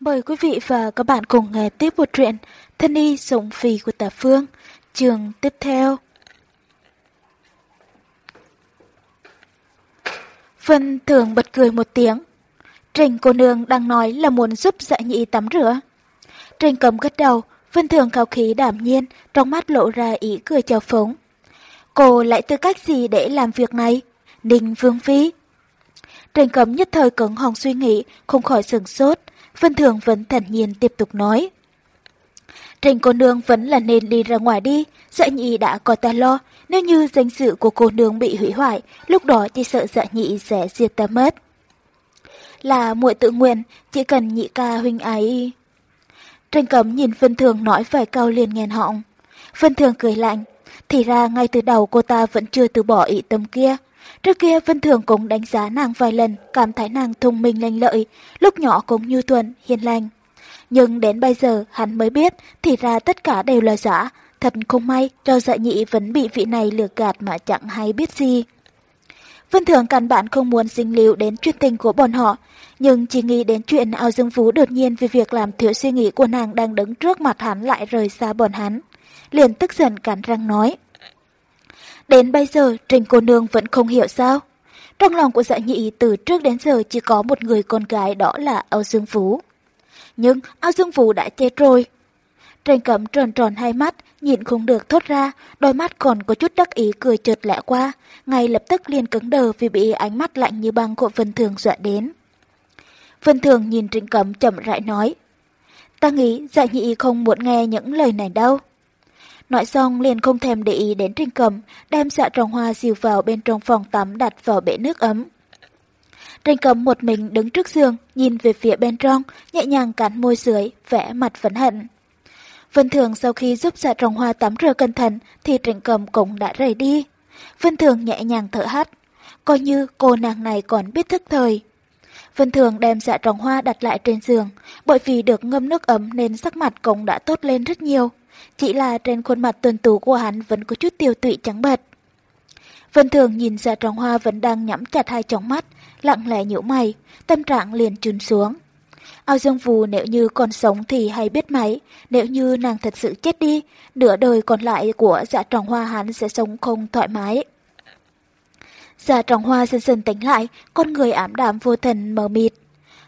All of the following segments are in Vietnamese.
Mời quý vị và các bạn cùng nghe tiếp một truyện Thân y sống phì của Tà Phương, trường tiếp theo. Vân thường bật cười một tiếng. Trình cô nương đang nói là muốn giúp dạ nhị tắm rửa. Trình cầm gật đầu, Vân thường cao khí đảm nhiên, trong mắt lộ ra ý cười chào phóng. Cô lại tư cách gì để làm việc này? Ninh Vương Phi. Trình cầm nhất thời cứng hòng suy nghĩ, không khỏi sừng sốt. Vân thường vẫn thản nhiên tiếp tục nói. Trình cô nương vẫn là nên đi ra ngoài đi, dạ nhị đã có ta lo, nếu như danh dự của cô nương bị hủy hoại, lúc đó chỉ sợ dạ nhị sẽ diệt ta mất. Là muội tự nguyện, chỉ cần nhị ca huynh ấy. Trình cấm nhìn Vân Thường nói vài câu liền nghẹn họng. Vân Thường cười lạnh, thì ra ngay từ đầu cô ta vẫn chưa từ bỏ ý tâm kia. Trước kia Vân Thường cũng đánh giá nàng vài lần, cảm thấy nàng thông minh lanh lợi, lúc nhỏ cũng như thuần, hiền lành. Nhưng đến bây giờ hắn mới biết thì ra tất cả đều là giả, thật không may cho dạ nhị vẫn bị vị này lừa gạt mà chẳng hay biết gì. Vân Thường căn bản không muốn dính líu đến chuyện tình của bọn họ, nhưng chỉ nghĩ đến chuyện ao dương vũ đột nhiên vì việc làm thiếu suy nghĩ của nàng đang đứng trước mặt hắn lại rời xa bọn hắn. Liền tức giận cắn răng nói. Đến bây giờ Trình cô nương vẫn không hiểu sao. Trong lòng của dạ nhị từ trước đến giờ chỉ có một người con gái đó là Âu Dương Phú. Nhưng Âu Dương Phú đã chết rồi. Trình cẩm tròn tròn hai mắt, nhìn không được thốt ra, đôi mắt còn có chút đắc ý cười chợt lẽ qua, ngay lập tức liền cứng đờ vì bị ánh mắt lạnh như băng của Vân Thường dọa đến. Vân Thường nhìn Trình Cẩm chậm rãi nói, ta nghĩ dạ nhị không muốn nghe những lời này đâu. Nói xong liền không thèm để ý đến Trình cầm đem dạ trồng hoa dìu vào bên trong phòng tắm đặt vào bể nước ấm. Trình cầm một mình đứng trước giường, nhìn về phía bên trong, nhẹ nhàng cắn môi dưới, vẽ mặt phấn hận. Vân Thường sau khi giúp dạ trồng hoa tắm rửa cẩn thận thì Trình cầm cũng đã rời đi. Vân Thường nhẹ nhàng thở hắt, coi như cô nàng này còn biết thức thời. Vân Thường đem dạ trồng hoa đặt lại trên giường, bởi vì được ngâm nước ấm nên sắc mặt cũng đã tốt lên rất nhiều. Chỉ là trên khuôn mặt tuần tú của hắn vẫn có chút tiêu tụy trắng bệt. Vân Thường nhìn dạ trồng hoa vẫn đang nhắm chặt hai tròng mắt, lặng lẽ nhíu mày, tâm trạng liền trùn xuống. Ao Dương Vù nếu như còn sống thì hay biết mấy, nếu như nàng thật sự chết đi, nửa đời còn lại của dạ trồng hoa hắn sẽ sống không thoải mái. Dạ trồng hoa dần dần tỉnh lại, con người ám đạm vô thần mờ mịt.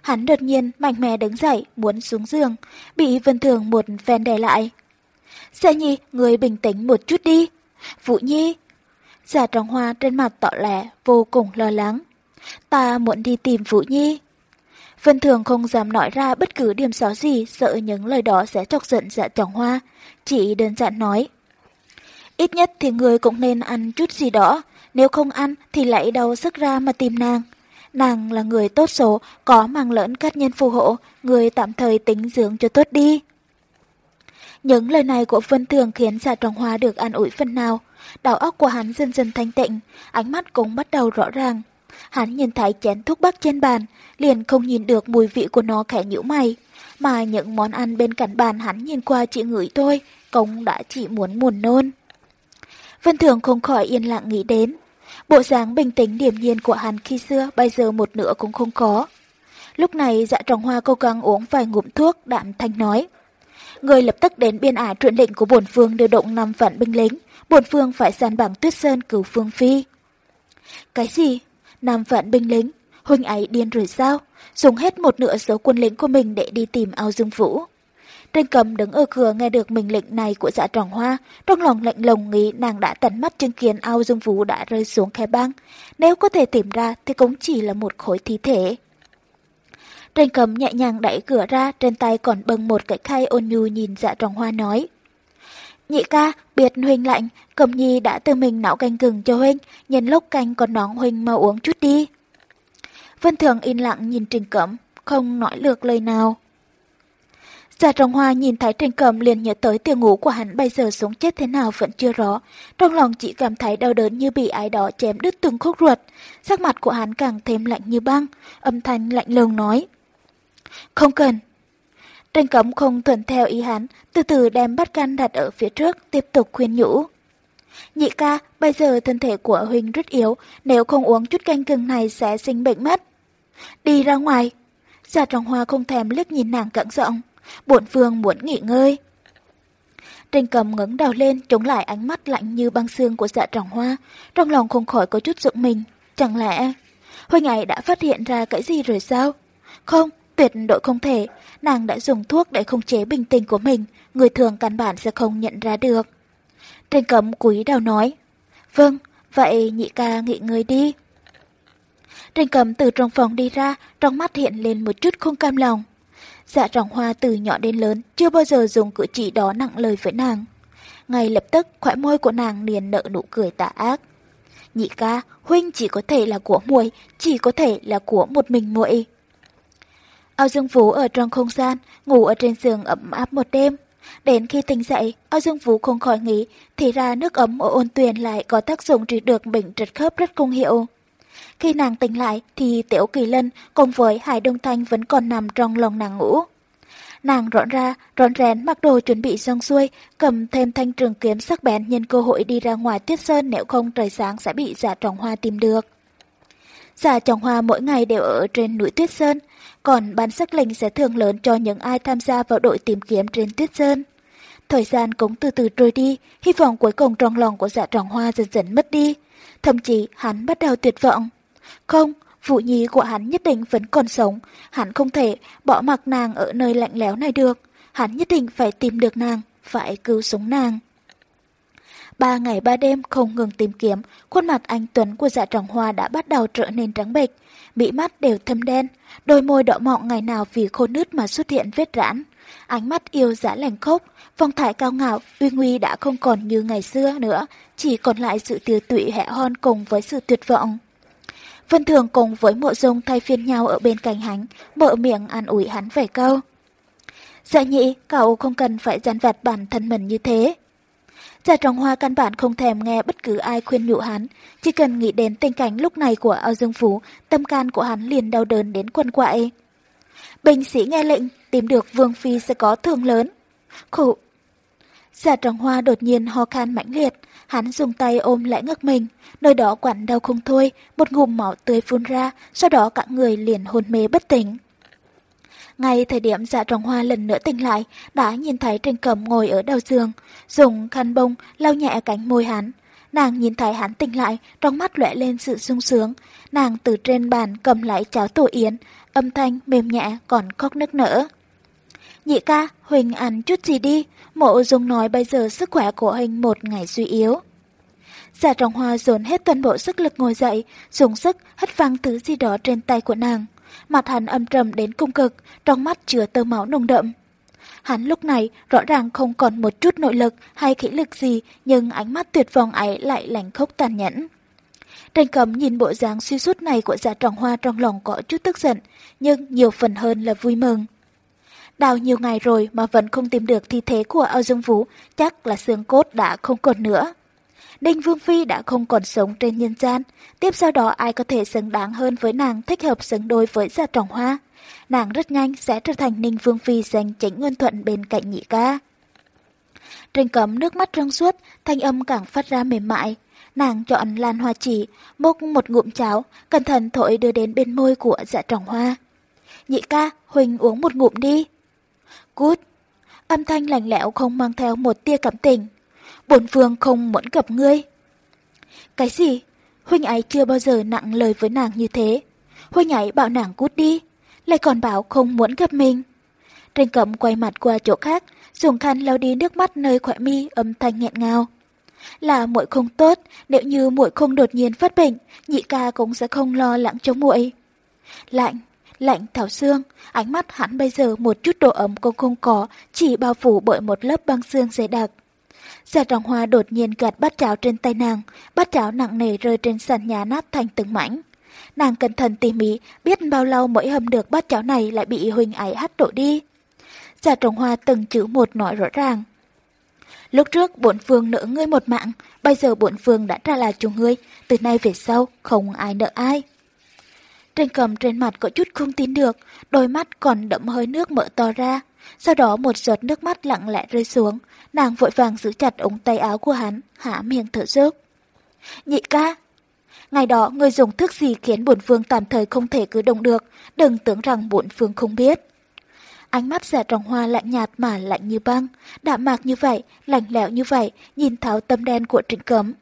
Hắn đột nhiên mạnh mẽ đứng dậy, muốn xuống giường, bị Vân Thường một phen đè lại. Dạ nhi, người bình tĩnh một chút đi. Vũ Nhi. Dạ trồng hoa trên mặt tỏ lẻ, vô cùng lo lắng. Ta muốn đi tìm Vũ Nhi. Vân Thường không dám nói ra bất cứ điểm xấu gì, sợ những lời đó sẽ chọc giận dạ trồng hoa. Chỉ đơn giản nói. Ít nhất thì người cũng nên ăn chút gì đó, nếu không ăn thì lại đâu sức ra mà tìm nàng. Nàng là người tốt số, có mang lẫn các nhân phù hộ, người tạm thời tính dưỡng cho tốt đi. Những lời này của Vân Thường khiến giả trồng hoa được an ủi phần nào. Đầu óc của hắn dần dần thanh tịnh, ánh mắt cũng bắt đầu rõ ràng. Hắn nhìn thấy chén thuốc bắc trên bàn, liền không nhìn được mùi vị của nó khẽ nhũ mày. Mà những món ăn bên cạnh bàn hắn nhìn qua chỉ ngửi thôi, cũng đã chỉ muốn buồn nôn. Vân Thường không khỏi yên lặng nghĩ đến. Bộ dáng bình tĩnh điềm nhiên của hắn khi xưa bây giờ một nửa cũng không có. Lúc này dạ trồng hoa cố gắng uống vài ngụm thuốc đạm thanh nói. Người lập tức đến biên ải truyền lệnh của bổn phương điều động năm vạn binh lính, bổn phương phải san bằng tuyết sơn cứu phương phi. Cái gì? Năm vạn binh lính? Huynh ấy điên rồi sao? Dùng hết một nửa số quân lính của mình để đi tìm ao dương vũ. Trên cầm đứng ở cửa nghe được mình lệnh này của dạ tròn hoa, trong lòng lạnh lùng nghĩ nàng đã tận mắt chứng kiến ao dương vũ đã rơi xuống khe băng. Nếu có thể tìm ra thì cũng chỉ là một khối thi thể. Trên cầm nhẹ nhàng đẩy cửa ra, trên tay còn bưng một cái khay ôn nhu nhìn dạ tròn hoa nói. Nhị ca, biệt huynh lạnh, cầm nhi đã tự mình nấu canh gừng cho huynh, nhân lúc canh còn nón huynh mau uống chút đi. Vân Thường yên lặng nhìn Trình Cẩm, không nói lược lời nào. Dạ Giả trồng hoa nhìn thấy Trình Cẩm liền nhớ tới tiêu ngủ của hắn bây giờ sống chết thế nào vẫn chưa rõ. Trong lòng chỉ cảm thấy đau đớn như bị ai đó chém đứt từng khúc ruột. Sắc mặt của hắn càng thêm lạnh như băng, âm thanh lạnh lùng nói. Không cần. Trần Cẩm không thuận theo ý hắn, từ từ đem bát can đặt ở phía trước, tiếp tục khuyên nhủ. Nhị ca, bây giờ thân thể của Huynh rất yếu, nếu không uống chút canh gừng này sẽ sinh bệnh mất. Đi ra ngoài. Dạ trọng hoa không thèm liếc nhìn nàng cẩn giọng. Bổn phương muốn nghỉ ngơi. Trình cầm ngẩng đầu lên chống lại ánh mắt lạnh như băng xương của dạ trọng hoa, trong lòng không khỏi có chút giận mình. Chẳng lẽ Huynh ấy đã phát hiện ra cái gì rồi sao? Không, tuyệt đối không thể. Nàng đã dùng thuốc để khống chế bình tĩnh của mình, người thường căn bản sẽ không nhận ra được. Trình cấm cúi đầu nói. Vâng, vậy nhị ca nghỉ ngơi đi. Trình cấm từ trong phòng đi ra, trong mắt hiện lên một chút không cam lòng. Dạ trọng hoa từ nhỏ đến lớn, chưa bao giờ dùng cử chỉ đó nặng lời với nàng. Ngay lập tức, khỏe môi của nàng liền nợ nụ cười tà ác. Nhị ca, huynh chỉ có thể là của muội, chỉ có thể là của một mình muội. Ao Dương Vũ ở trong không gian, ngủ ở trên giường ấm áp một đêm. Đến khi tỉnh dậy, Ao Dương Vũ không khỏi nghĩ, thì ra nước ấm ở ôn tuyền lại có tác dụng trị được bệnh trật khớp rất công hiệu. Khi nàng tỉnh lại thì Tiểu Kỳ Lân cùng với Hải Đông Thanh vẫn còn nằm trong lòng nàng ngủ. Nàng rõn ra, rón rén mặc đồ chuẩn bị xong xuôi, cầm thêm thanh trường kiếm sắc bén nhân cơ hội đi ra ngoài tuyết sơn nếu không trời sáng sẽ bị giả trọng hoa tìm được. Giả trọng hoa mỗi ngày đều ở trên núi tuyết sơn, còn bán sắc lệnh sẽ thường lớn cho những ai tham gia vào đội tìm kiếm trên tuyết sơn. Thời gian cũng từ từ trôi đi, hy vọng cuối cùng trong lòng của dạ trọng hoa dần dần mất đi. Thậm chí hắn bắt đầu tuyệt vọng. Không, Phụ nhi của hắn nhất định vẫn còn sống, hắn không thể bỏ mặc nàng ở nơi lạnh lẽo này được, hắn nhất định phải tìm được nàng, phải cứu sống nàng. Ba ngày ba đêm không ngừng tìm kiếm, khuôn mặt anh Tuấn của dạ trọng hoa đã bắt đầu trở nên trắng bệch, mỹ mắt đều thâm đen, đôi môi đỏ mọng ngày nào vì khô nứt mà xuất hiện vết rãn. Ánh mắt yêu dã lành khốc, phong thái cao ngạo, uy nguy đã không còn như ngày xưa nữa, chỉ còn lại sự tiêu tụy hẹ hon cùng với sự tuyệt vọng. Vân Thường cùng với mộ dung thay phiên nhau ở bên cạnh hắn, mở miệng an ủi hắn vài câu. Dạ nhị, cậu không cần phải gian vặt bản thân mình như thế giả trọng hoa căn bản không thèm nghe bất cứ ai khuyên nhủ hắn, chỉ cần nghĩ đến tình cảnh lúc này của Âu dương phú, tâm can của hắn liền đau đớn đến quân quại. Bình sĩ nghe lệnh, tìm được vương phi sẽ có thương lớn. Khổ! Giả trọng hoa đột nhiên ho khan mãnh liệt, Hắn dùng tay ôm lại ngực mình, nơi đó quặn đau không thôi, một ngụm máu tươi phun ra, sau đó cả người liền hôn mê bất tỉnh. Ngay thời điểm dạ trọng hoa lần nữa tỉnh lại, đã nhìn thấy Trình Cẩm ngồi ở đầu giường, dùng khăn bông lau nhẹ cánh môi hắn. Nàng nhìn thấy hắn tỉnh lại, trong mắt lóe lên sự sung sướng. Nàng từ trên bàn cầm lại cháo tổ yến, âm thanh mềm nhẹ còn khóc nức nở. Nhị ca, Huỳnh ăn chút gì đi, mộ dung nói bây giờ sức khỏe của Huỳnh một ngày suy yếu. Giả trọng hoa dồn hết toàn bộ sức lực ngồi dậy, dùng sức hất văng thứ gì đó trên tay của nàng. Mặt hắn âm trầm đến cung cực, trong mắt chứa tơ máu nồng đậm. Hắn lúc này rõ ràng không còn một chút nội lực hay khí lực gì, nhưng ánh mắt tuyệt vọng ấy lại lạnh khốc tàn nhẫn. Tranh cầm nhìn bộ dáng suy sút này của giả trọng hoa trong lòng có chút tức giận, nhưng nhiều phần hơn là vui mừng. Đào nhiều ngày rồi mà vẫn không tìm được thi thể của Ao Dương Vũ, chắc là xương cốt đã không còn nữa. Đinh Vương Phi đã không còn sống trên nhân gian, tiếp sau đó ai có thể xứng đáng hơn với nàng thích hợp xứng đôi với Gia Trọng Hoa. Nàng rất nhanh sẽ trở thành Ninh Vương Phi giành chính nguyên thuận bên cạnh nhị ca. Trình cấm nước mắt răng suốt, thanh âm càng phát ra mềm mại. Nàng chọn lan hoa chỉ, múc một ngụm cháo, cẩn thận thổi đưa đến bên môi của dạ trọng hoa. Nhị ca, Huỳnh uống một ngụm đi. Cút! Âm thanh lạnh lẽo không mang theo một tia cảm tình. Bổn vương không muốn gặp ngươi. Cái gì? Huynh ấy chưa bao giờ nặng lời với nàng như thế. Huynh ấy bảo nàng cút đi, lại còn bảo không muốn gặp mình. trên cẩm quay mặt qua chỗ khác, dùng khăn lau đi nước mắt nơi khỏe mi âm thanh nghẹn ngào. Là muội không tốt, nếu như muội không đột nhiên phát bệnh, nhị ca cũng sẽ không lo lắng cho muội. Lạnh, lạnh thảo xương, ánh mắt hắn bây giờ một chút độ ấm cũng không có, chỉ bao phủ bởi một lớp băng xương dày đặc. Giả trọng hoa đột nhiên gạt bát cháo trên tay nàng, bát cháo nặng nề rơi trên sàn nhà nát thành từng mảnh. Nàng cẩn thận tỉ mỉ, biết bao lâu mới hầm được bát cháo này lại bị huynh ấy hắt đổ đi. Giả trọng hoa từng chữ một nói rõ ràng. Lúc trước bổn phương nợ ngươi một mạng, bây giờ bổn phương đã trả là chúng ngươi, từ nay về sau không ai nợ ai. Trên cầm trên mặt có chút không tin được, đôi mắt còn đậm hơi nước mở to ra. Sau đó một giọt nước mắt lặng lẽ rơi xuống, nàng vội vàng giữ chặt ống tay áo của hắn, hạ miệng thở dốc. Nhị ca! Ngày đó người dùng thức gì khiến bổn phương tạm thời không thể cử động được, đừng tưởng rằng bổn phương không biết. Ánh mắt dạ giả trồng hoa lạnh nhạt mà lạnh như băng, đạm mạc như vậy, lạnh lẽo như vậy, nhìn tháo tâm đen của trịnh cấm.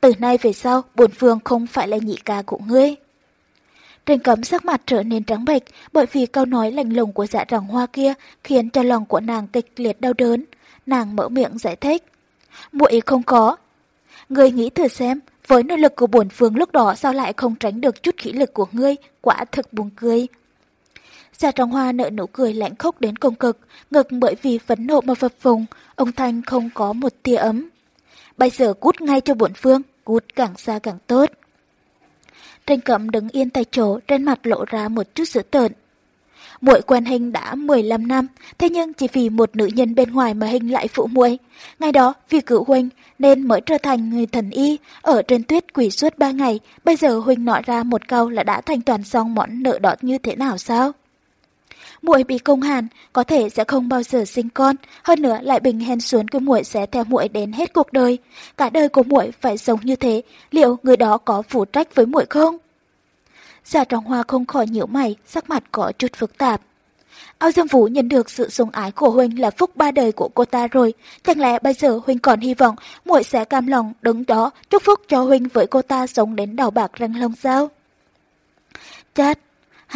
Từ nay về sau, bổn phương không phải là nhị ca của ngươi. Trình cấm sắc mặt trở nên trắng bệch bởi vì câu nói lạnh lùng của dạ rằng hoa kia khiến cho lòng của nàng kịch liệt đau đớn. Nàng mở miệng giải thích. muội không có. Ngươi nghĩ thử xem, với nội lực của bổn phương lúc đó sao lại không tránh được chút khí lực của ngươi, quả thực buồn cười. Dạ trọng hoa nợ nụ cười lạnh khốc đến công cực, ngực bởi vì phấn nộ mà phập phùng ông Thanh không có một tia ấm. Bây giờ cút ngay cho bổn phương, cút càng xa càng tốt. Tranh cẩm đứng yên tại chỗ, trên mặt lộ ra một chút dữ tợn. Muội quen hình đã 15 năm, thế nhưng chỉ vì một nữ nhân bên ngoài mà hình lại phụ muội. Ngày đó, vì cựu huynh nên mới trở thành người thần y, ở trên tuyết quỷ suốt ba ngày, bây giờ huynh nói ra một câu là đã thanh toàn xong món nợ đó như thế nào sao? Muội bị công hàn, có thể sẽ không bao giờ sinh con, hơn nữa lại bình hèn xuống cái muội sẽ theo muội đến hết cuộc đời. Cả đời của muội phải sống như thế, liệu người đó có phụ trách với muội không? Giả trọng hoa không khỏi nhíu mày, sắc mặt có chút phức tạp. Ao Dương Vũ nhận được sự sủng ái của Huynh là phúc ba đời của cô ta rồi. Chẳng lẽ bây giờ Huynh còn hy vọng muội sẽ cam lòng đứng đó chúc phúc cho Huynh với cô ta sống đến đầu bạc răng lông sao? Chát,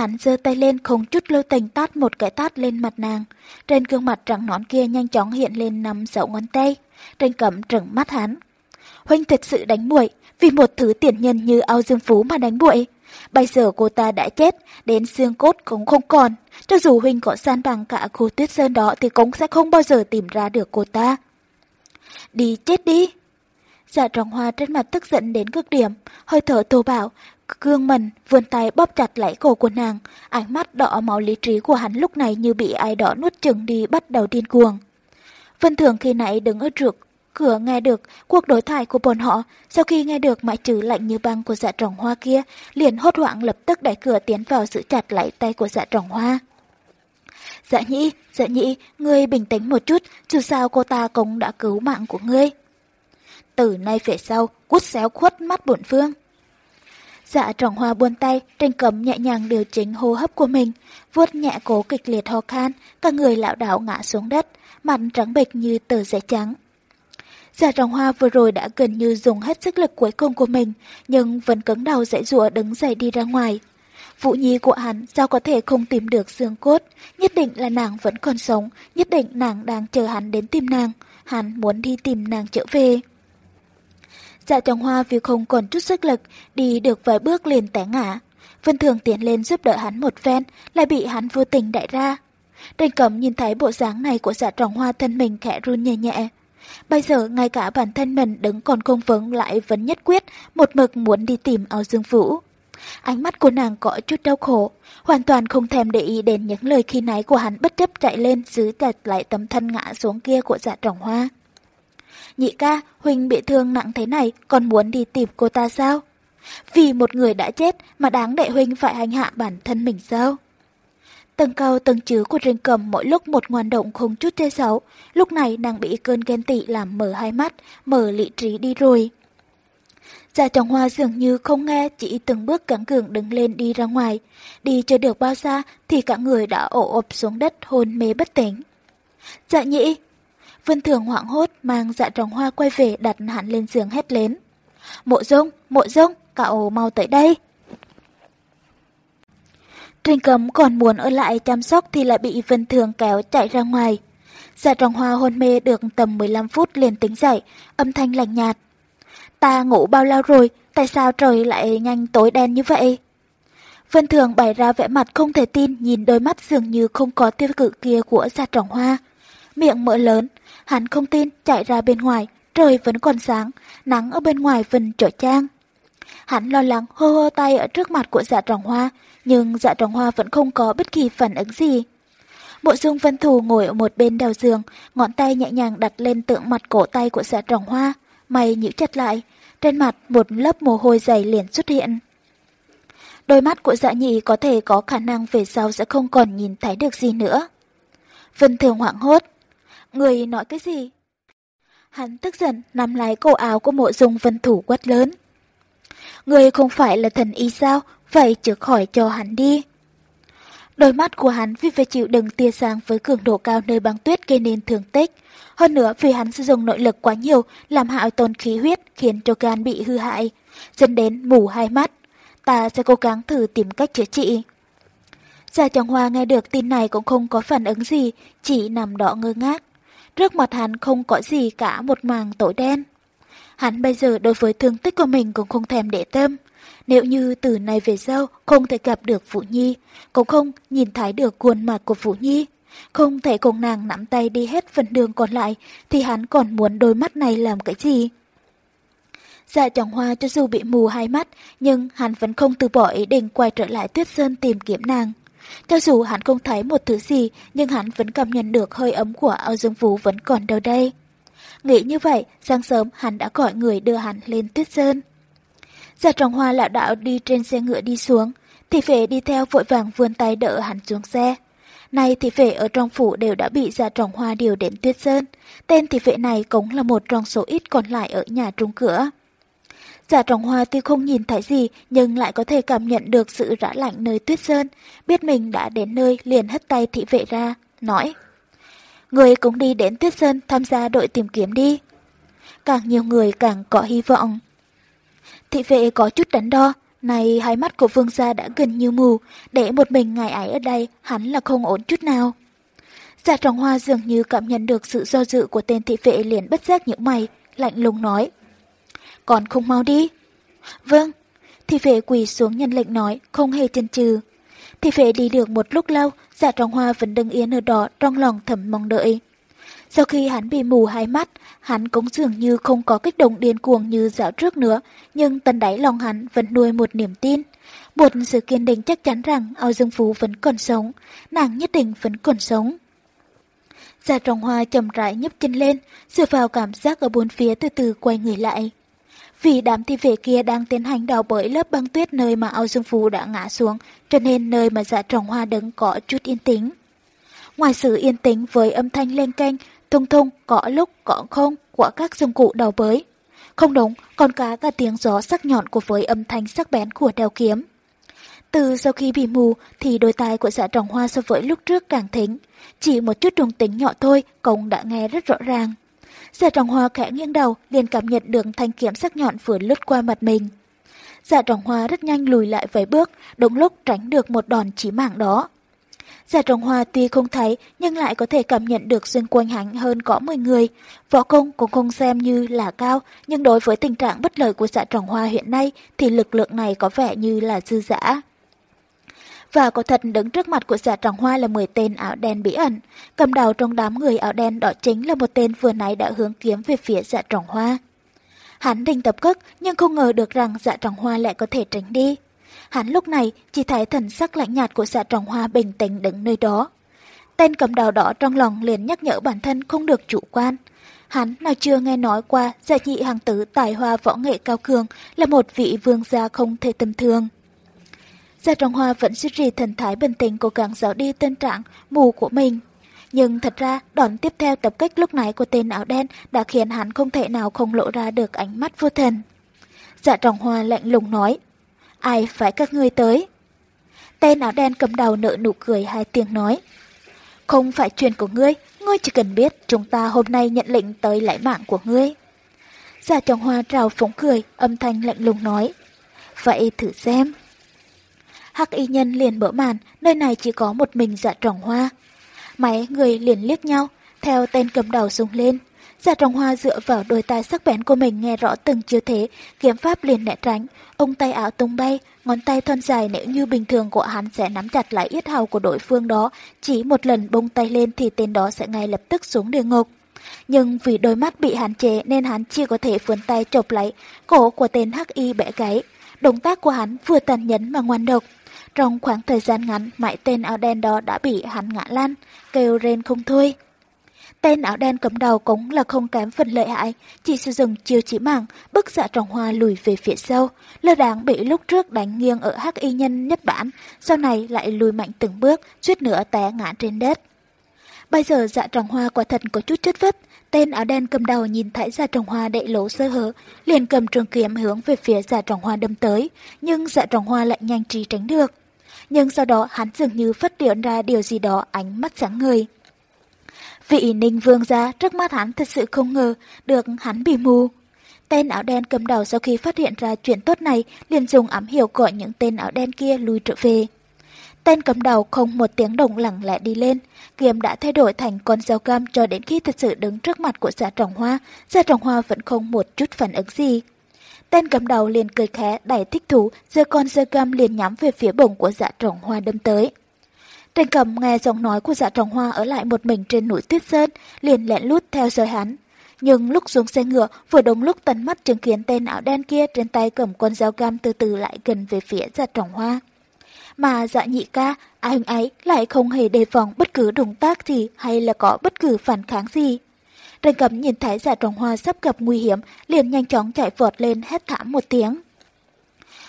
Hắn giơ tay lên không chút lưu tình tát một cái tát lên mặt nàng. Trên gương mặt trắng nón kia nhanh chóng hiện lên năm dấu ngón tay. Trên cẩm trừng mắt hắn. Huynh thật sự đánh muội vì một thứ tiền nhân như ao dương phú mà đánh muội. Bây giờ cô ta đã chết, đến xương cốt cũng không còn. Cho dù Huynh có san bằng cả khu tuyết sơn đó thì cũng sẽ không bao giờ tìm ra được cô ta. Đi chết đi! Dạ trọng hoa trên mặt tức giận đến cực điểm, hơi thở thô bạo, Gương mình vươn tay bóp chặt lấy cổ của nàng, ánh mắt đỏ máu lý trí của hắn lúc này như bị ai đó nuốt chừng đi bắt đầu điên cuồng. Vân Thường khi nãy đứng ở trước cửa nghe được cuộc đối thoại của bọn họ, sau khi nghe được mãi chữ lạnh như băng của dạ trồng hoa kia, liền hốt hoảng lập tức đẩy cửa tiến vào giữ chặt lấy tay của dạ trồng hoa. Dạ nhĩ, dạ nhĩ, ngươi bình tĩnh một chút, dù sao cô ta cũng đã cứu mạng của ngươi. Từ nay về sau, cút xéo khuất mắt bổn phương. Dạ trọng hoa buông tay, trên cấm nhẹ nhàng điều chỉnh hô hấp của mình, vuốt nhẹ cố kịch liệt ho khan, cả người lão đảo ngã xuống đất, mặt trắng bệch như tờ giấy trắng. Dạ trọng hoa vừa rồi đã gần như dùng hết sức lực cuối cùng của mình, nhưng vẫn cứng đầu dãy rụa đứng dậy đi ra ngoài. Vũ nhi của hắn sao có thể không tìm được xương cốt, nhất định là nàng vẫn còn sống, nhất định nàng đang chờ hắn đến tìm nàng, hắn muốn đi tìm nàng trở về. Dạ trọng hoa vì không còn chút sức lực, đi được vài bước liền té ngã. Vân Thường tiến lên giúp đỡ hắn một phen, lại bị hắn vô tình đẩy ra. Đền cẩm nhìn thấy bộ dáng này của dạ trọng hoa thân mình khẽ run nhẹ nhẹ. Bây giờ ngay cả bản thân mình đứng còn không vững lại vẫn nhất quyết, một mực muốn đi tìm áo dương vũ. Ánh mắt của nàng có chút đau khổ, hoàn toàn không thèm để ý đến những lời khi nãy của hắn bất chấp chạy lên giữ chặt lại tấm thân ngã xuống kia của dạ trọng hoa. Nhị ca, Huynh bị thương nặng thế này, còn muốn đi tìm cô ta sao? Vì một người đã chết mà đáng đệ Huynh phải hành hạ bản thân mình sao? Tầng cao tầng chứ của rừng Cầm mỗi lúc một ngoan động không chút che xấu. Lúc này nàng bị cơn ghen tị làm mở hai mắt, mở lý trí đi rồi. Gia chồng Hoa dường như không nghe, chỉ từng bước cắn cường đứng lên đi ra ngoài. Đi chưa được bao xa thì cả người đã ổ ộp xuống đất hôn mê bất tỉnh. Dạ nhị, Vân Thường hoảng hốt mang dạ trồng hoa quay về đặt hắn lên giường hét lên. Mộ dung, mộ dung, cậu mau tới đây. Trình cấm còn muốn ở lại chăm sóc thì lại bị Vân Thường kéo chạy ra ngoài. Dạ trồng hoa hôn mê được tầm 15 phút liền tính dậy, âm thanh lạnh nhạt. Ta ngủ bao lâu rồi, tại sao trời lại nhanh tối đen như vậy? Vân Thường bày ra vẻ mặt không thể tin nhìn đôi mắt dường như không có tiêu cự kia của dạ trồng hoa. Miệng mở lớn, Hắn không tin, chạy ra bên ngoài, trời vẫn còn sáng, nắng ở bên ngoài vẫn trở trang. Hắn lo lắng hô hô tay ở trước mặt của dạ tròn hoa, nhưng dạ tròn hoa vẫn không có bất kỳ phản ứng gì. Bộ dung vân thù ngồi ở một bên đầu giường, ngón tay nhẹ nhàng đặt lên tượng mặt cổ tay của dạ tròn hoa, mày nhíu chặt lại, trên mặt một lớp mồ hôi dày liền xuất hiện. Đôi mắt của dạ nhị có thể có khả năng về sau sẽ không còn nhìn thấy được gì nữa. Vân thường hoảng hốt, Người nói cái gì? Hắn tức giận nắm lấy cổ áo của mộ dung vân thủ quát lớn. Người không phải là thần y sao, vậy chứ khỏi cho hắn đi. Đôi mắt của hắn vì phải chịu đựng tia sáng với cường độ cao nơi băng tuyết gây nên thương tích. Hơn nữa vì hắn sử dụng nội lực quá nhiều làm hại tồn khí huyết khiến cho gan bị hư hại, dẫn đến mù hai mắt. Ta sẽ cố gắng thử tìm cách chữa trị. Gia Trọng Hoa nghe được tin này cũng không có phản ứng gì, chỉ nằm đỏ ngơ ngác. Trước mặt hắn không có gì cả một màng tối đen. Hắn bây giờ đối với thương tích của mình cũng không thèm để tâm. Nếu như từ nay về sau không thể gặp được Vũ Nhi, cũng không nhìn thấy được khuôn mặt của Vũ Nhi, không thể cùng nàng nắm tay đi hết phần đường còn lại, thì hắn còn muốn đôi mắt này làm cái gì? Dạ trọng hoa cho dù bị mù hai mắt, nhưng hắn vẫn không từ bỏ ý định quay trở lại tuyết sơn tìm kiếm nàng. Cho dù hắn không thấy một thứ gì, nhưng hắn vẫn cảm nhận được hơi ấm của Âu dương vũ vẫn còn đâu đây. Nghĩ như vậy, sáng sớm hắn đã gọi người đưa hắn lên tuyết sơn. Giả trọng hoa lão đạo đi trên xe ngựa đi xuống, thì phệ đi theo vội vàng vươn tay đỡ hắn xuống xe. Nay thì phệ ở trong phủ đều đã bị giả trọng hoa điều đến tuyết sơn. Tên thì phệ này cũng là một trong số ít còn lại ở nhà trung cửa. Giả trọng hoa tuy không nhìn thấy gì nhưng lại có thể cảm nhận được sự rã lạnh nơi tuyết sơn. Biết mình đã đến nơi liền hất tay thị vệ ra, nói. Người cũng đi đến tuyết sơn tham gia đội tìm kiếm đi. Càng nhiều người càng có hy vọng. Thị vệ có chút đắn đo, này hai mắt của vương gia đã gần như mù, để một mình ngài ấy ở đây hắn là không ổn chút nào. Giả trọng hoa dường như cảm nhận được sự do dự của tên thị vệ liền bất giác những mày, lạnh lùng nói. Còn không mau đi. Vâng. Thị vệ quỳ xuống nhân lệnh nói, không hề chần chừ. Thị vệ đi được một lúc lâu, dạ giả trọng hoa vẫn đứng yên ở đó trong lòng thầm mong đợi. Sau khi hắn bị mù hai mắt, hắn cũng dường như không có kích động điên cuồng như dạo trước nữa, nhưng tận đáy lòng hắn vẫn nuôi một niềm tin. Một sự kiên định chắc chắn rằng ao dương phú vẫn còn sống, nàng nhất định vẫn còn sống. Dạ già trọng hoa chậm rãi nhấp chân lên, dựa vào cảm giác ở bốn phía từ từ quay người lại. Vì đám thi vệ kia đang tiến hành đào bới lớp băng tuyết nơi mà Âu dương phú đã ngã xuống, cho nên nơi mà giả trọng hoa đứng có chút yên tĩnh. Ngoài sự yên tĩnh với âm thanh lên canh, thung thung, có lúc, có không của các dụng cụ đào bới. Không đúng, còn cả cả tiếng gió sắc nhọn của với âm thanh sắc bén của đeo kiếm. Từ sau khi bị mù thì đôi tai của dạ trọng hoa so với lúc trước càng thính. Chỉ một chút trùng tính nhỏ thôi, cũng đã nghe rất rõ ràng. Dạ trọng hoa khẽ nghiêng đầu, liền cảm nhận được thanh kiếm sắc nhọn vừa lướt qua mặt mình. Dạ trọng hoa rất nhanh lùi lại vài bước, đúng lúc tránh được một đòn chí mạng đó. Giả trọng hoa tuy không thấy nhưng lại có thể cảm nhận được xuyên quanh hắn hơn có 10 người. Võ công cũng không xem như là cao, nhưng đối với tình trạng bất lợi của giả trọng hoa hiện nay thì lực lượng này có vẻ như là dư dã. Và có thật đứng trước mặt của giả trọng hoa là 10 tên áo đen bí ẩn. Cầm đầu trong đám người áo đen đó chính là một tên vừa nãy đã hướng kiếm về phía giả trọng hoa. Hắn định tập cất nhưng không ngờ được rằng dạ trọng hoa lại có thể tránh đi. Hắn lúc này chỉ thấy thần sắc lạnh nhạt của dạ trọng hoa bình tĩnh đứng nơi đó. Tên cầm đầu đó trong lòng liền nhắc nhở bản thân không được chủ quan. Hắn nào chưa nghe nói qua dạ nhị hàng tử tài hoa võ nghệ cao cường là một vị vương gia không thể tầm thường. Gia Trọng Hoa vẫn duy trì thần thái bình tĩnh cố gắng giấu đi tên trạng mù của mình. Nhưng thật ra, đòn tiếp theo tập kích lúc nãy của tên áo đen đã khiến hắn không thể nào không lộ ra được ánh mắt vô thần. Dạ Trọng Hoa lạnh lùng nói, ai phải các ngươi tới? Tên áo đen cầm đầu nợ nụ cười hai tiếng nói. Không phải chuyện của ngươi, ngươi chỉ cần biết chúng ta hôm nay nhận lệnh tới lãi mạng của ngươi. Giả trọng hoa trào phóng cười, âm thanh lạnh lùng nói. Vậy thử xem. Hắc y nhân liền mở màn, nơi này chỉ có một mình dạ trọng hoa. Mấy người liền liếc nhau, theo tên cầm đầu sung lên. Giả trọng hoa dựa vào đôi tai sắc bén của mình nghe rõ từng chiêu thế, kiếm pháp liền né tránh, ông tay áo tung bay, ngón tay thon dài nếu như bình thường của hắn sẽ nắm chặt lại yết hầu của đối phương đó, chỉ một lần bông tay lên thì tên đó sẽ ngay lập tức xuống địa ngục. Nhưng vì đôi mắt bị hạn chế nên hắn chỉ có thể vươn tay chộp lấy cổ của tên hắc y bẻ gáy. Động tác của hắn vừa tàn nhẫn mà ngoan độc. Trong khoảng thời gian ngắn, mãi tên áo đen đó đã bị hắn ngã lăn, kêu rên không thôi. Tên áo đen cầm đầu cũng là không kém phần lợi hại, chỉ sử dụng chiêu chỉ mạng, bức dạ trọng hoa lùi về phía sau, lơ đáng bị lúc trước đánh nghiêng ở hắc y nhân nhật bản, sau này lại lùi mạnh từng bước, suýt nữa té ngã trên đất. Bây giờ dạ trọng hoa quả thật có chút chất vất. Tên áo đen cầm đầu nhìn thấy dạ trọng hoa đậy lỗ sơ hở, liền cầm trường kiếm hướng về phía dạ trọng hoa đâm tới, nhưng dạ trọng hoa lại nhanh trí tránh được. Nhưng sau đó hắn dường như phát hiện ra điều gì đó ánh mắt sáng người. Vị ninh vương gia trước mắt hắn thật sự không ngờ được hắn bị mù. Tên áo đen cầm đầu sau khi phát hiện ra chuyện tốt này liền dùng ám hiểu gọi những tên áo đen kia lùi trở về. Tên cầm đầu không một tiếng động lặng lẽ đi lên, kiếm đã thay đổi thành con dao cam cho đến khi thật sự đứng trước mặt của giả trọng hoa, giả trọng hoa vẫn không một chút phản ứng gì. Tên cầm đầu liền cười khẽ đẩy thích thú, giơ con dao cam liền nhắm về phía bụng của giả trọng hoa đâm tới. Trình cầm nghe giọng nói của dạ trọng hoa ở lại một mình trên núi tuyết sơn, liền lẹn lút theo dõi hắn. Nhưng lúc xuống xe ngựa, vừa đúng lúc tận mắt chứng kiến tên áo đen kia trên tay cầm con dao găm từ từ lại gần về phía dạ trọng hoa. Mà dạ nhị ca, anh ấy lại không hề đề phòng bất cứ động tác gì hay là có bất cứ phản kháng gì. Trần cầm nhìn thấy dạ trồng hoa sắp gặp nguy hiểm, liền nhanh chóng chạy vọt lên hét thảm một tiếng.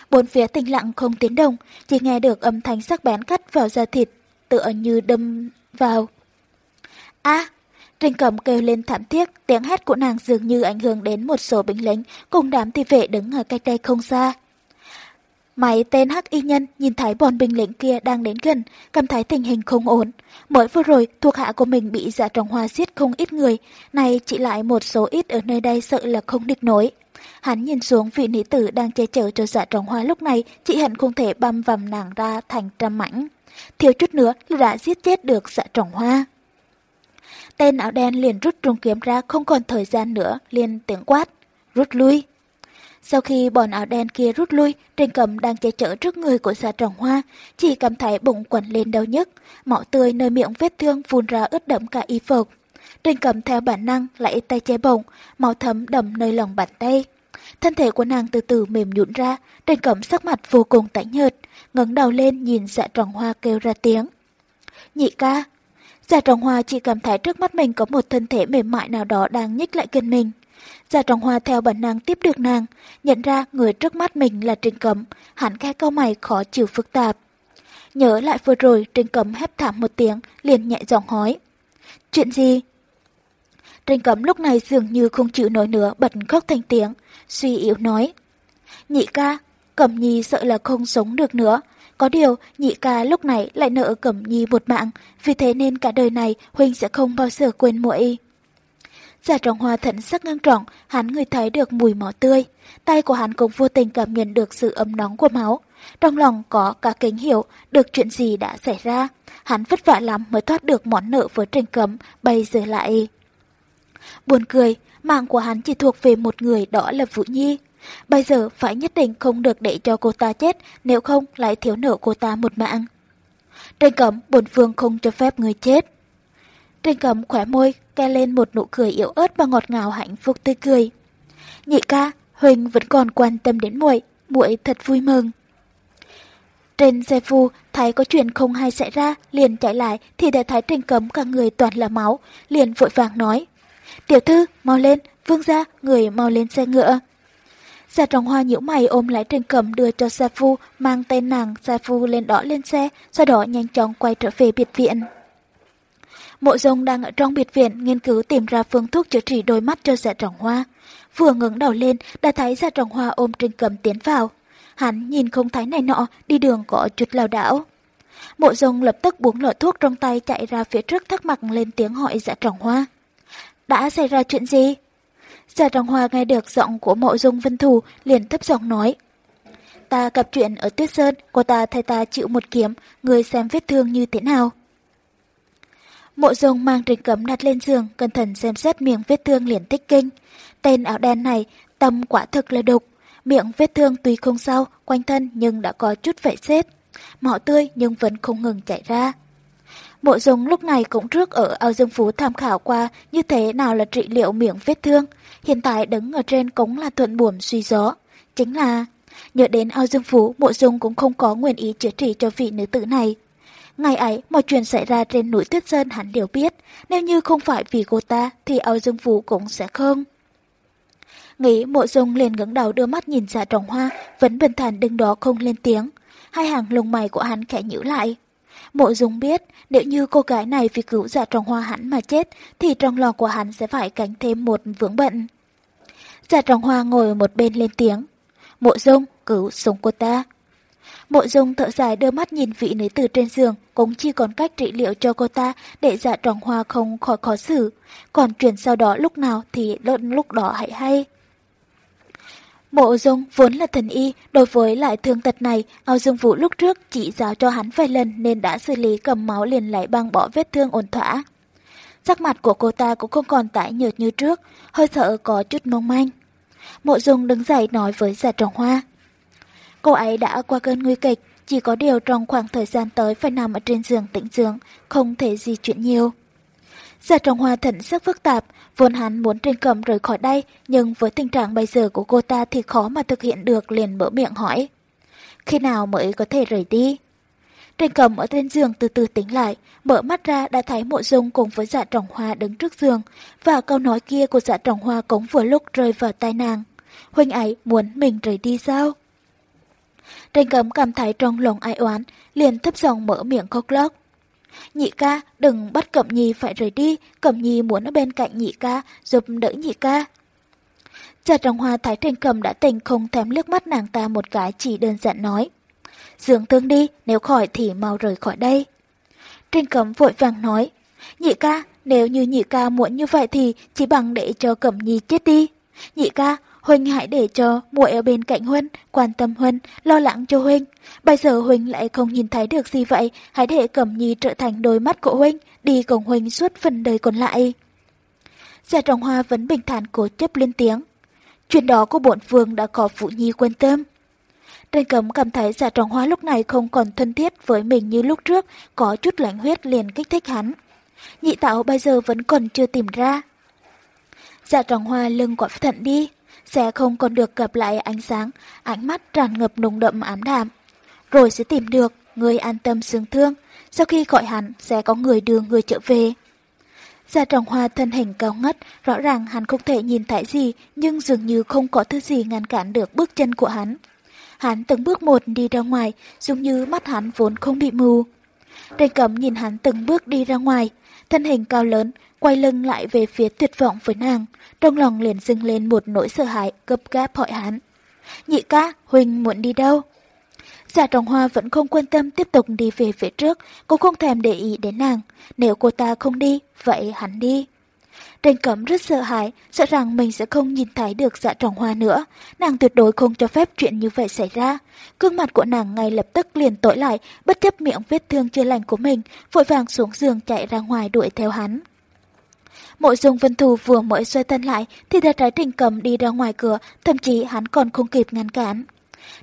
Bốn phía tĩnh lặng không tiếng động, chỉ nghe được âm thanh sắc bén cắt vào da thịt tựa như đâm vào. a à, Trình Cẩm kêu lên thảm thiết, tiếng hét của nàng dường như ảnh hưởng đến một số binh lính cùng đám thị vệ đứng ở cách đây không xa. Mấy tên hắc y nhân nhìn thấy bọn binh lính kia đang đến gần, cảm thấy tình hình không ổn. Mới vừa rồi, thuộc hạ của mình bị giả trồng hoa giết không ít người, này chỉ lại một số ít ở nơi đây sợ là không địch nổi. Hắn nhìn xuống vị nữ tử đang che chở cho giả trồng hoa lúc này, chị hận không thể băm vằm nàng ra thành trăm mảnh thiếu chút nữa là đã giết chết được giả trọng hoa. Tên áo đen liền rút trung kiếm ra không còn thời gian nữa, liền tiếng quát, rút lui. Sau khi bọn áo đen kia rút lui, Trình Cầm đang che chở trước người của Sa trọng hoa, chỉ cảm thấy bụng quẩn lên đau nhức, máu tươi nơi miệng vết thương phun ra ướt đẫm cả y phục. Trình Cầm theo bản năng lại tay che bụng, máu thấm đầm nơi lòng bàn tay. Thân thể của nàng từ từ mềm nhũn ra, Trình Cẩm sắc mặt vô cùng tái nhợt, ngẩng đầu lên nhìn dạ trọng hoa kêu ra tiếng. Nhị ca, dạ trọng hoa chỉ cảm thấy trước mắt mình có một thân thể mềm mại nào đó đang nhích lại gần mình. Giả Trọng hoa theo bản năng tiếp được nàng, nhận ra người trước mắt mình là Trình Cẩm, hắn khẽ câu mày khó chịu phức tạp. Nhớ lại vừa rồi Trình Cẩm hét thảm một tiếng, liền nhẹ giọng hỏi. Chuyện gì? Trình Cẩm lúc này dường như không chịu nổi nữa bật khóc thành tiếng, suy yếu nói. Nhị ca, Cẩm Nhi sợ là không sống được nữa. Có điều, nhị ca lúc này lại nợ Cẩm Nhi một mạng, vì thế nên cả đời này Huynh sẽ không bao giờ quên muội. Giả trọng hoa thận sắc ngang trọng, hắn người thấy được mùi máu tươi. Tay của hắn cũng vô tình cảm nhận được sự ấm nóng của máu. Trong lòng có cả kính hiểu được chuyện gì đã xảy ra. Hắn vất vả lắm mới thoát được món nợ với trình cấm, bây giờ lại. Buồn cười, mạng của hắn chỉ thuộc về một người đó là Vũ Nhi. Bây giờ phải nhất định không được để cho cô ta chết, nếu không lại thiếu nợ cô ta một mạng. Trên cấm, bổn phương không cho phép người chết. Trên cấm khỏe môi, ke lên một nụ cười yếu ớt và ngọt ngào hạnh phúc tươi cười. Nhị ca, Huỳnh vẫn còn quan tâm đến muội, muội thật vui mừng. Trên xe phu, thấy có chuyện không hay xảy ra, liền chạy lại thì đã thấy trên cấm cả người toàn là máu, liền vội vàng nói. Tiểu thư, mau lên, vương gia, người mau lên xe ngựa. gia trọng hoa nhiễu mày ôm lấy trên cầm đưa cho Sa Phu, mang tên nàng Sa Phu lên đó lên xe, sau đó nhanh chóng quay trở về biệt viện. Mộ dung đang ở trong biệt viện nghiên cứu tìm ra phương thuốc chữa trị đôi mắt cho dạ trọng hoa. Vừa ngẩng đầu lên đã thấy dạ trọng hoa ôm trên cầm tiến vào. Hắn nhìn không thấy này nọ, đi đường có chút lao đảo. Mộ dung lập tức buông lọ thuốc trong tay chạy ra phía trước thắc mắc lên tiếng hỏi dạ trọng hoa. Đã xảy ra chuyện gì? Dạ Trọng Hoa nghe được giọng của mộ dung vân thù, liền thấp giọng nói. Ta gặp chuyện ở Tuyết Sơn, cô ta thay ta chịu một kiếm, người xem vết thương như thế nào. Mộ dung mang trình cấm đặt lên giường, cẩn thận xem xét miệng vết thương liền tích kinh. Tên áo đen này, tâm quả thực là đục. Miệng vết thương tuy không sâu, quanh thân nhưng đã có chút vảy xếp. mỏ tươi nhưng vẫn không ngừng chảy ra. Mộ dung lúc này cũng trước ở ao dương phú tham khảo qua như thế nào là trị liệu miệng vết thương. Hiện tại đứng ở trên cũng là thuận buồm suy gió. Chính là, nhớ đến ao dương phú, mộ dung cũng không có nguyện ý chữa trị cho vị nữ tử này. Ngày ấy, mọi chuyện xảy ra trên núi Tuyết Sơn hắn đều biết, nếu như không phải vì cô ta thì Âu dương vũ cũng sẽ không. Nghĩ mộ dung liền ngẩng đầu đưa mắt nhìn ra trồng hoa, vẫn bình thản đứng đó không lên tiếng. Hai hàng lông mày của hắn khẽ nhíu lại. Mộ Dung biết nếu như cô gái này vì cứu dạ trồng hoa hắn mà chết thì trong lòng của hắn sẽ phải cánh thêm một vướng bận. Dạ trồng hoa ngồi một bên lên tiếng. Mộ Dung cứu sống cô ta. Mộ Dung thở dài đưa mắt nhìn vị nữ tử trên giường, cũng chỉ còn cách trị liệu cho cô ta để dạ tròn hoa không khỏi khó xử. Còn chuyện sau đó lúc nào thì lúc đó hãy hay. Mộ Dung vốn là thần y, đối với lại thương tật này, ao dương vũ lúc trước chỉ giáo cho hắn vài lần nên đã xử lý cầm máu liền lại băng bỏ vết thương ổn thỏa. Sắc mặt của cô ta cũng không còn tái nhợt như trước, hơi thở có chút mong manh. Mộ Dung đứng dậy nói với giả trồng hoa. Cô ấy đã qua cơn nguy kịch, chỉ có điều trong khoảng thời gian tới phải nằm ở trên giường tĩnh dưỡng, không thể di chuyển nhiều. Giả trồng hoa thận sắc phức tạp, vốn hắn muốn trên cầm rời khỏi đây, nhưng với tình trạng bây giờ của cô ta thì khó mà thực hiện được liền mở miệng hỏi. Khi nào mới có thể rời đi? Trên cầm ở trên giường từ từ tính lại, mở mắt ra đã thấy mộ dung cùng với dạ trọng hoa đứng trước giường, và câu nói kia của dạ trọng hoa cũng vừa lúc rơi vào tai nàng. Huynh ấy muốn mình rời đi sao? Trên cầm cảm thấy trong lòng ai oán, liền thấp giọng mở miệng khóc lóc. Nhị ca, đừng bắt Cẩm Nhi phải rời đi, Cẩm Nhi muốn ở bên cạnh nhị ca, giúp đỡ nhị ca. Giả trong hoa thái trên cầm đã tình không thèm liếc mắt nàng ta một cái chỉ đơn giản nói. Dường thương đi, nếu khỏi thì mau rời khỏi đây. Trình cầm vội vàng nói, nhị ca, nếu như nhị ca muốn như vậy thì chỉ bằng để cho Cẩm Nhi chết đi. Nhị ca, Huynh hãy để cho muội ở bên cạnh Huynh, quan tâm Huynh, lo lắng cho Huynh. Bây giờ Huynh lại không nhìn thấy được gì vậy, hãy để Cẩm Nhi trở thành đôi mắt của Huynh, đi cùng Huynh suốt phần đời còn lại. Giả trọng hoa vẫn bình thản cố chấp lên tiếng. Chuyện đó của bổn vương đã có Phụ Nhi quan tâm. Trần Cẩm cảm thấy giả trọng hoa lúc này không còn thân thiết với mình như lúc trước, có chút lãnh huyết liền kích thích hắn. Nhị tạo bây giờ vẫn còn chưa tìm ra. Dạ trọng hoa lưng quả thận đi sẽ không còn được gặp lại ánh sáng, ánh mắt tràn ngập nồng đậm ám đạm. Rồi sẽ tìm được, người an tâm sướng thương, sau khi gọi hắn sẽ có người đưa người trở về. Gia trọng hoa thân hình cao ngất, rõ ràng hắn không thể nhìn thấy gì, nhưng dường như không có thứ gì ngăn cản được bước chân của hắn. Hắn từng bước một đi ra ngoài, giống như mắt hắn vốn không bị mù. Đền cẩm nhìn hắn từng bước đi ra ngoài, thân hình cao lớn, quay lưng lại về phía tuyệt vọng với nàng, trong lòng liền dâng lên một nỗi sợ hãi gấp gáp hỏi hắn. Nhị ca, Huỳnh muốn đi đâu? Giả trọng hoa vẫn không quan tâm tiếp tục đi về phía trước, cô không thèm để ý đến nàng. Nếu cô ta không đi, vậy hắn đi. Trên cẩm rất sợ hãi, sợ rằng mình sẽ không nhìn thấy được dạ trọng hoa nữa. Nàng tuyệt đối không cho phép chuyện như vậy xảy ra. Cương mặt của nàng ngay lập tức liền tối lại, bất chấp miệng vết thương chưa lành của mình, vội vàng xuống giường chạy ra ngoài đuổi theo hắn. Mộ dung vân thù vừa mới xoay thân lại thì thấy trái trình cầm đi ra ngoài cửa, thậm chí hắn còn không kịp ngăn cản.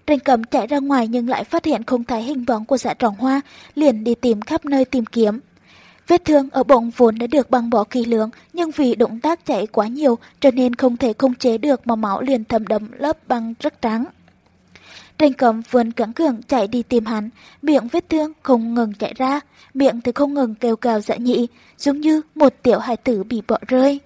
Trình cầm chạy ra ngoài nhưng lại phát hiện không thấy hình bóng của dạ trọng hoa, liền đi tìm khắp nơi tìm kiếm. Vết thương ở bụng vốn đã được băng bỏ kỳ lưỡng, nhưng vì động tác chạy quá nhiều cho nên không thể khống chế được mà máu liền thấm đậm lớp băng rất trắng. Trình cầm vườn cẳng cường chạy đi tìm hắn, miệng vết thương không ngừng chạy ra, miệng thì không ngừng kêu cào dạ nhị, giống như một tiểu hài tử bị bỏ rơi.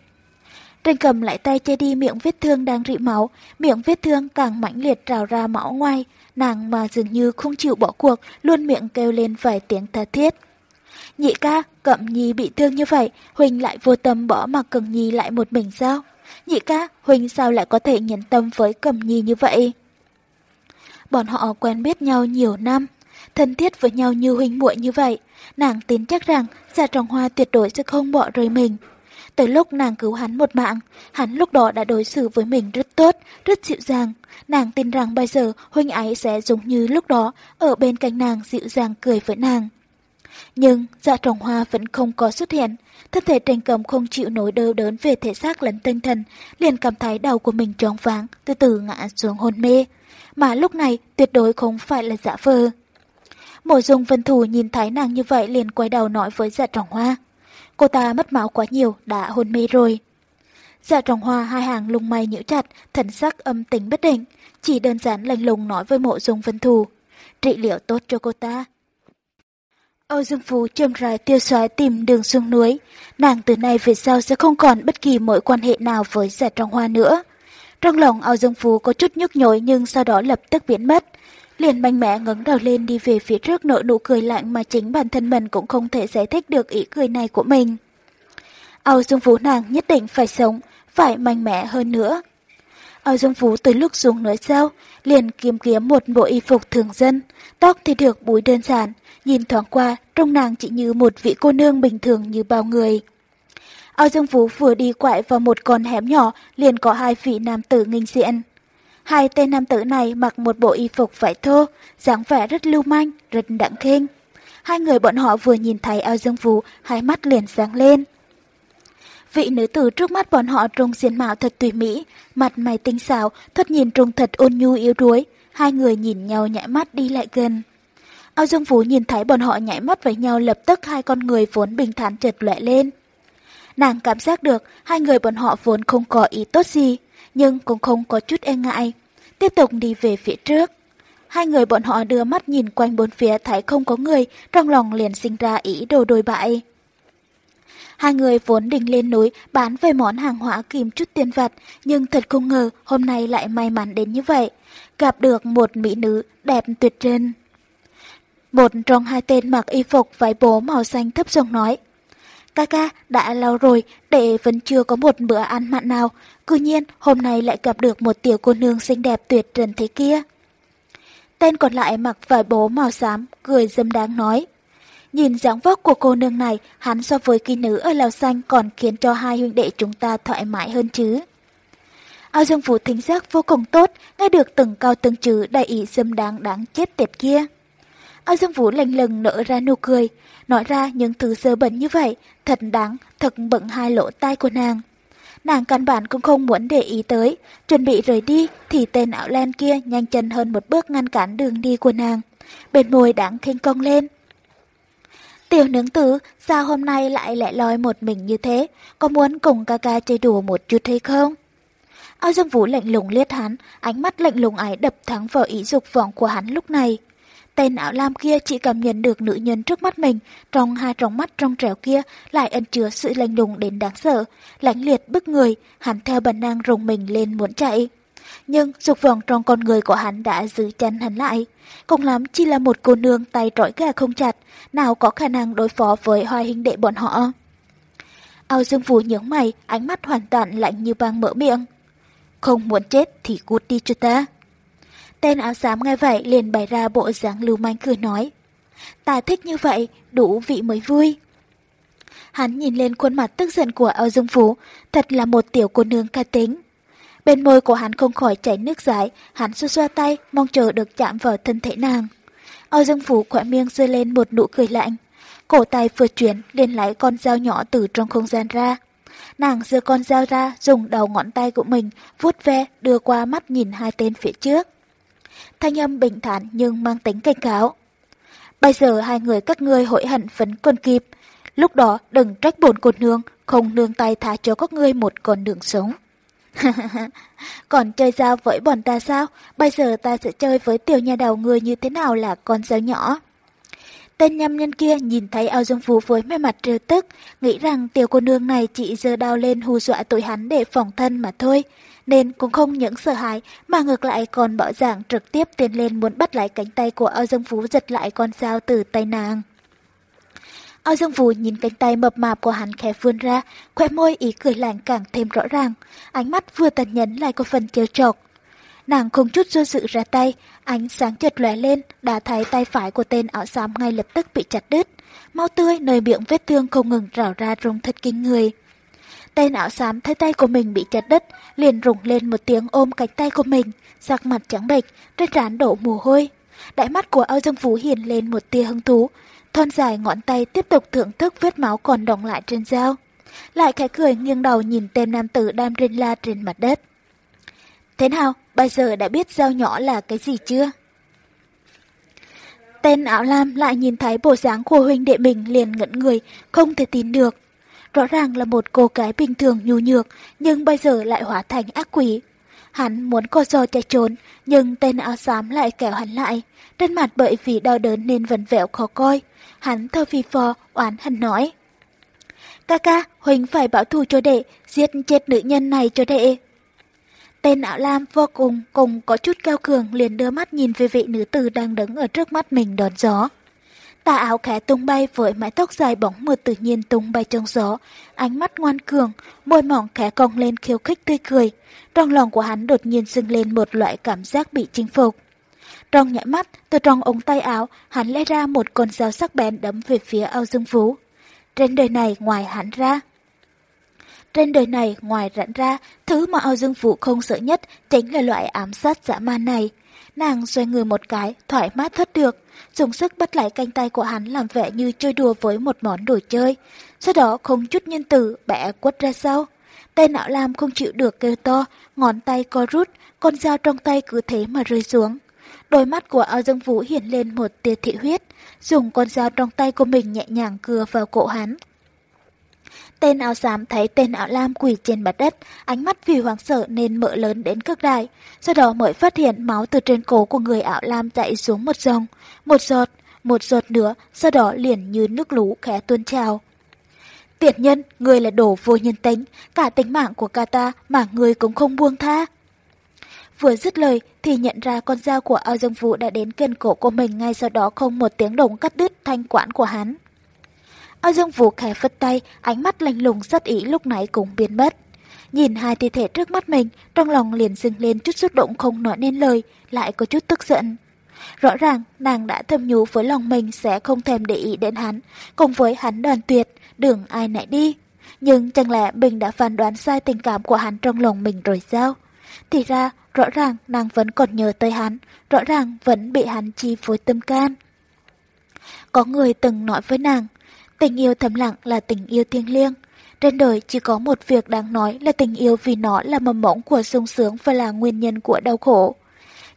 Trình cầm lại tay che đi miệng vết thương đang rỉ máu, miệng vết thương càng mãnh liệt trào ra máu ngoài, nàng mà dường như không chịu bỏ cuộc, luôn miệng kêu lên vài tiếng tha thiết. Nhị ca, cẩm nhi bị thương như vậy, Huỳnh lại vô tâm bỏ mặc cẩm nhi lại một mình sao? Nhị ca, Huỳnh sao lại có thể nhẫn tâm với cẩm nhi như vậy? Bọn họ quen biết nhau nhiều năm, thân thiết với nhau như huynh muội như vậy. Nàng tin chắc rằng Gia Trọng Hoa tuyệt đối sẽ không bỏ rơi mình. Tới lúc nàng cứu hắn một mạng, hắn lúc đó đã đối xử với mình rất tốt, rất dịu dàng. Nàng tin rằng bây giờ huynh ấy sẽ giống như lúc đó, ở bên cạnh nàng dịu dàng cười với nàng. Nhưng dạ trọng hoa vẫn không có xuất hiện. Thân thể tranh cầm không chịu nổi đau đớn về thể xác lẫn tinh thần, liền cảm thấy đầu của mình tròn váng, từ từ ngã xuống hôn mê mà lúc này tuyệt đối không phải là giả vờ. Mộ dung vân thủ nhìn thấy nàng như vậy liền quay đầu nói với dạ trọng hoa. Cô ta mất máu quá nhiều, đã hôn mê rồi. Dạ trọng hoa hai hàng lung mày nhíu chặt, thần sắc âm tính bất định, chỉ đơn giản lành lùng nói với mộ dung vân thủ. Trị liệu tốt cho cô ta. Âu Dương Phú châm rãi tiêu xoáy tìm đường xuống núi. Nàng từ nay về sau sẽ không còn bất kỳ mối quan hệ nào với dạ giả trong hoa nữa. Trong lòng Âu Dương Phú có chút nhức nhối nhưng sau đó lập tức biến mất liền mạnh mẽ ngẩng đầu lên đi về phía trước nở nụ cười lạnh mà chính bản thân mình cũng không thể giải thích được ý cười này của mình. Âu Dương Vũ nàng nhất định phải sống, phải mạnh mẽ hơn nữa. Âu Dương Vũ từ lúc xuống núi sau, liền kiếm kiếm một bộ y phục thường dân, tóc thì được búi đơn giản, nhìn thoáng qua, trông nàng chỉ như một vị cô nương bình thường như bao người. Âu Dương Vũ vừa đi quại vào một con hẻm nhỏ, liền có hai vị nam tử nghinh diện. Hai tên nam tử này mặc một bộ y phục vải thô, dáng vẻ rất lưu manh, rất đẳng khinh. Hai người bọn họ vừa nhìn thấy Âu Dương Vũ, hai mắt liền sáng lên. Vị nữ tử trước mắt bọn họ trông diện mạo thật tùy mỹ, mặt mày tinh xảo, thoạt nhìn trông thật ôn nhu yếu đuối. Hai người nhìn nhau nhảy mắt đi lại gần. Âu Dương Vũ nhìn thấy bọn họ nhảy mắt với nhau lập tức hai con người vốn bình thản chợt lệ lên. Nàng cảm giác được hai người bọn họ vốn không có ý tốt gì, nhưng cũng không có chút e ngại. Tiếp tục đi về phía trước. Hai người bọn họ đưa mắt nhìn quanh bốn phía thấy không có người, trong lòng liền sinh ra ý đồ đồi bại. Hai người vốn định lên núi bán về món hàng hóa kìm chút tiền vặt, nhưng thật không ngờ hôm nay lại may mắn đến như vậy. Gặp được một mỹ nữ đẹp tuyệt trần. Một trong hai tên mặc y phục váy bố màu xanh thấp giọng nói. Ca ca, đã lâu rồi, đệ vẫn chưa có một bữa ăn mặn nào. Cư nhiên, hôm nay lại gặp được một tiểu cô nương xinh đẹp tuyệt trần thế kia. Tên còn lại mặc vải bố màu xám, cười dâm đáng nói. Nhìn dáng vóc của cô nương này, hắn so với kỳ nữ ở Lào Xanh còn khiến cho hai huynh đệ chúng ta thoải mái hơn chứ. Ao Dương Vũ thính giác vô cùng tốt, nghe được từng cao từng chữ đại ý dâm đáng đáng chết tiệt kia. Ao Dương Vũ lành lừng nở ra nụ cười, nói ra những thứ dơ bẩn như vậy, thật đáng, thật bận hai lỗ tai của nàng. Nàng căn bản cũng không muốn để ý tới, chuẩn bị rời đi thì tên ảo len kia nhanh chân hơn một bước ngăn cản đường đi của nàng. Bên môi đáng khinh cong lên. Tiểu nướng tử, sao hôm nay lại lẻ loi một mình như thế? Có muốn cùng ca ca chơi đùa một chút hay không? Ao Dương Vũ lạnh lùng liếc hắn, ánh mắt lạnh lùng ấy đập thẳng vào ý dục vọng của hắn lúc này. Tên ảo lam kia chỉ cảm nhận được nữ nhân trước mắt mình, trong hai tròng mắt trong trẻo kia lại ẩn chứa sự lạnh lùng đến đáng sợ, lãnh liệt bức người, hắn theo bản năng rùng mình lên muốn chạy. Nhưng dục vọng trong con người của hắn đã giữ chân hắn lại. Cùng lắm chỉ là một cô nương tay trói gà không chặt, nào có khả năng đối phó với hoa hình đệ bọn họ. Ao Dương Vũ nhướng mày, ánh mắt hoàn toàn lạnh như băng mở miệng. Không muốn chết thì cút đi cho ta. Tên áo xám nghe vậy liền bày ra bộ dáng lưu manh cười nói. Ta thích như vậy, đủ vị mới vui. Hắn nhìn lên khuôn mặt tức giận của Âu Dương Phú, thật là một tiểu cô nương ca tính. Bên môi của hắn không khỏi chảy nước dãi, hắn xoa xoa tay, mong chờ được chạm vào thân thể nàng. Âu Dương Phú khỏe miệng rơi lên một nụ cười lạnh. Cổ tay vừa chuyển, liền lấy con dao nhỏ từ trong không gian ra. Nàng giơ con dao ra, dùng đầu ngón tay của mình, vuốt ve, đưa qua mắt nhìn hai tên phía trước thanh âm bình thản nhưng mang tính cảnh cáo. Bây giờ hai người các ngươi hội hận vẫn còn kịp. Lúc đó đừng trách bổn cột nương, không nương tay thả cho các ngươi một con đường sống. Còn chơi dao với bọn ta sao? Bây giờ ta sẽ chơi với tiểu nhà đầu người như thế nào là con dao nhỏ? Tên nhâm nhân kia nhìn thấy ao dương phú với mê mặt trêu tức, nghĩ rằng tiểu cô nương này chỉ giờ đau lên hù dọa tội hắn để phòng thân mà thôi nên cũng không những sợ hãi mà ngược lại còn bỏ dạng trực tiếp tiến lên muốn bắt lại cánh tay của Ao Dương Phú giật lại con dao từ tay nàng. Ao Dương Phú nhìn cánh tay mập mạp của hắn khẽ vươn ra, khóe môi ý cười lạnh càng thêm rõ ràng, ánh mắt vừa tần nhấn lại có phần trêu chọc. Nàng không chút do dự ra tay, ánh sáng chợt lóe lên, đã thấy tay phải của tên áo xám ngay lập tức bị chặt đứt. Máu tươi nơi miệng vết thương không ngừng rào ra rung thật kinh người. Tên áo xám thấy tay của mình bị chặt đất, liền rùng lên một tiếng ôm cánh tay của mình, sắc mặt trắng bệch, trên trán đổ mồ hôi. Đại mắt của Âu Dương Phú hiền lên một tia hứng thú, thon dài ngón tay tiếp tục thưởng thức vết máu còn đọng lại trên dao. Lại khẽ cười nghiêng đầu nhìn tên nam tử đang rên la trên mặt đất. Thế nào, bây giờ đã biết dao nhỏ là cái gì chưa? Tên áo lam lại nhìn thấy bộ dáng của huynh đệ mình liền ngẩn người, không thể tin được. Rõ ràng là một cô gái bình thường nhu nhược, nhưng bây giờ lại hóa thành ác quỷ. Hắn muốn co giò chạy trốn, nhưng tên áo xám lại kéo hắn lại. Trên mặt bởi vì đau đớn nên vẫn vẹo khó coi. Hắn thơ phi phò, oán hận nói. Ca ca, Huỳnh phải bảo thù cho đệ, giết chết nữ nhân này cho đệ. Tên áo lam vô cùng cùng có chút cao cường liền đưa mắt nhìn về vị nữ tử đang đứng ở trước mắt mình đón gió. Tà áo khẽ tung bay với mái tóc dài bóng mượt tự nhiên tung bay trong gió, ánh mắt ngoan cường, môi mỏng khẽ cong lên khiêu khích tươi cười. Trong lòng của hắn đột nhiên dâng lên một loại cảm giác bị chinh phục. Trong nhảy mắt, từ trong ống tay áo, hắn lấy ra một con dao sắc bén đấm về phía ao dương vũ. Trên đời này ngoài hắn ra. Trên đời này ngoài rãn ra, thứ mà ao dương vũ không sợ nhất chính là loại ám sát dã man này. Nàng xoay người một cái, thoải mái thoát được, dùng sức bắt lại canh tay của hắn làm vẻ như chơi đùa với một món đồ chơi. Sau đó không chút nhân từ, bẻ quất ra sau. Tên não lam không chịu được kêu to, ngón tay co rút, con dao trong tay cứ thế mà rơi xuống. Đôi mắt của ao dương vũ hiện lên một tia thị huyết, dùng con dao trong tay của mình nhẹ nhàng cưa vào cổ hắn. Tên áo xám thấy tên áo lam quỳ trên mặt đất, ánh mắt vì hoảng sợ nên mở lớn đến cực đại. Sau đó mới phát hiện máu từ trên cổ của người áo lam chạy xuống một dòng, một giọt, một giọt nữa, sau đó liền như nước lũ khẽ tuôn trào. Tiện nhân, người là đổ vô nhân tính, cả tính mạng của Kata mà người cũng không buông tha. Vừa dứt lời thì nhận ra con dao của ao dương vũ đã đến gần cổ của mình ngay sau đó không một tiếng động cắt đứt thanh quản của hắn. Âu dương vũ khẽ phất tay, ánh mắt lạnh lùng rất ý lúc nãy cũng biến mất. Nhìn hai thi thể trước mắt mình, trong lòng liền dừng lên chút xúc động không nói nên lời, lại có chút tức giận. Rõ ràng, nàng đã thầm nhủ với lòng mình sẽ không thèm để ý đến hắn, cùng với hắn đoàn tuyệt, đường ai nãy đi. Nhưng chẳng lẽ mình đã phán đoán sai tình cảm của hắn trong lòng mình rồi sao? Thì ra, rõ ràng nàng vẫn còn nhớ tới hắn, rõ ràng vẫn bị hắn chi phối tâm can. Có người từng nói với nàng, tình yêu thầm lặng là tình yêu thiêng liêng. Trên đời chỉ có một việc đáng nói là tình yêu vì nó là mầm mống của sung sướng và là nguyên nhân của đau khổ.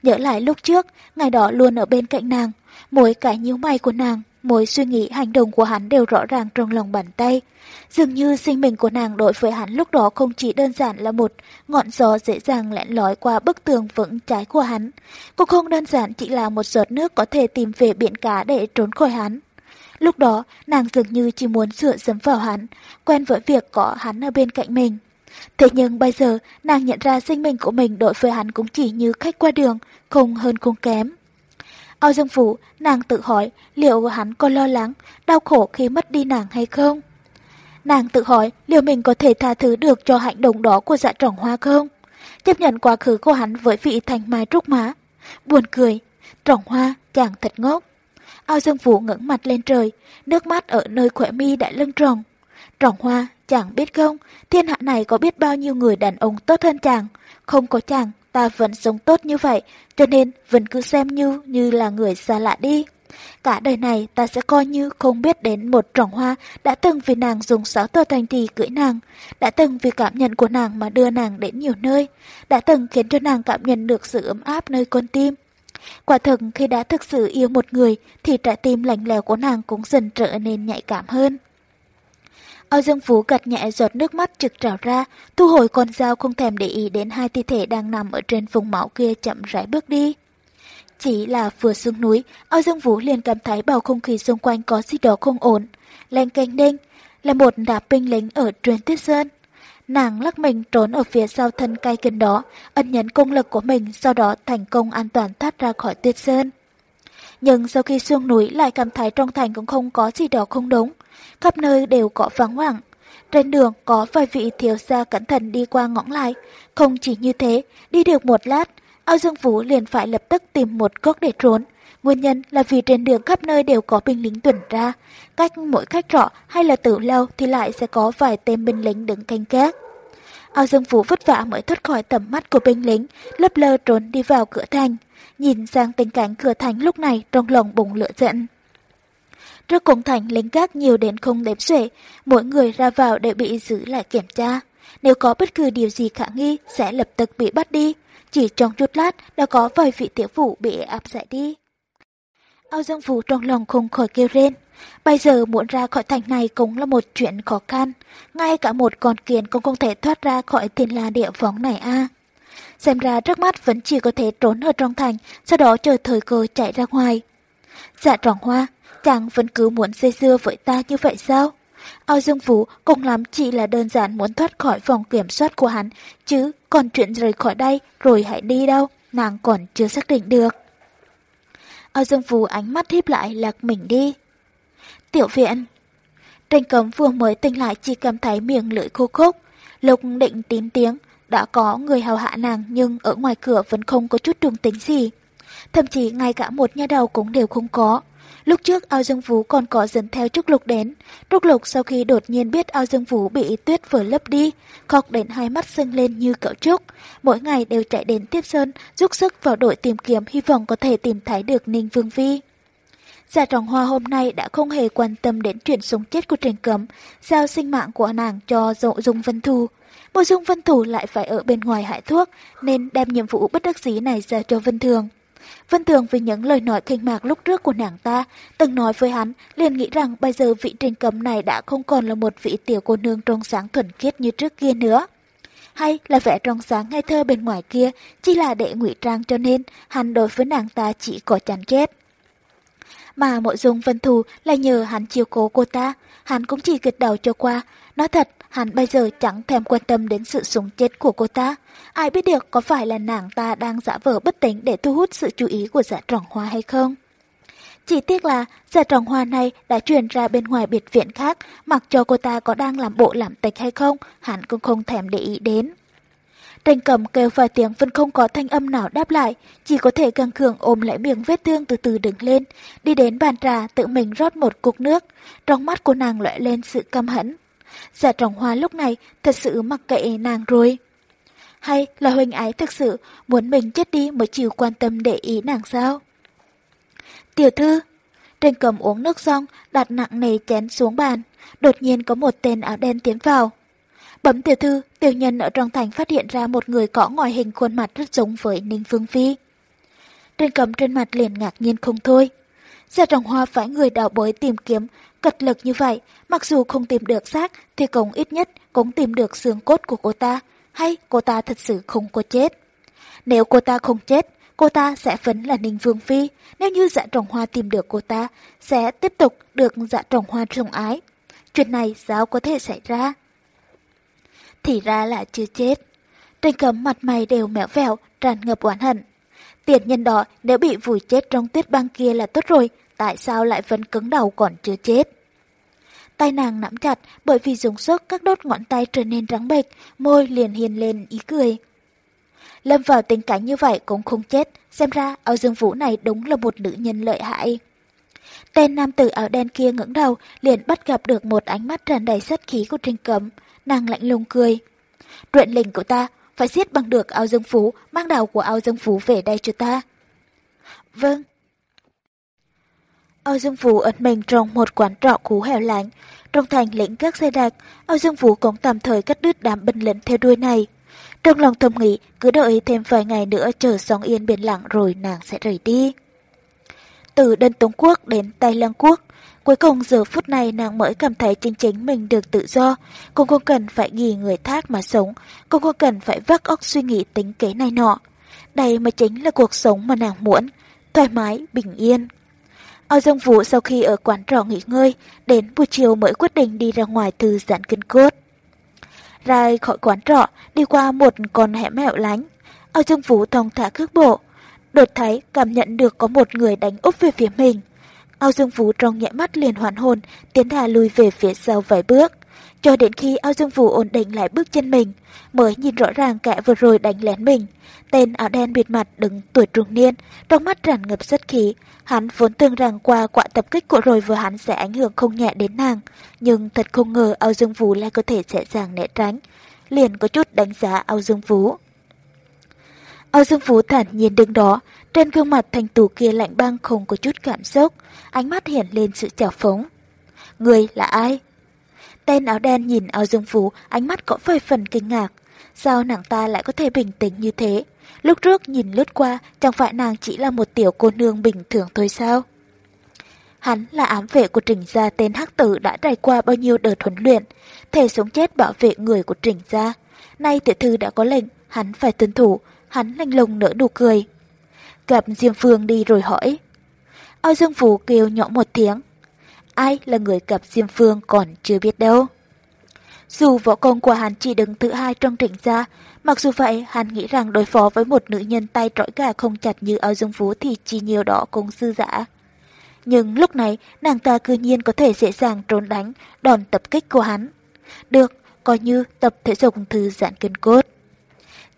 Nhớ lại lúc trước, ngày đó luôn ở bên cạnh nàng, mỗi cái nhíu mày của nàng, mỗi suy nghĩ hành động của hắn đều rõ ràng trong lòng bàn tay. Dường như sinh mệnh của nàng đối với hắn lúc đó không chỉ đơn giản là một ngọn gió dễ dàng lẹn lói qua bức tường vững trái của hắn, cũng không đơn giản chỉ là một giọt nước có thể tìm về biển cá để trốn khỏi hắn. Lúc đó, nàng dường như chỉ muốn dựa dấm vào hắn, quen với việc có hắn ở bên cạnh mình. Thế nhưng bây giờ, nàng nhận ra sinh mệnh của mình đối với hắn cũng chỉ như khách qua đường, không hơn không kém. Ao Dương Phủ, nàng tự hỏi liệu hắn có lo lắng, đau khổ khi mất đi nàng hay không? Nàng tự hỏi liệu mình có thể tha thứ được cho hành động đó của dạ trọng hoa không? Chấp nhận quá khứ của hắn với vị thành mai trúc má. Buồn cười, trọng hoa chàng thật ngốc. Ao Dương Vũ ngẩng mặt lên trời, nước mắt ở nơi khỏe mi đã lưng tròng. Trọng hoa, chàng biết không, thiên hạ này có biết bao nhiêu người đàn ông tốt hơn chàng. Không có chàng, ta vẫn sống tốt như vậy, cho nên vẫn cứ xem như như là người xa lạ đi. Cả đời này ta sẽ coi như không biết đến một trọng hoa đã từng vì nàng dùng sáu tờ thành trì cưỡi nàng, đã từng vì cảm nhận của nàng mà đưa nàng đến nhiều nơi, đã từng khiến cho nàng cảm nhận được sự ấm áp nơi con tim. Quả thực khi đã thực sự yêu một người thì trái tim lạnh lẽo của nàng cũng dần trở nên nhạy cảm hơn. Âu Dương Phú gật nhẹ giọt nước mắt trực trào ra, thu hồi con dao không thèm để ý đến hai thi thể đang nằm ở trên vùng máu kia chậm rãi bước đi. Chỉ là vừa xuống núi, Âu Dương Vũ liền cảm thấy bầu không khí xung quanh có gì đó không ổn. Lên canh đinh, là một đạp binh lính ở truyền tuyết sơn. Nàng lắc mình trốn ở phía sau thân cây kinh đó, ân nhấn công lực của mình, sau đó thành công an toàn thoát ra khỏi tuyết sơn. Nhưng sau khi xuống núi lại cảm thấy trong thành cũng không có gì đó không đúng khắp nơi đều có vắng hoảng. Trên đường có vài vị thiếu gia cẩn thận đi qua ngõ lại. Không chỉ như thế, đi được một lát, Ao Dương Vũ liền phải lập tức tìm một góc để trốn. Nguyên nhân là vì trên đường khắp nơi đều có binh lính tuần tra. Cách mỗi khách trọ hay là tử lâu thì lại sẽ có vài tên binh lính đứng canh gác. Ao Dương Vũ vất vả mới thoát khỏi tầm mắt của binh lính, lấp lơ trốn đi vào cửa thành. Nhìn sang tình cảnh cửa thành lúc này trong lòng bùng lửa giận. Trước cổng thành lính gác nhiều đến không đếm xuể, mỗi người ra vào đều bị giữ lại kiểm tra. Nếu có bất cứ điều gì khả nghi sẽ lập tức bị bắt đi. Chỉ trong chút lát đã có vài vị tiểu phủ bị áp giải đi. Âu Dương Vũ trong lòng không khỏi kêu rên. Bây giờ muốn ra khỏi thành này cũng là một chuyện khó khăn. Ngay cả một con kiến cũng không thể thoát ra khỏi thiên la địa phóng này a. Xem ra trước mắt vẫn chỉ có thể trốn ở trong thành, sau đó chờ thời cơ chạy ra ngoài. Dạ tròn hoa, chàng vẫn cứ muốn dây dưa với ta như vậy sao? Ao Dương Vũ cùng lắm chỉ là đơn giản muốn thoát khỏi vòng kiểm soát của hắn, chứ còn chuyện rời khỏi đây rồi hãy đi đâu, nàng còn chưa xác định được. Ở Dương Phù ánh mắt híp lại lạc mình đi. Tiểu viện Tranh cấm vừa mới tỉnh lại chỉ cảm thấy miệng lưỡi khô khốc. Lục định tín tiếng, đã có người hào hạ nàng nhưng ở ngoài cửa vẫn không có chút trùng tính gì. Thậm chí ngay cả một nhà đầu cũng đều không có. Lúc trước ao dương vũ còn có dẫn theo Trúc Lục đến. Trúc Lục sau khi đột nhiên biết ao dương vũ bị tuyết vừa lấp đi, khóc đến hai mắt sưng lên như cậu Trúc. Mỗi ngày đều chạy đến tiếp sơn, giúp sức vào đội tìm kiếm hy vọng có thể tìm thấy được Ninh Vương Vi. Giả trọng hoa hôm nay đã không hề quan tâm đến chuyện sống chết của Trình Cấm, giao sinh mạng của nàng cho dỗ dung vân thu. bộ dung vân thủ lại phải ở bên ngoài hại thuốc, nên đem nhiệm vụ bất đắc dĩ này ra cho Vân Thường. Vân Thường vì những lời nói khinh mạc lúc trước của nàng ta, từng nói với hắn, liền nghĩ rằng bây giờ vị trình cấm này đã không còn là một vị tiểu cô nương trong sáng thuần khiết như trước kia nữa. Hay là vẻ trong sáng ngây thơ bên ngoài kia chỉ là để ngụy trang cho nên hắn đối với nàng ta chỉ có chán ghét. Mà mộ dung vân thù là nhờ hắn chiều cố cô ta, hắn cũng chỉ gật đầu cho qua. Nói thật, hắn bây giờ chẳng thèm quan tâm đến sự sống chết của cô ta. Ai biết được có phải là nàng ta đang giả vờ bất tỉnh để thu hút sự chú ý của dạ trọng hoa hay không? Chỉ tiếc là dạ trọng hoa này đã truyền ra bên ngoài biệt viện khác, mặc cho cô ta có đang làm bộ làm tịch hay không, hắn cũng không thèm để ý đến. Tranh cầm kêu vài tiếng vẫn không có thanh âm nào đáp lại, chỉ có thể căng cường ôm lại miệng vết thương từ từ đứng lên, đi đến bàn trà tự mình rót một cục nước, trong mắt của nàng lóe lên sự căm hẫn. Giả dạ trọng hoa lúc này thật sự mặc kệ nàng rồi. Hay là huynh ái thực sự muốn mình chết đi mới chịu quan tâm để ý nàng sao? Tiểu thư, Tranh cầm uống nước xong, đặt nặng nề chén xuống bàn. Đột nhiên có một tên áo đen tiến vào. Bấm tiểu thư, tiểu nhân ở trong thành phát hiện ra một người có ngoại hình khuôn mặt rất giống với Ninh Phương Phi. Trên cầm trên mặt liền ngạc nhiên không thôi. Gia trọng hoa phải người đào bới tìm kiếm, cật lực như vậy, mặc dù không tìm được xác thì cũng ít nhất cũng tìm được xương cốt của cô ta, hay cô ta thật sự không có chết. Nếu cô ta không chết, cô ta sẽ vẫn là Ninh Vương Phi, nếu như dạ trọng hoa tìm được cô ta, sẽ tiếp tục được dạ trọng hoa sủng ái. Chuyện này sao có thể xảy ra? Thì ra là chưa chết. Trên cấm mặt mày đều mẻo vẹo, tràn ngập oán hận. Tiện nhân đó nếu bị vùi chết trong tuyết băng kia là tốt rồi, tại sao lại vẫn cứng đầu còn chưa chết? Tay nàng nắm chặt bởi vì dùng sức các đốt ngón tay trở nên trắng bệch, môi liền hiền lên ý cười. Lâm vào tình cảnh như vậy cũng không chết, xem ra áo dương vũ này đúng là một nữ nhân lợi hại. Tên nam tử áo đen kia ngẩng đầu liền bắt gặp được một ánh mắt tràn đầy sát khí của Trình Cấm, nàng lạnh lùng cười. Truyện lệnh của ta, phải giết bằng được ao dương phú, mang đầu của ao dương phú về đây cho ta. Vâng. Ao Dương Phú ẩn mình trong một quán trọ cũ hẻo lánh. Trong thành lĩnh các xe đạp, Ao Dương Phú cũng tạm thời cắt đứt đám binh lính theo đuôi này. Trong lòng thầm nghĩ, cứ đợi thêm vài ngày nữa chờ sóng yên biển lặng rồi nàng sẽ rời đi. Từ Đơn Tống Quốc đến Tây Lăng Quốc, Cuối cùng giờ phút này nàng mới cảm thấy chính chính mình được tự do, cũng không cần phải ghi người thác mà sống, cũng không cần phải vắt óc suy nghĩ tính kế này nọ. Đây mới chính là cuộc sống mà nàng muốn, thoải mái, bình yên. Ao Dương Vũ sau khi ở quán trọ nghỉ ngơi, đến buổi chiều mới quyết định đi ra ngoài thư giãn cân cốt. Ra khỏi quán trọ, đi qua một con hẻm hẻo lánh. Ao Dương Vũ thong thả cước bộ, đột thấy cảm nhận được có một người đánh úp về phía mình. Ao Dương Vũ trong nhẹ mắt liền hoàn hồn, tiến đà lùi về phía sau vài bước. Cho đến khi Ao Dương Vũ ổn định lại bước chân mình, mới nhìn rõ ràng kẻ vừa rồi đánh lén mình. Tên áo đen bịt mặt đứng tuổi trung niên, trong mắt tràn ngập rất khí. Hắn vốn tưởng rằng qua quả tập kích của rồi vừa hắn sẽ ảnh hưởng không nhẹ đến nàng. Nhưng thật không ngờ Ao Dương Vũ lại có thể dễ dàng né tránh. Liền có chút đánh giá Ao Dương Vũ. Ao Dương Vũ thản nhiên đứng đó, trên gương mặt thành tù kia lạnh băng không có chút cảm xúc, ánh mắt hiện lên sự chảo phóng. Người là ai? Tên áo đen nhìn ao Dương phú, ánh mắt có vài phần kinh ngạc. Sao nàng ta lại có thể bình tĩnh như thế? Lúc trước nhìn lướt qua, chẳng phải nàng chỉ là một tiểu cô nương bình thường thôi sao? Hắn là ám vệ của trình gia tên Hắc Tử đã trải qua bao nhiêu đợt huấn luyện, thể sống chết bảo vệ người của trình gia. Nay tiểu thư đã có lệnh, hắn phải tuân thủ, hắn lanh lùng nở nụ cười. Gặp Diêm Phương đi rồi hỏi. Âu Dương Vũ kêu nhỏ một tiếng. ai là người gặp Diêm Phương còn chưa biết đâu. Dù võ công của hắn chỉ đứng thứ hai trong trịnh gia, mặc dù vậy hắn nghĩ rằng đối phó với một nữ nhân tay trói gà không chặt như Âu dương phú thì chỉ nhiều đó cũng dư dã. Nhưng lúc này nàng ta cư nhiên có thể dễ dàng trốn đánh đòn tập kích của hắn. Được, coi như tập thể dục thư giãn kiên cốt.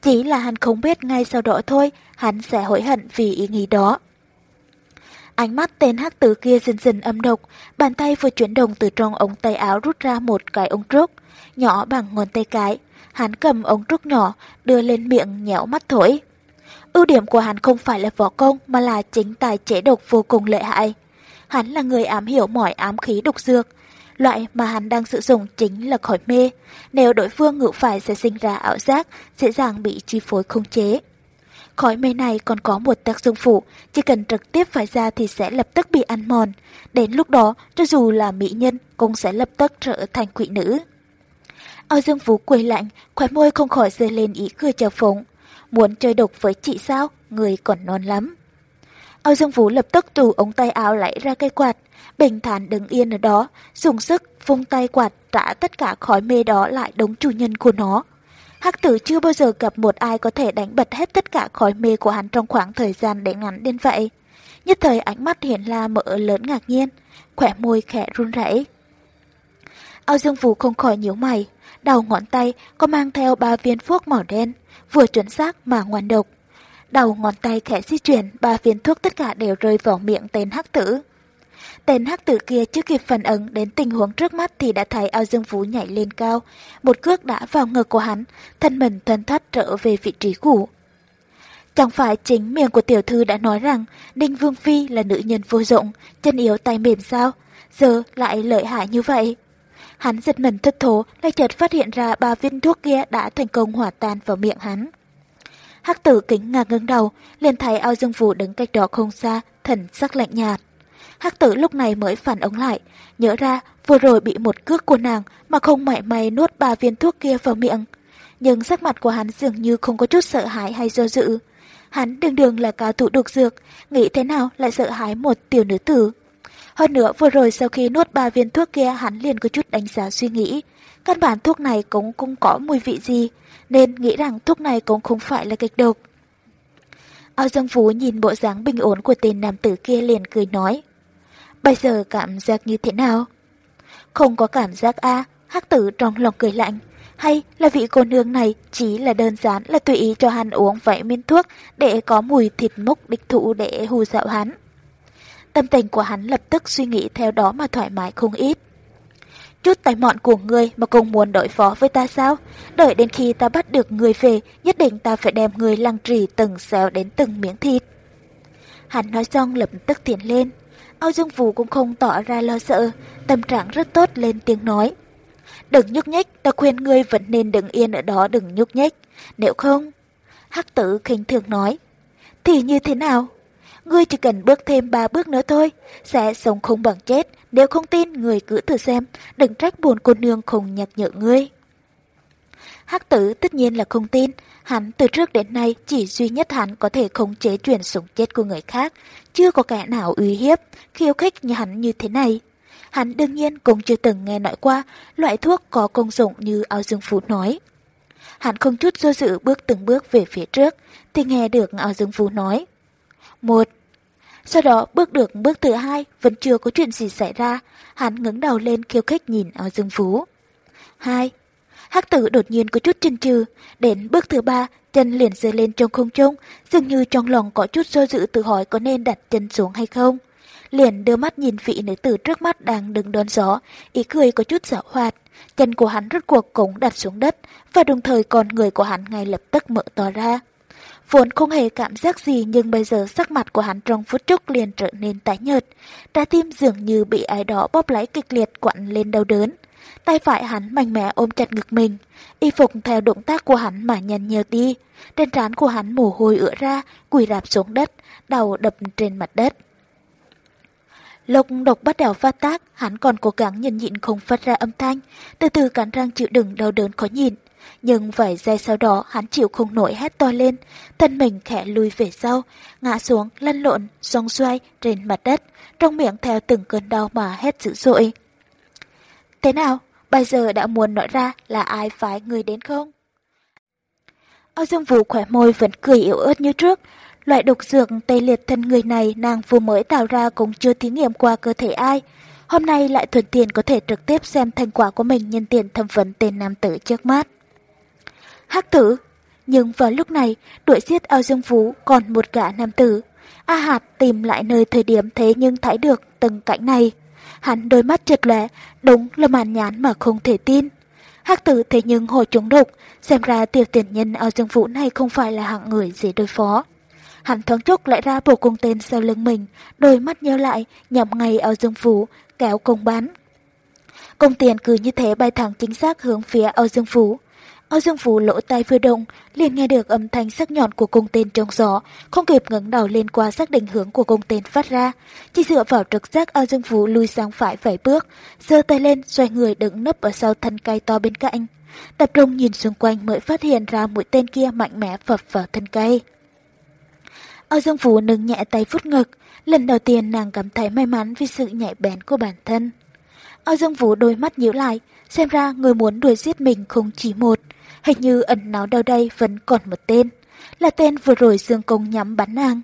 Chỉ là hắn không biết ngay sau đó thôi, hắn sẽ hối hận vì ý nghĩ đó. Ánh mắt tên hắc tử kia dần dần âm độc, bàn tay vừa chuyển động từ trong ống tay áo rút ra một cái ống trúc, nhỏ bằng ngón tay cái. Hắn cầm ống trúc nhỏ, đưa lên miệng nhéo mắt thổi. Ưu điểm của hắn không phải là võ công mà là chính tài chế độc vô cùng lợi hại. Hắn là người ám hiểu mọi ám khí độc dược. Loại mà hắn đang sử dụng chính là khói mê. Nếu đối phương ngự phải sẽ sinh ra ảo giác, dễ dàng bị chi phối không chế. Khói mê này còn có một tác dụng phụ, chỉ cần trực tiếp phải ra thì sẽ lập tức bị ăn mòn. Đến lúc đó, cho dù là mỹ nhân cũng sẽ lập tức trở thành quỷ nữ. Ao Dương Vũ quỳ lạnh, khóe môi không khỏi rơi lên ý cười chào phúng. Muốn chơi độc với chị sao? Người còn non lắm. Ao Dương Vũ lập tức tù ống tay áo lấy ra cây quạt, bình thản đứng yên ở đó, dùng sức vung tay quạt trả tất cả khói mê đó lại đống chủ nhân của nó. Hắc tử chưa bao giờ gặp một ai có thể đánh bật hết tất cả khói mê của hắn trong khoảng thời gian để ngắn đến vậy. Nhất thời ánh mắt hiện la mở lớn ngạc nhiên, khỏe môi khẽ run rẩy. Ao Dương Vũ không khỏi nhíu mày, đầu ngón tay có mang theo ba viên thuốc màu đen, vừa chuẩn xác mà ngoan độc. Đầu ngón tay khẽ di chuyển, ba viên thuốc tất cả đều rơi vào miệng tên hắc tử. Tên hắc tử kia chưa kịp phản ứng đến tình huống trước mắt thì đã thấy ao dương phú nhảy lên cao. Một cước đã vào ngực của hắn, thân mình thân thắt trở về vị trí cũ. Chẳng phải chính miệng của tiểu thư đã nói rằng Đinh Vương Phi là nữ nhân vô dụng, chân yếu tay mềm sao, giờ lại lợi hại như vậy. Hắn giật mình thất thố, lại chợt phát hiện ra ba viên thuốc kia đã thành công hỏa tan vào miệng hắn. Hắc tử kính ngạc ngưng đầu, liền thấy ao dương phủ đứng cách đó không xa, thần sắc lạnh nhạt. Hắc tử lúc này mới phản ứng lại, nhớ ra vừa rồi bị một cước của nàng mà không mảy may nuốt ba viên thuốc kia vào miệng. Nhưng sắc mặt của hắn dường như không có chút sợ hãi hay do dự. Hắn đường đường là cao thủ độc dược, nghĩ thế nào lại sợ hãi một tiểu nữ tử. Hơn nữa vừa rồi sau khi nuốt ba viên thuốc kia hắn liền có chút đánh giá suy nghĩ. Căn bản thuốc này cũng không có mùi vị gì, nên nghĩ rằng thuốc này cũng không phải là kịch độc. Ao Dương Phú nhìn bộ dáng bình ổn của tên nam tử kia liền cười nói. Bây giờ cảm giác như thế nào? Không có cảm giác a hắc tử trong lòng cười lạnh. Hay là vị cô nương này chỉ là đơn giản là tùy ý cho hắn uống vài miên thuốc để có mùi thịt mốc địch thụ để hù dạo hắn. Tâm tình của hắn lập tức suy nghĩ theo đó mà thoải mái không ít. Chút tài mọn của ngươi mà cũng muốn đối phó với ta sao? Đợi đến khi ta bắt được người về, nhất định ta phải đem người lăng trì từng xéo đến từng miếng thịt. Hắn nói xong lập tức tiến lên. Âu Dương Vũ cũng không tỏ ra lo sợ, tâm trạng rất tốt lên tiếng nói. Đừng nhúc nhích, ta khuyên ngươi vẫn nên đứng yên ở đó đừng nhúc nhích. Nếu không... Hắc tử khinh thường nói. Thì như thế nào? Ngươi chỉ cần bước thêm ba bước nữa thôi, sẽ sống không bằng chết. Nếu không tin, người cứ thử xem, đừng trách buồn cô nương không nhắc nhở ngươi. Hắc tử tất nhiên là không tin, hắn từ trước đến nay chỉ duy nhất hắn có thể khống chế chuyển sống chết của người khác, chưa có kẻ nào uy hiếp, khiêu khích như hắn như thế này. Hắn đương nhiên cũng chưa từng nghe nói qua loại thuốc có công dụng như ao dương phú nói. Hắn không chút do dự bước từng bước về phía trước, thì nghe được ao dương phú nói. Một, sau đó bước được bước thứ hai, vẫn chưa có chuyện gì xảy ra, hắn ngẩng đầu lên khiêu khích nhìn ao dương phú. Hai, hắc tử đột nhiên có chút chần chừ, đến bước thứ ba, chân liền rơi lên trong không trung, dường như trong lòng có chút do dự tự hỏi có nên đặt chân xuống hay không. Liền đưa mắt nhìn vị nữ tử trước mắt đang đứng đón gió, ý cười có chút dạo hoạt. Chân của hắn rốt cuộc cũng đặt xuống đất, và đồng thời con người của hắn ngay lập tức mở to ra. Vốn không hề cảm giác gì nhưng bây giờ sắc mặt của hắn trong phút chốc liền trở nên tái nhợt. Trái tim dường như bị ai đó bóp lấy kịch liệt quặn lên đau đớn. Tay phải hắn mạnh mẽ ôm chặt ngực mình. Y phục theo động tác của hắn mà nhăn nhờ đi. Trên trán của hắn mồ hôi ứa ra, quỳ rạp xuống đất, đầu đập trên mặt đất. Lộc độc bắt đầu phát tác, hắn còn cố gắng nhẫn nhịn không phát ra âm thanh, từ từ cắn răng chịu đựng đau đớn khó nhịn. Nhưng vài giây sau đó hắn chịu không nổi hét to lên, thân mình khẽ lùi về sau, ngã xuống lăn lộn, xoong xoay trên mặt đất, trong miệng theo từng cơn đau mà hét dữ dội. Thế nào, bây giờ đã muốn nói ra là ai phái người đến không? Âu Dương Vũ khỏe môi vẫn cười yếu ớt như trước, Loại độc dược tê liệt thân người này nàng vừa mới tạo ra cũng chưa thí nghiệm qua cơ thể ai. Hôm nay lại thuận tiện có thể trực tiếp xem thành quả của mình nhân tiện thẩm vấn tên nam tử trước mắt. Hắc tử Nhưng vào lúc này, đuổi giết Âu dương Vũ còn một gã nam tử. A hạt tìm lại nơi thời điểm thế nhưng thấy được từng cảnh này. Hắn đôi mắt chật lẻ, đúng là màn nhán mà không thể tin. Hắc tử thế nhưng hồi trúng đục, xem ra tiểu tiền nhân ở dương vũ này không phải là hạng người dễ đối phó. Hắn thoáng chốc lại ra bộ cung tên sau lưng mình, đôi mắt nhớ lại, nhắm ngay ao dương vũ, kéo công bán. Công tiền cứ như thế bay thẳng chính xác hướng phía ao dương vũ. Âu dương phú lỗ tay vừa động, liền nghe được âm thanh sắc nhọn của cung tên trong gió, không kịp ngẩng đầu lên qua xác định hướng của cung tên phát ra. Chỉ dựa vào trực giác Âu dương phú lùi sang phải vài bước, giơ tay lên xoay người đứng nấp ở sau thân cây to bên cạnh. Tập trung nhìn xung quanh mới phát hiện ra mũi tên kia mạnh mẽ phập vào thân cây. Âu Dương Phú nâng nhẹ tay phút ngực, lần đầu tiên nàng cảm thấy may mắn vì sự nhạy bén của bản thân. Âu Dương Vũ đôi mắt nhíu lại, xem ra người muốn đuổi giết mình không chỉ một, hình như ẩn náu đâu đây vẫn còn một tên, là tên vừa rồi Dương Công nhắm bắn nàng.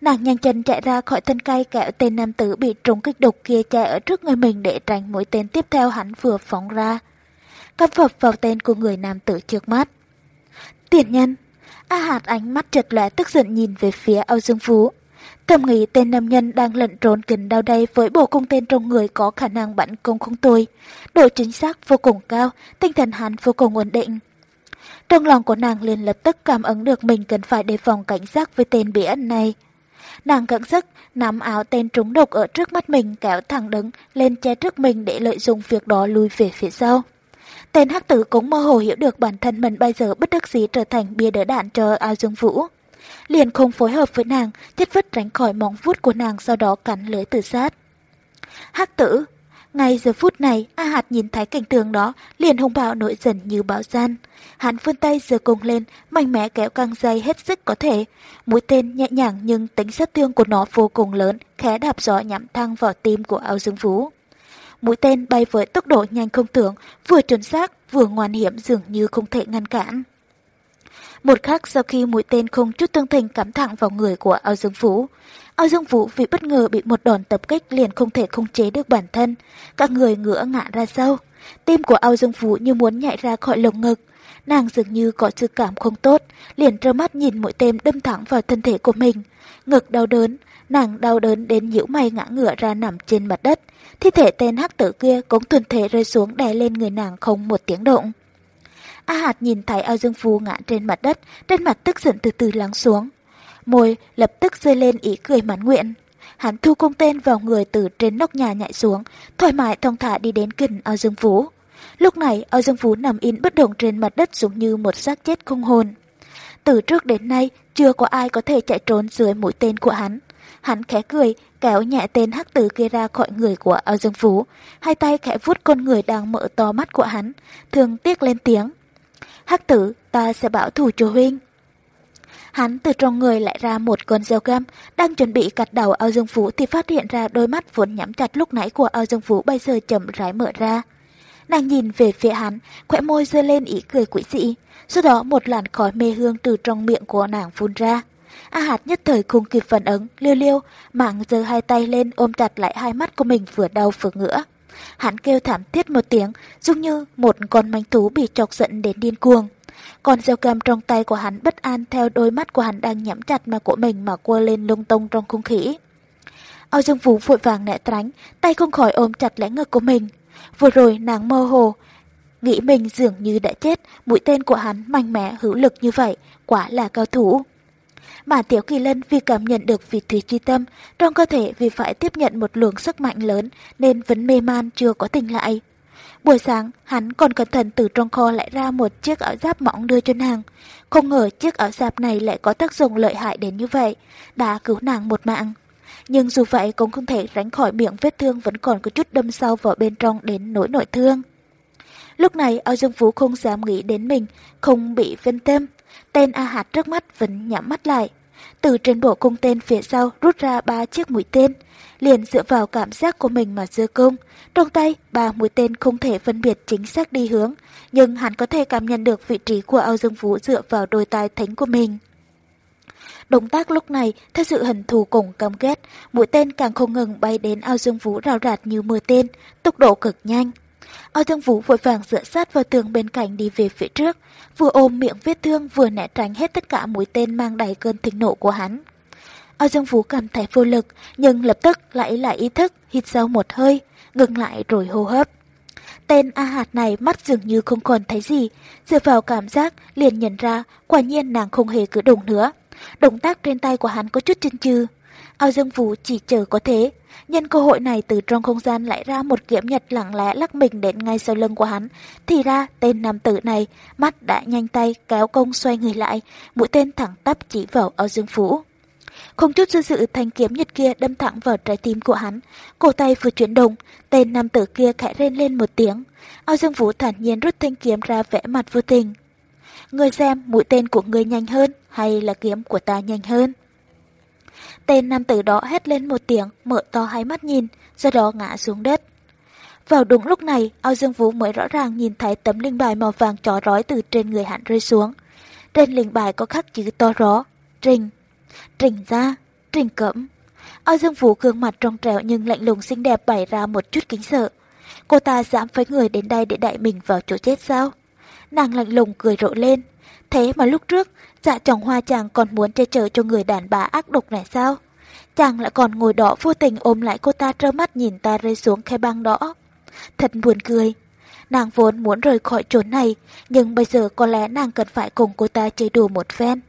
Nàng nhanh chân chạy ra khỏi thân cây kẹo tên nam tử bị trúng kích độc kia chạy ở trước người mình để tránh mũi tên tiếp theo hắn vừa phóng ra. Cắm phập vào tên của người nam tử trước mắt. Tiền nhân, A hạt ánh mắt chật lẻ tức giận nhìn về phía Âu Dương Phú. Thầm nghĩ tên nam nhân đang lận trốn kinh đau đây với bộ cung tên trong người có khả năng bắn công không tôi. Độ chính xác vô cùng cao, tinh thần hắn vô cùng ổn định. Trong lòng của nàng liền lập tức cảm ứng được mình cần phải đề phòng cảnh giác với tên bí ẩn này. Nàng cẩn sức nắm áo tên trúng độc ở trước mắt mình kéo thẳng đứng lên che trước mình để lợi dụng việc đó lùi về phía sau. Tên hắc tử cũng mơ hồ hiểu được bản thân mình bây giờ bất đắc dĩ trở thành bia đỡ đạn cho ao dương vũ. Liền không phối hợp với nàng, chất vứt tránh khỏi móng vuốt của nàng sau đó cắn lưỡi tự sát. Hắc tử, ngay giờ phút này, A Hạt nhìn thấy cảnh tượng đó, liền hung bạo nổi giận như bão gian. Hắn vươn tay giơ cùng lên, mạnh mẽ kéo căng dây hết sức có thể. Mũi tên nhẹ nhàng nhưng tính sát thương của nó vô cùng lớn, khẽ đạp gió nhắm thăng vào tim của Âu dương Phú. Mũi tên bay với tốc độ nhanh không tưởng, vừa chuẩn xác, vừa ngoan hiểm dường như không thể ngăn cản. Một khắc sau khi mũi tên không chút tương tình cắm thẳng vào người của Âu Dương Phú. Ao Dương Vũ vì bất ngờ bị một đòn tập kích liền không thể không chế được bản thân. Các người ngửa ngã ra sau. Tim của Ao Dương Vũ như muốn nhảy ra khỏi lồng ngực. Nàng dường như có sự cảm không tốt, liền trơ mắt nhìn mũi tên đâm thẳng vào thân thể của mình. Ngực đau đớn, nàng đau đớn đến nhíu mày ngã ngửa ra nằm trên mặt đất. Thi thể tên hắc tử kia cũng thuần thể rơi xuống đè lên người nàng không một tiếng động. A hạt nhìn thấy ao dương phú ngã trên mặt đất, trên mặt tức giận từ từ lắng xuống. Môi lập tức rơi lên ý cười mãn nguyện. Hắn thu cung tên vào người từ trên nóc nhà nhảy xuống, thoải mái thong thả đi đến gần ao dương phú. Lúc này, ao dương phú nằm in bất động trên mặt đất giống như một xác chết không hồn. Từ trước đến nay, chưa có ai có thể chạy trốn dưới mũi tên của hắn. Hắn khẽ cười, kéo nhẹ tên hắc tử kia ra khỏi người của ao dương phú. Hai tay khẽ vuốt con người đang mở to mắt của hắn, thường tiếc lên tiếng. Hắc tử, ta sẽ bảo thủ cho huynh. Hắn từ trong người lại ra một con dao găm, đang chuẩn bị cắt đầu ao dương phú thì phát hiện ra đôi mắt vốn nhắm chặt lúc nãy của ao dương phú bây giờ chậm rãi mở ra. Nàng nhìn về phía hắn, khỏe môi dơ lên ý cười quỷ dị. Sau đó một làn khói mê hương từ trong miệng của nàng phun ra. A hạt nhất thời không kịp phản ứng, liêu liêu, mạng giơ hai tay lên ôm chặt lại hai mắt của mình vừa đau vừa ngửa. Hắn kêu thảm thiết một tiếng, giống như một con manh thú bị chọc giận đến điên cuồng. Còn dao cầm trong tay của hắn bất an theo đôi mắt của hắn đang nhắm chặt mà của mình mà quơ lên lung tung trong không khí. Ao Dương Vũ vội vàng né tránh, tay không khỏi ôm chặt lấy ngực của mình. Vừa rồi nàng mơ hồ, nghĩ mình dường như đã chết, mũi tên của hắn mạnh mẽ hữu lực như vậy, quả là cao thủ. Mà Tiểu Kỳ Lân vì cảm nhận được vị thủy chi tâm, trong cơ thể vì phải tiếp nhận một luồng sức mạnh lớn nên vẫn mê man chưa có tỉnh lại. Buổi sáng, hắn còn cẩn thận từ trong kho lại ra một chiếc áo giáp mỏng đưa cho nàng. Không ngờ chiếc áo giáp này lại có tác dụng lợi hại đến như vậy, đã cứu nàng một mạng. Nhưng dù vậy cũng không thể tránh khỏi miệng vết thương vẫn còn có chút đâm sâu vào bên trong đến nỗi nội thương. Lúc này Âu Dương Vũ không dám nghĩ đến mình, không bị phân tâm. Tên A Hạt trước mắt vẫn nhắm mắt lại. Từ trên bộ cung tên phía sau rút ra ba chiếc mũi tên, liền dựa vào cảm giác của mình mà dơ cung. Trong tay, ba mũi tên không thể phân biệt chính xác đi hướng, nhưng hắn có thể cảm nhận được vị trí của Âu Dương Vũ dựa vào đôi tai thánh của mình. Động tác lúc này, theo sự hận thù cùng căm ghét, mũi tên càng không ngừng bay đến Ao Dương Vũ rào rạt như mưa tên, tốc độ cực nhanh. Ao Dương Vũ vội vàng dựa sát vào tường bên cạnh đi về phía trước, vừa ôm miệng vết thương vừa né tránh hết tất cả mũi tên mang đầy cơn thịnh nộ của hắn. Ao Dương Vũ cảm thấy vô lực, nhưng lập tức lại lại ý thức, hít sâu một hơi, ngừng lại rồi hô hấp. Tên A Hạt này mắt dường như không còn thấy gì, dựa vào cảm giác liền nhận ra quả nhiên nàng không hề cử động nữa. Động tác trên tay của hắn có chút chân chừ. Ao Dương Vũ chỉ chờ có thế. Nhân cơ hội này từ trong không gian lại ra một kiếm nhật lặng lẽ lắc mình đến ngay sau lưng của hắn. Thì ra tên nam tử này mắt đã nhanh tay kéo công xoay người lại, mũi tên thẳng tắp chỉ vào Ao Dương Vũ. Không chút do dự thanh kiếm nhật kia đâm thẳng vào trái tim của hắn. Cổ tay vừa chuyển động, tên nam tử kia khẽ rên lên một tiếng. Ao Dương Vũ thản nhiên rút thanh kiếm ra vẽ mặt vô tình. Người xem mũi tên của người nhanh hơn hay là kiếm của ta nhanh hơn. Tên nam tử đó hét lên một tiếng, mở to hai mắt nhìn, sau đó ngã xuống đất. Vào đúng lúc này, ao dương vũ mới rõ ràng nhìn thấy tấm linh bài màu vàng chó rói từ trên người hắn rơi xuống. Trên linh bài có khắc chữ to rõ, trình, trình ra, trình cẩm. Ao dương vũ gương mặt trong trẻo nhưng lạnh lùng xinh đẹp bày ra một chút kính sợ. Cô ta dám phái người đến đây để đại mình vào chỗ chết sao? Nàng lạnh lùng cười rộ lên. Thế mà lúc trước, dạ chồng hoa chàng còn muốn che chở cho người đàn bà ác độc này sao? Chàng lại còn ngồi đó vô tình ôm lại cô ta trơ mắt nhìn ta rơi xuống khe băng đó. Thật buồn cười. Nàng vốn muốn rời khỏi chỗ này, nhưng bây giờ có lẽ nàng cần phải cùng cô ta chơi đùa một phen.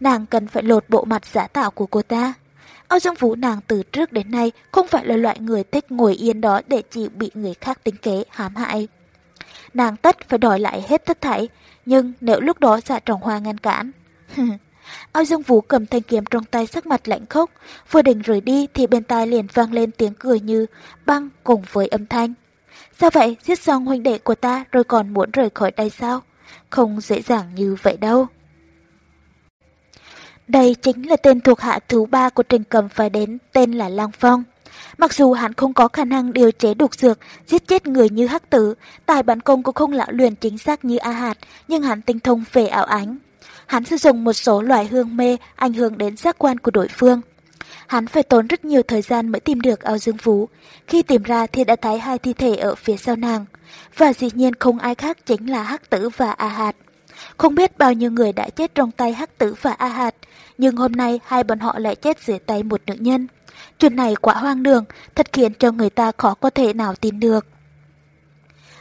Nàng cần phải lột bộ mặt giả tạo của cô ta. Âu Dương Vũ nàng từ trước đến nay không phải là loại người thích ngồi yên đó để chịu bị người khác tính kế hãm hại nàng tất phải đòi lại hết tất thảy, nhưng nếu lúc đó dạ trọng hoa ngăn cản. Ao Dương Vũ cầm thanh kiếm trong tay sắc mặt lạnh khốc, vừa định rời đi thì bên tai liền vang lên tiếng cười như băng cùng với âm thanh. Sao vậy, giết xong huynh đệ của ta rồi còn muốn rời khỏi đây sao? Không dễ dàng như vậy đâu. Đây chính là tên thuộc hạ thứ ba của Trình Cầm phải đến, tên là Lang Phong. Mặc dù hắn không có khả năng điều chế đục dược, giết chết người như hắc tử, tài bản công cũng không lão luyện chính xác như A Hạt, nhưng hắn tinh thông về ảo ánh. Hắn sử dụng một số loại hương mê ảnh hưởng đến giác quan của đối phương. Hắn phải tốn rất nhiều thời gian mới tìm được ao dương phú. Khi tìm ra thì đã thấy hai thi thể ở phía sau nàng. Và dĩ nhiên không ai khác chính là Hắc Tử và A Hạt. Không biết bao nhiêu người đã chết trong tay Hắc Tử và A Hạt, nhưng hôm nay hai bọn họ lại chết dưới tay một nữ nhân. Chuyện này quá hoang đường, thật khiến cho người ta khó có thể nào tin được.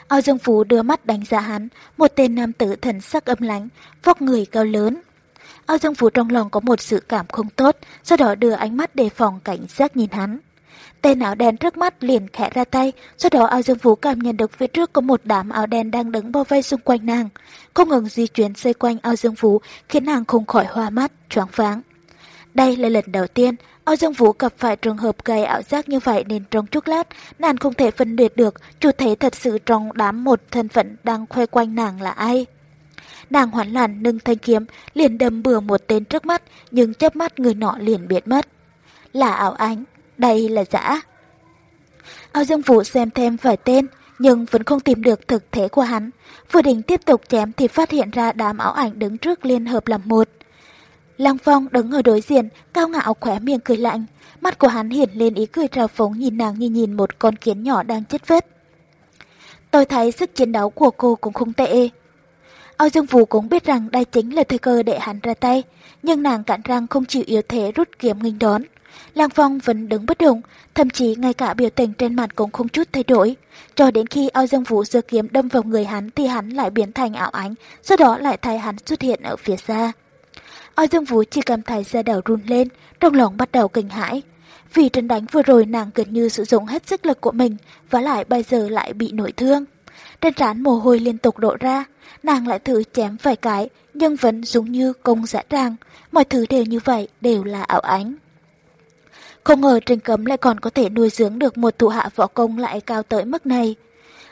Ao Dương Phú đưa mắt đánh giá hắn, một tên nam tử thần sắc âm lánh, vóc người cao lớn. Ao Dương Phú trong lòng có một sự cảm không tốt, sau đó đưa ánh mắt đề phòng cảnh giác nhìn hắn. Tên áo đen trước mắt liền khẽ ra tay, sau đó Ao Dương Phú cảm nhận được phía trước có một đám áo đen đang đứng bao vây xung quanh nàng. Không ngừng di chuyển xoay quanh Ao Dương Phú khiến nàng không khỏi hoa mắt, choáng váng. Đây là lần đầu tiên Âu Dương Vũ gặp phải trường hợp gây ảo giác như vậy nên trong chút lát, nàng không thể phân biệt được chủ thể thật sự trong đám một thân phận đang khoe quanh nàng là ai. Nàng hoảng loạn nâng thanh kiếm, liền đâm bừa một tên trước mắt, nhưng chớp mắt người nọ liền biến mất. Là ảo ánh, đây là giả. Âu Dương Vũ xem thêm vài tên, nhưng vẫn không tìm được thực thể của hắn. Vừa định tiếp tục chém thì phát hiện ra đám ảo ảnh đứng trước liên hợp làm một. Lăng Phong đứng ở đối diện, cao ngạo khỏe miệng cười lạnh. Mắt của hắn hiển lên ý cười trào phóng nhìn nàng như nhìn một con kiến nhỏ đang chết vết. Tôi thấy sức chiến đấu của cô cũng không tệ. Âu Dương Vũ cũng biết rằng đây chính là thời cơ để hắn ra tay, nhưng nàng cản răng không chịu yếu thế rút kiếm nghênh đón. Lăng Phong vẫn đứng bất động, thậm chí ngay cả biểu tình trên mặt cũng không chút thay đổi. Cho đến khi Âu Dương Vũ giơ kiếm đâm vào người hắn thì hắn lại biến thành ảo ánh, sau đó lại thay hắn xuất hiện ở phía xa. Âu Dương Vũ chỉ cảm thấy da đầu run lên, trong lòng bắt đầu kinh hãi. Vì trận đánh vừa rồi nàng gần như sử dụng hết sức lực của mình, và lại bây giờ lại bị nổi thương. Trên trán mồ hôi liên tục đổ ra, nàng lại thử chém vài cái, nhưng vẫn giống như công dã tràng, mọi thứ đều như vậy, đều là ảo ánh. Không ngờ Trình Cấm lại còn có thể nuôi dưỡng được một thủ hạ võ công lại cao tới mức này.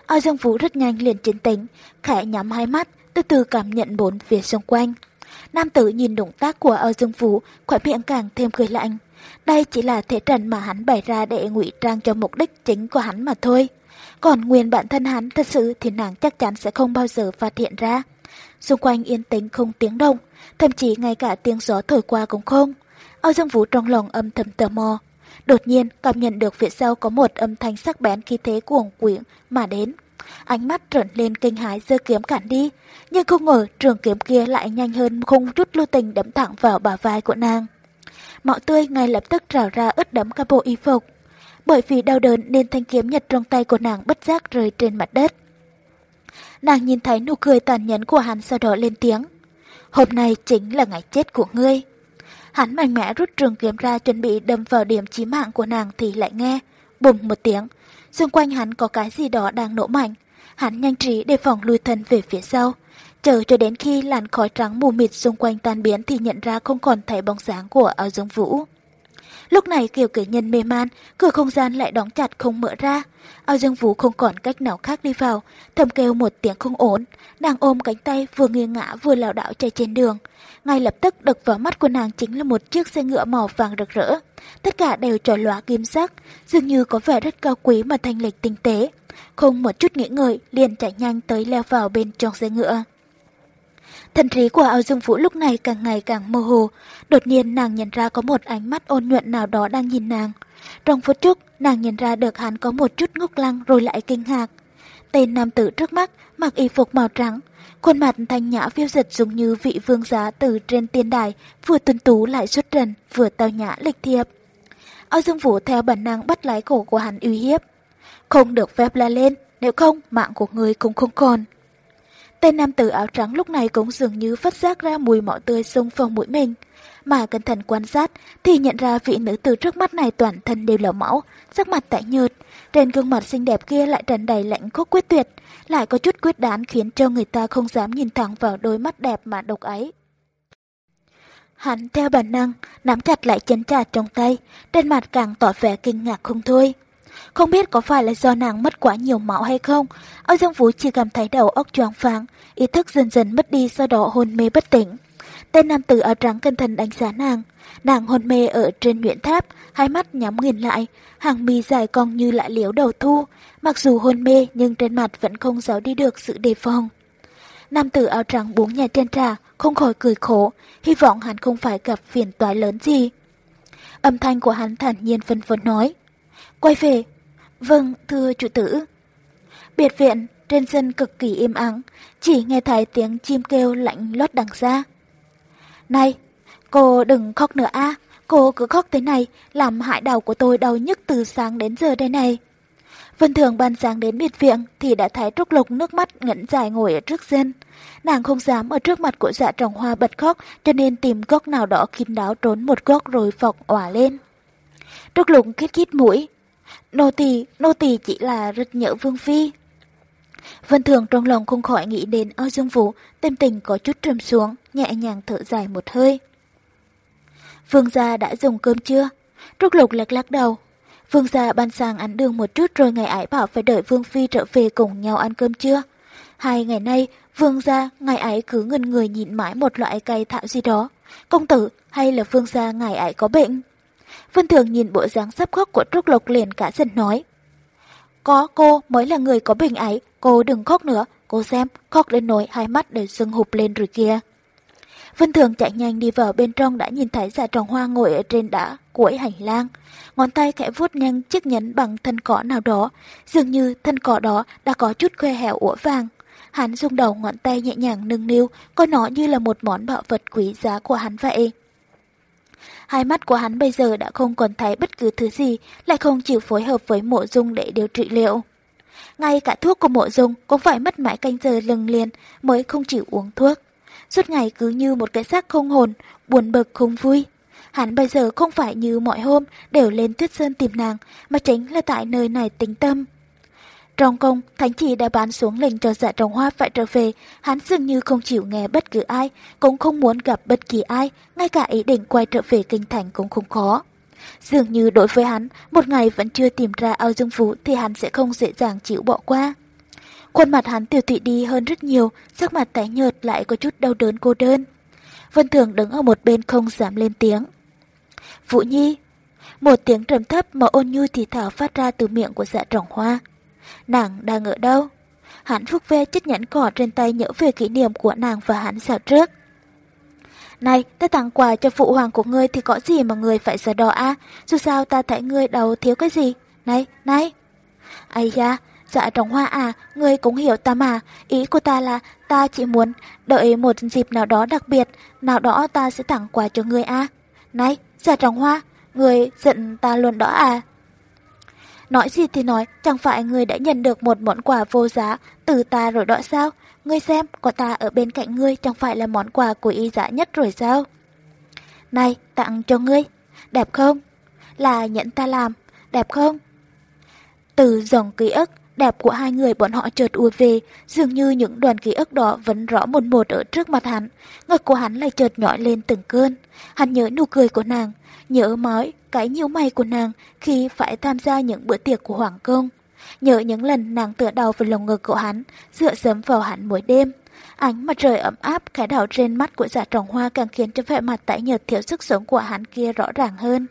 Ao Dương Vũ rất nhanh liền chiến tính, khẽ nhắm hai mắt, từ từ cảm nhận bốn phía xung quanh. Nam tử nhìn động tác của Âu Dương Vũ, khỏe miệng càng thêm cười lạnh. Đây chỉ là thể trận mà hắn bày ra để ngụy trang cho mục đích chính của hắn mà thôi. Còn nguyên bản thân hắn thật sự thì nàng chắc chắn sẽ không bao giờ phát hiện ra. Xung quanh yên tĩnh không tiếng động, thậm chí ngay cả tiếng gió thổi qua cũng không. Âu Dương Vũ trong lòng âm thầm tò mò. Đột nhiên cảm nhận được phía sau có một âm thanh sắc bén khí thế cuồng quyển mà đến. Ánh mắt trợn lên kinh hãi giơ kiếm cản đi, nhưng không ngờ trường kiếm kia lại nhanh hơn không chút lưu tình đấm thẳng vào bả vai của nàng. Mạo tươi ngay lập tức trào ra ướt đẫm cả bộ y phục. Bởi vì đau đớn nên thanh kiếm nhật trong tay của nàng bất giác rơi trên mặt đất. Nàng nhìn thấy nụ cười tàn nhẫn của hắn sau đó lên tiếng. Hôm nay chính là ngày chết của ngươi. Hắn mạnh mẽ rút trường kiếm ra chuẩn bị đâm vào điểm chí mạng của nàng thì lại nghe. Bùng một tiếng. Xung quanh hắn có cái gì đó đang nổ mạnh. Hắn nhanh trí đề phòng lùi thân về phía sau. Chờ cho đến khi làn khói trắng mù mịt xung quanh tan biến thì nhận ra không còn thấy bóng dáng của áo giống vũ. Lúc này Kiều cử nhân mê man, cửa không gian lại đóng chặt không mở ra. Ao Dương Vũ không còn cách nào khác đi vào, thầm kêu một tiếng không ổn. Nàng ôm cánh tay vừa nghiêng ngã vừa lảo đảo chạy trên đường. Ngay lập tức đập vào mắt của nàng chính là một chiếc xe ngựa màu vàng rực rỡ. Tất cả đều trò lóa kim sắc, dường như có vẻ rất cao quý mà thanh lịch tinh tế. Không một chút nghĩ ngợi, liền chạy nhanh tới leo vào bên trong xe ngựa. Thần trí của Âu Dương Vũ lúc này càng ngày càng mơ hồ. Đột nhiên nàng nhận ra có một ánh mắt ôn nhuận nào đó đang nhìn nàng. Trong phút chốc, nàng nhận ra được hắn có một chút ngốc lăng rồi lại kinh ngạc. Tên nam tử trước mắt mặc y phục màu trắng, khuôn mặt thanh nhã phiêu giật giống như vị vương giá từ trên tiên đài, vừa tuân tú lại xuất trần, vừa tao nhã lịch thiệp. Âu Dương Vũ theo bản năng bắt lái cổ của hắn uy hiếp. Không được phép la lên, nếu không mạng của người cũng không còn. Tên nam tử áo trắng lúc này cũng dường như phát giác ra mùi mọ tươi xông phong mũi mình. Mà cẩn thận quan sát thì nhận ra vị nữ tử trước mắt này toàn thân đều là máu, sắc mặt tái nhợt. Trên gương mặt xinh đẹp kia lại tràn đầy lạnh khốc quyết tuyệt, lại có chút quyết đoán khiến cho người ta không dám nhìn thẳng vào đôi mắt đẹp mà độc ấy. Hắn theo bản năng, nắm chặt lại chén trà trong tay, trên mặt càng tỏ vẻ kinh ngạc không thôi. Không biết có phải là do nàng mất quá nhiều máu hay không, Âu Dương Vũ chỉ cảm thấy đầu óc choáng váng, ý thức dần dần mất đi sau đó hôn mê bất tỉnh. Tên nam tử áo trắng cẩn thận đánh giá nàng. Nàng hôn mê ở trên nguyện tháp, hai mắt nhắm nghiền lại, hàng mi dài cong như lại liếu đầu thu. Mặc dù hôn mê nhưng trên mặt vẫn không giấu đi được sự đề phòng. Nam tử áo trắng buông nhà trên trà, không khỏi cười khổ, hy vọng hắn không phải gặp phiền toái lớn gì. Âm thanh của hắn thản nhiên phân vân nói. Quay về. Vâng, thưa chủ tử. Biệt viện, trên sân cực kỳ im ắng, chỉ nghe thấy tiếng chim kêu lạnh lót đằng xa. Này, cô đừng khóc nữa a cô cứ khóc thế này, làm hại đầu của tôi đau nhức từ sáng đến giờ đây này. Vân Thường ban sáng đến biệt viện thì đã thấy Trúc Lục nước mắt ngẩn dài ngồi ở trước sân. Nàng không dám ở trước mặt của dạ trồng hoa bật khóc cho nên tìm góc nào đó kín đáo trốn một góc rồi phọc òa lên. Trúc Lục khít khít mũi. Nô tỳ, nô tỳ chỉ là rất nhớ Vương Phi. Vân Thường trong lòng không khỏi nghĩ đến Âu Dương Vũ, tâm tình có chút trầm xuống, nhẹ nhàng thở dài một hơi. Vương gia đã dùng cơm chưa? Trúc Lục lắc lắc đầu. Vương gia ban sang ăn đường một chút rồi ngày ấy bảo phải đợi Vương Phi trở về cùng nhau ăn cơm chưa? Hai ngày nay, Vương gia ngày ấy cứ ngần người nhìn mãi một loại cây thảo gì đó. Công tử hay là Vương gia ngày ấy có bệnh? Vân Thường nhìn bộ dáng sắp khóc của Trúc Lộc liền cả giận nói. Có cô mới là người có bệnh ấy, cô đừng khóc nữa, cô xem, khóc đến nỗi hai mắt đều sưng hụp lên rồi kia. Vân Thường chạy nhanh đi vào bên trong đã nhìn thấy dạ giả tròn hoa ngồi ở trên đá cuối hành lang. Ngón tay khẽ vuốt nhanh chiếc nhẫn bằng thân cỏ nào đó, dường như thân cỏ đó đã có chút khoe hẻo ủa vàng. Hắn dùng đầu ngón tay nhẹ nhàng nâng niu, coi nó như là một món bảo vật quý giá của hắn vậy. Hai mắt của hắn bây giờ đã không còn thấy bất cứ thứ gì, lại không chịu phối hợp với mộ dung để điều trị liệu. Ngay cả thuốc của mộ dung cũng phải mất mãi canh giờ lừng liền mới không chịu uống thuốc. Suốt ngày cứ như một cái xác không hồn, buồn bực không vui. Hắn bây giờ không phải như mọi hôm đều lên tuyết sơn tìm nàng, mà chính là tại nơi này tính tâm. Trong công, Thánh Chỉ đã bán xuống lệnh cho dạ trồng hoa phải trở về, hắn dường như không chịu nghe bất cứ ai, cũng không muốn gặp bất kỳ ai, ngay cả ý định quay trở về kinh thành cũng không khó. Dường như đối với hắn, một ngày vẫn chưa tìm ra ao dương vũ thì hắn sẽ không dễ dàng chịu bỏ qua. Khuôn mặt hắn tiểu tụy đi hơn rất nhiều, sắc mặt tái nhợt lại có chút đau đớn cô đơn. Vân Thường đứng ở một bên không dám lên tiếng. Vũ Nhi, một tiếng trầm thấp mà ôn nhu thì thảo phát ra từ miệng của dạ trọng hoa. Nàng đang ở đâu? Hắn phúc ve chiếc nhẫn cỏ trên tay nhớ về kỷ niệm của nàng và hắn dạo trước. Này, ta tặng quà cho phụ hoàng của ngươi thì có gì mà người phải sợ đỏ a? Dù sao ta thấy ngươi đầu thiếu cái gì? Này, này. Ây da, dạ trồng hoa à, ngươi cũng hiểu ta mà. Ý của ta là ta chỉ muốn đợi một dịp nào đó đặc biệt, nào đó ta sẽ tặng quà cho ngươi a. Này, dạ trồng hoa, ngươi giận ta luôn đó à? Nói gì thì nói, chẳng phải người đã nhận được một món quà vô giá từ ta rồi đó sao? Ngươi xem, có ta ở bên cạnh ngươi chẳng phải là món quà của y giá nhất rồi sao? Này, tặng cho ngươi. Đẹp không? Là nhẫn ta làm. Đẹp không? Từ dòng ký ức, đẹp của hai người bọn họ chợt ùa về, dường như những đoàn ký ức đó vẫn rõ một một ở trước mặt hắn. Ngực của hắn lại chợt nhõi lên từng cơn. Hắn nhớ nụ cười của nàng, nhớ mói, cái nhíu mày của nàng khi phải tham gia những bữa tiệc của Hoàng Công. Nhớ những lần nàng tựa đầu vào lồng ngực của hắn, dựa sớm vào hắn mỗi đêm. Ánh mặt trời ấm áp khẽ đảo trên mắt của giả trồng hoa càng khiến cho vẻ mặt tái nhợt thiếu sức sống của hắn kia rõ ràng hơn.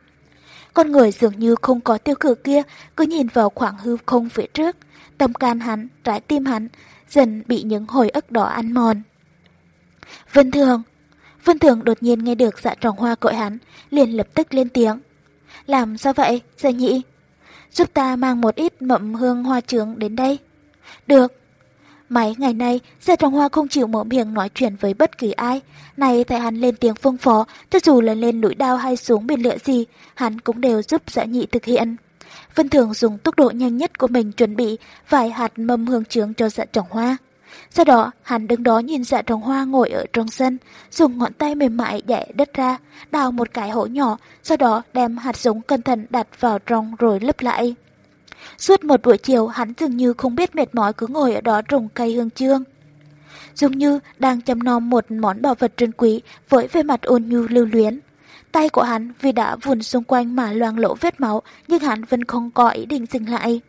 Con người dường như không có tiêu cử kia, cứ nhìn vào khoảng hư không phía trước. Tâm can hắn, trái tim hắn, dần bị những hồi ức đỏ ăn mòn. Vân Thường Vân Thường đột nhiên nghe được dạ tròn hoa gọi hắn, liền lập tức lên tiếng. Làm sao vậy, dạ nhị? Giúp ta mang một ít mậm hương hoa trướng đến đây. Được. Mấy ngày nay, dạ tròn hoa không chịu mở miệng nói chuyện với bất kỳ ai. Này tại hắn lên tiếng phương phó, cho dù là lên núi đao hay xuống biển lửa gì, hắn cũng đều giúp dạ nhị thực hiện. Vân Thường dùng tốc độ nhanh nhất của mình chuẩn bị vài hạt mâm hương trướng cho dạ trồng hoa. Sau đó, hắn đứng đó nhìn dạ trồng hoa ngồi ở trong sân, dùng ngón tay mềm mại đẻ đất ra, đào một cái hố nhỏ, sau đó đem hạt giống cẩn thận đặt vào trong rồi lấp lại. Suốt một buổi chiều, hắn dường như không biết mệt mỏi cứ ngồi ở đó trồng cây hương trương. dường như đang chăm nom một món bảo vật trân quý với vẻ mặt ôn nhu lưu luyến. Tay của hắn vì đã vùn xung quanh mà loang lỗ vết máu, nhưng hắn vẫn không có ý định dừng lại.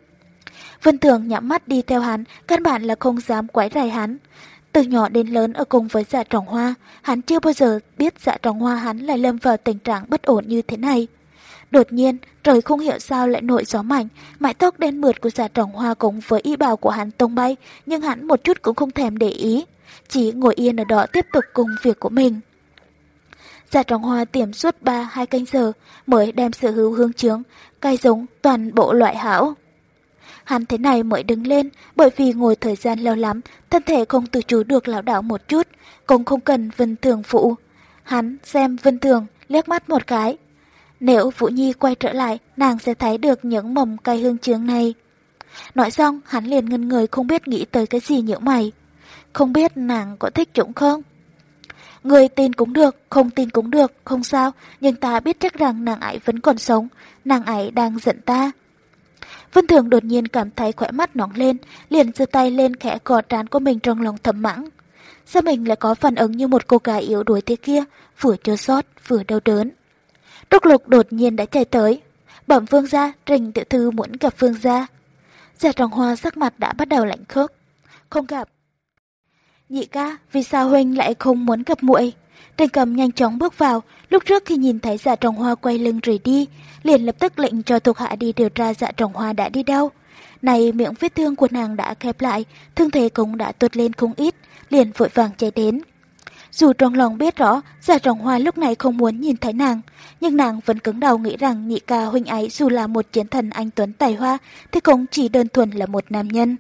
Vân Thường nhắm mắt đi theo hắn, căn bản là không dám quấy rầy hắn. Từ nhỏ đến lớn ở cùng với dạ trọng hoa, hắn chưa bao giờ biết dạ trọng hoa hắn lại lâm vào tình trạng bất ổn như thế này. Đột nhiên, trời không hiểu sao lại nổi gió mạnh, mái tóc đen mượt của dạ trọng hoa cùng với y bào của hắn tung bay, nhưng hắn một chút cũng không thèm để ý, chỉ ngồi yên ở đó tiếp tục cùng việc của mình. Giả trọng hoa tiềm suốt 3-2 canh giờ mới đem sở hữu hương trướng, cay giống toàn bộ loại hảo. Hắn thế này mới đứng lên, bởi vì ngồi thời gian lâu lắm, thân thể không tự chủ được lão đảo một chút, cũng không cần Vân Thường phụ. Hắn xem Vân Thường, liếc mắt một cái. Nếu Vũ Nhi quay trở lại, nàng sẽ thấy được những mầm cây hương trướng này. Nói xong, hắn liền ngân người không biết nghĩ tới cái gì nhỡ mày. Không biết nàng có thích chúng không? Người tin cũng được, không tin cũng được, không sao, nhưng ta biết chắc rằng nàng ấy vẫn còn sống, nàng ấy đang giận ta. Vân Thường đột nhiên cảm thấy khỏe mắt nóng lên, liền giơ tay lên khẽ gò trán của mình trong lòng thầm mãng. Sao mình lại có phản ứng như một cô gái yếu đuối thế kia, vừa chua sót, vừa đau đớn. Trúc Lục đột nhiên đã chạy tới. Bẩm Phương gia, Trình tiểu thư muốn gặp Phương gia. Già trọng hoa sắc mặt đã bắt đầu lạnh khớp, Không gặp. Nhị ca, vì sao huynh lại không muốn gặp muội? Trình cầm nhanh chóng bước vào, lúc trước khi nhìn thấy dạ trồng hoa quay lưng rời đi, liền lập tức lệnh cho thuộc hạ đi điều tra dạ trồng hoa đã đi đâu. Này miệng vết thương của nàng đã khép lại, thương thế cũng đã tuột lên không ít, liền vội vàng chạy đến. Dù trong lòng biết rõ, dạ trọng hoa lúc này không muốn nhìn thấy nàng, nhưng nàng vẫn cứng đầu nghĩ rằng nhị ca huynh ấy dù là một chiến thần anh Tuấn tài hoa, thì cũng chỉ đơn thuần là một nam nhân.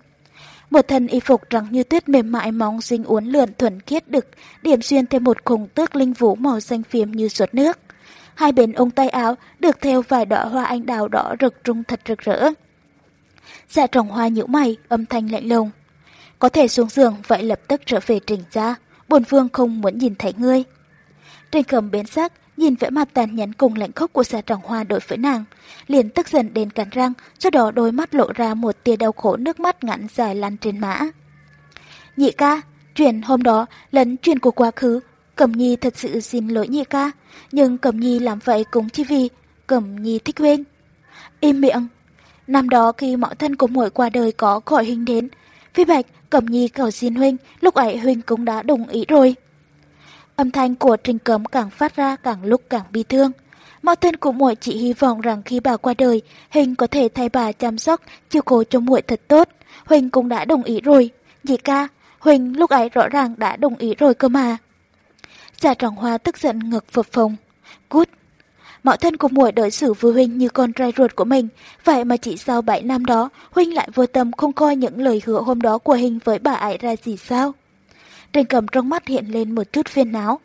Một thân y phục trắng như tuyết mềm mại móng dính uốn lượn thuần khiết đực, điểm xuyên thêm một khủng tước linh vũ màu xanh phiếm như suốt nước. Hai bên ống tay áo được theo vài đóa hoa anh đào đỏ rực trung thật rực rỡ. Dạ trồng hoa nhũ mày, âm thanh lạnh lùng. Có thể xuống giường vậy lập tức trở về trình ra, bồn vương không muốn nhìn thấy ngươi. Trình cầm biến sắc, nhìn vẻ mặt tàn nhẫn cùng lạnh khốc của xà trọng hoa đối với nàng, liền tức giận đến cắn răng, sau đó đôi mắt lộ ra một tia đau khổ nước mắt ngắn dài lăn trên mã. Nhị ca, chuyện hôm đó lẫn chuyện của quá khứ, Cẩm Nhi thật sự xin lỗi nhị ca, nhưng Cẩm Nhi làm vậy cũng chỉ vì Cẩm Nhi thích huynh. Im miệng. Năm đó khi mọi thân của muội qua đời có gọi hình đến, Phi Bạch, Cẩm Nhi cầu xin Huynh, lúc ấy Huynh cũng đã đồng ý rồi. Âm thanh của Trình Cấm càng phát ra càng lúc càng bi thương. Mạo thân của muội chỉ hy vọng rằng khi bà qua đời, hình có thể thay bà chăm sóc, chiều cố cho muội thật tốt. Huỳnh cũng đã đồng ý rồi. Dì ca, huỳnh lúc ấy rõ ràng đã đồng ý rồi cơ mà. Giả trọng hoa tức giận ngực phập phồng. Cút, Mạo thân của muội đối xử với Huynh như con trai ruột của mình, vậy mà chỉ sau 7 năm đó, Huynh lại vô tâm không coi những lời hứa hôm đó của Hình với bà ấy ra gì sao? Trình cầm trong mắt hiện lên một chút phiền não.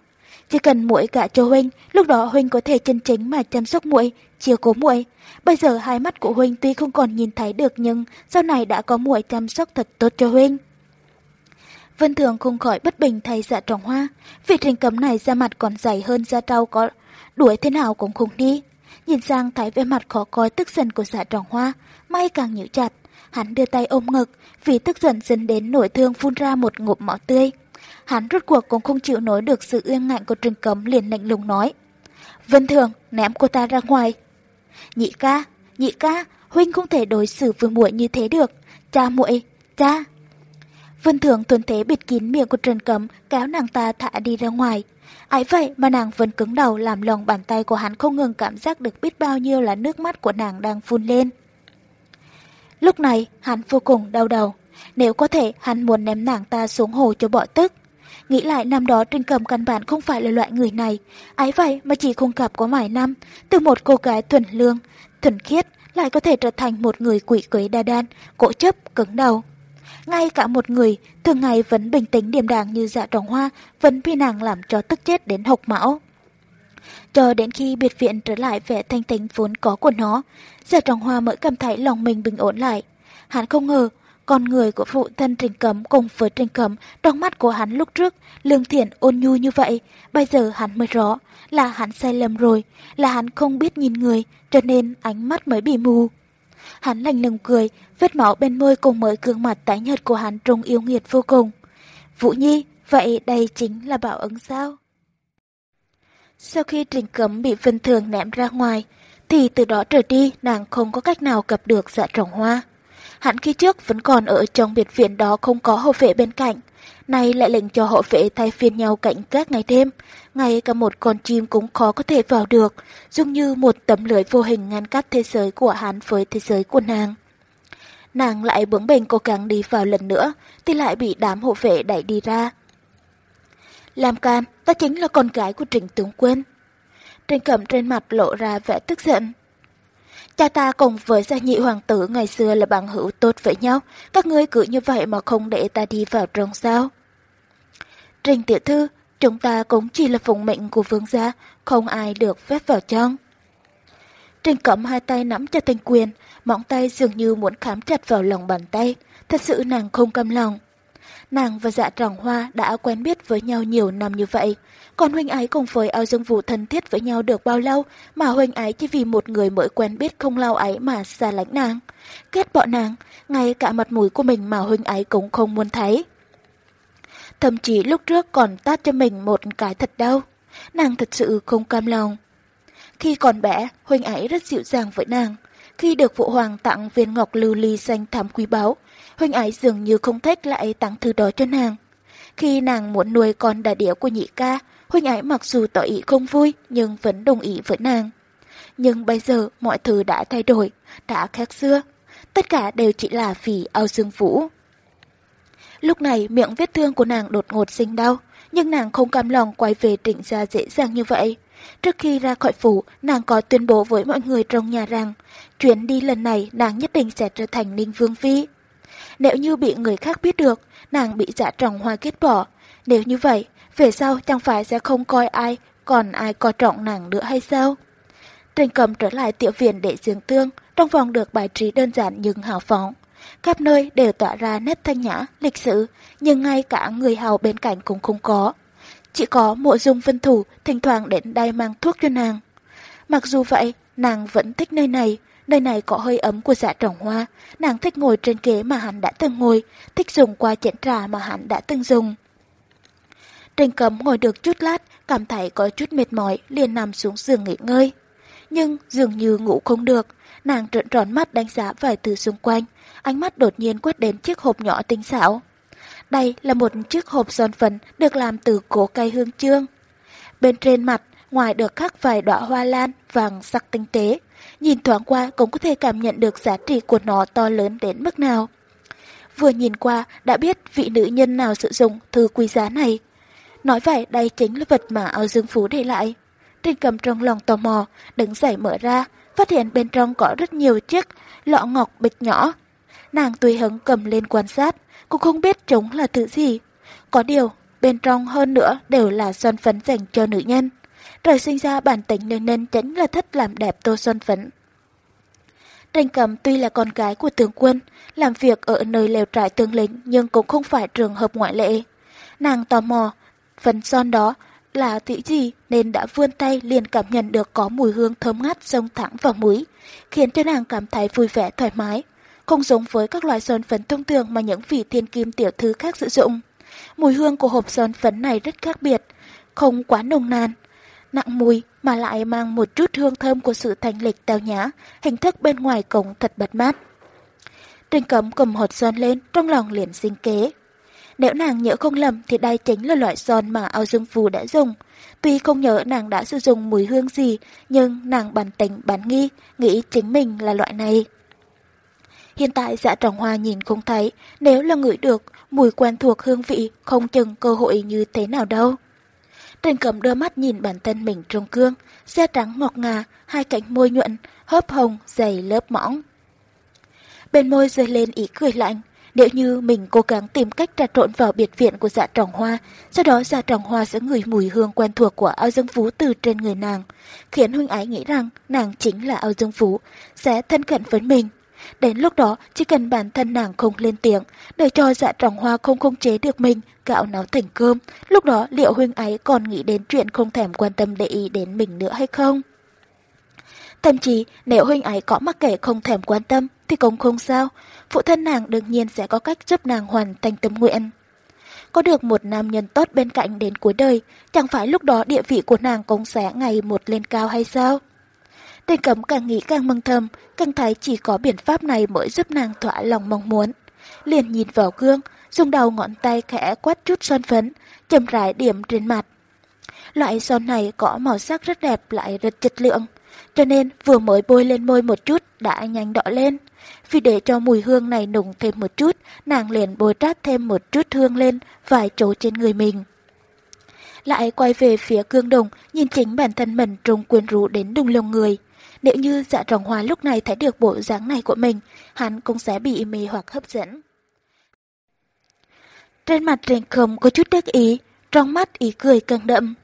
Chỉ cần muội gả cho Huynh, lúc đó Huynh có thể chân chính mà chăm sóc muội, chiều cố muội. Bây giờ hai mắt của Huynh tuy không còn nhìn thấy được nhưng sau này đã có muội chăm sóc thật tốt cho Huynh. Vân Thường không khỏi bất bình thay dạ trọng hoa, vì trình cấm này da mặt còn dày hơn da trâu có đuổi thế nào cũng không đi. Nhìn sang thấy vẻ mặt khó coi tức giận của dạ trọng hoa, may càng nhíu chặt. Hắn đưa tay ôm ngực, vì tức giận dẫn đến nổi thương phun ra một ngụm máu tươi. Hắn rốt cuộc cũng không chịu nổi được sự uyên ngạnh của Trình Cấm liền lạnh lùng nói. Vân Thường, ném cô ta ra ngoài. Nhị ca, nhị ca, huynh không thể đối xử với muội như thế được. Cha muội, cha. Vân Thường thuần thế bịt kín miệng của Trần Cấm, kéo nàng ta thả đi ra ngoài. Ấy vậy mà nàng vẫn cứng đầu làm lòng bàn tay của hắn không ngừng cảm giác được biết bao nhiêu là nước mắt của nàng đang phun lên. Lúc này, hắn vô cùng đau đầu. Nếu có thể, hắn muốn ném nàng ta xuống hồ cho bỏ tức. Nghĩ lại năm đó Trinh Cầm căn bản không phải là loại người này. Ấy vậy mà chỉ không gặp có vài năm, từ một cô gái thuần lương, thuần khiết, lại có thể trở thành một người quỷ quế đa đan, cổ chấp, cứng đầu. Ngay cả một người thường ngày vẫn bình tĩnh điềm đàng như dạ trồng hoa vẫn bị nàng làm cho tức chết đến hộc mão. Cho đến khi biệt viện trở lại vẻ thanh tính vốn có của nó, dạ trồng hoa mới cảm thấy lòng mình bình ổn lại. Hắn không ngờ, con người của phụ thân Trình Cấm cùng với Trình Cấm trong mắt của hắn lúc trước, lương thiện ôn nhu như vậy, bây giờ hắn mới rõ là hắn sai lầm rồi, là hắn không biết nhìn người, cho nên ánh mắt mới bị mù. Hắn lạnh lùng cười, vết máu bên môi cùng mới gương mặt tái nhợt của hắn trông yêu nghiệt vô cùng. Vũ Nhi, vậy đây chính là bảo ứng sao? Sau khi Trình Cấm bị Vân Thường ném ra ngoài, thì từ đó trở đi nàng không có cách nào gặp được dạ trọng hoa. Hắn khi trước vẫn còn ở trong biệt viện đó không có hộ vệ bên cạnh, nay lại lệnh cho hộ vệ thay phiên nhau cạnh các ngày đêm, ngay cả một con chim cũng khó có thể vào được, dường như một tấm lưới vô hình ngăn cách thế giới của hắn với thế giới của nàng. Nàng lại bướng bỉnh cố gắng đi vào lần nữa, thì lại bị đám hộ vệ đẩy đi ra. Làm can, ta chính là con gái của Trịnh Tướng Quân. Trịnh Cẩm trên mặt lộ ra vẻ tức giận. Cha ta cùng với gia nhị hoàng tử ngày xưa là bằng hữu tốt với nhau, các ngươi cứ như vậy mà không để ta đi vào trong sao. Trình tiểu thư, chúng ta cũng chỉ là phụng mệnh của vương gia, không ai được phép vào trong. Trình cẩm hai tay nắm cho thanh quyền, móng tay dường như muốn khám chặt vào lòng bàn tay, thật sự nàng không cam lòng. Nàng và dạ tràng hoa đã quen biết với nhau nhiều năm như vậy, còn huynh ái cùng với ao dương vũ thân thiết với nhau được bao lâu mà huynh ái chỉ vì một người mới quen biết không lâu ấy mà xa lánh nàng. Kết bọn nàng, ngay cả mặt mũi của mình mà huynh ái cũng không muốn thấy. Thậm chí lúc trước còn tát cho mình một cái thật đau. Nàng thật sự không cam lòng. Khi còn bé, huynh ái rất dịu dàng với nàng. Khi được phụ hoàng tặng viên ngọc lưu ly xanh thám quý báu, huynh ấy dường như không thích lại tặng thứ đó cho nàng. Khi nàng muốn nuôi con đà đĩa của nhị ca, huynh ấy mặc dù tỏ ý không vui nhưng vẫn đồng ý với nàng. Nhưng bây giờ mọi thứ đã thay đổi, đã khác xưa. Tất cả đều chỉ là vì ao dương vũ. Lúc này miệng vết thương của nàng đột ngột sinh đau, nhưng nàng không cam lòng quay về trịnh gia dễ dàng như vậy. Trước khi ra khỏi phủ, nàng có tuyên bố với mọi người trong nhà rằng chuyến đi lần này nàng nhất định sẽ trở thành Ninh Vương Phi. Nếu như bị người khác biết được, nàng bị giả trọng hoa kết bỏ. Nếu như vậy, về sau chẳng phải sẽ không coi ai, còn ai coi trọng nàng nữa hay sao? Trình cầm trở lại tiểu viện để dưỡng tương, trong vòng được bài trí đơn giản nhưng hào phóng. Khắp nơi đều tỏa ra nét thanh nhã, lịch sự, nhưng ngay cả người hầu bên cạnh cũng không có. Chỉ có mộ dung vân thủ thỉnh thoảng đến đây mang thuốc cho nàng. Mặc dù vậy, nàng vẫn thích nơi này. Nơi này có hơi ấm của dạ trồng hoa. Nàng thích ngồi trên ghế mà hắn đã từng ngồi, thích dùng qua chén trà mà hắn đã từng dùng. Trình cấm ngồi được chút lát, cảm thấy có chút mệt mỏi, liền nằm xuống giường nghỉ ngơi. nhưng dường như ngủ không được. Nàng trợn tròn mắt đánh giá vài từ xung quanh, ánh mắt đột nhiên quét đến chiếc hộp nhỏ tinh xảo. Đây là một chiếc hộp son phấn được làm từ cổ cây hương trương. Bên trên mặt, ngoài được khắc vài đóa hoa lan vàng sắc tinh tế, nhìn thoáng qua cũng có thể cảm nhận được giá trị của nó to lớn đến mức nào. Vừa nhìn qua đã biết vị nữ nhân nào sử dụng thư quý giá này. Nói vậy đây chính là vật mà ao dương phú để lại. Trình cầm trong lòng tò mò, đứng dậy mở ra, phát hiện bên trong có rất nhiều chiếc lọ ngọc bịch nhỏ. Nàng tùy hứng cầm lên quan sát, cũng không biết chúng là thứ gì. Có điều, bên trong hơn nữa đều là son phấn dành cho nữ nhân. Trời sinh ra bản tính nên nên chính là thích làm đẹp tô son phấn. tranh cầm tuy là con gái của tướng quân, làm việc ở nơi lều trại tướng lĩnh nhưng cũng không phải trường hợp ngoại lệ. Nàng tò mò, phấn son đó là thứ gì nên đã vươn tay liền cảm nhận được có mùi hương thơm ngát xông thẳng vào mũi, khiến cho nàng cảm thấy vui vẻ thoải mái. Không giống với các loại son phấn thông thường mà những vị thiên kim tiểu thư khác sử dụng. Mùi hương của hộp son phấn này rất khác biệt, không quá nồng nàn, nặng mùi mà lại mang một chút hương thơm của sự thành lịch tao nhã, hình thức bên ngoài cổng thật bật mát. Trình cấm cầm hột son lên, trong lòng liền sinh kế. Nếu nàng nhớ không lầm thì đây chính là loại son mà ao dương phù đã dùng. Tuy không nhớ nàng đã sử dụng mùi hương gì, nhưng nàng bản tính bán nghi, nghĩ chính mình là loại này. Hiện tại dạ trọng hoa nhìn không thấy, nếu là ngửi được, mùi quen thuộc hương vị không chừng cơ hội như thế nào đâu. Trình cầm đưa mắt nhìn bản thân mình trong gương, da trắng ngọt ngà, hai cánh môi nhuận, hớp hồng, dày lớp mỏng. Bên môi rơi lên ý cười lạnh, nếu như mình cố gắng tìm cách trà trộn vào biệt viện của dạ trọng hoa, sau đó dạ trọng hoa sẽ ngửi mùi hương quen thuộc của ao dương phú từ trên người nàng, khiến huynh ái nghĩ rằng nàng chính là ao dương phú, sẽ thân cận với mình. Đến lúc đó, chỉ cần bản thân nàng không lên tiếng, để cho dạ trọng hoa không khống chế được mình, gạo nó thành cơm, lúc đó liệu huynh ấy còn nghĩ đến chuyện không thèm quan tâm để ý đến mình nữa hay không? Thậm chí, nếu huynh ấy có mắc kể không thèm quan tâm, thì cũng không sao, phụ thân nàng đương nhiên sẽ có cách giúp nàng hoàn thành tâm nguyện. Có được một nam nhân tốt bên cạnh đến cuối đời, chẳng phải lúc đó địa vị của nàng cũng sẽ ngày một lên cao hay sao? Tên cấm càng nghĩ càng mừng thầm, càng thấy chỉ có biện pháp này mới giúp nàng thỏa lòng mong muốn. Liền nhìn vào gương, dùng đầu ngón tay khẽ quát chút son phấn, chậm rãi điểm trên mặt. Loại son này có màu sắc rất đẹp lại rất chất lượng, cho nên vừa mới bôi lên môi một chút đã nhanh đỏ lên. Vì để cho mùi hương này nùng thêm một chút, nàng liền bôi trát thêm một chút hương lên vài chỗ trên người mình. Lại quay về phía gương đồng, nhìn chính bản thân mình trông quyến rũ đến đùng lông người. Nếu như dạ trọng hoa lúc này thấy được bộ dáng này của mình, hắn cũng sẽ bị mê hoặc hấp dẫn. Trên mặt Trình Khâm có chút đắc ý, trong mắt ý cười càng đậm.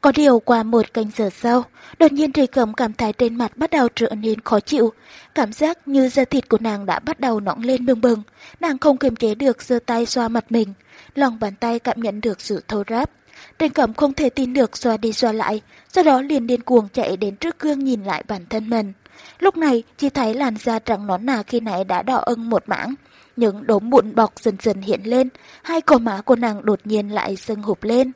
Có điều qua một canh giờ sau, đột nhiên Trình Khâm cảm thấy trên mặt bắt đầu trở nên khó chịu, cảm giác như da thịt của nàng đã bắt đầu nóng lên bừng bừng, nàng không kiềm chế được giơ tay xoa mặt mình, lòng bàn tay cảm nhận được sự thô ráp. Trình Cẩm không thể tin được xoa đi xoa lại, sau đó liền điên cuồng chạy đến trước gương nhìn lại bản thân mình. Lúc này chỉ thấy làn da trắng nón nà khi nãy đã đỏ ưng một mảng, những đốm bụi bọc dần dần hiện lên, hai cò má của nàng đột nhiên lại sưng hụp lên.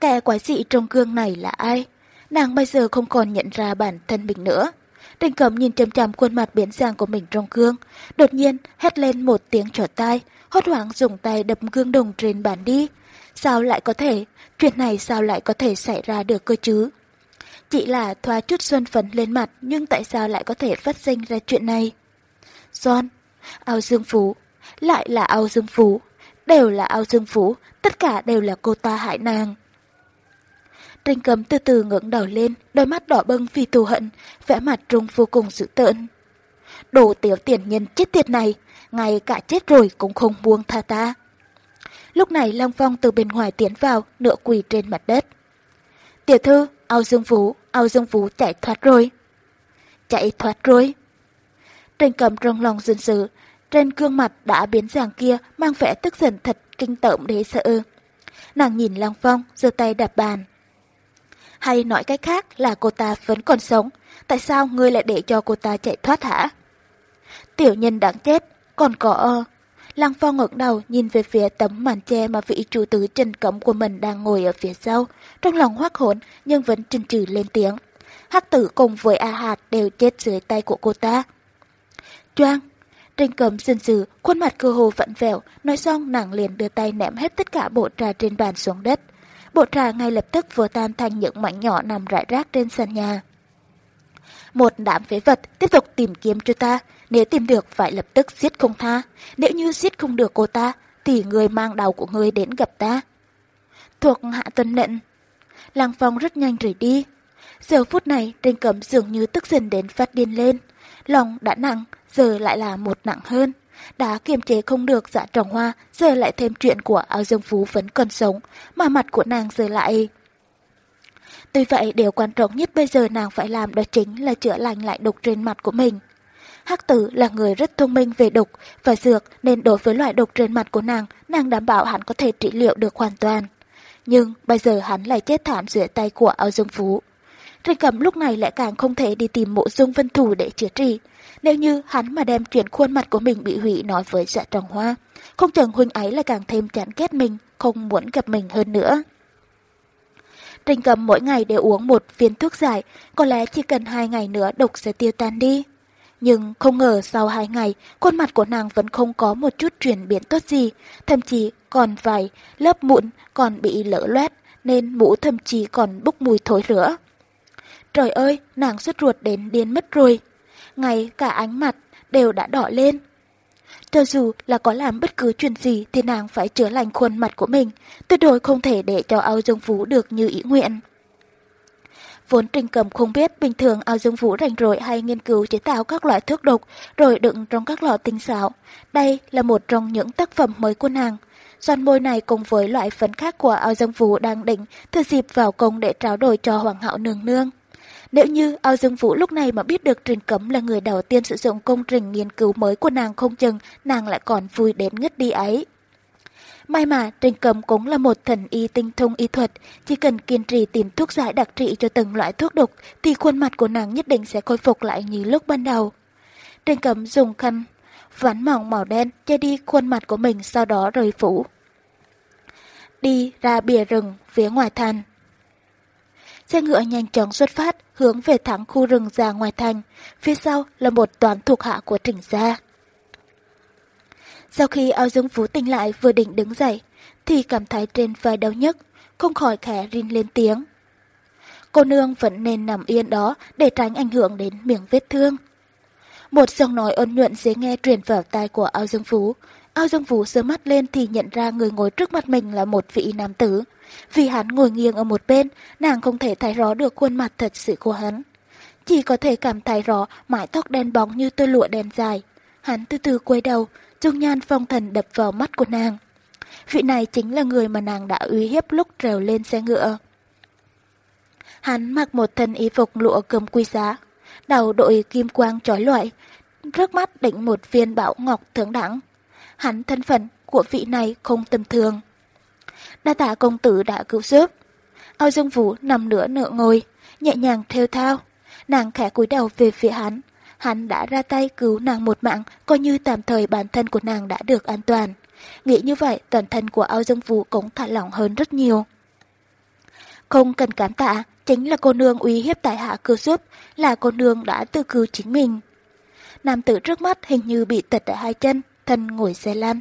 Kẻ quái dị trong gương này là ai? Nàng bây giờ không còn nhận ra bản thân mình nữa. đình cẩm nhìn chăm chăm khuôn mặt biến dạng của mình trong gương, đột nhiên hét lên một tiếng trở tai, hốt hoảng dùng tay đập gương đồng trên bàn đi. Sao lại có thể, chuyện này sao lại có thể xảy ra được cơ chứ? Chỉ là thoa chút xuân phấn lên mặt nhưng tại sao lại có thể phát sinh ra chuyện này? John, ao dương phú, lại là ao dương phú, đều là ao dương phú, tất cả đều là cô ta hại nàng. Tranh cầm từ từ ngẩng đầu lên, đôi mắt đỏ bừng vì thù hận, vẻ mặt trung vô cùng dữ tợn. Đồ tiểu tiền nhân chết tiệt này, ngay cả chết rồi cũng không buông tha ta. Lúc này Long Phong từ bên ngoài tiến vào, nửa quỳ trên mặt đất. Tiểu thư, ao dương phú, ao dương phú chạy thoát rồi. Chạy thoát rồi. Trên cầm trong lòng dân sự, trên gương mặt đã biến dạng kia mang vẻ tức giận thật kinh tởm đế sợ. Nàng nhìn Long Phong, giơ tay đạp bàn. Hay nói cách khác là cô ta vẫn còn sống, tại sao ngươi lại để cho cô ta chạy thoát hả? Tiểu nhân đáng chết, còn có... Lăng Phong ngẩng đầu nhìn về phía tấm màn che mà vị chủ tứ Trần Cẩm của mình đang ngồi ở phía sau, trong lòng hoác hồn nhưng vẫn chần chừ lên tiếng. Hắc tử cùng với A Hạt đều chết dưới tay của cô ta. Choang! Trình cầm dần dừ, khuôn mặt cơ hồ vẫn vẹo, nói xong nàng liền đưa tay ném hết tất cả bộ trà trên bàn xuống đất. Bộ trà ngay lập tức vừa tan thành những mảnh nhỏ nằm rải rác trên sàn nhà. Một đám phế vật tiếp tục tìm kiếm cho ta, nếu tìm được phải lập tức giết không tha. Nếu như giết không được cô ta, thì người mang đầu của người đến gặp ta. Thuộc hạ tuân lệnh. Lăng Phong rất nhanh rời đi. Giờ phút này, Trình Cẩm dường như tức giận đến phát điên lên. Lòng đã nặng, giờ lại là một nặng hơn. Đã kiềm chế không được dạ trồng hoa, giờ lại thêm chuyện của áo dương phú vẫn còn sống, mà mặt của nàng giờ lại... Tuy vậy, điều quan trọng nhất bây giờ nàng phải làm đó chính là chữa lành lại đục trên mặt của mình. Hắc tử là người rất thông minh về độc và dược nên đối với loại độc trên mặt của nàng, nàng đảm bảo hắn có thể trị liệu được hoàn toàn. Nhưng bây giờ hắn lại chết thảm dưới tay của áo dương phú. Trình cầm lúc này lại càng không thể đi tìm mộ dung vân thủ để chữa trị. Nếu như hắn mà đem chuyện khuôn mặt của mình bị hủy nói với dạ trồng hoa, không chừng huynh ấy lại càng thêm chán ghét mình, không muốn gặp mình hơn nữa. Trình cầm mỗi ngày đều uống một viên thuốc giải, có lẽ chỉ cần hai ngày nữa độc sẽ tiêu tan đi. Nhưng không ngờ sau hai ngày, khuôn mặt của nàng vẫn không có một chút chuyển biến tốt gì, thậm chí còn vài lớp mụn còn bị lỡ loét, nên mũ thậm chí còn bốc mùi thối rữa. Trời ơi, nàng xuất ruột đến điên mất rồi. Ngay cả ánh mặt đều đã đỏ lên. Cho dù là có làm bất cứ chuyện gì thì nàng phải chữa lành khuôn mặt của mình, tuyệt đối không thể để cho ao dương phú được như ý nguyện. Vốn Trình Cầm không biết bình thường ao dương vũ rảnh rỗi hay nghiên cứu chế tạo các loại thuốc độc rồi đựng trong các lọ tinh xảo. Đây là một trong những tác phẩm mới của nàng. Son môi này cùng với loại phấn khác của ao dương vũ đang định thừa dịp vào công để trao đổi cho Hoàng hậu nương nương. Nếu như ao dương vũ lúc này mà biết được Trình Cấm là người đầu tiên sử dụng công trình nghiên cứu mới của nàng không chừng, nàng lại còn vui đến ngất đi ấy. May mà Trình Cầm cũng là một thần y tinh thông y thuật, chỉ cần kiên trì tìm thuốc giải đặc trị cho từng loại thuốc độc thì khuôn mặt của nàng nhất định sẽ khôi phục lại như lúc ban đầu. Trình Cầm dùng khăn ván mỏng màu đen che đi khuôn mặt của mình sau đó rời phủ. Đi ra bìa rừng phía ngoài thành. Xe ngựa nhanh chóng xuất phát hướng về thẳng khu rừng già ngoài thành, phía sau là một toán thuộc hạ của Trình gia. Sau khi ao dương phú tỉnh lại vừa định đứng dậy, thì cảm thấy trên vai đau nhức, không khỏi khẽ rin lên tiếng. Cô nương vẫn nên nằm yên đó để tránh ảnh hưởng đến miệng vết thương. Một giọng nói ôn nhuận dễ nghe truyền vào tai của ao dương phú. Ao dương phú sơ mắt lên thì nhận ra người ngồi trước mặt mình là một vị nam tử. Vì hắn ngồi nghiêng ở một bên, nàng không thể thấy rõ được khuôn mặt thật sự của hắn. Chỉ có thể cảm thấy rõ mái tóc đen bóng như tơ lụa đen dài. Hắn từ từ quay đầu, dung nhan phong thần đập vào mắt của nàng. Vị này chính là người mà nàng đã uy hiếp lúc trèo lên xe ngựa. Hắn mặc một thân y phục lụa cầm quý giá, đầu đội kim quang trói loại, trước mắt đỉnh một viên bảo ngọc thượng đẳng. Hắn thân phận của vị này không tầm thường. Đa tạ công tử đã cứu giúp. Ao Dương Vũ nằm nửa nửa ngồi, nhẹ nhàng theo thao. Nàng khẽ cúi đầu về phía hắn, hắn đã ra tay cứu nàng một mạng, coi như tạm thời bản thân của nàng đã được an toàn. Nghĩ như vậy, toàn thân của Âu Dương Vũ cũng thả lỏng hơn rất nhiều. Không cần cảm tạ, chính là cô nương uy hiếp tại hạ cứu giúp, là cô nương đã tự cứu chính mình. Nam tử trước mắt hình như bị tật ở hai chân, thân ngồi xe lăn.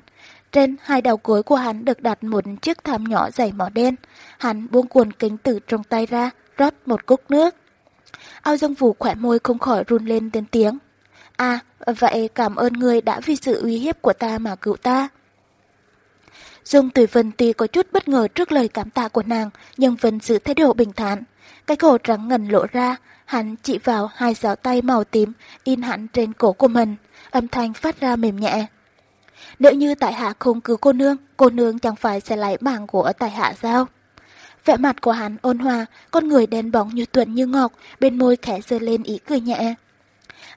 Trên hai đầu gối của hắn được đặt một chiếc thảm nhỏ dày màu đen. Hắn buông cuồn kính tử trong tay ra, rót một cốc nước. Ao Dương Vũ khỏe môi không khỏi run lên tên tiếng. À, vậy cảm ơn người đã vì sự uy hiếp của ta mà cứu ta. Dung Tùy Vân tuy có chút bất ngờ trước lời cảm tạ của nàng, nhưng vẫn giữ thái độ bình thản. Cái cổ trắng ngần lộ ra, hắn chỉ vào hai giáo tay màu tím in hẳn trên cổ của mình, âm thanh phát ra mềm nhẹ. Nếu như tại hạ không cứu cô nương, cô nương chẳng phải sẽ lấy mạng của tại hạ sao? Vẻ mặt của hắn ôn hòa, con người đen bóng như tuần như ngọc, bên môi khẽ dơ lên ý cười nhẹ.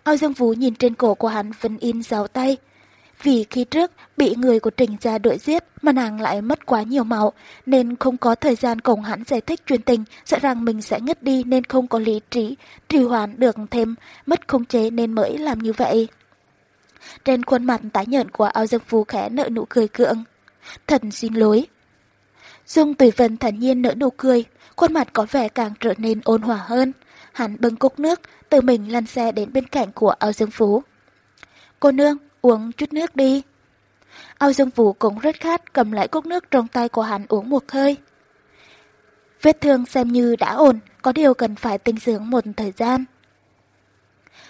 Ao Dương Vũ nhìn trên cổ của hắn vẫn in dấu tay. Vì khi trước bị người của Trình gia đuổi giết mà nàng lại mất quá nhiều máu nên không có thời gian cùng hắn giải thích truyền tình sợ rằng mình sẽ ngất đi nên không có lý trí trì hoãn được thêm mất không chế nên mới làm như vậy. Trên khuôn mặt tái nhợt của Ao Dương Vũ khẽ nợ nụ cười cưỡng. Thật xin lỗi. Dung Tùy Vân thản nhiên nở nụ cười, khuôn mặt có vẻ càng trở nên ôn hòa hơn. hắn bưng cốc nước, tự mình lăn xe đến bên cạnh của Âu Dương Phú. Cô nương, uống chút nước đi. Âu Dương Phú cũng rất khát cầm lại cốc nước trong tay của hắn uống một hơi. Vết thương xem như đã ổn, có điều cần phải tinh dưỡng một thời gian.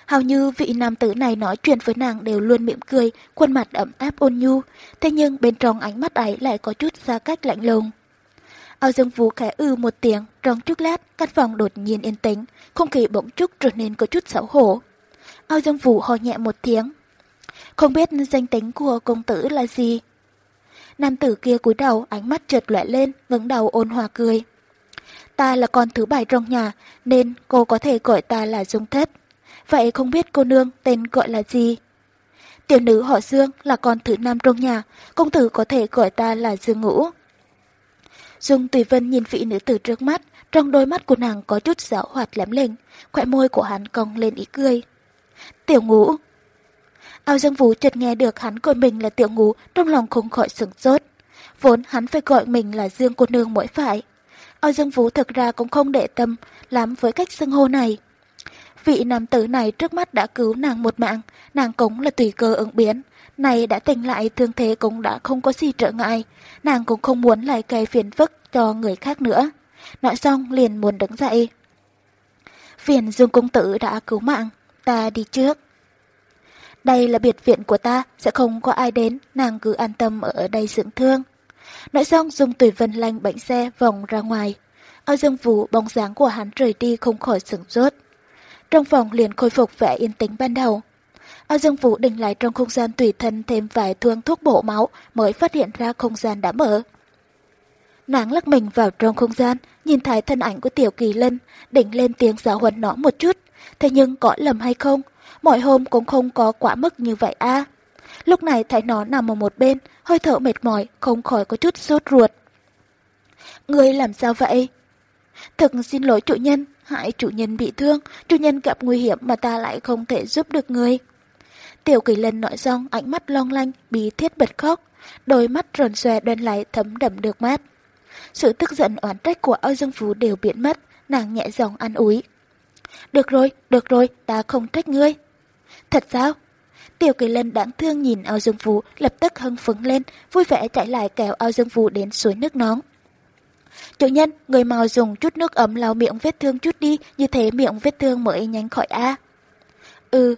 Hầu như vị nam tử này nói chuyện với nàng đều luôn mỉm cười, khuôn mặt ấm áp ôn nhu, thế nhưng bên trong ánh mắt ấy lại có chút xa cách lạnh lùng. Âu Dương Vũ khẽ ư một tiếng, trong chút lát, căn phòng đột nhiên yên tĩnh, không khí bỗng chốc trở nên có chút xấu hổ. Âu Dương Vũ ho nhẹ một tiếng. Không biết danh tính của công tử là gì? Nam tử kia cúi đầu, ánh mắt trượt lóe lên, ngẩng đầu ôn hòa cười. Ta là con thứ bảy trong nhà, nên cô có thể gọi ta là Dung Thất. Vậy không biết cô nương tên gọi là gì? Tiểu nữ họ Dương là con thứ năm trong nhà, công tử có thể gọi ta là Dương Ngũ. Dung Tùy Vân nhìn vị nữ tử trước mắt, trong đôi mắt của nàng có chút giáo hoạt lém lỉnh, khỏe môi của hắn cong lên ý cười. Tiểu ngũ. Ao Dương Vũ chợt nghe được hắn gọi mình là tiểu ngũ, trong lòng không khỏi sửng sốt. Vốn hắn phải gọi mình là Dương cô nương mỗi phải. Ao Dương Vũ thực ra cũng không để tâm lắm với cách xưng hô này. Vị nam tử này trước mắt đã cứu nàng một mạng, nàng cũng là tùy cơ ứng biến. Này đã tỉnh lại thương thế cũng đã không có gì trở ngại, nàng cũng không muốn lại gây phiền phức cho người khác nữa. Nói xong liền muốn đứng dậy. Viện Dương Công Tử đã cứu mạng, ta đi trước. Đây là biệt viện của ta, sẽ không có ai đến, nàng cứ an tâm ở đây dưỡng thương. Nói xong dùng Tùy Vân lanh bệnh xe vòng ra ngoài. Ở Dương Vũ bóng dáng của hắn rời đi không khỏi sửng rốt. Trong phòng liền khôi phục vẻ yên tĩnh ban đầu. Ao Dương Vũ định lại trong không gian tùy thân thêm vài thương thuốc bổ máu mới phát hiện ra không gian đã mở. Nàng lắc mình vào trong không gian, nhìn thấy thân ảnh của Tiểu Kỳ Lân, định lên tiếng giáo huấn nó một chút. Thế nhưng có lầm hay không? Mọi hôm cũng không có quá mức như vậy a. Lúc này thấy nó nằm ở một bên, hơi thở mệt mỏi, không khỏi có chút sốt ruột. Người làm sao vậy? Thực xin lỗi chủ nhân, hại chủ nhân bị thương, chủ nhân gặp nguy hiểm mà ta lại không thể giúp được người. Tiểu kỳ lân nội xong, ánh mắt long lanh, bí thiết bật khóc, đôi mắt tròn xòe đoan lại thấm đậm được mát. Sự tức giận oán trách của Âu Dương Phú đều biến mất, nàng nhẹ giọng an ủi. Được rồi, được rồi, ta không trách ngươi. Thật sao? Tiểu kỳ lân đáng thương nhìn Âu Dương Phú lập tức hưng phấn lên, vui vẻ chạy lại kéo Âu Dương Phú đến suối nước nóng. Chủ nhân, người mau dùng chút nước ấm lau miệng vết thương chút đi, như thế miệng vết thương mới nhanh khỏi a. Ừ,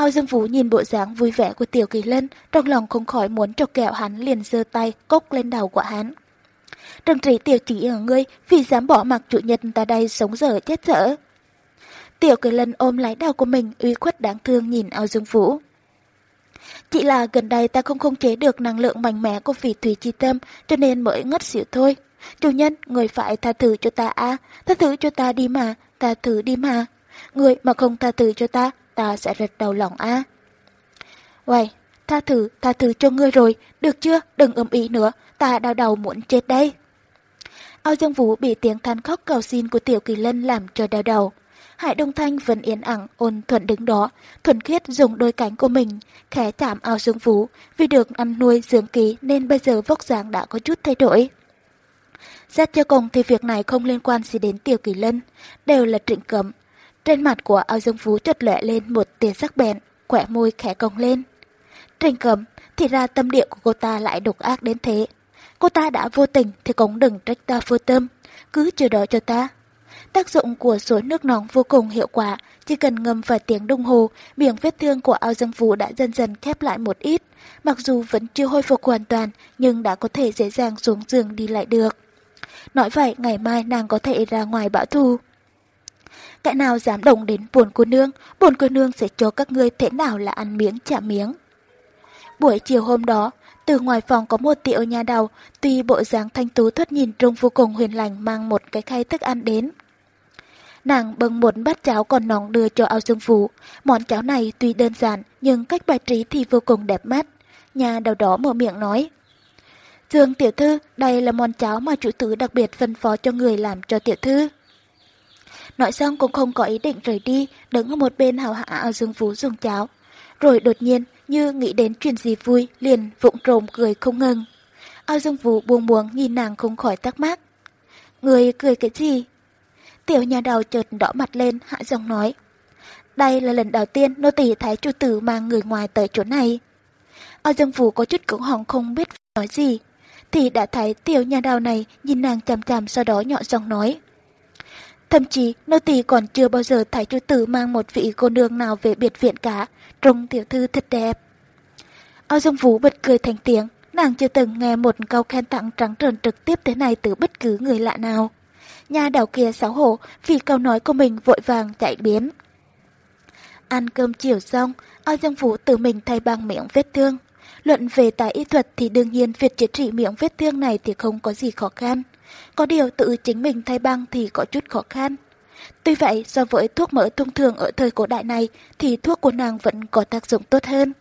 Ao Dương Vũ nhìn bộ dáng vui vẻ của Tiểu Kỳ Lân, trong lòng không khỏi muốn trọc kẹo hắn liền giơ tay cốc lên đầu của hắn. Trần trí tiểu chỉ ở ngươi vì dám bỏ mặc chủ nhân ta đây sống dở chết dở. Tiểu Kỳ Lân ôm lấy đầu của mình uy khuất đáng thương nhìn Ao Dương Vũ. Chỉ là gần đây ta không khống chế được năng lượng mạnh mẽ của vị thủy chi tâm cho nên mới ngất xỉu thôi. Chủ nhân, người phải tha thứ cho ta à, tha thứ cho ta đi mà, tha thứ đi mà. Người mà không tha thứ cho ta, ta sẽ rất đau lòng a. À. Vậy, tha thứ, tha thứ cho ngươi rồi, được chưa, đừng ấm ý nữa, ta đau đầu muốn chết đây. Ao Dương Vũ bị tiếng than khóc cầu xin của Tiểu Kỳ Lân làm cho đau đầu. Hải Đông Thanh vẫn yên ẳng ôn thuận đứng đó, thuần khiết dùng đôi cánh của mình, khẽ chạm ao Dương Vũ, vì được ăn nuôi dưỡng ký nên bây giờ vóc dáng đã có chút thay đổi. Xét cho cùng thì việc này không liên quan gì đến Tiểu Kỳ Lân, đều là trịnh cấm. Trên mặt của ao dương phú chợt lệ lên một tia sắc bén, quẹ môi khẽ cong lên. Trình cấm, thì ra tâm địa của cô ta lại độc ác đến thế. Cô ta đã vô tình thì cũng đừng trách ta vô tâm, cứ chờ đợi cho ta. Tác dụng của suối nước nóng vô cùng hiệu quả, chỉ cần ngâm vài tiếng đồng hồ, miệng vết thương của ao dương phú đã dần dần khép lại một ít. Mặc dù vẫn chưa hồi phục hoàn toàn, nhưng đã có thể dễ dàng xuống giường đi lại được. Nói vậy ngày mai nàng có thể ra ngoài bão thù. Cái nào dám động đến buồn cô nương, buồn cô nương sẽ cho các ngươi thế nào là ăn miếng trả miếng. Buổi chiều hôm đó, từ ngoài phòng có một tiểu nhà đầu, tuy bộ dáng thanh tú thoát nhìn trông vô cùng huyền lành mang một cái khay thức ăn đến. Nàng bưng một bát cháo còn nóng đưa cho ao dương phú. Món cháo này tuy đơn giản nhưng cách bài trí thì vô cùng đẹp mắt. Nhà đầu đó mở miệng nói. Dương tiểu thư, đây là món cháo mà chủ tử đặc biệt phân phó cho người làm cho tiểu thư. Nói xong cũng không có ý định rời đi, đứng ở một bên hào hạ ở dương Vũ dùng cháo. Rồi đột nhiên, như nghĩ đến chuyện gì vui, liền vụng trồm cười không ngừng. Ao dương Vũ buông buông nhìn nàng không khỏi tắc mắc. Người cười cái gì? Tiểu nhà đầu chợt đỏ mặt lên, hạ giọng nói. Đây là lần đầu tiên nô tỳ thấy chủ tử mang người ngoài tới chỗ này. Ao Dương Vũ có chút cứng họng không biết nói gì. Thì đã thấy tiểu nhà đầu này nhìn nàng chằm chằm sau đó nhỏ giọng nói. Thậm chí nô tỳ còn chưa bao giờ thấy chủ tử mang một vị cô nương nào về biệt viện cả, trông tiểu thư thật đẹp. Ao Dương Vũ bật cười thành tiếng, nàng chưa từng nghe một câu khen tặng trắng trợn trực tiếp thế này từ bất cứ người lạ nào. Nhà đảo kia xấu hổ vì câu nói của mình vội vàng chạy biến. Ăn cơm chiều xong, Ao Dương Vũ tự mình thay bằng miệng vết thương. Luận về tài y thuật thì đương nhiên việc chữa trị miệng vết thương này thì không có gì khó khăn. Có điều tự chính mình thay băng thì có chút khó khăn. Tuy vậy, so với thuốc mỡ thông thường ở thời cổ đại này thì thuốc của nàng vẫn có tác dụng tốt hơn.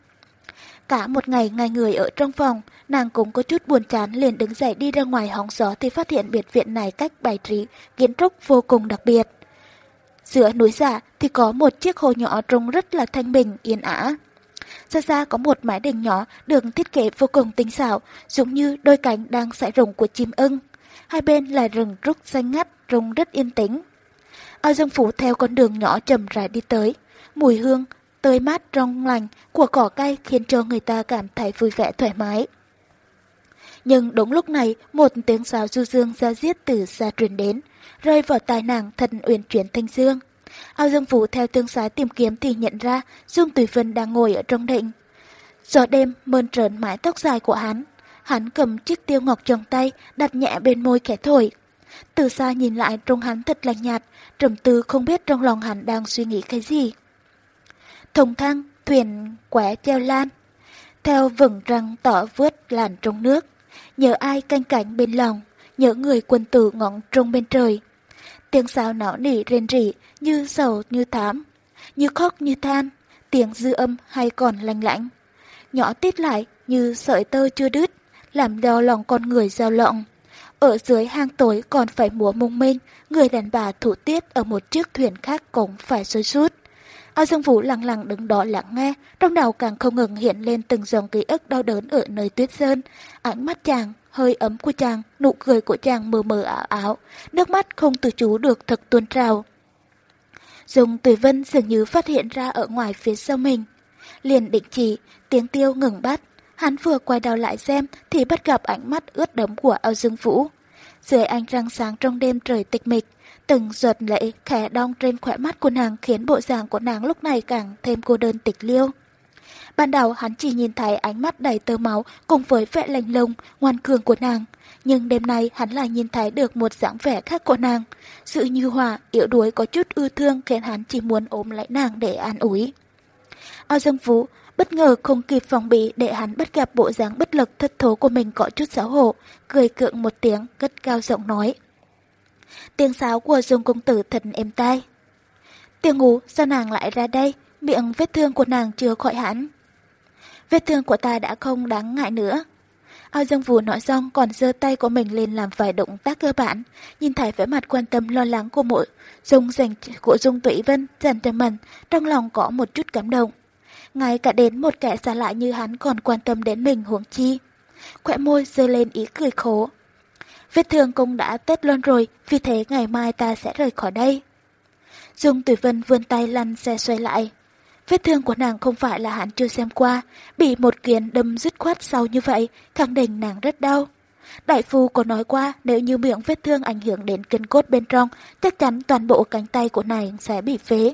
Cả một ngày ngay người ở trong phòng, nàng cũng có chút buồn chán liền đứng dậy đi ra ngoài hóng gió thì phát hiện biệt viện này cách bài trí, kiến trúc vô cùng đặc biệt. Giữa núi giả thì có một chiếc hồ nhỏ trông rất là thanh bình, yên ả. Xa xa có một mái đình nhỏ được thiết kế vô cùng tinh xảo, giống như đôi cánh đang sải rồng của chim ưng. Hai bên là rừng trúc xanh ngắt, rung rất yên tĩnh. Ao Dương Phủ theo con đường nhỏ chậm rãi đi tới. Mùi hương, tươi mát trong lành của cỏ cây khiến cho người ta cảm thấy vui vẻ thoải mái. Nhưng đúng lúc này, một tiếng sáo du dương ra giết từ xa truyền đến, rơi vào tai nàng thần uyển chuyển thanh dương. Ao Dương Phủ theo tương sái tìm kiếm thì nhận ra Dương Tùy Vân đang ngồi ở trong định. Gió đêm mơn trớn mái tóc dài của hắn. Hắn cầm chiếc tiêu ngọc trong tay, đặt nhẹ bên môi kẻ thổi. Từ xa nhìn lại trông hắn thật lạnh nhạt, trầm tư không biết trong lòng hắn đang suy nghĩ cái gì. Thùng thăng, thuyền quẻ treo lan. Theo vững răng tỏ vướt làn trong nước. Nhớ ai canh cảnh bên lòng, nhớ người quân tử ngọn trong bên trời. Tiếng sáo não nỉ rên rỉ như sầu như thám, như khóc như than, tiếng dư âm hay còn lanh lãnh. Nhỏ tít lại như sợi tơ chưa đứt, làm đau lòng con người dao lộng. Ở dưới hang tối còn phải múa mông minh, người đàn bà thủ tiết ở một chiếc thuyền khác cũng phải sôi sút. Ao Dương Vũ lặng lặng đứng đó lặng nghe, trong đầu càng không ngừng hiện lên từng dòng ký ức đau đớn ở nơi tuyết sơn. Ánh mắt chàng, hơi ấm của chàng, nụ cười của chàng mờ mờ ảo ảo, nước mắt không tự chú được thật tuôn trào. Dùng Tùy Vân dường như phát hiện ra ở ngoài phía sau mình. Liền định chỉ, tiếng tiêu ngừng bắt. Hắn vừa quay đầu lại xem thì bắt gặp ánh mắt ướt đẫm của Ao Dương Vũ. Dưới ánh răng sáng trong đêm trời tịch mịch, từng giọt lệ khẽ đong trên khỏe mắt của nàng khiến bộ dạng của nàng lúc này càng thêm cô đơn tịch liêu. Ban đầu hắn chỉ nhìn thấy ánh mắt đầy tơ máu cùng với vẻ lạnh lùng, ngoan cường của nàng. Nhưng đêm nay hắn lại nhìn thấy được một dáng vẻ khác của nàng. Sự như hòa, yếu đuối có chút ưu thương khiến hắn chỉ muốn ôm lấy nàng để an ủi. Ao Dương Vũ bất ngờ không kịp phòng bị để hắn bắt gặp bộ dáng bất lực thất thố của mình có chút xấu hổ, cười cượng một tiếng, cất cao giọng nói. Tiếng sáo của dung Công Tử thật êm tai. tiếng ngủ, sao nàng lại ra đây? Miệng vết thương của nàng chưa khỏi hẳn. Vết thương của ta đã không đáng ngại nữa. Ao Dương Vũ nói xong còn giơ tay của mình lên làm vài động tác cơ bản, nhìn thấy vẻ mặt quan tâm lo lắng của mỗi Dung dành của Dung Tụy Vân dành cho mình, trong lòng có một chút cảm động. Ngay cả đến một kẻ xa lạ như hắn còn quan tâm đến mình huống chi. Khỏe môi rơi lên ý cười khổ. Vết thương cũng đã tết luôn rồi, vì thế ngày mai ta sẽ rời khỏi đây. Dung Tùy Vân vươn tay lăn xe xoay lại. Vết thương của nàng không phải là hắn chưa xem qua, bị một kiến đâm dứt khoát sau như vậy, khẳng định nàng rất đau. Đại phu có nói qua nếu như miệng vết thương ảnh hưởng đến kinh cốt bên trong, chắc chắn toàn bộ cánh tay của nàng sẽ bị phế.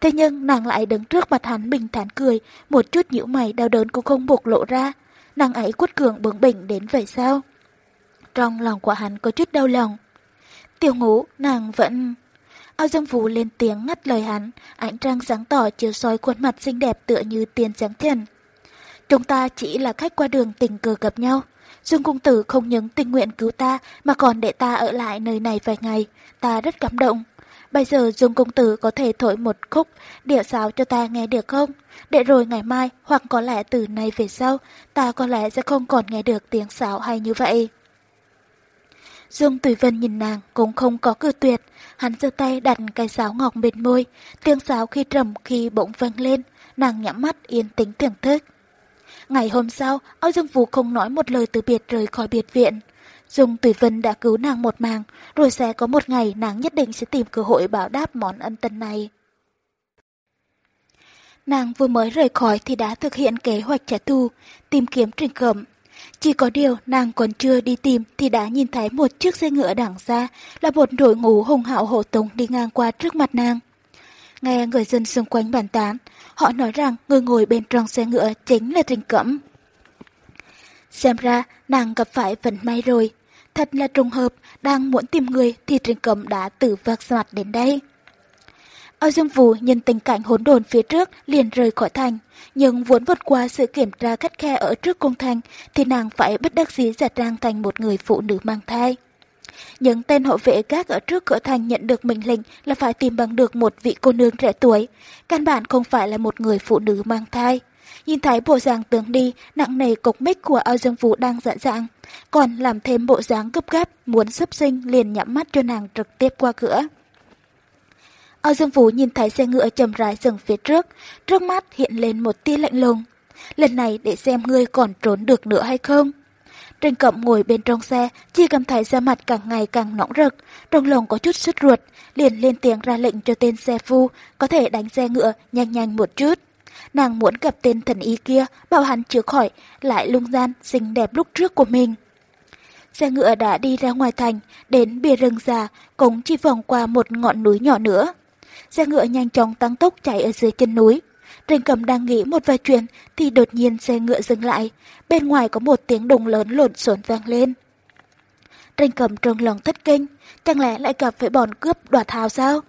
Thế nhưng nàng lại đứng trước mặt hắn bình thản cười, một chút nhíu mày đau đớn cũng không bộc lộ ra. Nàng ấy quất cường bướng bỉnh đến vậy sao? Trong lòng của hắn có chút đau lòng. Tiểu ngũ, nàng vẫn... Ao Dương Vũ lên tiếng ngắt lời hắn, ánh trăng sáng tỏ chiếu soi khuôn mặt xinh đẹp tựa như tiền trắng trần. Chúng ta chỉ là khách qua đường tình cờ gặp nhau. Dương Cung Tử không những tình nguyện cứu ta mà còn để ta ở lại nơi này vài ngày. Ta rất cảm động. Bây giờ Dương công Tử có thể thổi một khúc điệu sáo cho ta nghe được không? Để rồi ngày mai hoặc có lẽ từ nay về sau ta có lẽ sẽ không còn nghe được tiếng sáo hay như vậy. Dương Tùy Vân nhìn nàng cũng không có cử tuyệt, hắn giơ tay đặt cái sáo ngọc bên môi, tiếng sáo khi trầm khi bỗng vang lên, nàng nhắm mắt yên tĩnh thưởng thức. Ngày hôm sau, Âu Dương Vũ không nói một lời từ biệt rời khỏi biệt viện. Dung Tùy Vân đã cứu nàng một mạng, rồi sẽ có một ngày nàng nhất định sẽ tìm cơ hội báo đáp món ân tình này. Nàng vừa mới rời khỏi thì đã thực hiện kế hoạch trả thù, tìm kiếm trình cẩm. Chỉ có điều nàng còn chưa đi tìm thì đã nhìn thấy một chiếc xe ngựa đằng xa là một đội ngũ hùng hạo hộ tống đi ngang qua trước mặt nàng. Nghe người dân xung quanh bàn tán, họ nói rằng người ngồi bên trong xe ngựa chính là Trình Cẩm. Xem ra nàng gặp phải vận may rồi. Thật là trùng hợp, đang muốn tìm người thì Trình Cẩm đã tự vác mặt đến đây. Âu Dương Vũ nhìn tình cảnh hỗn độn phía trước liền rời khỏi thành, nhưng vốn vượt qua sự kiểm tra khắt khe ở trước cung thành thì nàng phải bất đắc dĩ giả trang thành một người phụ nữ mang thai. Những tên hộ vệ gác ở trước cửa thành nhận được mệnh lệnh là phải tìm bằng được một vị cô nương trẻ tuổi, căn bản không phải là một người phụ nữ mang thai. Nhìn thấy bộ dáng tướng đi, nặng nề cục mít của Âu Dương Vũ đang dạn dạng, còn làm thêm bộ dáng gấp gáp, muốn sắp sinh liền nhắm mắt cho nàng trực tiếp qua cửa. Âu Dương Vũ nhìn thấy xe ngựa chầm rãi dừng phía trước, trước mắt hiện lên một tia lạnh lùng. Lần này để xem ngươi còn trốn được nữa hay không. Trình Cẩm ngồi bên trong xe, chỉ cảm thấy da mặt càng ngày càng nóng rực, trong lòng có chút sứt ruột, liền lên tiếng ra lệnh cho tên xe phu có thể đánh xe ngựa nhanh nhanh một chút. Nàng muốn gặp tên thần y kia, bảo hắn chữa khỏi, lại lung gian xinh đẹp lúc trước của mình. Xe ngựa đã đi ra ngoài thành, đến bìa rừng già, cũng chỉ vòng qua một ngọn núi nhỏ nữa. Xe ngựa nhanh chóng tăng tốc chạy ở dưới chân núi. Trình cầm đang nghĩ một vài chuyện thì đột nhiên xe ngựa dừng lại. Bên ngoài có một tiếng đồng lớn lộn xộn vang lên. Trình cầm trong lòng thất kinh, chẳng lẽ lại gặp phải bọn cướp đoạt hào sao?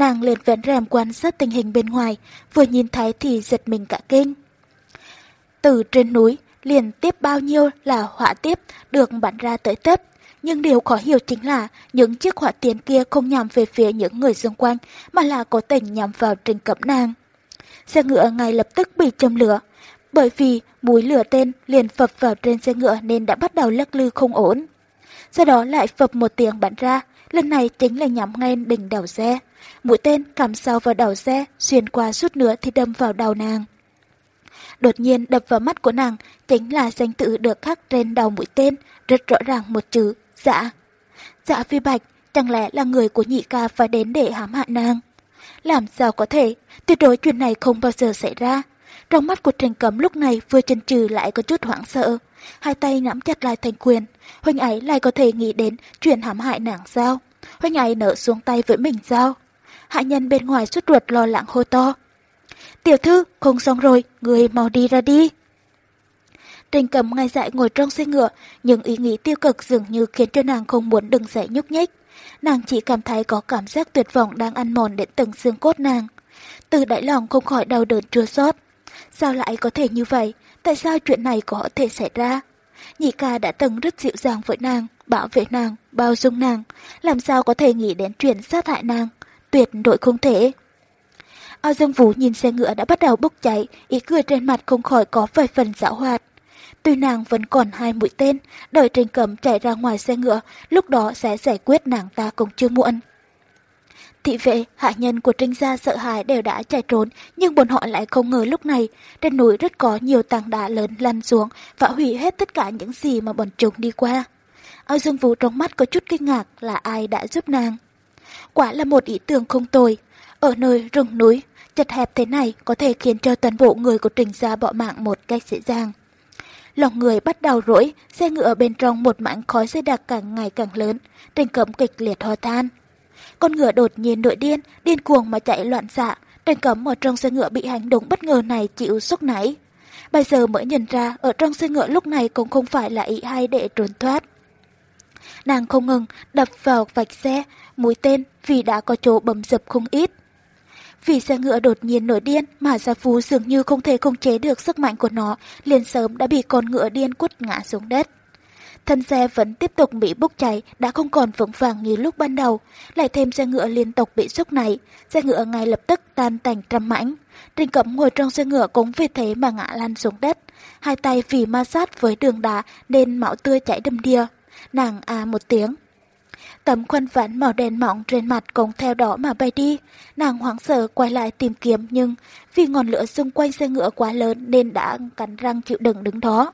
Nàng liền vén rèm quan sát tình hình bên ngoài, vừa nhìn thấy thì giật mình cả kinh. Từ trên núi, liền tiếp bao nhiêu là hỏa tiếp được bắn ra tới tấp. Nhưng điều khó hiểu chính là những chiếc hỏa tiến kia không nhằm về phía những người xung quanh, mà là có tình nhắm vào trình cẩm nàng. Xe ngựa ngay lập tức bị châm lửa, bởi vì mũi lửa tên liền phập vào trên xe ngựa nên đã bắt đầu lắc lư không ổn. Sau đó lại phập một tiếng bắn ra, lần này chính là nhắm ngay đỉnh đầu xe. Mũi tên cắm sâu vào đầu xe, xuyên qua suốt nữa thì đâm vào đầu nàng. Đột nhiên đập vào mắt của nàng chính là danh tự được khắc trên đầu mũi tên, rất rõ ràng một chữ, dạ. Dạ phi bạch, chẳng lẽ là người của nhị ca phải đến để hãm hại nàng? Làm sao có thể, tuyệt đối chuyện này không bao giờ xảy ra. Trong mắt của Trình Cấm lúc này vừa chân trừ lại có chút hoảng sợ. Hai tay nắm chặt lại thành quyền. Huynh ấy lại có thể nghĩ đến chuyện hãm hại nàng sao? Huynh ấy nở xuống tay với mình sao? Hạ nhân bên ngoài suốt ruột lo lắng hô to. Tiểu thư, không xong rồi, người mau đi ra đi. Trình cầm ngay dại ngồi trong xe ngựa, nhưng ý nghĩ tiêu cực dường như khiến cho nàng không muốn đừng dậy nhúc nhích. Nàng chỉ cảm thấy có cảm giác tuyệt vọng đang ăn mòn đến từng xương cốt nàng. Từ đại lòng không khỏi đau đớn chua xót. Sao lại có thể như vậy? Tại sao chuyện này có thể xảy ra? Nhị ca đã từng rất dịu dàng với nàng, bảo vệ nàng, bao dung nàng. Làm sao có thể nghĩ đến chuyện sát hại nàng? Tuyệt đối không thể. Ao Dương Vũ nhìn xe ngựa đã bắt đầu bốc cháy, ý cười trên mặt không khỏi có vài phần dạo hoạt. Tuy nàng vẫn còn hai mũi tên, đợi Trình Cẩm chạy ra ngoài xe ngựa, lúc đó sẽ giải quyết nàng ta cũng chưa muộn. Thị vệ, hạ nhân của Trinh gia sợ hãi đều đã chạy trốn, nhưng bọn họ lại không ngờ lúc này, trên núi rất có nhiều tảng đá lớn lăn xuống và hủy hết tất cả những gì mà bọn chúng đi qua. Ao Dương Vũ trong mắt có chút kinh ngạc là ai đã giúp nàng. Quả là một ý tưởng không tồi. Ở nơi rừng núi, chật hẹp thế này có thể khiến cho toàn bộ người của Trình gia bỏ mạng một cách dễ dàng. Lòng người bắt đầu rỗi, xe ngựa bên trong một mảng khói xe đặc càng ngày càng lớn, Trình Cẩm kịch liệt ho than. Con ngựa đột nhiên nội điên, điên cuồng mà chạy loạn xạ, Trình Cẩm ở trong xe ngựa bị hành động bất ngờ này chịu sốc nảy. Bây giờ mới nhận ra ở trong xe ngựa lúc này cũng không phải là ý hay để trốn thoát. Nàng không ngừng đập vào vạch xe, mũi tên vì đã có chỗ bầm dập không ít. Vì xe ngựa đột nhiên nổi điên mà Gia Phú dường như không thể khống chế được sức mạnh của nó, liền sớm đã bị con ngựa điên quất ngã xuống đất. Thân xe vẫn tiếp tục bị bốc cháy, đã không còn vững vàng như lúc ban đầu. Lại thêm xe ngựa liên tục bị sốc này, xe ngựa ngay lập tức tan tành trăm mảnh. Trình Cẩm ngồi trong xe ngựa cũng vì thế mà ngã lăn xuống đất. Hai tay vì ma sát với đường đá nên máu tươi chảy đầm đìa. Nàng à một tiếng, Tấm khăn vãn màu đen mỏng trên mặt cũng theo đó mà bay đi. Nàng hoảng sợ quay lại tìm kiếm, nhưng vì ngọn lửa xung quanh xe ngựa quá lớn nên đã cắn răng chịu đựng đứng đó.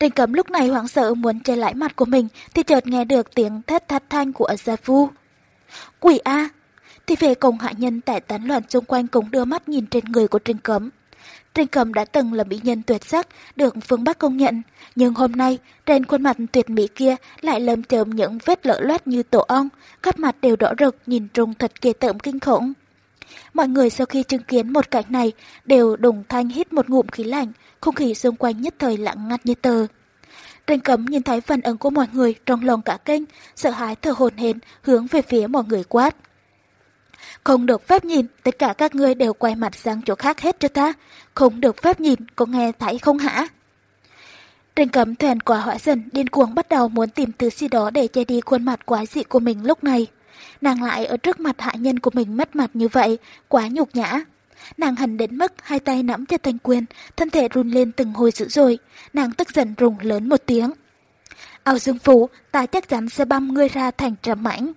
Trình cấm lúc này hoảng sợ muốn che lại mặt của mình thì chợt nghe được tiếng thét thắt thanh của Gia Phu. Quỷ A! Thì về cùng hạ nhân tại tán loạn xung quanh cũng đưa mắt nhìn trên người của Trình cấm. Trình Cầm đã từng là mỹ nhân tuyệt sắc, được phương Bắc công nhận. Nhưng hôm nay, trên khuôn mặt tuyệt mỹ kia lại lầm chởm những vết lỡ loét như tổ ong, khắp mặt đều đỏ rực nhìn trông thật kỳ tởm kinh khủng. Mọi người sau khi chứng kiến một cảnh này đều đồng thanh hít một ngụm khí lạnh, không khí xung quanh nhất thời lặng ngắt như tờ. Trình cấm nhìn thấy phản ứng của mọi người trong lòng cả kinh, sợ hãi thở hồn hển hướng về phía mọi người quát. Không được phép nhìn, tất cả các ngươi đều quay mặt sang chỗ khác hết cho ta. Không được phép nhìn, có nghe thấy không hả? Trình cấm thèn quả hỏa dần, điên cuồng bắt đầu muốn tìm thứ gì đó để che đi khuôn mặt quái dị của mình lúc này. Nàng lại ở trước mặt hạ nhân của mình mất mặt như vậy, quá nhục nhã. Nàng hẳn đến mức hai tay nắm chặt thanh quyền, thân thể run lên từng hồi dữ dội. Nàng tức giận rùng lớn một tiếng. Ao dương phú, ta chắc chắn sẽ băm ngươi ra thành trầm mảnh.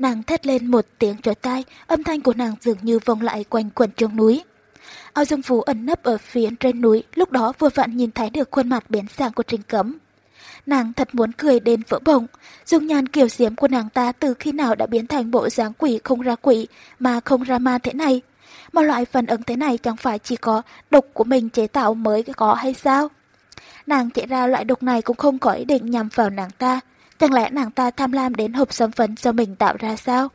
Nàng thét lên một tiếng trói tai, âm thanh của nàng dường như vòng lại quanh quần trong núi. Ao Dương Phú ẩn nấp ở phía trên núi, lúc đó vừa vặn nhìn thấy được khuôn mặt biến dạng của Trình Cấm. Nàng thật muốn cười đến vỡ bụng, dung nhan kiều diễm của nàng ta từ khi nào đã biến thành bộ dáng quỷ không ra quỷ mà không ra ma thế này. Một loại phản ứng thế này chẳng phải chỉ có độc của mình chế tạo mới có hay sao? Nàng chạy ra loại độc này cũng không có ý định nhằm vào nàng ta, Chẳng lẽ nàng ta tham lam đến hộp sấm phấn do mình tạo ra sao?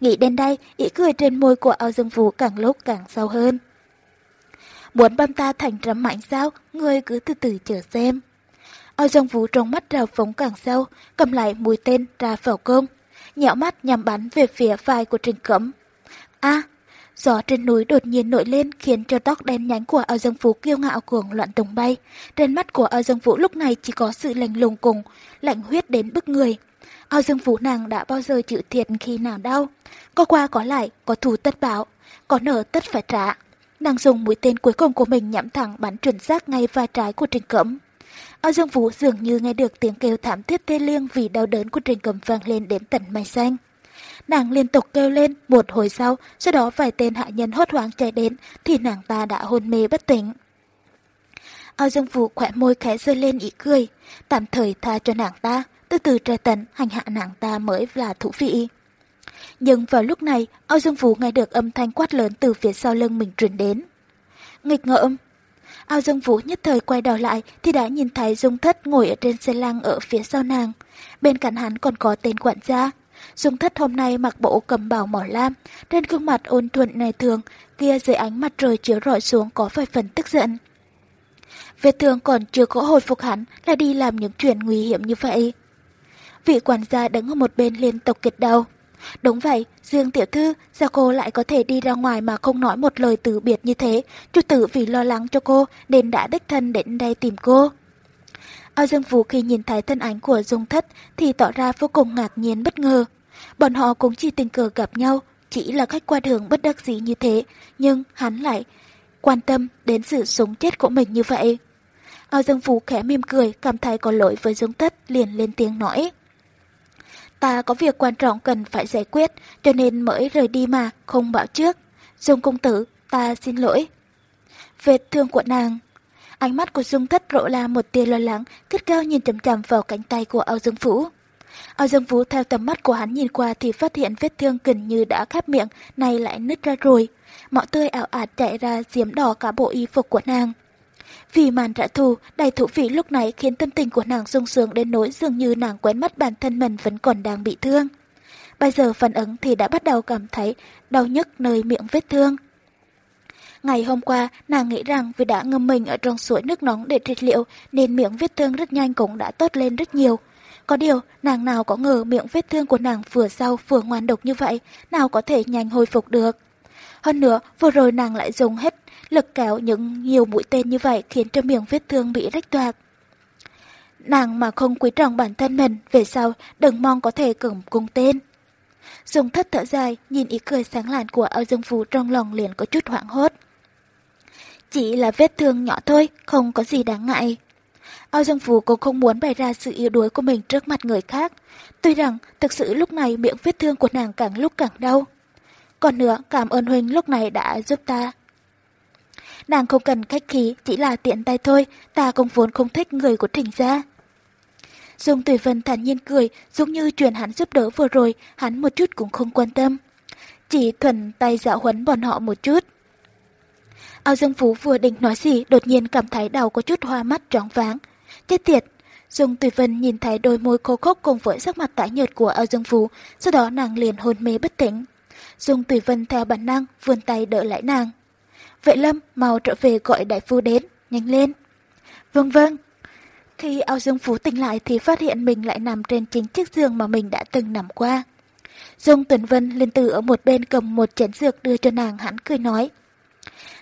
Nghĩ đến đây, ý cười trên môi của Âu Dương Vũ càng lúc càng sâu hơn. Muốn băm ta thành rắm mạnh sao, ngươi cứ từ từ chờ xem. Âu Dương Vũ trong mắt rào phóng càng sâu, cầm lại mũi tên ra vào công, nhạo mắt nhằm bắn về phía vai của Trình Cẩm. A, Gió trên núi đột nhiên nổi lên khiến cho tóc đen nhánh của Âu Dương Phú kiêu ngạo cuồng loạn tung bay. Trên mắt của Âu Dương Vũ lúc này chỉ có sự lạnh lùng cùng, lạnh huyết đến bức người. Âu Dương Vũ nàng đã bao giờ chịu thiệt khi nào đau. Có qua có lại, có thù tất báo, có nợ tất phải trả. Nàng dùng mũi tên cuối cùng của mình nhắm thẳng bắn chuẩn xác ngay vai trái của Trình Cẩm. Âu Dương Vũ dường như nghe được tiếng kêu thảm thiết tê liêng vì đau đớn của Trình Cẩm vang lên đến tận mây xanh. Nàng liên tục kêu lên một hồi sau, sau đó vài tên hạ nhân hốt hoảng chạy đến, thì nàng ta đã hôn mê bất tỉnh. Ao Dương Vũ khỏe môi khẽ rơi lên ý cười, tạm thời tha cho nàng ta, từ từ tra tấn hành hạ nàng ta mới là thú vị. Nhưng vào lúc này, Ao Dương Vũ nghe được âm thanh quát lớn từ phía sau lưng mình truyền đến. Nghịch ngợm! Ao Dương Vũ nhất thời quay đầu lại thì đã nhìn thấy Dung Thất ngồi ở trên xe lăng ở phía sau nàng. Bên cạnh hắn còn có tên quản gia, Dung thất hôm nay mặc bộ cầm bào mỏ lam, trên gương mặt ôn thuận này thường, kia dưới ánh mặt trời chiếu rọi xuống có vài phần tức giận. Vết thương còn chưa có hồi phục hẳn là đi làm những chuyện nguy hiểm như vậy. Vị quản gia đứng ở một bên liên tục kiệt đầu. Đúng vậy, Dương Tiểu Thư, sao cô lại có thể đi ra ngoài mà không nói một lời từ biệt như thế? Chủ tử vì lo lắng cho cô nên đã đích thân đến đây tìm cô. Ao Dương Vũ khi nhìn thấy thân ảnh của Dung Thất thì tỏ ra vô cùng ngạc nhiên bất ngờ. Bọn họ cũng chỉ tình cờ gặp nhau, chỉ là khách qua đường bất đắc dĩ như thế, nhưng hắn lại quan tâm đến sự sống chết của mình như vậy. Ao Dương Vũ khẽ mỉm cười, cảm thấy có lỗi với Dung Thất, liền lên tiếng nói. Ta có việc quan trọng cần phải giải quyết, cho nên mới rời đi mà, không bảo trước. Dung công tử, ta xin lỗi. Vết thương của nàng Ánh mắt của Dung Thất rộ ra một tia lo lắng, kết cao nhìn chầm chằm vào cánh tay của Âu Dương Vũ. Âu Dương Vũ theo tầm mắt của hắn nhìn qua thì phát hiện vết thương gần như đã khép miệng, này lại nứt ra rồi. Mọ tươi ảo ạt chạy ra diếm đỏ cả bộ y phục của nàng. Vì màn trả thù, đầy thủ vị lúc này khiến tâm tình của nàng sung sướng đến nỗi dường như nàng quên mất bản thân mình vẫn còn đang bị thương. Bây giờ phản ứng thì đã bắt đầu cảm thấy đau nhức nơi miệng vết thương. Ngày hôm qua, nàng nghĩ rằng vì đã ngâm mình ở trong suối nước nóng để triệt liệu nên miệng vết thương rất nhanh cũng đã tốt lên rất nhiều. Có điều, nàng nào có ngờ miệng vết thương của nàng vừa sau vừa ngoan độc như vậy, nào có thể nhanh hồi phục được. Hơn nữa, vừa rồi nàng lại dùng hết lực kéo những nhiều mũi tên như vậy khiến cho miệng vết thương bị rách toạc. Nàng mà không quý trọng bản thân mình, về sau đừng mong có thể cửm cung tên. Dùng thất thở dài, nhìn ý cười sáng lạn của Âu Dương Phú trong lòng liền có chút hoảng hốt. Chỉ là vết thương nhỏ thôi, không có gì đáng ngại. Ao Dương Phú cũng không muốn bày ra sự yếu đuối của mình trước mặt người khác. Tuy rằng, thực sự lúc này miệng vết thương của nàng càng lúc càng đau. Còn nữa, cảm ơn Huynh lúc này đã giúp ta. Nàng không cần khách khí, chỉ là tiện tay thôi, ta cũng vốn không thích người của Trình gia. Dung Tùy Vân thản nhiên cười, giống như chuyện hắn giúp đỡ vừa rồi, hắn một chút cũng không quan tâm. Chỉ thuần tay dạo huấn bọn họ một chút. Ao Dương Phú vừa định nói gì, đột nhiên cảm thấy đầu có chút hoa mắt tróng váng. Chết tiệt! Dung Tùy Vân nhìn thấy đôi môi khô khốc cùng với sắc mặt tái nhợt của Ao Dương Phú, sau đó nàng liền hôn mê bất tỉnh. Dung Tùy Vân theo bản năng, vươn tay đỡ lại nàng. Vệ lâm, mau trở về gọi đại phu đến, nhanh lên. Vâng vâng. Khi ao dương phú tỉnh lại thì phát hiện mình lại nằm trên chính chiếc giường mà mình đã từng nằm qua. Dung Tuyền Vân lên từ ở một bên cầm một chén dược đưa cho nàng hắn cười nói.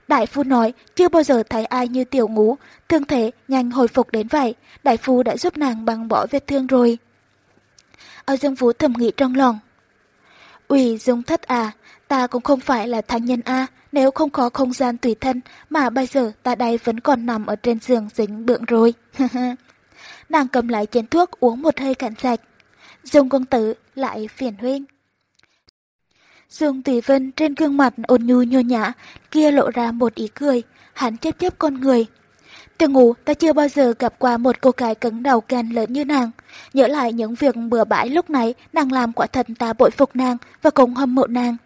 Đại phu nói chưa bao giờ thấy ai như tiểu ngũ, thương thế nhanh hồi phục đến vậy, đại phu đã giúp nàng băng bỏ vết thương rồi. Âu Dương Vũ thầm nghĩ trong lòng. Ủy Dung thất à, ta cũng không phải là thánh nhân A, nếu không có không gian tùy thân mà bây giờ ta đây vẫn còn nằm ở trên giường dính bượng rồi. Nàng cầm lại chén thuốc uống một hơi cạn sạch. Dung công tử lại phiền huynh. Dương Tùy Vân trên gương mặt ôn nhu nhô nhã, kia lộ ra một ý cười, hắn chép chép con người. Từ ngủ, ta chưa bao giờ gặp qua một cô gái cứng đầu gan lớn như nàng. Nhớ lại những việc bừa bãi lúc nãy, nàng làm quả thật ta bội phục nàng và cũng hâm mộ nàng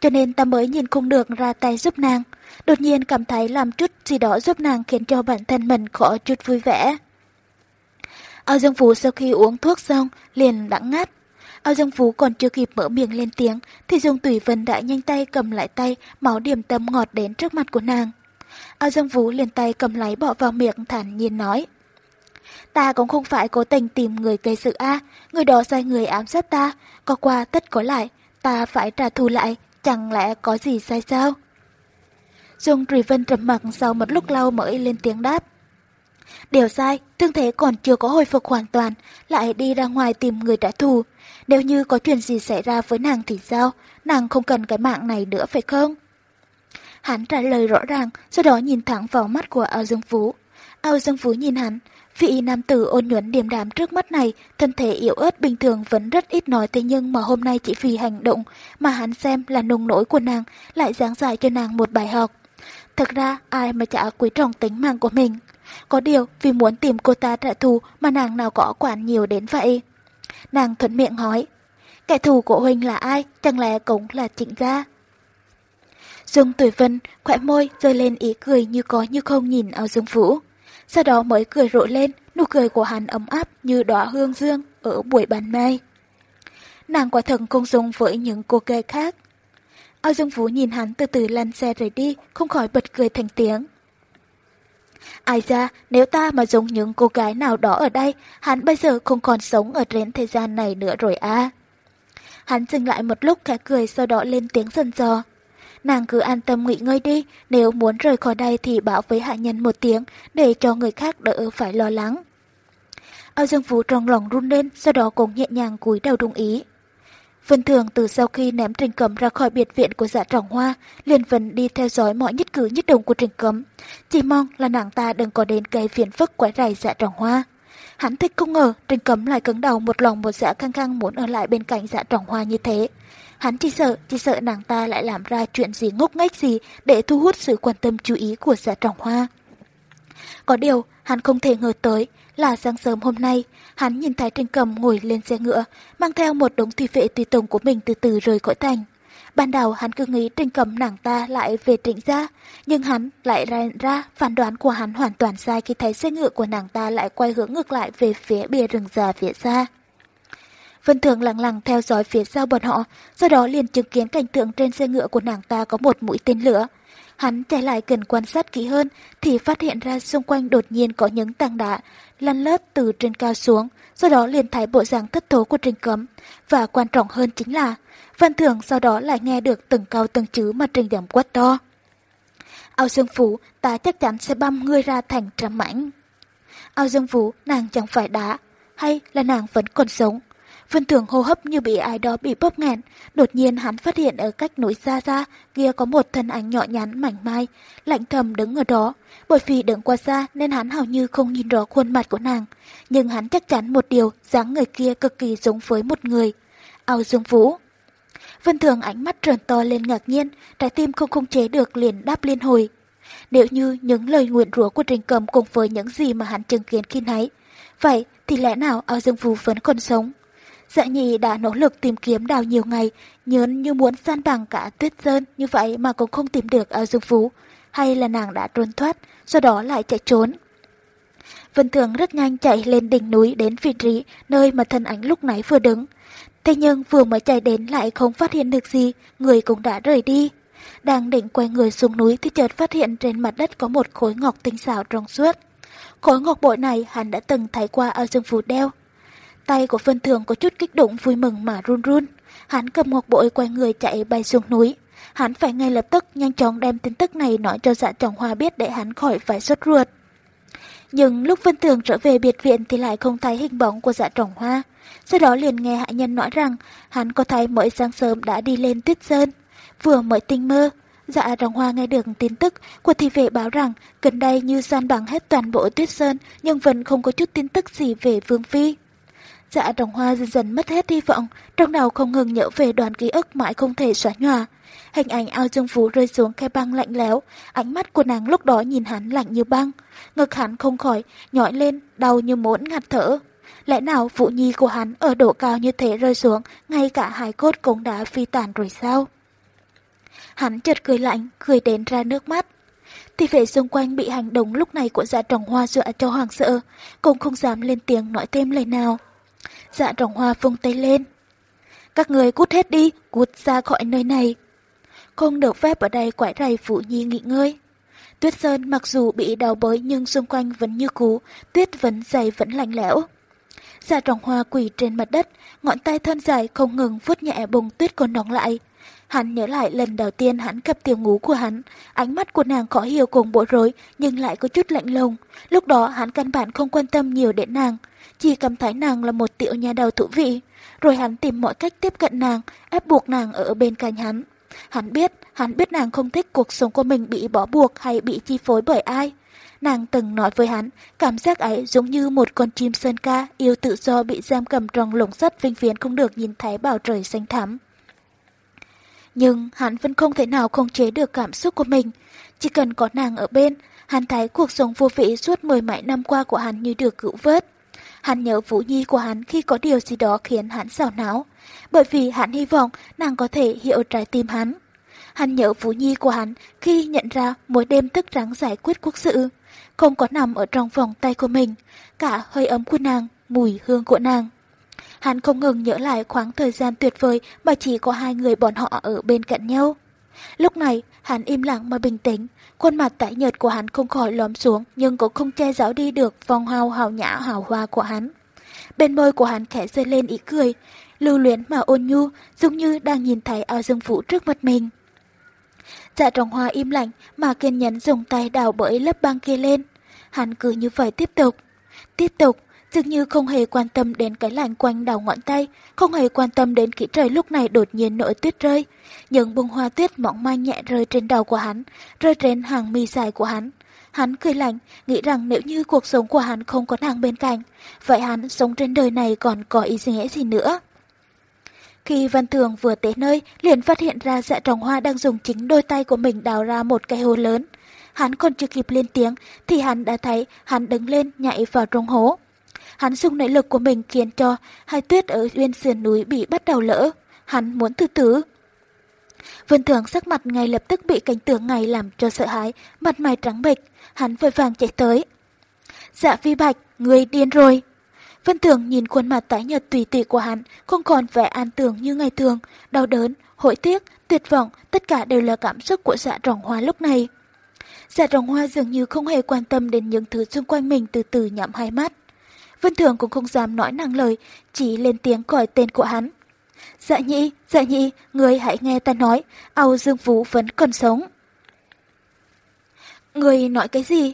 cho nên ta mới nhìn không được ra tay giúp nàng. Đột nhiên cảm thấy làm chút gì đó giúp nàng khiến cho bản thân mình có chút vui vẻ. Ao Dương Phú sau khi uống thuốc xong, liền đắng ngắt. Ao Dương Phú còn chưa kịp mở miệng lên tiếng, thì Dung Tùy Vân đã nhanh tay cầm lại tay, máu điểm tâm ngọt đến trước mặt của nàng. Ao Dương Phú liền tay cầm lấy bỏ vào miệng thản nhiên nói. Ta cũng không phải cố tình tìm người gây sự A, người đó sai người ám sát ta, có qua tất có lại, ta phải trả thù lại, Chẳng lẽ có gì sai sao? Dung Tùy Vân trầm mặc sau một lúc lâu mới lên tiếng đáp. Điều sai, thương thế còn chưa có hồi phục hoàn toàn, lại đi ra ngoài tìm người trả thù. Nếu như có chuyện gì xảy ra với nàng thì sao? Nàng không cần cái mạng này nữa phải không? Hắn trả lời rõ ràng, sau đó nhìn thẳng vào mắt của Ao Dương Phú. Ao Dương Phú nhìn hắn, Vị nam tử ôn nhuận điềm đạm trước mắt này, thân thể yếu ớt bình thường vẫn rất ít nói thế nhưng mà hôm nay chỉ vì hành động mà hắn xem là nông nỗi của nàng, lại giảng giải cho nàng một bài học. Thật ra ai mà chả quý trọng tính mạng của mình. Có điều vì muốn tìm cô ta trả thù mà nàng nào có quản nhiều đến vậy. Nàng thuận miệng hỏi, kẻ thù của Huynh là ai, chẳng lẽ cũng là trịnh gia? Dương Tuổi Vân khỏe môi rơi lên ý cười như có như không nhìn ao Dương Vũ sau đó mới cười rộ lên, nụ cười của hắn ấm áp như đóa hương dương ở buổi ban mai. Nàng quả thần không dùng với những cô gái khác. Ao Dương Vũ nhìn hắn từ từ lăn xe rời đi, không khỏi bật cười thành tiếng. Ai ra, nếu ta mà dùng những cô gái nào đó ở đây, hắn bây giờ không còn sống ở trên thế gian này nữa rồi à. Hắn dừng lại một lúc khẽ cười sau đó lên tiếng dần dò nàng cứ an tâm nghỉ ngơi đi, nếu muốn rời khỏi đây thì bảo với hạ nhân một tiếng để cho người khác đỡ phải lo lắng. Ao Dương Phú trong lòng run lên, sau đó cũng nhẹ nhàng cúi đầu đồng ý. Vân Thường từ sau khi ném Trình Cấm ra khỏi biệt viện của dạ trọng hoa, liền vẫn đi theo dõi mọi nhất cử nhất động của Trình Cấm. Chỉ mong là nàng ta đừng có đến cây phiền phức quái rầy dạ trọng hoa. Hắn thích không ngờ Trình Cấm lại cứng đầu một lòng một dạ khăng khăng muốn ở lại bên cạnh dạ trọng hoa như thế. Hắn chỉ sợ, chỉ sợ nàng ta lại làm ra chuyện gì ngốc nghếch gì để thu hút sự quan tâm chú ý của dạ trọng hoa. Có điều, hắn không thể ngờ tới là sáng sớm hôm nay, hắn nhìn thấy Trình Cầm ngồi lên xe ngựa, mang theo một đống tùy vệ tùy tùng của mình từ từ rời khỏi thành. Ban đầu hắn cứ nghĩ Trình Cầm nàng ta lại về trịnh gia, nhưng hắn lại ra, ra phán đoán của hắn hoàn toàn sai khi thấy xe ngựa của nàng ta lại quay hướng ngược lại về phía bìa rừng già phía xa. Vân Thường lặng lặng theo dõi phía sau bọn họ, sau đó liền chứng kiến cảnh tượng trên xe ngựa của nàng ta có một mũi tên lửa. Hắn chạy lại gần quan sát kỹ hơn thì phát hiện ra xung quanh đột nhiên có những tảng đá lăn lết từ trên cao xuống, sau đó liền thấy bộ dạng thất thố của Trình Cấm. Và quan trọng hơn chính là, văn Thường sau đó lại nghe được từng câu từng chữ mà Trình Điểm quát to. Ao Dương Phú, ta chắc chắn sẽ băm ngươi ra thành trăm mảnh. Ao Dương Phú, nàng chẳng phải đá, hay là nàng vẫn còn sống, Vân Thường hô hấp như bị ai đó bị bóp nghẹn, đột nhiên hắn phát hiện ở cách núi xa xa kia có một thân ảnh nhỏ nhắn mảnh mai, lạnh thầm đứng ở đó. Bởi vì đứng qua xa nên hắn hầu như không nhìn rõ khuôn mặt của nàng, nhưng hắn chắc chắn một điều, dáng người kia cực kỳ giống với một người. Ao Dương Vũ. Vân Thường ánh mắt tròn to lên ngạc nhiên, trái tim không khống chế được liền đáp liên hồi. Nếu như những lời nguyện rủa của Trình Cầm cùng với những gì mà hắn chứng kiến khi nãy, vậy thì lẽ nào ao dương Vũ vẫn còn sống? Dạ nhị đã nỗ lực tìm kiếm đào nhiều ngày, nhớn như muốn san bằng cả tuyết sơn như vậy mà cũng không tìm được ao dương phú, hay là nàng đã trốn thoát, sau đó lại chạy trốn. Vân Thường rất nhanh chạy lên đỉnh núi đến vị trí nơi mà thân ảnh lúc nãy vừa đứng. Thế nhưng vừa mới chạy đến lại không phát hiện được gì, người cũng đã rời đi. Đang định quay người xuống núi thì chợt phát hiện trên mặt đất có một khối ngọc tinh xảo trong suốt. Khối ngọc bội này hắn đã từng thấy qua ở dương phủ đeo. Tay của Vân Thường có chút kích động vui mừng mà run run. Hắn cầm ngọc bội quay người chạy bay xuống núi. Hắn phải ngay lập tức nhanh chóng đem tin tức này nói cho dạ trọng hoa biết để hắn khỏi phải xuất ruột. Nhưng lúc Vân thường trở về biệt viện thì lại không thấy hình bóng của dạ trọng hoa. Sau đó liền nghe hạ nhân nói rằng hắn có thấy mỗi sáng sớm đã đi lên tuyết sơn. Vừa mới tinh mơ, dạ trọng hoa nghe được tin tức của thị vệ báo rằng gần đây như san bằng hết toàn bộ tuyết sơn nhưng vẫn không có chút tin tức gì về Vương Phi. Dạ trồng hoa dần dần mất hết hy vọng, trong đầu không ngừng nhớ về đoàn ký ức mãi không thể xóa nhòa. Hình ảnh ao dương phú rơi xuống khe băng lạnh lẽo, ánh mắt của nàng lúc đó nhìn hắn lạnh như băng. Ngực hắn không khỏi, nhói lên, đau như muốn ngạt thở. Lẽ nào vụ nhi của hắn ở độ cao như thế rơi xuống, ngay cả hài cốt cũng đã phi tàn rồi sao? Hắn chợt cười lạnh, cười đến ra nước mắt. Thì vệ xung quanh bị hành động lúc này của dạ trồng hoa dọa cho hoàng sợ, cũng không dám lên tiếng nói thêm lời nào. Dạ trọng hoa vung tay lên. Các người cút hết đi, cút ra khỏi nơi này. Không được phép ở đây quải rầy Phụ Nhi nghỉ ngơi. Tuyết Sơn mặc dù bị đào bới nhưng xung quanh vẫn như cũ, tuyết vẫn dày vẫn lạnh lẽo. Dạ trọng hoa quỳ trên mặt đất, ngọn tay thân dài không ngừng vuốt nhẹ bùng tuyết còn nóng lại. Hắn nhớ lại lần đầu tiên hắn gặp tiểu ngũ của hắn, ánh mắt của nàng khó hiểu cùng bộ rối nhưng lại có chút lạnh lùng. Lúc đó hắn căn bản không quan tâm nhiều đến nàng, chỉ cảm thấy nàng là một tiểu nhà đầu thú vị. Rồi hắn tìm mọi cách tiếp cận nàng, ép buộc nàng ở bên cạnh hắn. Hắn biết, hắn biết nàng không thích cuộc sống của mình bị bỏ buộc hay bị chi phối bởi ai. Nàng từng nói với hắn, cảm giác ấy giống như một con chim sơn ca yêu tự do bị giam cầm trong lồng sắt vinh viễn không được nhìn thấy bầu trời xanh thẳm. Nhưng hắn vẫn không thể nào không chế được cảm xúc của mình. Chỉ cần có nàng ở bên, hắn thấy cuộc sống vô vị suốt mười mấy năm qua của hắn như được cứu vớt. Hắn nhớ Vũ Nhi của hắn khi có điều gì đó khiến hắn xào não, bởi vì hắn hy vọng nàng có thể hiểu trái tim hắn. Hắn nhớ Vũ Nhi của hắn khi nhận ra mỗi đêm thức trắng giải quyết quốc sự, không có nằm ở trong vòng tay của mình, cả hơi ấm của nàng, mùi hương của nàng. Hắn không ngừng nhớ lại khoảng thời gian tuyệt vời mà chỉ có hai người bọn họ ở bên cạnh nhau. Lúc này, hắn im lặng mà bình tĩnh, khuôn mặt tái nhợt của hắn không khỏi lõm xuống nhưng cũng không che giấu đi được vòng hào hào nhã hào hoa của hắn. Bên môi của hắn khẽ rơi lên ý cười, lưu luyến mà ôn nhu, giống như đang nhìn thấy ao dương phủ trước mặt mình. Dạ trọng hoa im lặng mà kiên nhẫn dùng tay đào bới lớp băng kia lên. Hắn cứ như vậy tiếp tục, tiếp tục, dường như không hề quan tâm đến cái lạnh quanh đầu ngọn tay, không hề quan tâm đến khí trời lúc này đột nhiên nổi tuyết rơi. Những bông hoa tuyết mỏng manh nhẹ rơi trên đầu của hắn, rơi trên hàng mi dài của hắn. Hắn cười lạnh, nghĩ rằng nếu như cuộc sống của hắn không có nàng bên cạnh, vậy hắn sống trên đời này còn có ý nghĩa gì nữa. Khi Văn Thường vừa tới nơi, liền phát hiện ra dạ trồng hoa đang dùng chính đôi tay của mình đào ra một cái hố lớn. Hắn còn chưa kịp lên tiếng, thì hắn đã thấy hắn đứng lên nhảy vào trong hố. Hắn dùng nội lực của mình khiến cho hai tuyết ở bên sườn núi bị bắt đầu lỡ. Hắn muốn thư tứ Vân Thường sắc mặt ngay lập tức bị cảnh tượng này làm cho sợ hãi, mặt mày trắng bệch, hắn vội vàng chạy tới. Dạ phi bạch, người điên rồi. Vân Thường nhìn khuôn mặt tái nhợt tùy tị của hắn, không còn vẻ an tường như ngày thường, đau đớn, hối tiếc, tuyệt vọng, tất cả đều là cảm xúc của dạ rồng hoa lúc này. Dạ rồng hoa dường như không hề quan tâm đến những thứ xung quanh mình từ từ nhắm hai mắt. Vân Thường cũng không dám nói năng lời, chỉ lên tiếng gọi tên của hắn. Dạ nhị, dạ nhị, người hãy nghe ta nói, Âu Dương Vũ vẫn còn sống. Người nói cái gì?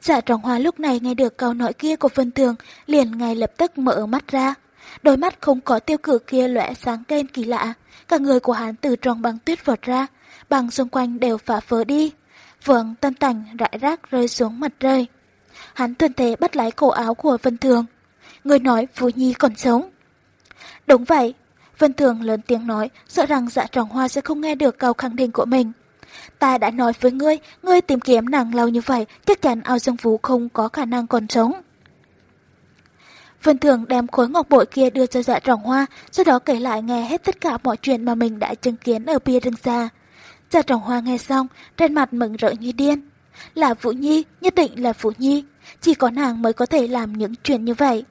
Dạ trọng hoa lúc này nghe được câu nói kia của Vân Thường, liền ngay lập tức mở mắt ra. Đôi mắt không có tiêu cử kia lóe sáng kênh kỳ lạ, cả người của hắn từ trong băng tuyết vọt ra, băng xung quanh đều phá phớ đi. Vượng tân tành rải rác rơi xuống mặt rơi. Hắn tuần thế bắt lấy cổ áo của Vân Thường. Người nói Vũ Nhi còn sống. Đúng vậy. Vân Thường lớn tiếng nói, sợ rằng dạ tròn hoa sẽ không nghe được câu khẳng định của mình. Ta đã nói với ngươi, ngươi tìm kiếm nàng lâu như vậy, chắc chắn ao dương phú không có khả năng còn sống. Vân Thường đem khối ngọc bội kia đưa cho dạ tròn hoa, sau đó kể lại nghe hết tất cả mọi chuyện mà mình đã chứng kiến ở bia rừng xa. Dạ tròn hoa nghe xong, trên mặt mừng rỡ như điên. Là Vũ Nhi, nhất định là Vũ Nhi, chỉ có nàng mới có thể làm những chuyện như vậy.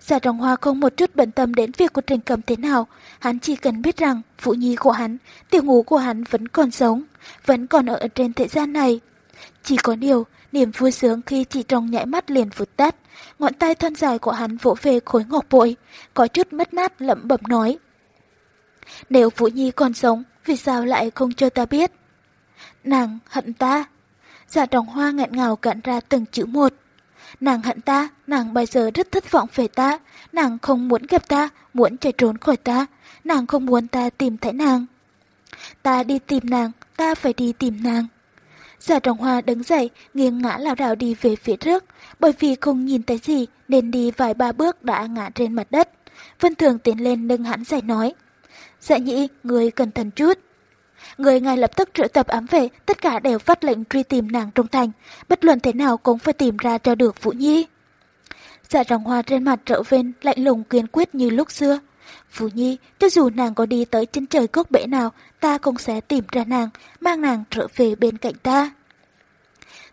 Dạ trọng hoa không một chút bận tâm đến việc của Trình Cầm thế nào, hắn chỉ cần biết rằng Vũ Nhi của hắn, tiểu ngũ của hắn vẫn còn sống, vẫn còn ở trên thế gian này. Chỉ có điều, niềm vui sướng khi chỉ trong nhảy mắt liền vụt tắt, ngọn tay thân dài của hắn vỗ về khối ngọc bội, có chút mất nát lẩm bẩm nói. Nếu Vũ Nhi còn sống, vì sao lại không cho ta biết? Nàng hận ta. Dạ Giả trọng hoa ngạn ngào cạn ra từng chữ một. Nàng hận ta, nàng bây giờ rất thất vọng về ta, nàng không muốn gặp ta, muốn chạy trốn khỏi ta, nàng không muốn ta tìm thấy nàng. Ta đi tìm nàng, ta phải đi tìm nàng. Dạ Giả trọng hoa đứng dậy, nghiêng ngã lảo đảo đi về phía trước, bởi vì không nhìn thấy gì nên đi vài ba bước đã ngã trên mặt đất. Vân Thường tiến lên nâng hắn dậy nói. Dạ nhị, người cẩn thận chút. Người ngay lập tức triệu tập ám vệ, tất cả đều phát lệnh truy tìm nàng trong thành, bất luận thế nào cũng phải tìm ra cho được Vũ Nhi. Dạ ròng hoa trên mặt trở ven lạnh lùng kiên quyết như lúc xưa. Vũ Nhi, cho dù nàng có đi tới chân trời cốc bể nào, ta cũng sẽ tìm ra nàng, mang nàng trở về bên cạnh ta.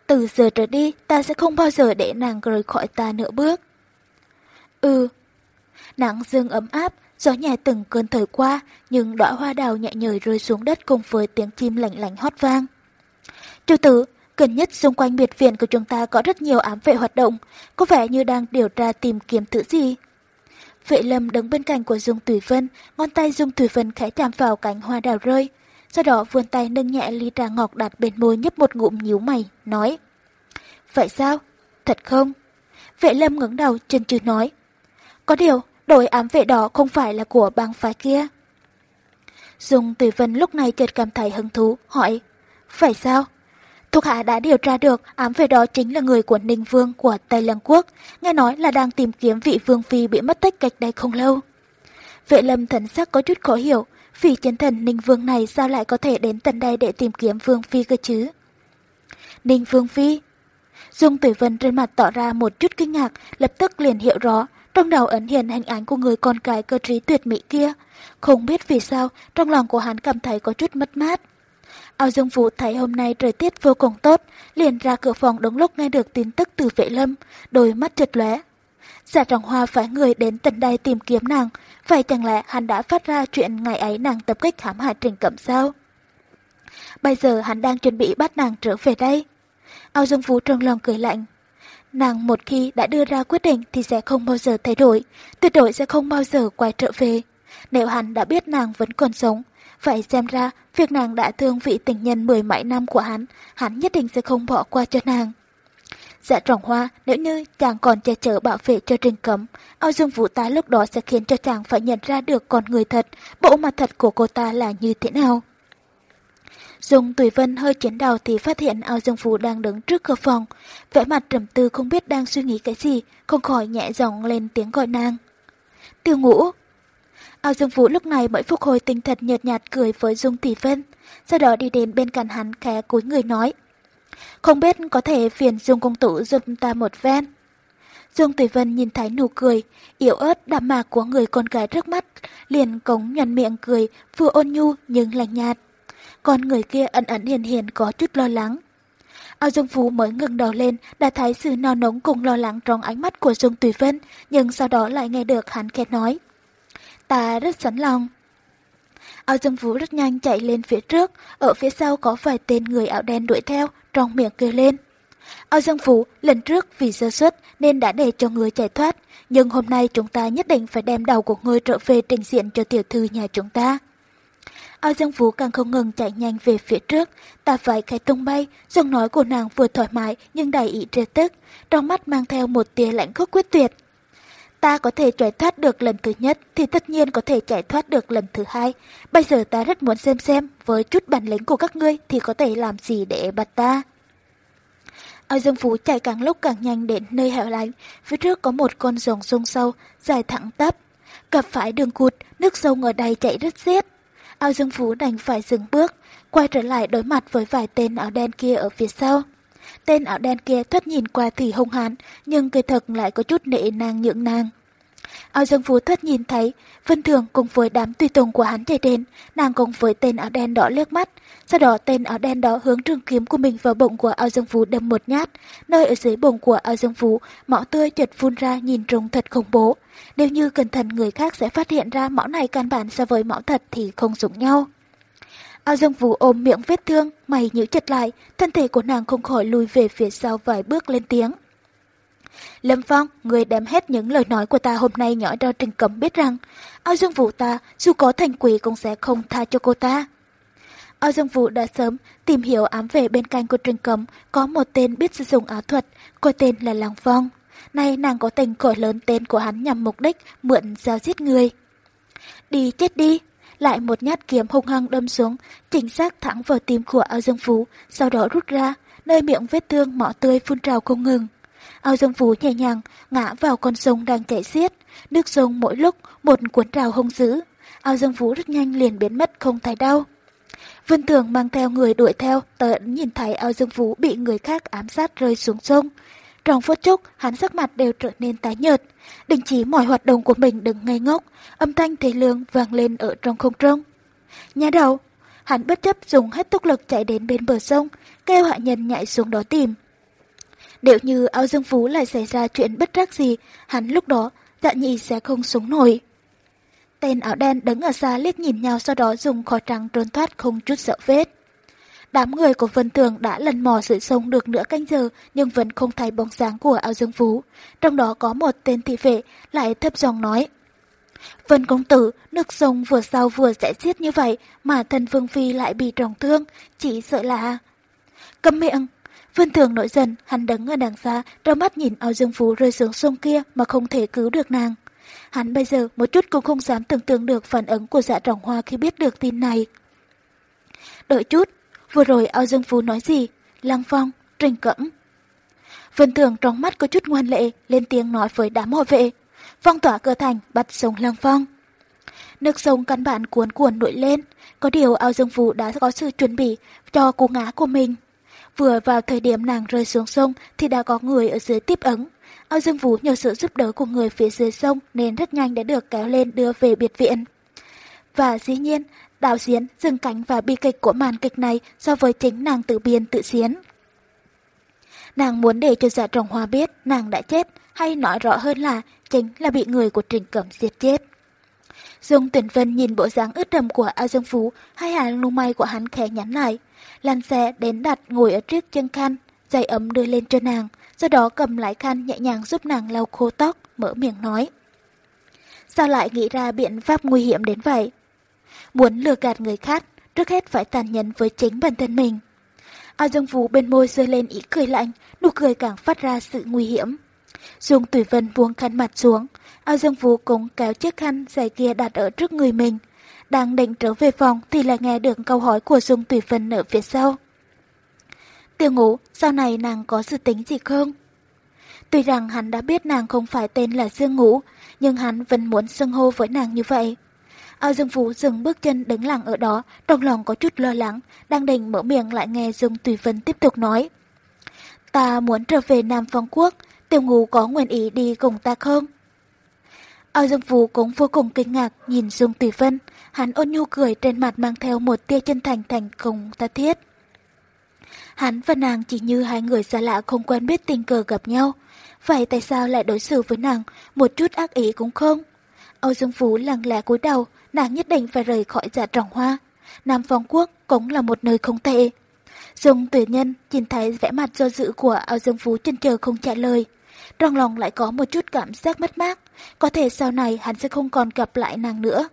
Từ giờ trở đi, ta sẽ không bao giờ để nàng rời khỏi ta nữa bước. Ừ. Nắng dương ấm áp, gió nhẹ từng cơn thời qua, nhưng đóa hoa đào nhẹ nhời rơi xuống đất cùng với tiếng chim lạnh lạnh hót vang. Chủ tử, gần nhất xung quanh biệt viện của chúng ta có rất nhiều ám vệ hoạt động, có vẻ như đang điều tra tìm kiếm thứ gì. Vệ lâm đứng bên cạnh của Dung Tùy Vân, ngón tay Dung Tùy Vân khẽ chạm vào cánh hoa đào rơi. Sau đó vươn tay nâng nhẹ ly trà ngọc đặt bên môi nhấp một ngụm nhíu mày, nói. Vậy sao? Thật không? Vệ lâm ngẩng đầu chân chừ nói. Có điều, đội ám vệ đó không phải là của bang phái kia. Dung Tùy Vân lúc này chợt cảm thấy hứng thú, hỏi. Phải sao? Thuộc hạ đã điều tra được ám vệ đó chính là người của Ninh Vương của Tây Lăng Quốc, nghe nói là đang tìm kiếm vị Vương Phi bị mất tích cách đây không lâu. Vệ lâm thần sắc có chút khó hiểu, vị chiến thần Ninh Vương này sao lại có thể đến tận đây để tìm kiếm Vương Phi cơ chứ? Ninh Vương Phi Dung Tử Vân trên mặt tỏ ra một chút kinh ngạc, lập tức liền hiểu rõ, trong đầu ấn hiện hình ảnh của người con gái cơ trí tuyệt mỹ kia. Không biết vì sao, trong lòng của hắn cảm thấy có chút mất mát. Ao Dương Vũ thấy hôm nay thời tiết vô cùng tốt, liền ra cửa phòng đúng lúc nghe được tin tức từ vệ lâm, đôi mắt trượt lóe. Giả trọng hoa phải người đến tận đây tìm kiếm nàng, vậy chẳng lẽ hắn đã phát ra chuyện ngày ấy nàng tập kích hãm hại trình cẩm sao? Bây giờ hắn đang chuẩn bị bắt nàng trở về đây. Ao Dương Vũ trong lòng cười lạnh. Nàng một khi đã đưa ra quyết định thì sẽ không bao giờ thay đổi, tuyệt đối sẽ không bao giờ quay trở về. Nếu hắn đã biết nàng vẫn còn sống, Vậy xem ra, việc nàng đã thương vị tình nhân mười mấy năm của hắn, hắn nhất định sẽ không bỏ qua cho nàng. Dạ trọng hoa, nếu như chàng còn che chở bảo vệ cho trình cấm, ao dung vũ tá lúc đó sẽ khiến cho chàng phải nhận ra được con người thật, bộ mặt thật của cô ta là như thế nào. Dung Tùy Vân hơi chuyển đầu thì phát hiện ao dương phú đang đứng trước cửa phòng. Vẻ mặt trầm tư không biết đang suy nghĩ cái gì, không khỏi nhẹ giọng lên tiếng gọi nàng. Tiêu ngũ, Ao Dương phú lúc này mới phục hồi tinh thần nhợt nhạt cười với Dung Tỷ Vân, sau đó đi đến bên cạnh hắn khẽ cúi người nói. Không biết có thể phiền Dung Công Tử giúp ta một ven. Dung Tỷ Vân nhìn thấy nụ cười, yếu ớt đạm mạc của người con gái trước mắt, liền cống nhăn miệng cười, vừa ôn nhu nhưng lạnh nhạt. Còn người kia ẩn ẩn hiền hiền có chút lo lắng. Ao Dương Phú mới ngừng đầu lên, đã thấy sự no nóng cùng lo lắng trong ánh mắt của Dung Tùy Vân, nhưng sau đó lại nghe được hắn khẽ nói ta rất sẵn lòng. Ao Dương Phú rất nhanh chạy lên phía trước, ở phía sau có vài tên người áo đen đuổi theo, trong miệng kêu lên. Ao Dương Phú lần trước vì sơ suất nên đã để cho người chạy thoát, nhưng hôm nay chúng ta nhất định phải đem đầu của người trở về trình diện cho tiểu thư nhà chúng ta. Ao Dương Vũ càng không ngừng chạy nhanh về phía trước, ta phải khai tung bay, giọng nói của nàng vừa thoải mái nhưng đầy ý trê tức, trong mắt mang theo một tia lạnh khốc quyết tuyệt. Ta có thể chạy thoát được lần thứ nhất thì tất nhiên có thể chạy thoát được lần thứ hai. Bây giờ ta rất muốn xem xem với chút bản lĩnh của các ngươi thì có thể làm gì để bắt ta. Ao Dương Phú chạy càng lúc càng nhanh đến nơi hẻo lánh, phía trước có một con rồng sông sâu, dài thẳng tắp. Gặp phải đường cụt, nước sông ở đây chạy rất xiết. Ao Dương Phú đành phải dừng bước, quay trở lại đối mặt với vài tên áo đen kia ở phía sau. Tên áo đen kia thoát nhìn qua thì hung hãn, nhưng kỳ thực lại có chút nệ nàng nhượng nàng. Ao Dương Phú Thất nhìn thấy, Vân Thường cùng với đám tùy tùng của hắn chạy đến, nàng cùng với tên áo đen đỏ liếc mắt. Sau đó tên áo đen đó hướng trường kiếm của mình vào bụng của Ao Dương Phú đâm một nhát, nơi ở dưới bụng của Ao Dương Phú, máu tươi chợt phun ra nhìn trông thật khủng bố. Nếu như cẩn thận người khác sẽ phát hiện ra máu này căn bản so với máu thật thì không giống nhau. Ao Dương Vũ ôm miệng vết thương, mày nhíu chặt lại, thân thể của nàng không khỏi lùi về phía sau vài bước lên tiếng. Lâm Phong, người đem hết những lời nói của ta hôm nay nhỏ cho Trình Cẩm biết rằng, Ao Dương Vũ ta, dù có thành quỷ cũng sẽ không tha cho cô ta. Ao Dương Vũ đã sớm tìm hiểu ám về bên cạnh của Trình Cẩm có một tên biết sử dụng áo thuật, cô tên là Lăng Phong. Nay nàng có tình cổi lớn tên của hắn nhằm mục đích mượn giao giết người. Đi chết đi! Lại một nhát kiếm hung hăng đâm xuống, chính xác thẳng vào tim của Ao Dương Vũ, sau đó rút ra, nơi miệng vết thương mỏ tươi phun trào không ngừng. Ao Dương Phú nhẹ nhàng ngã vào con sông đang chảy xiết, nước sông mỗi lúc một cuốn trào hung dữ. Ao Dương Phú rất nhanh liền biến mất không thấy đau. Vân Thường mang theo người đuổi theo, tận nhìn thấy Ao Dương Phú bị người khác ám sát rơi xuống sông. Trong phút chốc, hắn sắc mặt đều trở nên tái nhợt. Đình chỉ mọi hoạt động của mình đừng ngây ngốc, âm thanh thế lương vang lên ở trong không trung. Nhà đầu, hắn bất chấp dùng hết tốc lực chạy đến bên bờ sông, kêu hạ nhân nhảy xuống đó tìm. Nếu như ao dương phú lại xảy ra chuyện bất trắc gì, hắn lúc đó dạ nhị sẽ không sống nổi. Tên áo đen đứng ở xa liếc nhìn nhau sau đó dùng khó trắng trốn thoát không chút sợ vết. Đám người của Vân Tường đã lần mò sự sông được nửa canh giờ nhưng vẫn không thấy bóng dáng của ao dương phú. Trong đó có một tên thị vệ lại thấp giọng nói. Vân công tử, nước sông vừa sau vừa sẽ giết như vậy mà thần Vương Phi lại bị trọng thương, chỉ sợ là... Cầm miệng! Vân Tường nổi dần, hắn đứng ở đằng xa, đôi mắt nhìn ao dương phú rơi xuống sông kia mà không thể cứu được nàng. Hắn bây giờ một chút cũng không dám tưởng tượng được phản ứng của dạ trọng hoa khi biết được tin này. Đợi chút, Vừa rồi ao dương phú nói gì? Lăng phong, trình cẩm. Vân Tường trong mắt có chút ngoan lệ, lên tiếng nói với đám hộ vệ. Phong tỏa cửa thành, bắt sống lăng phong. Nước sông căn bản cuốn cuộn nổi lên, có điều ao dương phú đã có sự chuẩn bị cho cú ngã của mình. Vừa vào thời điểm nàng rơi xuống sông thì đã có người ở dưới tiếp ứng. Ao Dương Vũ nhờ sự giúp đỡ của người phía dưới sông nên rất nhanh đã được kéo lên đưa về biệt viện. Và dĩ nhiên, đạo diễn dừng cánh và bi kịch của màn kịch này so với chính nàng tự biên tự diễn. Nàng muốn để cho dạ trọng hoa biết nàng đã chết, hay nói rõ hơn là chính là bị người của Trình Cẩm giết chết. Dung Tuyển Vân nhìn bộ dáng ướt đầm của A Dương Phú, hai hàng lông mày của hắn khẽ nhắn lại. Lan xe đến đặt ngồi ở trước chân khăn, giày ấm đưa lên cho nàng, sau đó cầm lại khăn nhẹ nhàng giúp nàng lau khô tóc, mở miệng nói. Sao lại nghĩ ra biện pháp nguy hiểm đến vậy? Muốn lừa gạt người khác, trước hết phải tàn nhẫn với chính bản thân mình. A Dương Vũ bên môi rơi lên ý cười lạnh, nụ cười càng phát ra sự nguy hiểm. Dung Tùy Vân buông khăn mặt xuống, A Dương Vũ cũng kéo chiếc khăn dài kia đặt ở trước người mình. Đang định trở về phòng thì lại nghe được câu hỏi của Dung Tùy Vân ở phía sau. Tiêu ngủ, sau này nàng có sự tính gì không? Tuy rằng hắn đã biết nàng không phải tên là Dương Ngũ, nhưng hắn vẫn muốn xưng hô với nàng như vậy. Ao Dương Vũ dừng bước chân đứng lặng ở đó, trong lòng có chút lo lắng, đang định mở miệng lại nghe Dương Tùy Vân tiếp tục nói. Ta muốn trở về Nam Phong Quốc, Tiêu ngũ có nguyện ý đi cùng ta không? Ao Dương Vũ cũng vô cùng kinh ngạc nhìn Dương Tùy Vân, hắn ôn nhu cười trên mặt mang theo một tia chân thành thành cùng ta thiết. Hắn và nàng chỉ như hai người xa lạ không quen biết tình cờ gặp nhau. Vậy tại sao lại đối xử với nàng một chút ác ý cũng không? Âu Dương Phú lặng lẽ cúi đầu, nàng nhất định phải rời khỏi dạ trọng hoa. Nam Phong Quốc cũng là một nơi không tệ. Dung tử nhân nhìn thấy vẻ mặt do dự của Âu Dương Phú chân chờ không trả lời. Trong lòng lại có một chút cảm giác mất mát, có thể sau này hắn sẽ không còn gặp lại nàng nữa.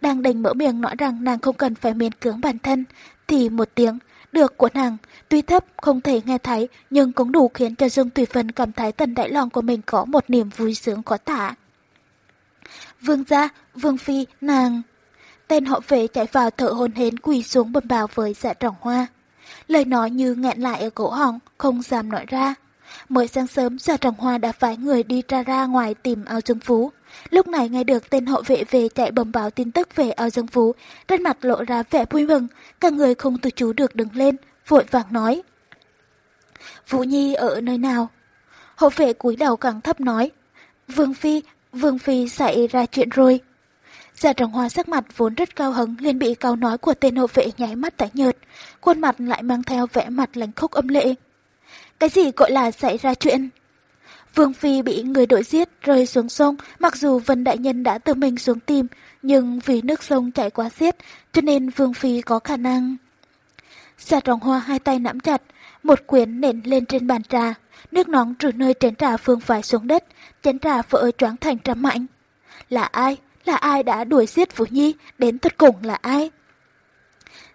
Đang định mở miệng nói rằng nàng không cần phải miễn cưỡng bản thân, thì một tiếng được của nàng, tuy thấp không thể nghe thấy nhưng cũng đủ khiến cho Dương Tùy Vân cảm thấy tần đại lòng của mình có một niềm vui sướng khó tả. Vương gia, Vương Phi, nàng... Tên họ về chạy vào thợ hồn hến quỳ xuống bầm bào với dạ trọng hoa. Lời nói như nghẹn lại ở cổ họng, không dám nói ra. Mới sáng sớm, dạ trọng hoa đã phải người đi ra ra ngoài tìm ao dương phú. Lúc này nghe được tên hộ vệ về chạy bẩm báo tin tức về ao dương phú, trên mặt lộ ra vẻ vui mừng, cả người không tự chú được đứng lên, vội vàng nói. Vũ Nhi ở nơi nào? Hộ vệ cúi đầu càng thấp nói. Vương Phi, Vương Phi xảy ra chuyện rồi. Dạ trọng hoa sắc mặt vốn rất cao hứng liền bị câu nói của tên hộ vệ nháy mắt tái nhợt, khuôn mặt lại mang theo vẻ mặt lạnh khốc âm lệ. Cái gì gọi là xảy ra chuyện? Vương Phi bị người đội giết rơi xuống sông, mặc dù Vân Đại Nhân đã tự mình xuống tìm, nhưng vì nước sông chảy quá xiết, cho nên Vương Phi có khả năng. Dạ trọng hoa hai tay nắm chặt, một quyển nện lên trên bàn trà, nước nóng trừ nơi chén trà phương phải xuống đất, chén trà vỡ choáng thành trăm mạnh. Là ai? Là ai đã đuổi giết Vũ Nhi? Đến thật cùng là ai?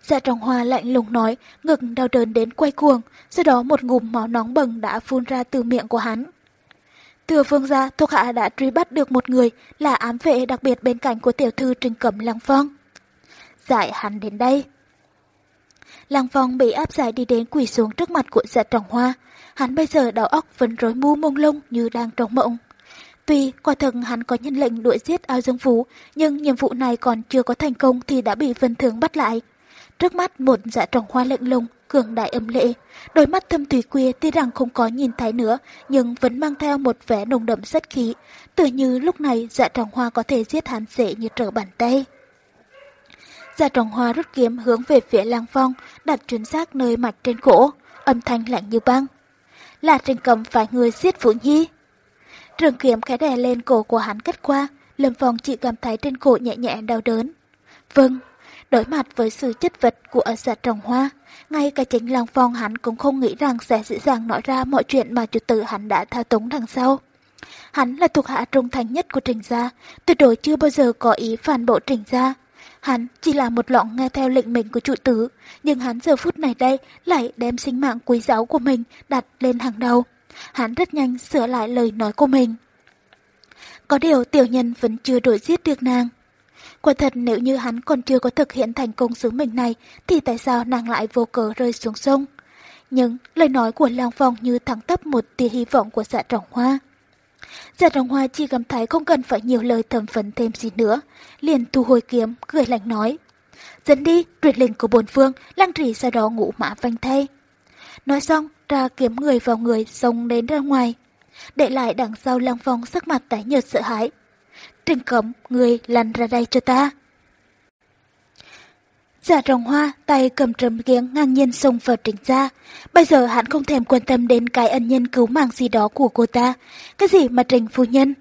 Dạ trọng hoa lạnh lùng nói, ngực đau đớn đến quay cuồng, sau đó một ngụm máu nóng bừng đã phun ra từ miệng của hắn. Thừa phương gia, thuộc hạ đã truy bắt được một người là ám vệ đặc biệt bên cạnh của tiểu thư Trình Cẩm Lăng Phong. Giải hắn đến đây. Lăng Phong bị áp giải đi đến quỳ xuống trước mặt của dạ trọng hoa. Hắn bây giờ đầu óc vẫn rối mu mông lung như đang trong mộng. Tuy quả thật hắn có nhân lệnh đuổi giết ao dương phú, nhưng nhiệm vụ này còn chưa có thành công thì đã bị Vân Thường bắt lại. Trước mắt một dạ trồng hoa lạnh lùng, cường đại âm lệ, đôi mắt thâm thủy quê tuy rằng không có nhìn thấy nữa, nhưng vẫn mang theo một vẻ nồng đậm sát khí, tự như lúc này dạ trồng hoa có thể giết hắn dễ như trở bàn tay. Dạ trồng hoa rút kiếm hướng về phía lang phong, đặt chuẩn xác nơi mạch trên cổ, âm thanh lạnh như băng. Là trình cầm phải người giết Vũ Nhi. Trường kiếm khẽ đè lên cổ của hắn cắt qua, Lâm Phong chỉ cảm thấy trên cổ nhẹ nhẹ đau đớn. Vâng, đối mặt với sự chất vật của dạ trồng hoa, ngay cả chính lòng Phong hắn cũng không nghĩ rằng sẽ dễ dàng nói ra mọi chuyện mà chủ tử hắn đã thao túng đằng sau. Hắn là thuộc hạ trung thành nhất của Trình Gia, tuyệt đối chưa bao giờ có ý phản bộ Trình Gia. Hắn chỉ là một lọng nghe theo lệnh mình của chủ tử, nhưng hắn giờ phút này đây lại đem sinh mạng quý giáo của mình đặt lên hàng đầu. Hắn rất nhanh sửa lại lời nói của mình. Có điều tiểu nhân vẫn chưa đổi giết được nàng. Quả thật nếu như hắn còn chưa có thực hiện thành công sứ mệnh này thì tại sao nàng lại vô cớ rơi xuống sông? Nhưng lời nói của Lang Phong như thẳng tắp một tia hy vọng của dạ trọng hoa. Dạ trọng hoa chỉ cảm thấy không cần phải nhiều lời thầm phấn thêm gì nữa, liền thu hồi kiếm, cười lạnh nói. Dẫn đi, tuyệt lệnh của bồn phương, lang trì sau đó ngủ mã vanh thay. Nói xong, ra kiếm người vào người, xông đến ra ngoài. Để lại đằng sau Lang Phong sắc mặt tái nhợt sợ hãi, Trình cấm, người lăn ra đây cho ta. Giả rồng hoa, tay cầm trầm kiếm ngang nhiên xông vào trình ra. Bây giờ hắn không thèm quan tâm đến cái ân nhân cứu mạng gì đó của cô ta. Cái gì mà trình phu nhân?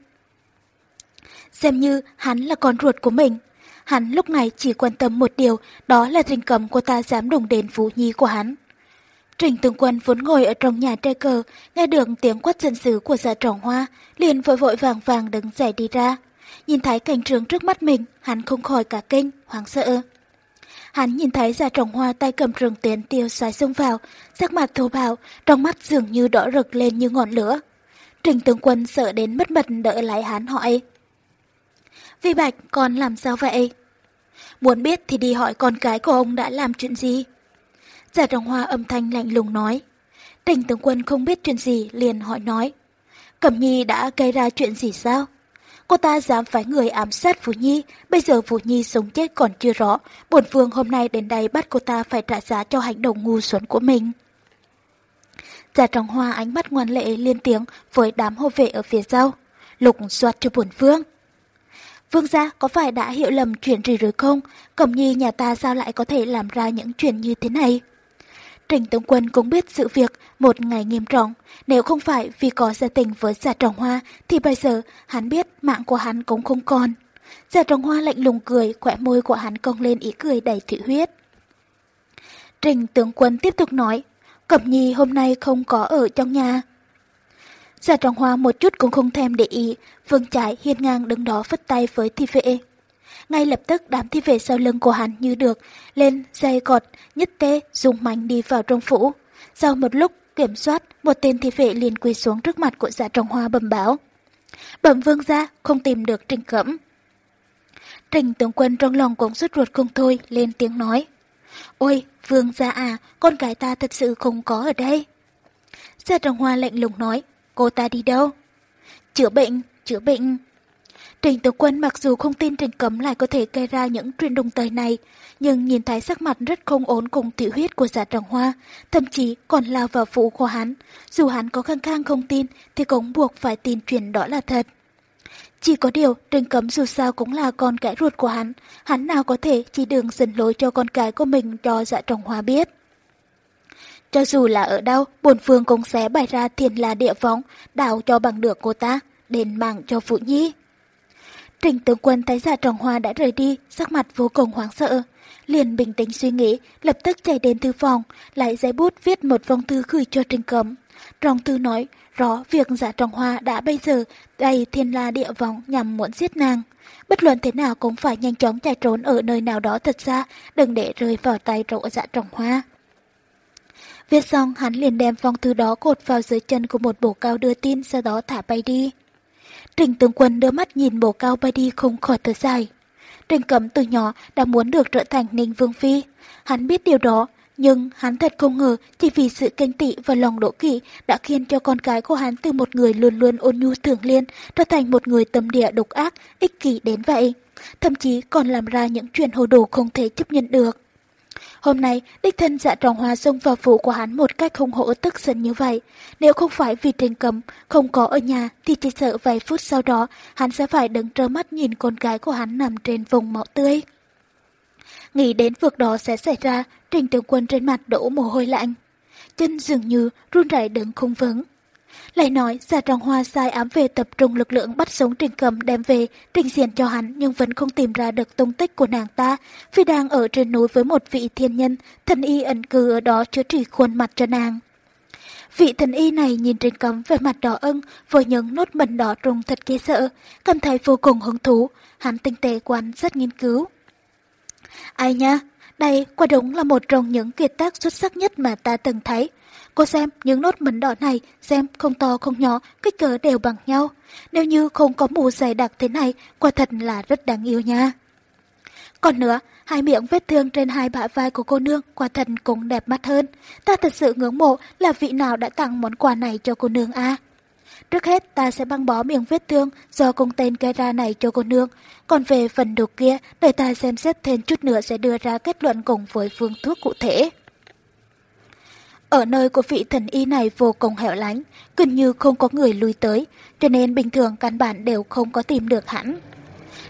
Xem như hắn là con ruột của mình. Hắn lúc này chỉ quan tâm một điều, đó là trình cầm cô ta dám đụng đến phú nhi của hắn. Trình tướng quân vốn ngồi ở trong nhà tre cờ, nghe được tiếng quát dân sứ của dạ giả trọng hoa, liền vội vội vàng vàng đứng dậy đi ra. Nhìn thấy cảnh trường trước mắt mình, hắn không khỏi cả kinh, hoảng sợ. Hắn nhìn thấy già trồng hoa tay cầm trường tiến tiêu xoáy xông vào, sắc mặt thô bạo, trong mắt dường như đỏ rực lên như ngọn lửa. Trình tướng quân sợ đến mất mật đỡ lại hắn hỏi. Vi Bạch, con làm sao vậy? Muốn biết thì đi hỏi con cái của ông đã làm chuyện gì? Giả trồng hoa âm thanh lạnh lùng nói. Trình tướng quân không biết chuyện gì liền hỏi nói. Cẩm nhi đã gây ra chuyện gì sao? Cô ta dám phái người ám sát Vũ Nhi, bây giờ Vũ Nhi sống chết còn chưa rõ, bổn vương hôm nay đến đây bắt cô ta phải trả giá cho hành động ngu xuẩn của mình. già trọng hoa ánh mắt ngoan lệ liên tiếng với đám hộ vệ ở phía sau, lục soát cho bổn vương. Vương gia có phải đã hiểu lầm chuyện gì rồi không? Cẩm nhi nhà ta sao lại có thể làm ra những chuyện như thế này? Trình Tướng Quân cũng biết sự việc một ngày nghiêm trọng. Nếu không phải vì có gia tình với Giả Trọng Hoa thì bây giờ hắn biết mạng của hắn cũng không còn. Giả Trọng Hoa lạnh lùng cười, khỏe môi của hắn cong lên ý cười đầy thủy huyết. Trình Tướng Quân tiếp tục nói, Cẩm Nhi hôm nay không có ở trong nhà. Giả Trọng Hoa một chút cũng không thèm để ý, vương trái hiên ngang đứng đó phất tay với thi vệ. Ngay lập tức đám thi vệ sau lưng của hắn như được, lên dây cọt, nhất tê, dùng mạnh đi vào trong phủ. Sau một lúc kiểm soát, một tên thi vệ liền quỳ xuống trước mặt của dạ trồng hoa bầm báo. Bẩm vương ra, không tìm được trình cẩm. Trình tướng quân trong lòng cũng rút ruột không thôi, lên tiếng nói. Ôi, vương gia à, con gái ta thật sự không có ở đây. Dạ trồng hoa lạnh lùng nói, cô ta đi đâu? Chữa bệnh, chữa bệnh. Trình tử Quân mặc dù không tin Trình Cấm lại có thể gây ra những chuyện đồng tơi này, nhưng nhìn thấy sắc mặt rất không ổn cùng tiểu huyết của giả trọng hoa, thậm chí còn lao vào phụ của hắn. Dù hắn có khăng khăng không tin, thì cũng buộc phải tin chuyện đó là thật. Chỉ có điều, Trình Cấm dù sao cũng là con cái ruột của hắn, hắn nào có thể chỉ đường dẫn lối cho con cái của mình cho dạ trọng hoa biết. Cho dù là ở đâu, bổn phương cũng sẽ bày ra thiền là địa võng, đào cho bằng được cô ta, đền mạng cho Phụ Nhi. Trình tướng quân thấy giả trọng hoa đã rời đi, sắc mặt vô cùng hoảng sợ. Liền bình tĩnh suy nghĩ, lập tức chạy đến thư phòng, lại giấy bút viết một phong thư gửi cho Trình Cấm. Trong thư nói, rõ việc giả trọng hoa đã bây giờ đầy thiên la địa vong nhằm muốn giết nàng. Bất luận thế nào cũng phải nhanh chóng chạy trốn ở nơi nào đó thật xa, đừng để rơi vào tay rộ dạ trọng hoa. Viết xong, hắn liền đem phong thư đó cột vào dưới chân của một bổ cao đưa tin, sau đó thả bay đi. Trình tướng quân đưa mắt nhìn bộ cao bay đi không khỏi thở dài. Trình cấm từ nhỏ đã muốn được trở thành ninh vương phi. Hắn biết điều đó, nhưng hắn thật không ngờ chỉ vì sự kinh tị và lòng đỗ kỵ đã khiến cho con cái của hắn từ một người luôn luôn ôn nhu thường liên trở thành một người tâm địa độc ác, ích kỷ đến vậy. Thậm chí còn làm ra những chuyện hồ đồ không thể chấp nhận được. Hôm nay, đích thân dạ trọng hoa xông vào phủ của hắn một cách hung hổ tức giận như vậy. Nếu không phải vì trình cấm, không có ở nhà, thì chỉ sợ vài phút sau đó, hắn sẽ phải đứng trơ mắt nhìn con gái của hắn nằm trên vùng máu tươi. Nghĩ đến việc đó sẽ xảy ra, trình tướng quân trên mặt đổ mồ hôi lạnh. Chân dường như run rẩy đứng không vững. Lại nói, giả trọng hoa sai ám về tập trung lực lượng bắt sống trình cầm đem về, trình diện cho hắn nhưng vẫn không tìm ra được tung tích của nàng ta, vì đang ở trên núi với một vị thiên nhân, thần y ẩn cư ở đó chữa trị khuôn mặt cho nàng. Vị thần y này nhìn trình cầm về mặt đỏ ưng, với những nốt mẩn đỏ trùng thật ghê sợ, cảm thấy vô cùng hứng thú, hắn tinh tế quan rất nghiên cứu. Ai nha, đây quả đúng là một trong những kiệt tác xuất sắc nhất mà ta từng thấy. Cô xem những nốt mẩn đỏ này, xem không to không nhỏ, kích cỡ đều bằng nhau. Nếu như không có mù dày đặc thế này, quả thật là rất đáng yêu nha. Còn nữa, hai miệng vết thương trên hai bả vai của cô nương quả thật cũng đẹp mắt hơn. Ta thật sự ngưỡng mộ là vị nào đã tặng món quà này cho cô nương a. Trước hết ta sẽ băng bó miệng vết thương do công tên gây ra này cho cô nương. Còn về phần đục kia, đợi ta xem xét thêm chút nữa sẽ đưa ra kết luận cùng với phương thuốc cụ thể. Ở nơi của vị thần y này vô cùng hẻo lánh, gần như không có người lui tới, cho nên bình thường căn bản đều không có tìm được hắn.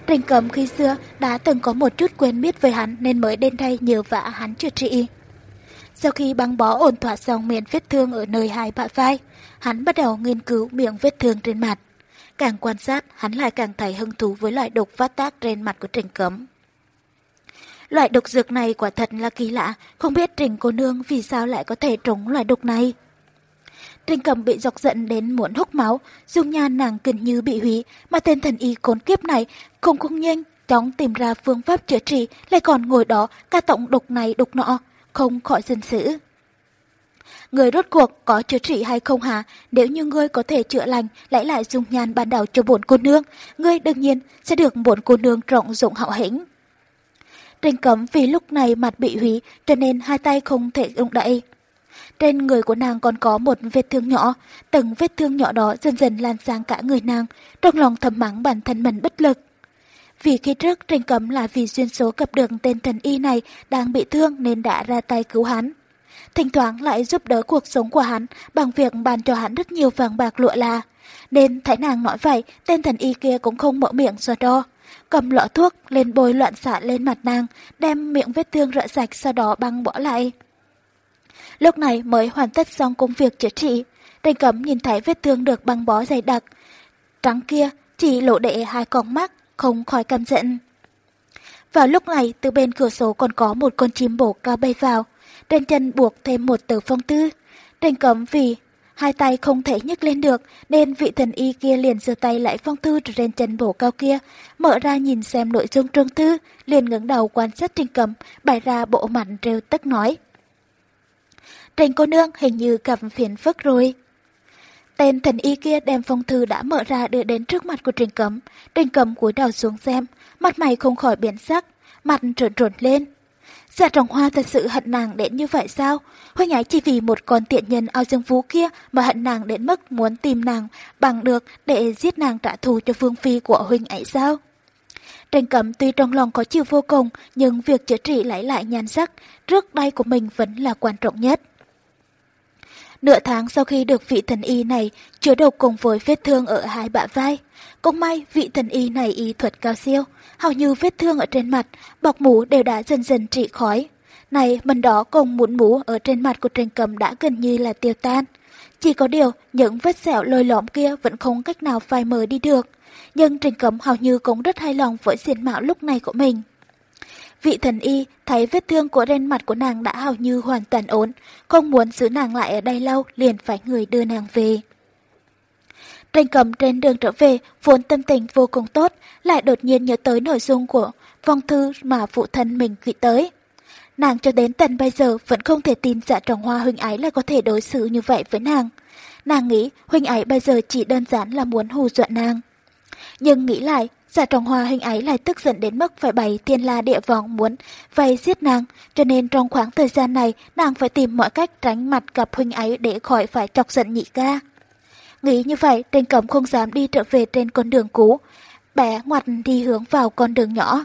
Trình cầm khi xưa đã từng có một chút quen biết với hắn nên mới đến đây nhờ vả hắn chữa trị. Sau khi băng bó ổn thỏa xong miệng vết thương ở nơi hai bả vai, hắn bắt đầu nghiên cứu miệng vết thương trên mặt. Càng quan sát, hắn lại càng thấy hứng thú với loại độc phát tác trên mặt của Trình Cấm. Loại độc dược này quả thật là kỳ lạ, không biết Trình cô nương vì sao lại có thể trúng loại độc này. Trình cầm bị dọc giận đến muốn hút máu, dung nhan nàng gần như bị hủy, mà tên thần y cốn kiếp này không không nhanh, chóng tìm ra phương pháp chữa trị, lại còn ngồi đó ca tổng độc này độc nọ, không khỏi dân sự. Người rốt cuộc có chữa trị hay không hả? Nếu như ngươi có thể chữa lành, lại lại dung nhan ban đầu cho bổn cô nương, ngươi đương nhiên sẽ được bổn cô nương trọng dụng hậu hĩnh. Trình cấm vì lúc này mặt bị hủy cho nên hai tay không thể động đậy. Trên người của nàng còn có một vết thương nhỏ, từng vết thương nhỏ đó dần dần lan sang cả người nàng, trong lòng thầm mắng bản thân mình bất lực. Vì khi trước Trình Cấm là vì duyên số gặp được tên thần y này đang bị thương nên đã ra tay cứu hắn. Thỉnh thoảng lại giúp đỡ cuộc sống của hắn bằng việc bàn cho hắn rất nhiều vàng bạc lụa là. Nên thấy nàng nói vậy, tên thần y kia cũng không mở miệng so đo cầm lọ thuốc lên bôi loạn xạ lên mặt nàng, đem miệng vết thương rửa sạch sau đó băng bỏ lại. Lúc này mới hoàn tất xong công việc chữa trị, Đinh Cẩm nhìn thấy vết thương được băng bó dày đặc. Trắng kia chỉ lộ đệ hai con mắt, không khỏi căm giận. Vào lúc này, từ bên cửa sổ còn có một con chim bổ cao bay vào, trên chân buộc thêm một tờ phong tư. Đinh Cẩm vì Hai tay không thể nhấc lên được, nên vị thần y kia liền giơ tay lại phong thư trên chân bổ cao kia, mở ra nhìn xem nội dung trong thư, liền ngẩng đầu quan sát Trình Cẩm, bày ra bộ mặt rêu tức nói. Trình cô nương hình như gặp phiền phức rồi. Tên thần y kia đem phong thư đã mở ra đưa đến trước mặt của Trình Cẩm. Trình Cẩm cúi đầu xuống xem, mặt mày không khỏi biến sắc, mặt trợn trộn lên. Dạ trọng hoa thật sự hận nàng đến như vậy sao? Huynh ấy chỉ vì một con tiện nhân ao dương vũ kia mà hận nàng đến mức muốn tìm nàng bằng được để giết nàng trả thù cho vương phi của huynh ấy sao? Tranh cẩm tuy trong lòng có chịu vô cùng, nhưng việc chữa trị lại lại nhan sắc trước đây của mình vẫn là quan trọng nhất. Nửa tháng sau khi được vị thần y này chữa độc cùng với vết thương ở hai bả vai, cũng may vị thần y này y thuật cao siêu, hầu như vết thương ở trên mặt, bọc mũ đều đã dần dần trị khói. Này, mần đó cùng mụn mũ ở trên mặt của Trình Cầm đã gần như là tiêu tan. Chỉ có điều, những vết sẹo lôi lõm kia vẫn không cách nào phai mờ đi được. Nhưng Trình Cầm hầu như cũng rất hài lòng với diện mạo lúc này của mình. Vị thần y thấy vết thương của trên mặt của nàng đã hầu như hoàn toàn ổn, không muốn giữ nàng lại ở đây lâu liền phải người đưa nàng về trên cầm trên đường trở về, vốn tâm tình vô cùng tốt, lại đột nhiên nhớ tới nội dung của phong thư mà phụ thân mình gửi tới. Nàng cho đến tận bây giờ vẫn không thể tin dạ trọng hoa huynh ấy là có thể đối xử như vậy với nàng. Nàng nghĩ huynh ấy bây giờ chỉ đơn giản là muốn hù dọa nàng. Nhưng nghĩ lại, dạ trọng hoa huynh ấy lại tức giận đến mức phải bày thiên la địa vòng muốn vây giết nàng, cho nên trong khoảng thời gian này nàng phải tìm mọi cách tránh mặt gặp huynh ấy để khỏi phải chọc giận nhị ca. Nghĩ như vậy, Trình Cẩm không dám đi trở về trên con đường cũ, bé ngoặt đi hướng vào con đường nhỏ.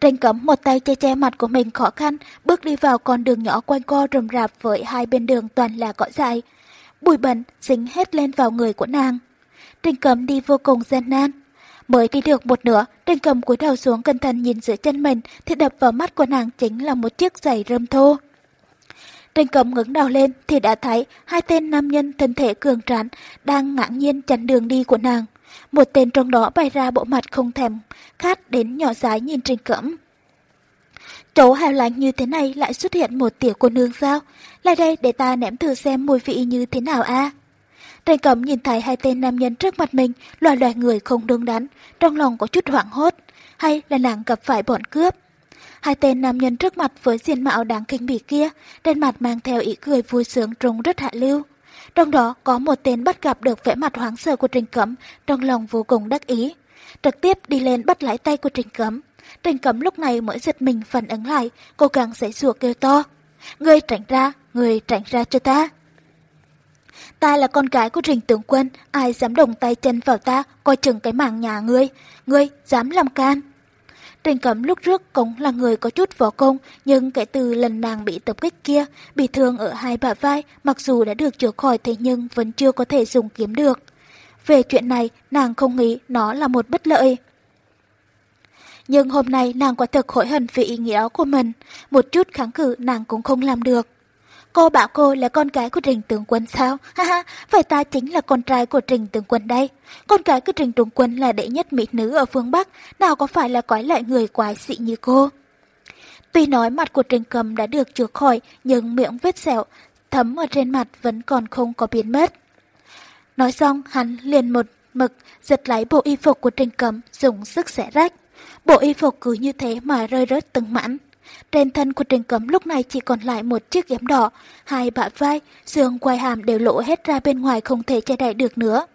Trình Cẩm một tay che che mặt của mình khó khăn, bước đi vào con đường nhỏ quanh co rầm rạp với hai bên đường toàn là cỏ dại. Bụi bẩn dính hết lên vào người của nàng. Trình Cẩm đi vô cùng gian nan. Mới đi được một nửa, Trình Cẩm cúi đầu xuống cẩn thận nhìn giữa chân mình thì đập vào mắt của nàng chính là một chiếc giày rơm thô. Trình Cẩm ngẩng đầu lên thì đã thấy hai tên nam nhân thân thể cường tráng đang ngãng nhiên chặn đường đi của nàng. Một tên trong đó bày ra bộ mặt không thèm, khát đến nhỏ dái nhìn Trình Cẩm. Chỗ hào lạnh như thế này lại xuất hiện một tiểu cô nương sao? Lại đây để ta ném thử xem mùi vị như thế nào a. Trình Cẩm nhìn thấy hai tên nam nhân trước mặt mình, loài loài người không đương đắn, trong lòng có chút hoảng hốt. Hay là nàng gặp phải bọn cướp? Hai tên nam nhân trước mặt với diện mạo đáng kinh bỉ kia, trên mặt mang theo ý cười vui sướng trông rất hạ lưu. Trong đó có một tên bắt gặp được vẻ mặt hoảng sợ của Trình Cẩm, trong lòng vô cùng đắc ý. Trực tiếp đi lên bắt lái tay của Trình Cẩm. Trình Cẩm lúc này mới giật mình phản ứng lại, cố gắng giãy giụa kêu to. Người tránh ra, người tránh ra cho ta. Ta là con gái của Trình Tướng Quân, ai dám đồng tay chân vào ta, coi chừng cái mạng nhà ngươi. Ngươi dám làm can. Trình Cẩm lúc trước cũng là người có chút võ công, nhưng kể từ lần nàng bị tập kích kia, bị thương ở hai bả vai, mặc dù đã được chữa khỏi thế nhưng vẫn chưa có thể dùng kiếm được. Về chuyện này, nàng không nghĩ nó là một bất lợi. Nhưng hôm nay nàng quả thực hối hận vì ý nghĩa của mình, một chút kháng cự nàng cũng không làm được. Cô bảo cô là con gái của Trình Tướng Quân sao? Ha ha, vậy ta chính là con trai của Trình Tướng Quân đây. Con gái của Trình Tướng Quân là đệ nhất mỹ nữ ở phương Bắc, nào có phải là quái lại người quái dị như cô? Tuy nói mặt của Trình Cầm đã được chữa khỏi, nhưng miệng vết sẹo thấm ở trên mặt vẫn còn không có biến mất. Nói xong, hắn liền một mực giật lấy bộ y phục của Trình Cầm, dùng sức xẻ rách. Bộ y phục cứ như thế mà rơi rớt từng mảnh. Trên thân của Trình Cấm lúc này chỉ còn lại một chiếc yếm đỏ, hai bả vai, xương quai hàm đều lộ hết ra bên ngoài không thể che đậy được nữa.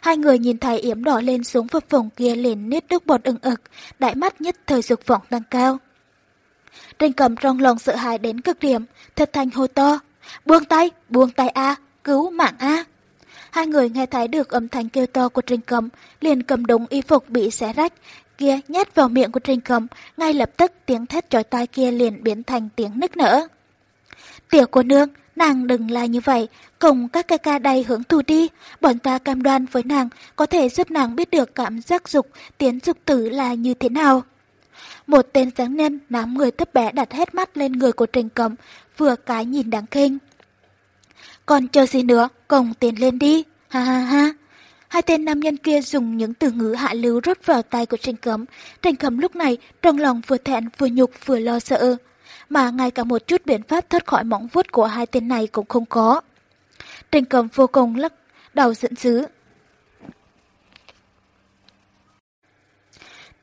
Hai người nhìn thấy yếm đỏ lên xuống phập phồng kia liền nít nước bọt ưng ực, đại mắt nhất thời dục vọng tăng cao. Trình Cấm trong lòng sợ hãi đến cực điểm, thật thành hô to. Buông tay, buông tay A, cứu mạng A. Hai người nghe thấy được âm thanh kêu to của Trình Cầm, liền cầm đống y phục bị xé rách, kia nhét vào miệng của Trình Cầm, ngay lập tức tiếng thét chói tai kia liền biến thành tiếng nức nở. Tiểu cô nương, nàng đừng là như vậy, cùng các ca ca đây hưởng thù đi, bọn ta cam đoan với nàng có thể giúp nàng biết được cảm giác dục, tiến dục tử là như thế nào. Một tên sáng nhân nắm người thấp bé đặt hết mắt lên người của Trình Cầm, vừa cái nhìn đáng kinh. Còn chờ gì nữa, cùng tiến lên đi, ha ha ha. Hai tên nam nhân kia dùng những từ ngữ hạ lưu rót vào tay của Tranh Cấm. Tranh Cấm lúc này trong lòng vừa thẹn vừa nhục vừa lo sợ. Mà ngay cả một chút biện pháp thoát khỏi móng vuốt của hai tên này cũng không có. Tranh Cấm vô cùng lắc đầu giận dữ.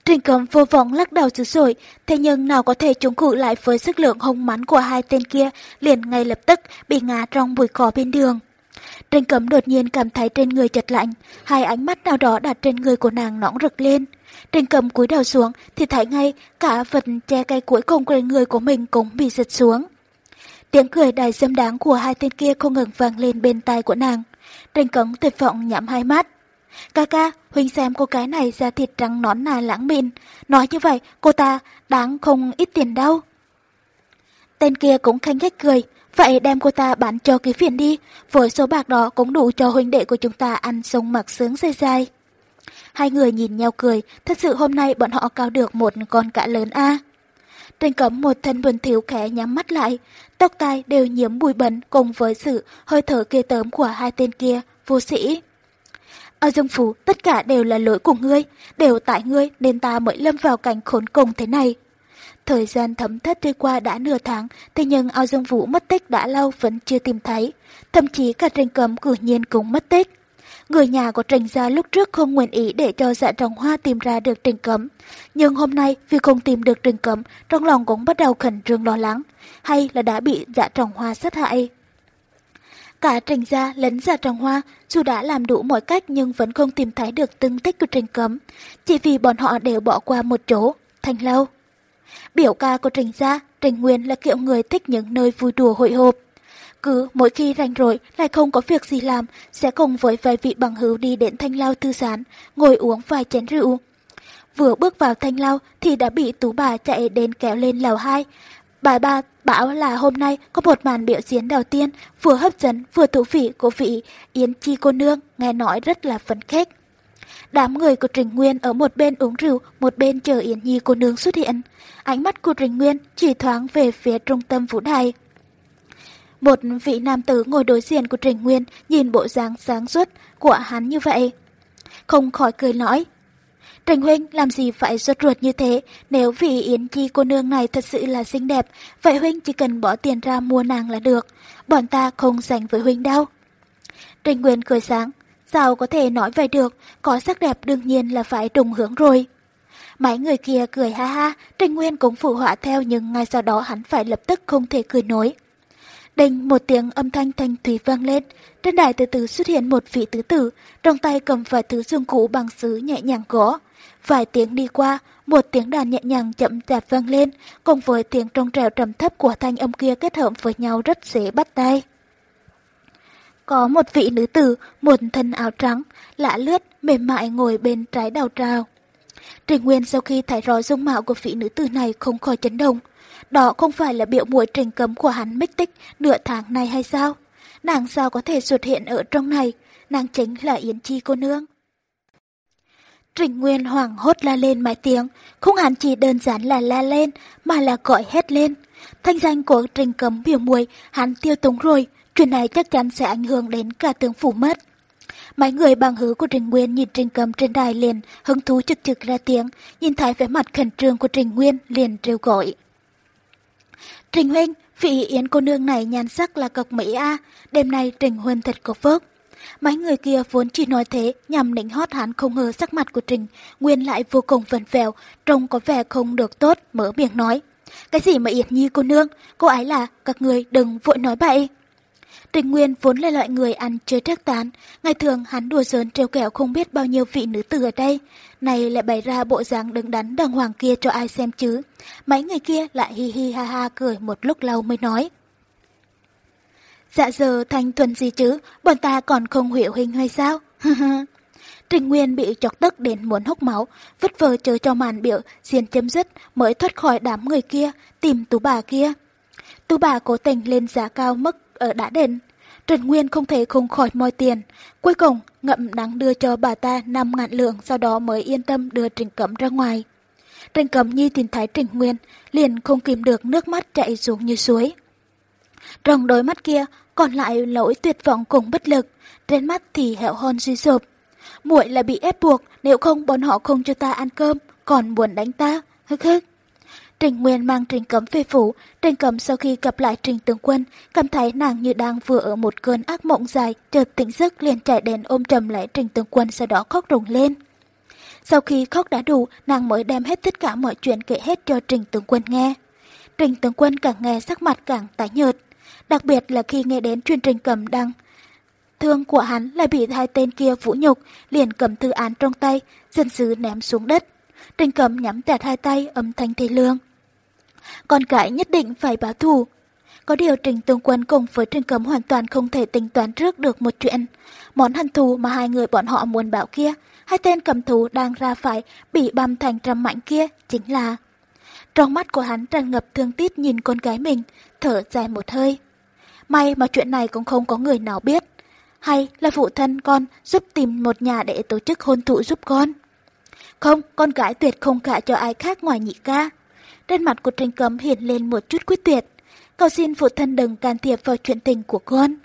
Trình cấm vô vọng lắc đầu dữ dội, thế nhưng nào có thể chống cự lại với sức lượng hung mắn của hai tên kia, liền ngay lập tức bị ngã trong bụi cỏ bên đường. Trình cấm đột nhiên cảm thấy trên người chật lạnh, hai ánh mắt nào đó đặt trên người của nàng nóng rực lên. Trình cầm cúi đầu xuống thì thấy ngay cả vật che cây cuối cùng của người của mình cũng bị giật xuống. Tiếng cười đầy dâm đáng của hai tên kia không ngừng vang lên bên tai của nàng. Trình cấm tuyệt vọng nhắm hai mắt. Ca ca, Huynh xem cô cái này da thịt trắng nón nà lãng mịn. Nói như vậy, cô ta đáng không ít tiền đâu. Tên kia cũng khanh khách cười. Vậy đem cô ta bán cho cái phiền đi. Với số bạc đó cũng đủ cho huynh đệ của chúng ta ăn sống mặc sướng dây dài. Hai người nhìn nhau cười, thật sự hôm nay bọn họ cao được một con cá lớn a. Trên cấm một thân buồn thiếu khẽ nhắm mắt lại, tóc tai đều nhiễm bụi bẩn cùng với sự hơi thở kia tớm của hai tên kia, vô sĩ. Ở Dương Phủ, tất cả đều là lỗi của ngươi, đều tại ngươi nên ta mới lâm vào cảnh khốn cùng thế này. Thời gian thấm thất trôi qua đã nửa tháng, thế nhưng ao Dương Vũ mất tích đã lâu vẫn chưa tìm thấy. Thậm chí cả trình cấm cử nhiên cũng mất tích. Người nhà của Trình Gia lúc trước không nguyện ý để cho dạ trồng hoa tìm ra được Trình Cấm. Nhưng hôm nay vì không tìm được Trình Cấm, trong lòng cũng bắt đầu khẩn trương lo lắng. Hay là đã bị dạ trồng hoa sát hại? Cả Trình Gia lấn dạ trồng hoa dù đã làm đủ mọi cách nhưng vẫn không tìm thấy được tung tích của Trình Cấm. Chỉ vì bọn họ đều bỏ qua một chỗ, thành lâu. Biểu ca của Trình Gia, Trình Nguyên là kiểu người thích những nơi vui đùa hội hộp. Cứ mỗi khi rảnh rỗi lại không có việc gì làm, sẽ cùng với vài vị bằng hữu đi đến thanh lao thư sán, ngồi uống vài chén rượu. Vừa bước vào thanh lao thì đã bị tú bà chạy đến kéo lên lầu hai. Bà ba bảo là hôm nay có một màn biểu diễn đầu tiên vừa hấp dẫn vừa thú vị của vị Yến Chi cô nương, nghe nói rất là phấn khích. Đám người của Trình Nguyên ở một bên uống rượu, một bên chờ Yến Nhi cô nương xuất hiện. Ánh mắt của Trình Nguyên chỉ thoáng về phía trung tâm vũ đài. Một vị nam tử ngồi đối diện của Trình Nguyên nhìn bộ dáng sáng suốt của hắn như vậy. Không khỏi cười nói. Trình Huynh làm gì phải rốt ruột như thế, nếu vị Yến Chi cô nương này thật sự là xinh đẹp, vậy Huynh chỉ cần bỏ tiền ra mua nàng là được, bọn ta không dành với Huynh đâu. Trình Nguyên cười sáng, sao có thể nói vậy được, có sắc đẹp đương nhiên là phải trùng hướng rồi. Mấy người kia cười ha ha, Trình Nguyên cũng phụ họa theo nhưng ngay sau đó hắn phải lập tức không thể cười nổi. Đình một tiếng âm thanh thanh thủy vang lên, trên đài từ từ xuất hiện một vị tứ tử, trong tay cầm vài thứ dương cũ bằng sứ nhẹ nhàng gõ. Vài tiếng đi qua, một tiếng đàn nhẹ nhàng chậm chạp vang lên, cùng với tiếng trong trèo trầm thấp của thanh âm kia kết hợp với nhau rất dễ bắt tay. Có một vị nữ tử, muộn thân áo trắng, lạ lướt, mềm mại ngồi bên trái đào trào. Trình Nguyên sau khi thấy rõ dung mạo của vị nữ tử này không khỏi chấn động. Đó không phải là biểu muội trình cấm của hắn mít tích nửa tháng này hay sao? Nàng sao có thể xuất hiện ở trong này? Nàng chính là Yến Chi cô nương. Trình Nguyên hoảng hốt la lên mái tiếng, không hẳn chỉ đơn giản là la lên, mà là gọi hét lên. Thanh danh của Trình Cấm biểu muội hắn tiêu túng rồi, chuyện này chắc chắn sẽ ảnh hưởng đến cả tướng phủ mất. Mấy người bằng hữu của Trình Nguyên nhìn Trình Cầm trên đài liền, hứng thú trực trực ra tiếng, nhìn thấy vẻ mặt khẩn trương của Trình Nguyên liền trêu gọi. Trình Huynh, vị Yến cô nương này nhan sắc là cực mỹ a, đêm nay Trình Huynh thật có phước. Mấy người kia vốn chỉ nói thế nhằm nịnh hót hắn không ngờ sắc mặt của Trình, Nguyên lại vô cùng vần vẹo, trông có vẻ không được tốt, mở miệng nói. Cái gì mà Yến Nhi cô nương, cô ấy là, các người đừng vội nói bậy. Trình Nguyên vốn là loại người ăn chơi trác tán, ngày thường hắn đùa giỡn trêu kẹo không biết bao nhiêu vị nữ tử ở đây, này lại bày ra bộ dáng đứng đắn đàng hoàng kia cho ai xem chứ. Mấy người kia lại hi hi ha ha cười một lúc lâu mới nói. Dạ giờ thanh thuần gì chứ, bọn ta còn không hiểu hình hay sao? Trình Nguyên bị chọc tức đến muốn hốc máu, vất vờ chờ cho màn biểu diễn chấm dứt mới thoát khỏi đám người kia, tìm tú bà kia. Tú bà cố tình lên giá cao mức ở đã đền. Trần Nguyên không thể không khỏi moi tiền. Cuối cùng, ngậm đắng đưa cho bà ta 5 ngàn lượng, sau đó mới yên tâm đưa Trình Cẩm ra ngoài. Trình Cẩm Nhi tìm thấy Trình Nguyên, liền không kìm được nước mắt chạy xuống như suối. Trong đôi mắt kia, còn lại lỗi tuyệt vọng cùng bất lực, trên mắt thì hẹo hon suy sụp. muội là bị ép buộc, nếu không bọn họ không cho ta ăn cơm, còn muốn đánh ta, hức hức. Trình Nguyên mang Trình Cấm về phủ, Trình Cấm sau khi gặp lại Trình Tướng Quân, cảm thấy nàng như đang vừa ở một cơn ác mộng dài, chợt tỉnh giấc liền chạy đến ôm trầm lại Trình Tướng Quân sau đó khóc rùng lên. Sau khi khóc đã đủ, nàng mới đem hết tất cả mọi chuyện kể hết cho Trình Tướng Quân nghe. Trình Tướng Quân càng nghe sắc mặt càng tái nhợt, đặc biệt là khi nghe đến chuyện Trình Cấm đang Thương của hắn lại bị hai tên kia vũ nhục, liền cầm thư án trong tay, dân sứ ném xuống đất. Trình Cẩm nhắm chặt hai tay âm thanh thê lương. Con cái nhất định phải báo thù. Có điều Trình Tương Quân cùng với Trình Cẩm hoàn toàn không thể tính toán trước được một chuyện. Món hận thù mà hai người bọn họ muốn bảo kia, hai tên cầm thú đang ra phải bị băm thành trăm mảnh kia chính là... Trong mắt của hắn tràn ngập thương tiếc nhìn con gái mình, thở dài một hơi. May mà chuyện này cũng không có người nào biết. Hay là phụ thân con giúp tìm một nhà để tổ chức hôn thụ giúp con. Không, con gái tuyệt không gả cho ai khác ngoài nhị ca. Trên mặt của Trình Cấm hiện lên một chút quyết tuyệt. Cầu xin phụ thân đừng can thiệp vào chuyện tình của con.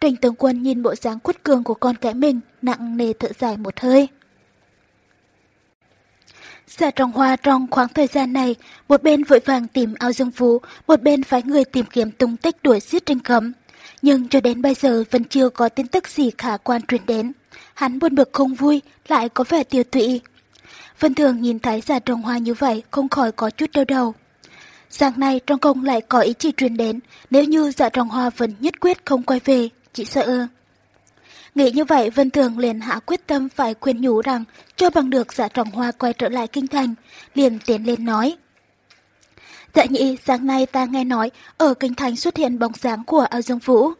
Trình tướng quân nhìn bộ dáng quất cường của con cái mình, nặng nề thở dài một hơi. Dạ Giả trồng hoa trong khoảng thời gian này, một bên vội vàng tìm ao dương phú, một bên phái người tìm kiếm tung tích đuổi giết Trình Cấm. Nhưng cho đến bây giờ vẫn chưa có tin tức gì khả quan truyền đến. Hắn buồn bực không vui, lại có vẻ tiêu tụy. Vân Thường nhìn thấy giả trồng hoa như vậy không khỏi có chút đau đầu. Sáng nay trong công lại có ý chỉ truyền đến, nếu như dạ trồng hoa vẫn nhất quyết không quay về, chị sợ. Nghĩ như vậy Vân Thường liền hạ quyết tâm phải khuyên nhủ rằng cho bằng được dạ trồng hoa quay trở lại kinh thành, liền tiến lên nói. Dạ nhị, sáng nay ta nghe nói ở kinh thành xuất hiện bóng dáng của ao dương vũ.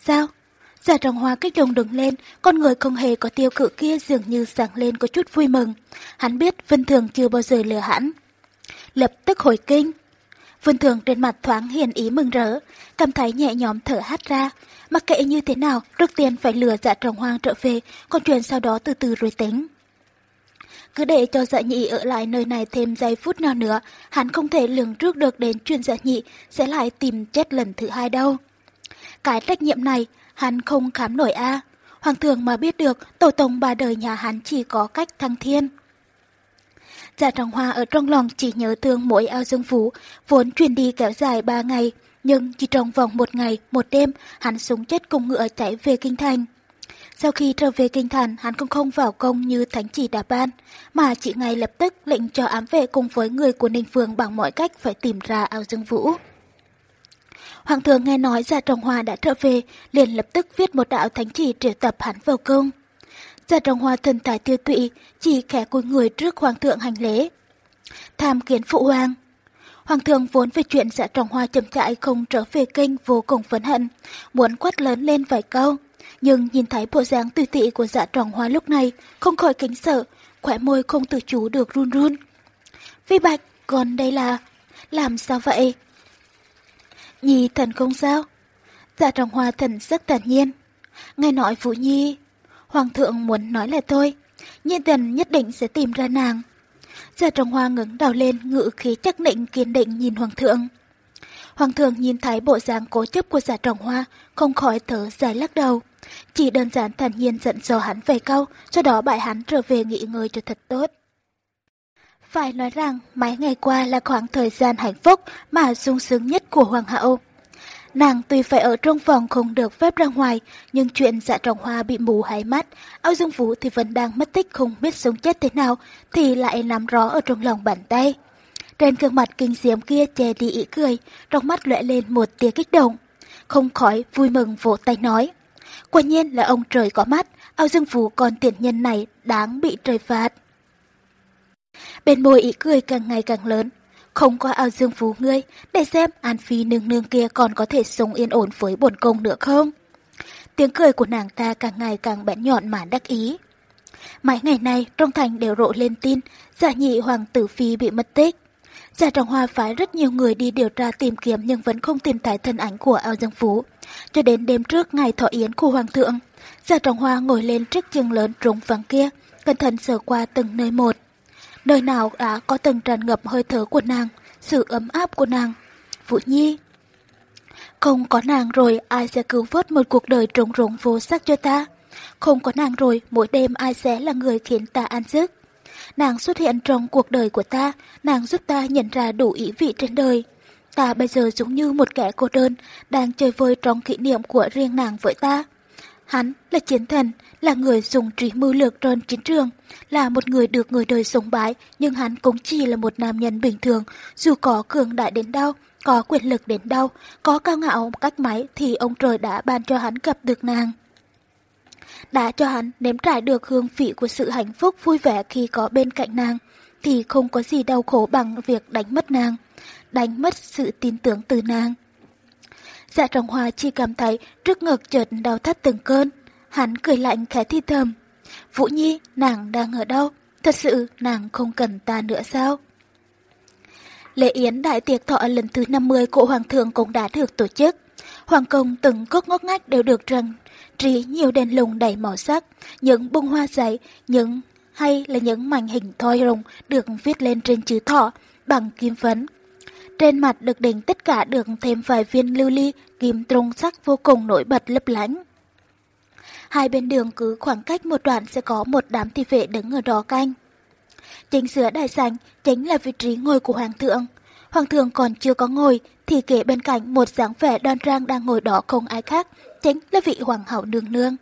Sao? Giả trồng hoa kích động đứng lên, con người không hề có tiêu cự kia dường như sáng lên có chút vui mừng. Hắn biết Vân Thường chưa bao giờ lừa hắn. Lập tức hồi kinh. Vân Thường trên mặt thoáng hiền ý mừng rỡ, cảm thấy nhẹ nhõm thở hát ra. Mặc kệ như thế nào, trước tiên phải lừa dạ trồng hoang trở về, còn chuyện sau đó từ từ rồi tính. Cứ để cho dạ nhị ở lại nơi này thêm giây phút nào nữa, hắn không thể lường trước được đến chuyện dạ nhị sẽ lại tìm chết lần thứ hai đâu. Cái trách nhiệm này, hắn không khám nổi a Hoàng thượng mà biết được, tổ tông ba đời nhà hắn chỉ có cách thăng thiên. Giả trọng hoa ở trong lòng chỉ nhớ thương mỗi ao dương phú, vốn truyền đi kéo dài ba ngày, nhưng chỉ trong vòng một ngày, một đêm, hắn súng chết cùng ngựa chạy về kinh thành. Sau khi trở về kinh thành, hắn cũng không vào công như thánh chỉ đã ban, mà chỉ ngay lập tức lệnh cho ám vệ cùng với người của Ninh Phương bằng mọi cách phải tìm ra ao dương vũ. Hoàng thượng nghe nói Gia Trọng Hoa đã trở về, liền lập tức viết một đạo thánh chỉ triệu tập hắn vào cung. Gia Trọng Hoa thần tài tiêu tụy, chỉ khẽ cúi người trước Hoàng thượng hành lễ. Tham kiến phụ hoàng. Hoàng thượng vốn về chuyện Gia Trọng Hoa chậm chạy không trở về kinh vô cùng phấn hận, muốn quát lớn lên vài câu. Nhưng nhìn thấy bộ dáng tùy tị của Dạ Trọng Hoa lúc này, không khỏi kính sợ, khỏe môi không tự chủ được run run. Vi Bạch, còn đây là... Làm sao vậy? Nhi thần công sao. Dạ trọng hoa thần rất tàn nhiên. Nghe nói Vũ Nhi, Hoàng thượng muốn nói lại tôi. Nhi thần nhất định sẽ tìm ra nàng. Dạ trọng hoa ngẩng đầu lên ngự khí chắc định kiên định nhìn Hoàng thượng. Hoàng thượng nhìn thấy bộ dáng cố chấp của giả trọng hoa, không khỏi thở dài lắc đầu. Chỉ đơn giản thản nhiên giận dò hắn về câu, sau đó bại hắn trở về nghỉ ngơi cho thật tốt. Phải nói rằng, mấy ngày qua là khoảng thời gian hạnh phúc mà sung sướng nhất của Hoàng hậu. Nàng tuy phải ở trong phòng không được phép ra ngoài, nhưng chuyện dạ trọng hoa bị mù hai mắt, áo dương vũ thì vẫn đang mất tích không biết sống chết thế nào, thì lại nằm rõ ở trong lòng bàn tay. Trên gương mặt kinh diễm kia che đi ý cười, trong mắt lệ lên một tia kích động. Không khỏi vui mừng vỗ tay nói. Quả nhiên là ông trời có mắt, ao dương vũ còn tiện nhân này đáng bị trời phạt. Bên môi ý cười càng ngày càng lớn. Không có ao dương phú ngươi, để xem An Phi nương nương kia còn có thể sống yên ổn với bổn công nữa không? Tiếng cười của nàng ta càng ngày càng bẽn nhọn mà đắc ý. Mấy ngày nay, trong thành đều rộ lên tin, giả nhị hoàng tử phi bị mất tích. Giả trọng hoa phái rất nhiều người đi điều tra tìm kiếm nhưng vẫn không tìm thấy thân ảnh của ao dương phú. Cho đến đêm trước ngày thọ yến của hoàng thượng, giả trọng hoa ngồi lên trước giường lớn trống vắng kia, cẩn thận sờ qua từng nơi một nơi nào đã có từng tràn ngập hơi thở của nàng, sự ấm áp của nàng. Vũ Nhi Không có nàng rồi ai sẽ cứu vớt một cuộc đời trống rỗng vô sắc cho ta. Không có nàng rồi mỗi đêm ai sẽ là người khiến ta an giấc. Nàng xuất hiện trong cuộc đời của ta, nàng giúp ta nhận ra đủ ý vị trên đời. Ta bây giờ giống như một kẻ cô đơn, đang chơi vơi trong kỷ niệm của riêng nàng với ta. Hắn là chiến thần, là người dùng trí mưu lược trên chiến trường, là một người được người đời sùng bái, nhưng hắn cũng chỉ là một nam nhân bình thường, dù có cường đại đến đâu, có quyền lực đến đâu, có cao ngạo cách máy thì ông trời đã ban cho hắn gặp được nàng. đã cho hắn nếm trải được hương vị của sự hạnh phúc vui vẻ khi có bên cạnh nàng, thì không có gì đau khổ bằng việc đánh mất nàng, đánh mất sự tin tưởng từ nàng. Dạ trọng hoa chỉ cảm thấy trước ngực chợt đau thắt từng cơn, hắn cười lạnh khẽ thi thầm. Vũ Nhi, nàng đang ở đâu? Thật sự nàng không cần ta nữa sao? Lễ yến đại tiệc thọ lần thứ 50 của Hoàng thượng cũng đã được tổ chức. Hoàng công từng cốt ngóc ngách đều được rằng trí nhiều đèn lồng đầy màu sắc, những bông hoa giấy, những hay là những mảnh hình thoi rồng được viết lên trên chữ thọ bằng kim phấn. Trên mặt được đỉnh tất cả được thêm vài viên lưu ly kim trung sắc vô cùng nổi bật lấp lánh. Hai bên đường cứ khoảng cách một đoạn sẽ có một đám thị vệ đứng ở đó canh. Chính giữa đại sảnh chính là vị trí ngồi của hoàng thượng. Hoàng thượng còn chưa có ngồi thì kể bên cạnh một dáng vẻ đoan trang đang ngồi đó không ai khác, chính là vị hoàng hậu nương nương.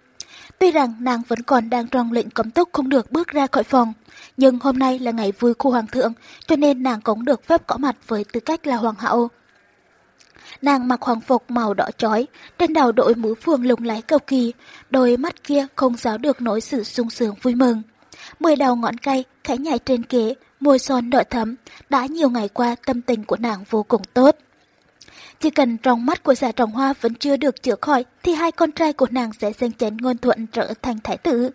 Tuy rằng nàng vẫn còn đang trong lệnh cấm túc không được bước ra khỏi phòng, nhưng hôm nay là ngày vui khu hoàng thượng, cho nên nàng cũng được phép có mặt với tư cách là hoàng hậu. Nàng mặc hoàng phục màu đỏ chói, trên đầu đội mũ phường lùng lái cầu kỳ, đôi mắt kia không giáo được nỗi sự sung sướng vui mừng. Mười đầu ngọn cây khẽ nhảy trên kế, môi son đỏ thấm, đã nhiều ngày qua tâm tình của nàng vô cùng tốt. Chỉ cần trong mắt của giả trọng hoa vẫn chưa được chữa khỏi thì hai con trai của nàng sẽ danh chấn ngôn thuận trở thành thái tử.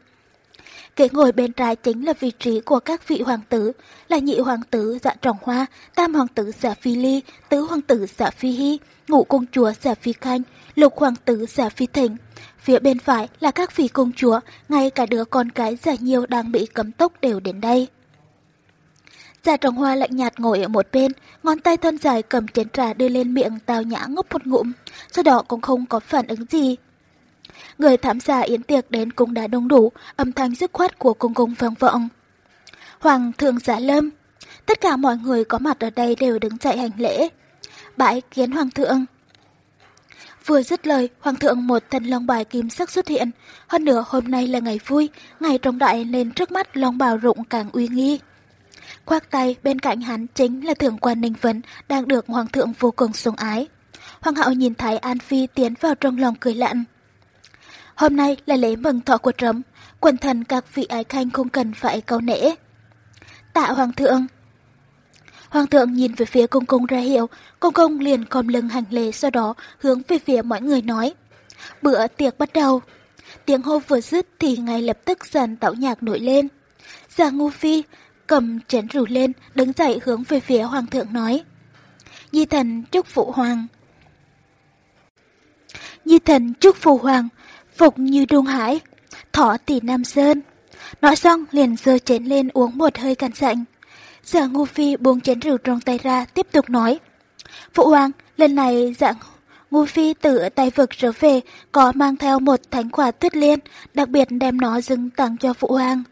Kế ngồi bên trái chính là vị trí của các vị hoàng tử, là nhị hoàng tử dạ trọng hoa, tam hoàng tử giả phi ly, tứ hoàng tử giả phi hy, ngũ công chúa giả phi khanh, lục hoàng tử giả phi thịnh. Phía bên phải là các vị công chúa, ngay cả đứa con cái giả nhiều đang bị cấm tốc đều đến đây. Dạ giả trọng hoa lạnh nhạt ngồi ở một bên, ngón tay thon dài cầm chén trà đưa lên miệng tào nhã ngốc một ngụm, sau đó cũng không có phản ứng gì. Người tham gia yến tiệc đến cũng đã đông đủ, âm thanh dứt khoát của cung cung vang vọng. Hoàng thượng giả lâm, tất cả mọi người có mặt ở đây đều đứng dậy hành lễ. Bãi kiến hoàng thượng. Vừa dứt lời, hoàng thượng một thân long bài kim sắc xuất hiện. Hơn nữa hôm nay là ngày vui, ngày trọng đại nên trước mắt long bào rụng càng uy nghi. Khoác tay bên cạnh hắn chính là thượng quan Ninh Vân đang được hoàng thượng vô cùng sủng ái. Hoàng hậu nhìn thấy An Phi tiến vào trong lòng cười lạnh. Hôm nay là lễ mừng thọ của trẫm, quần thần các vị ái khanh không cần phải câu nể. Tạ hoàng thượng. Hoàng thượng nhìn về phía công công ra hiệu, công công liền khom lưng hành lễ sau đó hướng về phía mọi người nói. Bữa tiệc bắt đầu. Tiếng hô vừa dứt thì ngay lập tức dần tạo nhạc nổi lên. Già Ngô phi, cầm chén rượu lên, đứng dậy hướng về phía hoàng thượng nói. Di thần chúc phụ hoàng. Di thần chúc phụ hoàng, phục như đôn hải, thọ tỷ Nam Sơn. Nói xong liền giơ chén lên uống một hơi cạn sạch Giả Ngu Phi buông chén rượu trong tay ra tiếp tục nói. Phụ hoàng, lần này dạng Ngu Phi tự tay vực trở về có mang theo một thánh quả tuyết liên, đặc biệt đem nó dâng tặng cho phụ hoàng.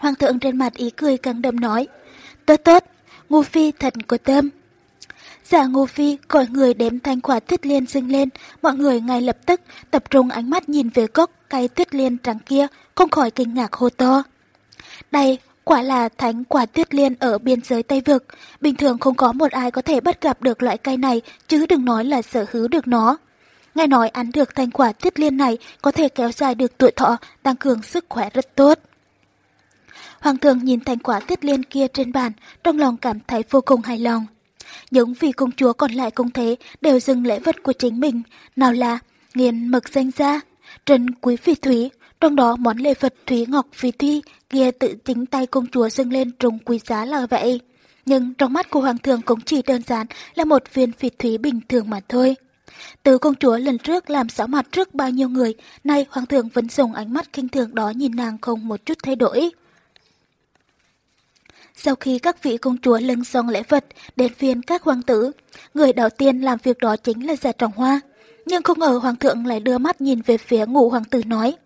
Hoàng thượng trên mặt ý cười càng đậm nói. Tốt tốt, Ngu Phi thật có tâm. Dạ Giả Ngô Phi gọi người đếm thanh quả tuyết liên dâng lên, mọi người ngay lập tức tập trung ánh mắt nhìn về gốc cây tuyết liên trắng kia, không khỏi kinh ngạc hô to. Đây, quả là thánh quả tuyết liên ở biên giới Tây Vực, bình thường không có một ai có thể bắt gặp được loại cây này, chứ đừng nói là sở hữu được nó. Nghe nói ăn được thanh quả tuyết liên này có thể kéo dài được tuổi thọ, tăng cường sức khỏe rất tốt. Hoàng thượng nhìn thành quả tuyết liên kia trên bàn, trong lòng cảm thấy vô cùng hài lòng. Những vị công chúa còn lại cũng thế đều dừng lễ vật của chính mình, nào là nghiền mực danh gia, trần quý phi thúy, trong đó món lễ vật thúy ngọc phi thi kia tự chính tay công chúa dâng lên trùng quý giá là vậy. Nhưng trong mắt của hoàng thượng cũng chỉ đơn giản là một viên phi thúy bình thường mà thôi. Từ công chúa lần trước làm xảo mặt trước bao nhiêu người, nay hoàng thượng vẫn dùng ánh mắt kinh thường đó nhìn nàng không một chút thay đổi. Sau khi các vị công chúa lưng xong lễ vật đến phiên các hoàng tử, người đầu tiên làm việc đó chính là giả trọng hoa. Nhưng không ngờ hoàng thượng lại đưa mắt nhìn về phía ngũ hoàng tử nói.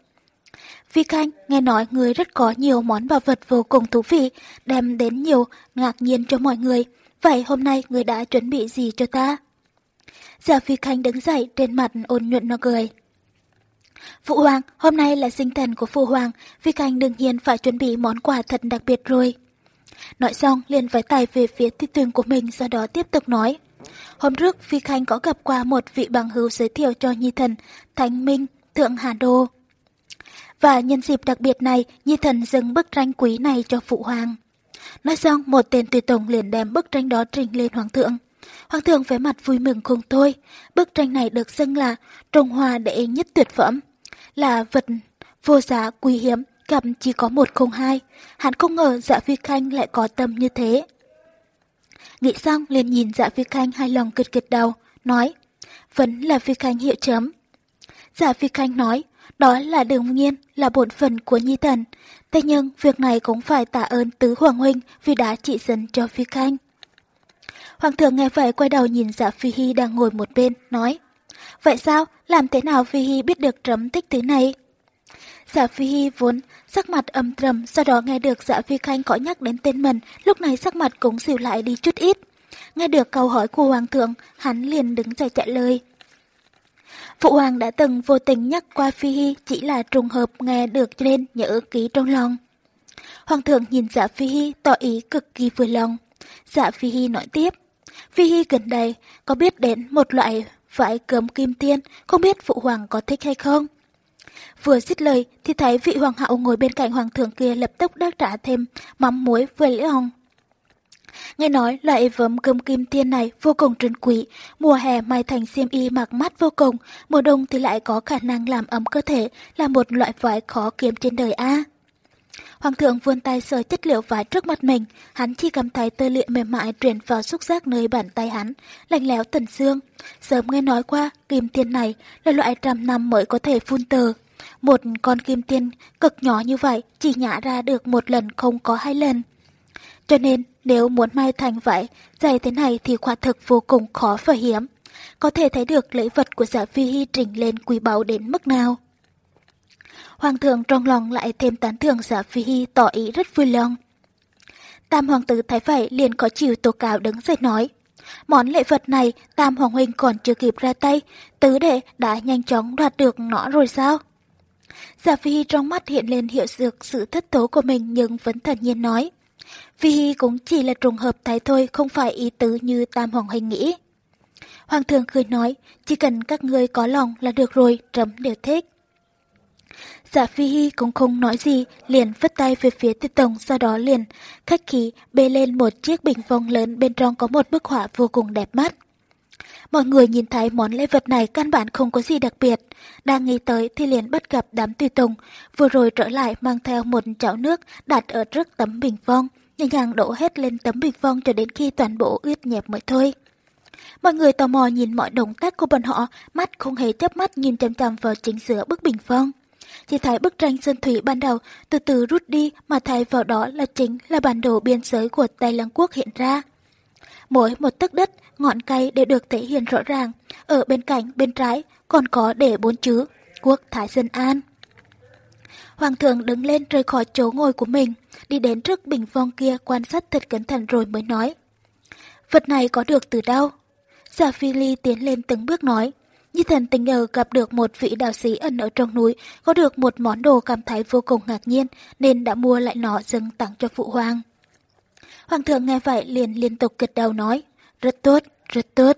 Vi Khanh, nghe nói người rất có nhiều món bảo vật vô cùng thú vị, đem đến nhiều ngạc nhiên cho mọi người. Vậy hôm nay người đã chuẩn bị gì cho ta? Giả Phi Khanh đứng dậy trên mặt ôn nhuận nó cười. Phụ Hoàng, hôm nay là sinh thần của Phụ Hoàng, Phi Khanh đương nhiên phải chuẩn bị món quà thật đặc biệt rồi. Nói xong liền vái tay về phía thi tường của mình sau đó tiếp tục nói. Hôm trước Phi Khanh có gặp qua một vị bằng hữu giới thiệu cho Nhi Thần, Thánh Minh, Thượng Hà Đô. và nhân dịp đặc biệt này, Nhi Thần dâng bức tranh quý này cho Phụ Hoàng. Nói xong, một tên tùy tùng liền đem bức tranh đó trình lên Hoàng thượng. Hoàng thượng vẻ mặt vui mừng không thôi. Bức tranh này được xưng là Trung Hoa đệ nhất tuyệt phẩm, là vật vô giá quý hiếm, gặp chỉ có một không hai. Hắn không ngờ dạ phi khanh lại có tâm như thế. Nghĩ xong liền nhìn dạ phi khanh hai lòng cực kịch đầu, nói, vẫn là phi khanh hiệu chấm. Dạ phi khanh nói, đó là đương nhiên, là bổn phận của Nhi Thần. Thế nhưng, việc này cũng phải tạ ơn Tứ Hoàng Huynh vì đã trị dân cho Phi Khanh. Hoàng thượng nghe vậy quay đầu nhìn dạ Phi Hy đang ngồi một bên, nói. Vậy sao? Làm thế nào Phi Hy biết được trấm tích thứ này? Dạ Phi Hy vốn sắc mặt âm trầm, sau đó nghe được dạ Phi Khanh có nhắc đến tên mình, lúc này sắc mặt cũng dịu lại đi chút ít. Nghe được câu hỏi của Hoàng thượng, hắn liền đứng dậy trả lời. Phụ hoàng đã từng vô tình nhắc qua Phi Hy chỉ là trùng hợp nghe được nên nhớ ký trong lòng. Hoàng thượng nhìn dạ Phi Hy tỏ ý cực kỳ vừa lòng. Dạ Phi Hy nói tiếp. Phi Hy gần đây có biết đến một loại vải cấm kim tiên, không biết phụ hoàng có thích hay không? Vừa dứt lời thì thấy vị hoàng hậu ngồi bên cạnh hoàng thượng kia lập tức đáp trả thêm mắm muối với lễ hồng. Nghe nói loại vấm cơm kim tiên này vô cùng trân quý, mùa hè may thành xiêm y mặc mát vô cùng, mùa đông thì lại có khả năng làm ấm cơ thể, là một loại vải khó kiếm trên đời A. Hoàng thượng vươn tay sờ chất liệu vải trước mặt mình, hắn chỉ cảm thấy tơ lụa mềm mại truyền vào xúc giác nơi bàn tay hắn, lạnh lẽo tần xương. Sớm nghe nói qua, kim tiên này là loại trăm năm mới có thể phun tờ. Một con kim tiên cực nhỏ như vậy chỉ nhả ra được một lần không có hai lần. Cho nên nếu muốn may thành vậy, giày thế này thì quả thực vô cùng khó và hiếm. Có thể thấy được lễ vật của giả phi hy trình lên quý báu đến mức nào. Hoàng thượng trong lòng lại thêm tán thưởng giả phi hy tỏ ý rất vui lòng. Tam hoàng tử thấy vậy liền có chiều tố cáo đứng dậy nói. Món lễ vật này Tam Hoàng Huynh còn chưa kịp ra tay, tứ đệ đã nhanh chóng đoạt được nó rồi sao? Giả Phi trong mắt hiện lên hiệu dược sự thất tố của mình nhưng vẫn thần nhiên nói. Vì cũng chỉ là trùng hợp thái thôi, không phải ý tứ như Tam Hoàng Huynh nghĩ. Hoàng thượng cười nói, chỉ cần các ngươi có lòng là được rồi, trẫm đều thích. giả Phi Hy cũng không nói gì, liền vứt tay về phía tiết tổng, sau đó liền khách khí bê lên một chiếc bình phong lớn bên trong có một bức họa vô cùng đẹp mắt. Mọi người nhìn thấy món lễ vật này căn bản không có gì đặc biệt. Đang nghĩ tới thì liền bắt gặp đám tùy tùng, vừa rồi trở lại mang theo một chảo nước đặt ở trước tấm bình phong, nhẹ nhàng đổ hết lên tấm bình phong cho đến khi toàn bộ ướt nhẹp mới thôi. Mọi người tò mò nhìn mọi động tác của bọn họ, mắt không hề chớp mắt nhìn chăm chăm vào chính giữa bức bình phong. Chỉ thấy bức tranh sơn thủy ban đầu từ từ rút đi mà thay vào đó là chính là bản đồ biên giới của Tây Lăng Quốc hiện ra. Mỗi một tấc đất, ngọn cây đều được thể hiện rõ ràng. Ở bên cạnh, bên trái còn có để bốn chữ Quốc Thái Dân An. Hoàng thượng đứng lên rời khỏi chỗ ngồi của mình, đi đến trước bình phong kia quan sát thật cẩn thận rồi mới nói. Vật này có được từ đâu? Giả Phi Ly tiến lên từng bước nói. Như thần tình ngờ gặp được một vị đạo sĩ ẩn ở trong núi, có được một món đồ cảm thấy vô cùng ngạc nhiên, nên đã mua lại nó dâng tặng cho phụ hoàng. Hoàng thượng nghe vậy liền liên tục gật đầu nói, rất tốt, rất tốt.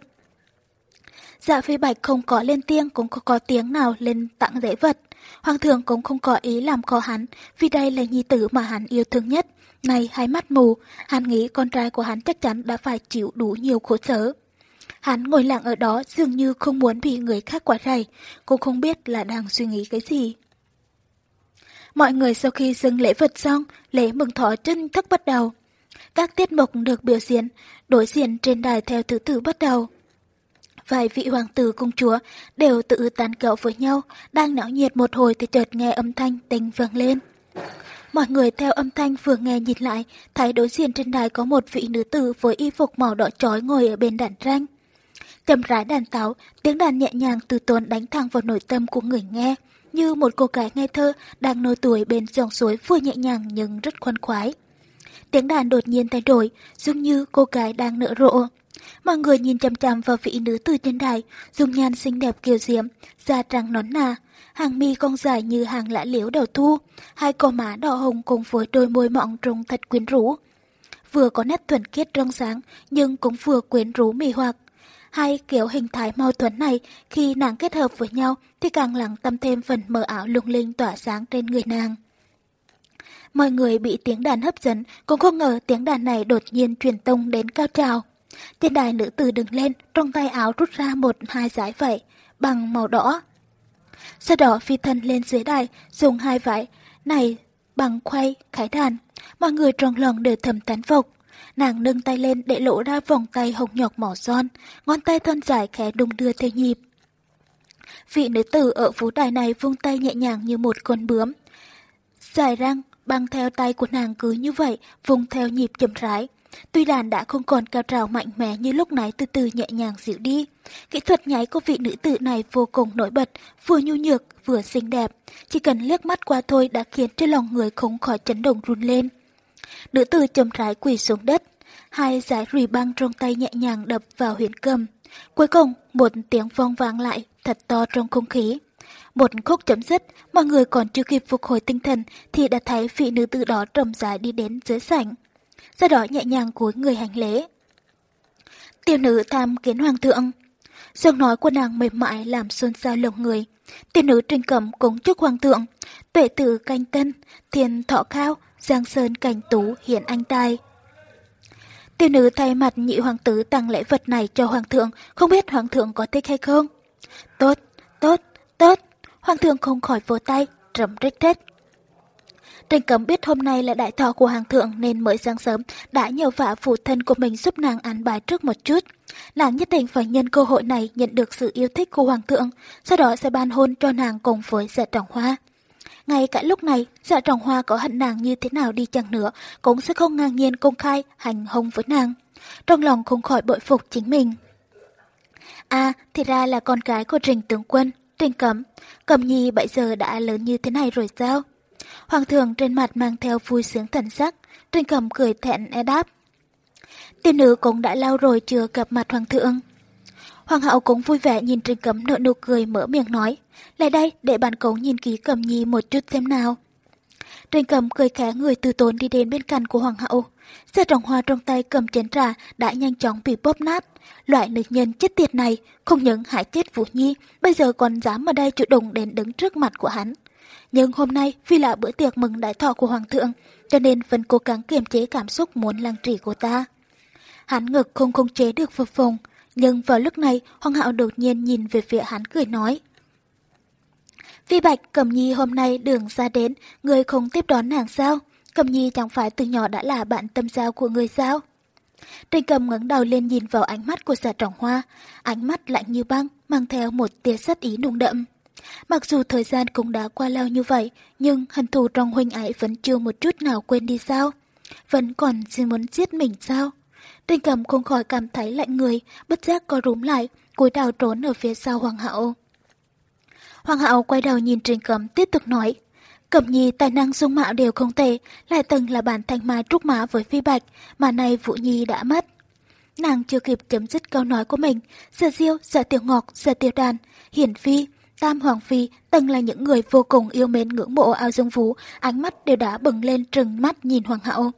Dạ phi bạch không có lên tiếng cũng không có tiếng nào lên tặng lễ vật. Hoàng thượng cũng không có ý làm khó hắn, vì đây là nhi tử mà hắn yêu thương nhất. Này hai mắt mù, hắn nghĩ con trai của hắn chắc chắn đã phải chịu đủ nhiều khổ sở. Hắn ngồi lặng ở đó dường như không muốn bị người khác quả rầy, cũng không biết là đang suy nghĩ cái gì. Mọi người sau khi dâng lễ vật xong, lễ mừng thọ chân thức bắt đầu. Các tiết mục được biểu diễn, đối diện trên đài theo thứ tự bắt đầu. Vài vị hoàng tử công chúa đều tự tán gẫu với nhau, đang náo nhiệt một hồi thì chợt nghe âm thanh tình vang lên. Mọi người theo âm thanh vừa nghe nhìn lại, thấy đối diện trên đài có một vị nữ tử với y phục màu đỏ chói ngồi ở bên đàn tranh. Chầm rãi đàn táo, tiếng đàn nhẹ nhàng từ tốn đánh thẳng vào nội tâm của người nghe, như một cô gái ngây thơ đang nô tuổi bên dòng suối vừa nhẹ nhàng nhưng rất khoan khoái. Tiếng đàn đột nhiên thay đổi, dường như cô gái đang nở rộ. Mọi người nhìn chăm chăm vào vị nữ từ trên đài, dung nhan xinh đẹp kiều diễm, da trắng nón nà, hàng mi cong dài như hàng lã liễu đầu thu, hai cò má đỏ hồng cùng với đôi môi mọng trông thật quyến rũ. Vừa có nét thuần khiết trong sáng, nhưng cũng vừa quyến rũ mì hoặc. Hai kiểu hình thái mâu thuẫn này khi nàng kết hợp với nhau thì càng làm tâm thêm phần mờ ảo lung linh tỏa sáng trên người nàng. Mọi người bị tiếng đàn hấp dẫn, cũng không ngờ tiếng đàn này đột nhiên truyền tông đến cao trào. Trên đài nữ tử đứng lên, trong tay áo rút ra một hai giải vải bằng màu đỏ. Sau đó phi thân lên dưới đài, dùng hai vải này bằng khoay, khải đàn. Mọi người trong lòng đều thầm tán phục. Nàng nâng tay lên để lộ ra vòng tay hồng nhọc mỏ son, ngón tay thon dài khẽ đung đưa theo nhịp. Vị nữ tử ở phú đài này vung tay nhẹ nhàng như một con bướm. Dài răng, băng theo tay của nàng cứ như vậy, vùng theo nhịp chậm rãi. Tuy đàn đã không còn cao trào mạnh mẽ như lúc nãy từ từ nhẹ nhàng dịu đi. Kỹ thuật nháy của vị nữ tử này vô cùng nổi bật, vừa nhu nhược, vừa xinh đẹp. Chỉ cần liếc mắt qua thôi đã khiến trên lòng người không khỏi chấn động run lên. Nữ tử chậm rãi quỳ xuống đất, hai giải rùi băng trong tay nhẹ nhàng đập vào huyến cầm. Cuối cùng, một tiếng vong vang lại, thật to trong không khí. Một khúc chấm dứt, mọi người còn chưa kịp phục hồi tinh thần thì đã thấy vị nữ tử đó trầm rãi đi đến dưới sảnh. Sau đó nhẹ nhàng cúi người hành lễ. Tiểu nữ tham kiến hoàng thượng. Giọng nói của nàng mềm mại làm xôn xao lòng người. Tiểu nữ trình cẩm cúng chúc hoàng thượng. Tuệ tử canh tân, thiên thọ cao, giang sơn cảnh tú hiển anh tài. Tiểu nữ thay mặt nhị hoàng tử tặng lễ vật này cho hoàng thượng, không biết hoàng thượng có thích hay không? Tốt, tốt, tốt. Hoàng thượng không khỏi vỗ tay, trầm rít rết. Trình cấm biết hôm nay là đại thọ của hoàng thượng nên mới sáng sớm đã nhờ vả phụ thân của mình giúp nàng án bài trước một chút. Nàng nhất định phải nhân cơ hội này nhận được sự yêu thích của hoàng thượng, sau đó sẽ ban hôn cho nàng cùng với dạ trọng hoa. Ngay cả lúc này, dạ trọng hoa có hận nàng như thế nào đi chăng nữa, cũng sẽ không ngang nhiên công khai hành hôn với nàng. Trong lòng không khỏi bội phục chính mình. À, thì ra là con gái của Trình tướng quân, Tuyên Cẩm. Cẩm Nhi bây giờ đã lớn như thế này rồi sao? Hoàng thượng trên mặt mang theo vui sướng thần sắc, tuyên Cẩm cười thẹn e đáp. Tiên nữ cũng đã lâu rồi chưa gặp mặt hoàng thượng. Hoàng hậu cũng vui vẻ nhìn Trình Cẩm nở nụ cười mở miệng nói, lại đây để bản cống nhìn ký Cẩm Nhi một chút xem nào. Trình Cẩm cười khẽ người từ tốn đi đến bên cạnh của hoàng hậu. Xe trọng hoa trong tay cầm chén trà đã nhanh chóng bị bóp nát. Loại nữ nhân chết tiệt này không những hại chết Vũ Nhi, bây giờ còn dám ở đây chủ động đến đứng trước mặt của hắn. Nhưng hôm nay vì là bữa tiệc mừng đại thọ của Hoàng thượng, cho nên vẫn cố gắng kiềm chế cảm xúc muốn lang trì của ta. Hắn ngực không khống chế được phập phồng, nhưng vào lúc này Hoàng hậu đột nhiên nhìn về phía hắn cười nói. Phi Bạch Cầm Nhi hôm nay đường ra đến, người không tiếp đón nàng sao? Cầm Nhi chẳng phải từ nhỏ đã là bạn tâm giao của người sao? Trình cầm ngẩng đầu lên nhìn vào ánh mắt của giả trọng hoa, ánh mắt lạnh như băng, mang theo một tia sắt ý nung đậm. Mặc dù thời gian cũng đã qua lâu như vậy, nhưng hận thù trong huynh ấy vẫn chưa một chút nào quên đi sao? Vẫn còn xin muốn giết mình sao? Trình cầm không khỏi cảm thấy lạnh người, bất giác co rúm lại, cúi đầu trốn ở phía sau hoàng hậu. Hoàng hậu quay đầu nhìn Trình cầm tiếp tục nói, Cẩm Nhi tài năng dung mạo đều không tệ, lại từng là bản thanh mai trúc mã với Phi Bạch, mà nay Vũ Nhi đã mất. Nàng chưa kịp chấm dứt câu nói của mình, giờ Diêu, giờ Tiểu Ngọc, giờ Tiểu Đàn, Hiển Phi, Tam Hoàng Phi từng là những người vô cùng yêu mến ngưỡng mộ ao dương vũ, ánh mắt đều đã bừng lên trừng mắt nhìn Hoàng hậu.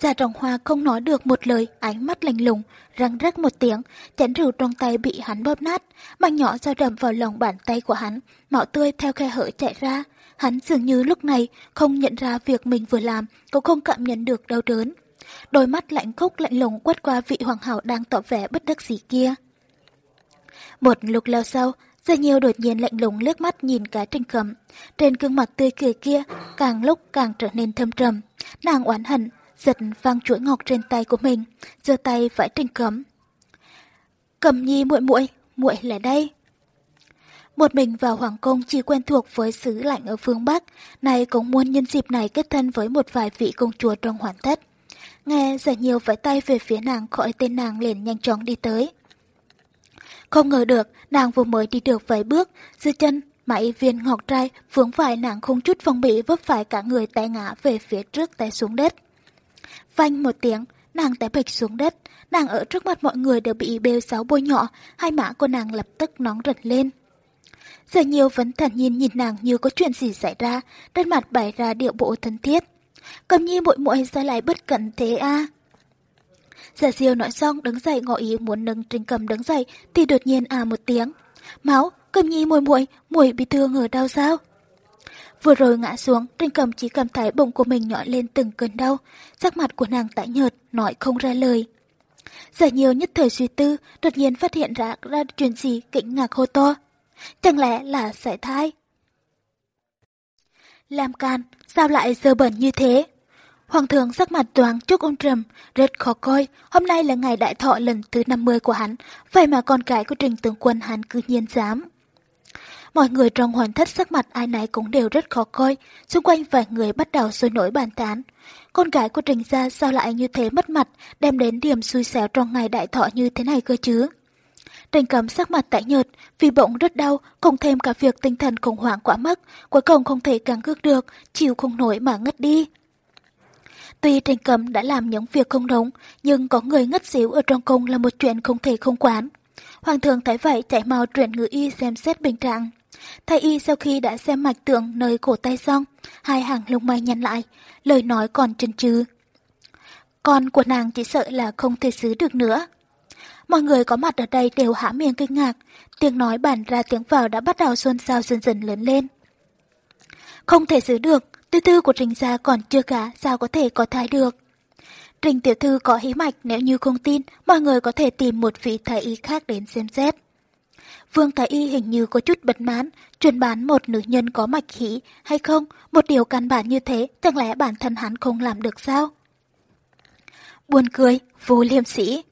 Gia trọng hoa không nói được một lời, ánh mắt lạnh lùng, răng rắc một tiếng, chén rượu trong tay bị hắn bóp nát, băng nhỏ dao đầm vào lòng bàn tay của hắn, máu tươi theo khe hở chạy ra. Hắn dường như lúc này không nhận ra việc mình vừa làm, cũng không cảm nhận được đau đớn. Đôi mắt lạnh khốc lạnh lùng quét qua vị hoàng hậu đang tỏ vẻ bất đắc dĩ kia. Một lúc lâu sau, Gia Nhiêu đột nhiên lạnh lùng liếc mắt nhìn cái trình cầm. Trên gương mặt tươi cười kia, càng lúc càng trở nên thâm trầm. Nàng oán hận, giật vang chuỗi ngọc trên tay của mình, giơ tay vẫy trình cầm. Cầm nhi muội muội, muội là đây. Một mình vào Hoàng Cung chỉ quen thuộc với xứ lạnh ở phương Bắc, này cũng muốn nhân dịp này kết thân với một vài vị công chúa trong hoàn thất. Nghe giải nhiều vẫy tay về phía nàng khỏi tên nàng liền nhanh chóng đi tới. Không ngờ được, nàng vừa mới đi được vài bước, dư chân, mãi viên ngọc trai vướng phải nàng không chút phong bị vấp phải cả người té ngã về phía trước té xuống đất. Vanh một tiếng, nàng té bịch xuống đất, nàng ở trước mặt mọi người đều bị bêu sáu bôi nhọ, hai mã của nàng lập tức nóng rật lên. Giờ nhiều vẫn thản nhiên nhìn nàng như có chuyện gì xảy ra, trên mặt bày ra điệu bộ thân thiết. Cầm nhi muội muội sao lại bất cẩn thế a? À? Giả diêu nói xong đứng dậy ngỏ ý muốn nâng trình cầm đứng dậy thì đột nhiên à một tiếng. Máu, cầm nhi muội muội, muội bị thương ở đau sao? Vừa rồi ngã xuống, trình cầm chỉ cảm thấy bụng của mình nhọn lên từng cơn đau. Sắc mặt của nàng tái nhợt, nói không ra lời. Giả nhiều nhất thời suy tư, đột nhiên phát hiện ra ra chuyện gì kinh ngạc hô to. Chẳng lẽ là sảy thai? Lam can, sao lại dơ bẩn như thế? Hoàng thượng sắc mặt toáng trước ông trầm, rất khó coi, hôm nay là ngày đại thọ lần thứ 50 của hắn, vậy mà con cái của trình tướng quân hắn cứ nhiên dám. Mọi người trong hoàn thất sắc mặt ai nấy cũng đều rất khó coi, xung quanh vài người bắt đầu sôi nổi bàn tán. Con gái của Trình Gia sao lại như thế mất mặt, đem đến điểm xui xẻo trong ngày đại thọ như thế này cơ chứ? Trình cầm sắc mặt tái nhợt, vì bụng rất đau, cùng thêm cả việc tinh thần khủng hoảng quá mức, cuối cùng không thể gắng cước được, chịu không nổi mà ngất đi. Tuy Trình cầm đã làm những việc không đúng, nhưng có người ngất xỉu ở trong cung là một chuyện không thể không quán. Hoàng thượng thấy vậy chạy mau truyền ngự y xem xét bình trạng. Thái y sau khi đã xem mạch tượng nơi cổ tay xong, hai hàng lông mày nhăn lại, lời nói còn chần chừ. Con của nàng chỉ sợ là không thể xứ được nữa. Mọi người có mặt ở đây đều há miệng kinh ngạc, tiếng nói bản ra tiếng vào đã bắt đầu xôn xao dần dần lớn lên. Không thể giữ được, tư tư của Trình gia còn chưa cả, sao có thể có thai được. Trình tiểu thư có hí mạch nếu như không tin, mọi người có thể tìm một vị thái y khác đến xem xét. Vương Thái Y hình như có chút bất mãn, truyền bán một nữ nhân có mạch khí hay không, một điều căn bản như thế, chẳng lẽ bản thân hắn không làm được sao? Buồn cười, vô liêm sĩ.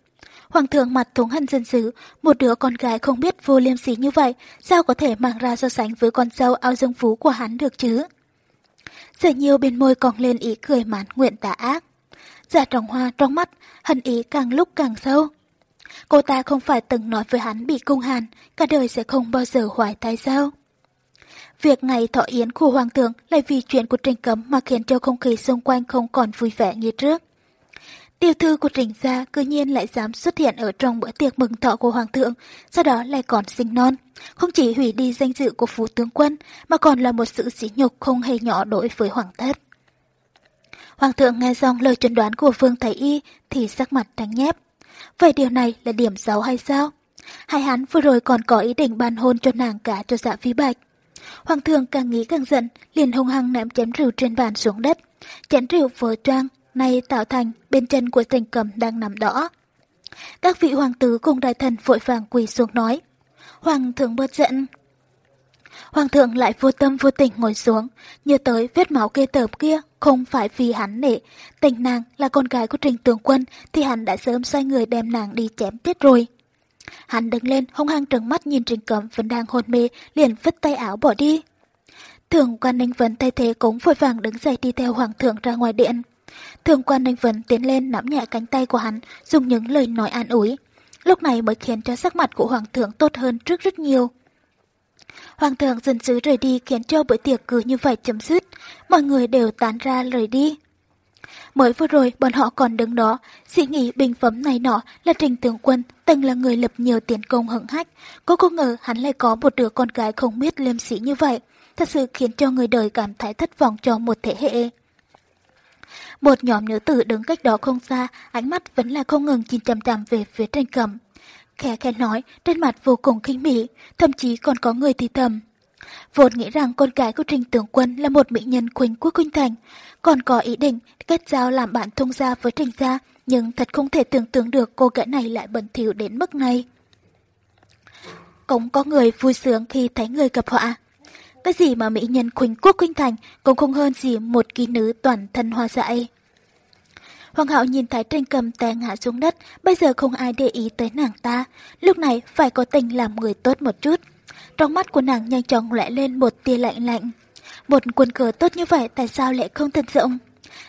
Hoàng thượng mặt thống hân dân dữ, một đứa con gái không biết vô liêm sỉ như vậy, sao có thể mang ra so sánh với con dâu ao dương phú của hắn được chứ? Giờ nhiều bên môi cong lên ý cười mãn nguyện tà ác. Giả trọng hoa trong mắt, hận ý càng lúc càng sâu. Cô ta không phải từng nói với hắn bị cung hàn, cả đời sẽ không bao giờ hoài thai sao? Việc ngày thọ yến của hoàng thượng lại vì chuyện của Trình Cấm mà khiến cho không khí xung quanh không còn vui vẻ như trước. Tiêu thư của Trình gia cư nhiên lại dám xuất hiện ở trong bữa tiệc mừng thọ của hoàng thượng, sau đó lại còn sinh non. Không chỉ hủy đi danh dự của phú tướng quân, mà còn là một sự sỉ nhục không hề nhỏ đối với hoàng thất. Hoàng thượng nghe xong lời chuẩn đoán của Vương Thái Y thì sắc mặt trắng nhép. Vậy điều này là điểm xấu hay sao? Hai hắn vừa rồi còn có ý định ban hôn cho nàng cả cho dạ phi bạch. Hoàng thượng càng nghĩ càng giận, liền hung hăng ném chén rượu trên bàn xuống đất. Chén rượu vỡ trang nay tạo thành bên chân của thành cầm đang nằm đỏ. Các vị hoàng tử cùng đại thần vội vàng quỳ xuống nói. Hoàng thượng bớt giận. Hoàng thượng lại vô tâm vô tình ngồi xuống, nhớ tới vết máu kê tởm kia, không phải vì hắn nể. Tình nàng là con gái của trình tường quân thì hắn đã sớm sai người đem nàng đi chém tiết rồi. Hắn đứng lên hung hăng trừng mắt nhìn trình cẩm vẫn đang hôn mê, liền vứt tay áo bỏ đi. Thường quan ninh vấn thay thế cũng vội vàng đứng dậy đi theo hoàng thượng ra ngoài điện. Thường quan ninh vấn tiến lên nắm nhẹ cánh tay của hắn, dùng những lời nói an ủi. Lúc này mới khiến cho sắc mặt của hoàng thượng tốt hơn trước rất nhiều. Hoàng thượng dần dứ rời đi khiến cho bữa tiệc cứ như vậy chấm dứt, mọi người đều tán ra rời đi. Mới vừa rồi bọn họ còn đứng đó, dị nghĩ bình phẩm này nọ là Trình Tướng Quân từng là người lập nhiều tiền công hững hách, có không ngờ hắn lại có một đứa con gái không biết liêm sĩ như vậy, thật sự khiến cho người đời cảm thấy thất vọng cho một thế hệ. Một nhóm nữ tử đứng cách đó không xa, ánh mắt vẫn là không ngừng nhìn chằm chằm về phía Trình Cầm. khẽ khẽ nói, trên mặt vô cùng khinh bỉ, thậm chí còn có người thì thầm. Vốn nghĩ rằng con gái của Trình Tướng Quân là một mỹ nhân khuynh quốc khuynh thành, còn có ý định kết giao làm bạn thông gia với Trình gia, nhưng thật không thể tưởng tượng được cô gái này lại bẩn thỉu đến mức này. Cũng có người vui sướng khi thấy người gặp họa. À? Cái gì mà mỹ nhân khuynh quốc khuynh thành cũng không hơn gì một ký nữ toàn thân hoa dại. Hoàng hậu nhìn thấy tranh cầm té ngã xuống đất, bây giờ không ai để ý tới nàng ta. Lúc này phải có tình làm người tốt một chút. Trong mắt của nàng nhanh chóng lẽ lên một tia lạnh lạnh. Một quân cờ tốt như vậy tại sao lại không thân rộng?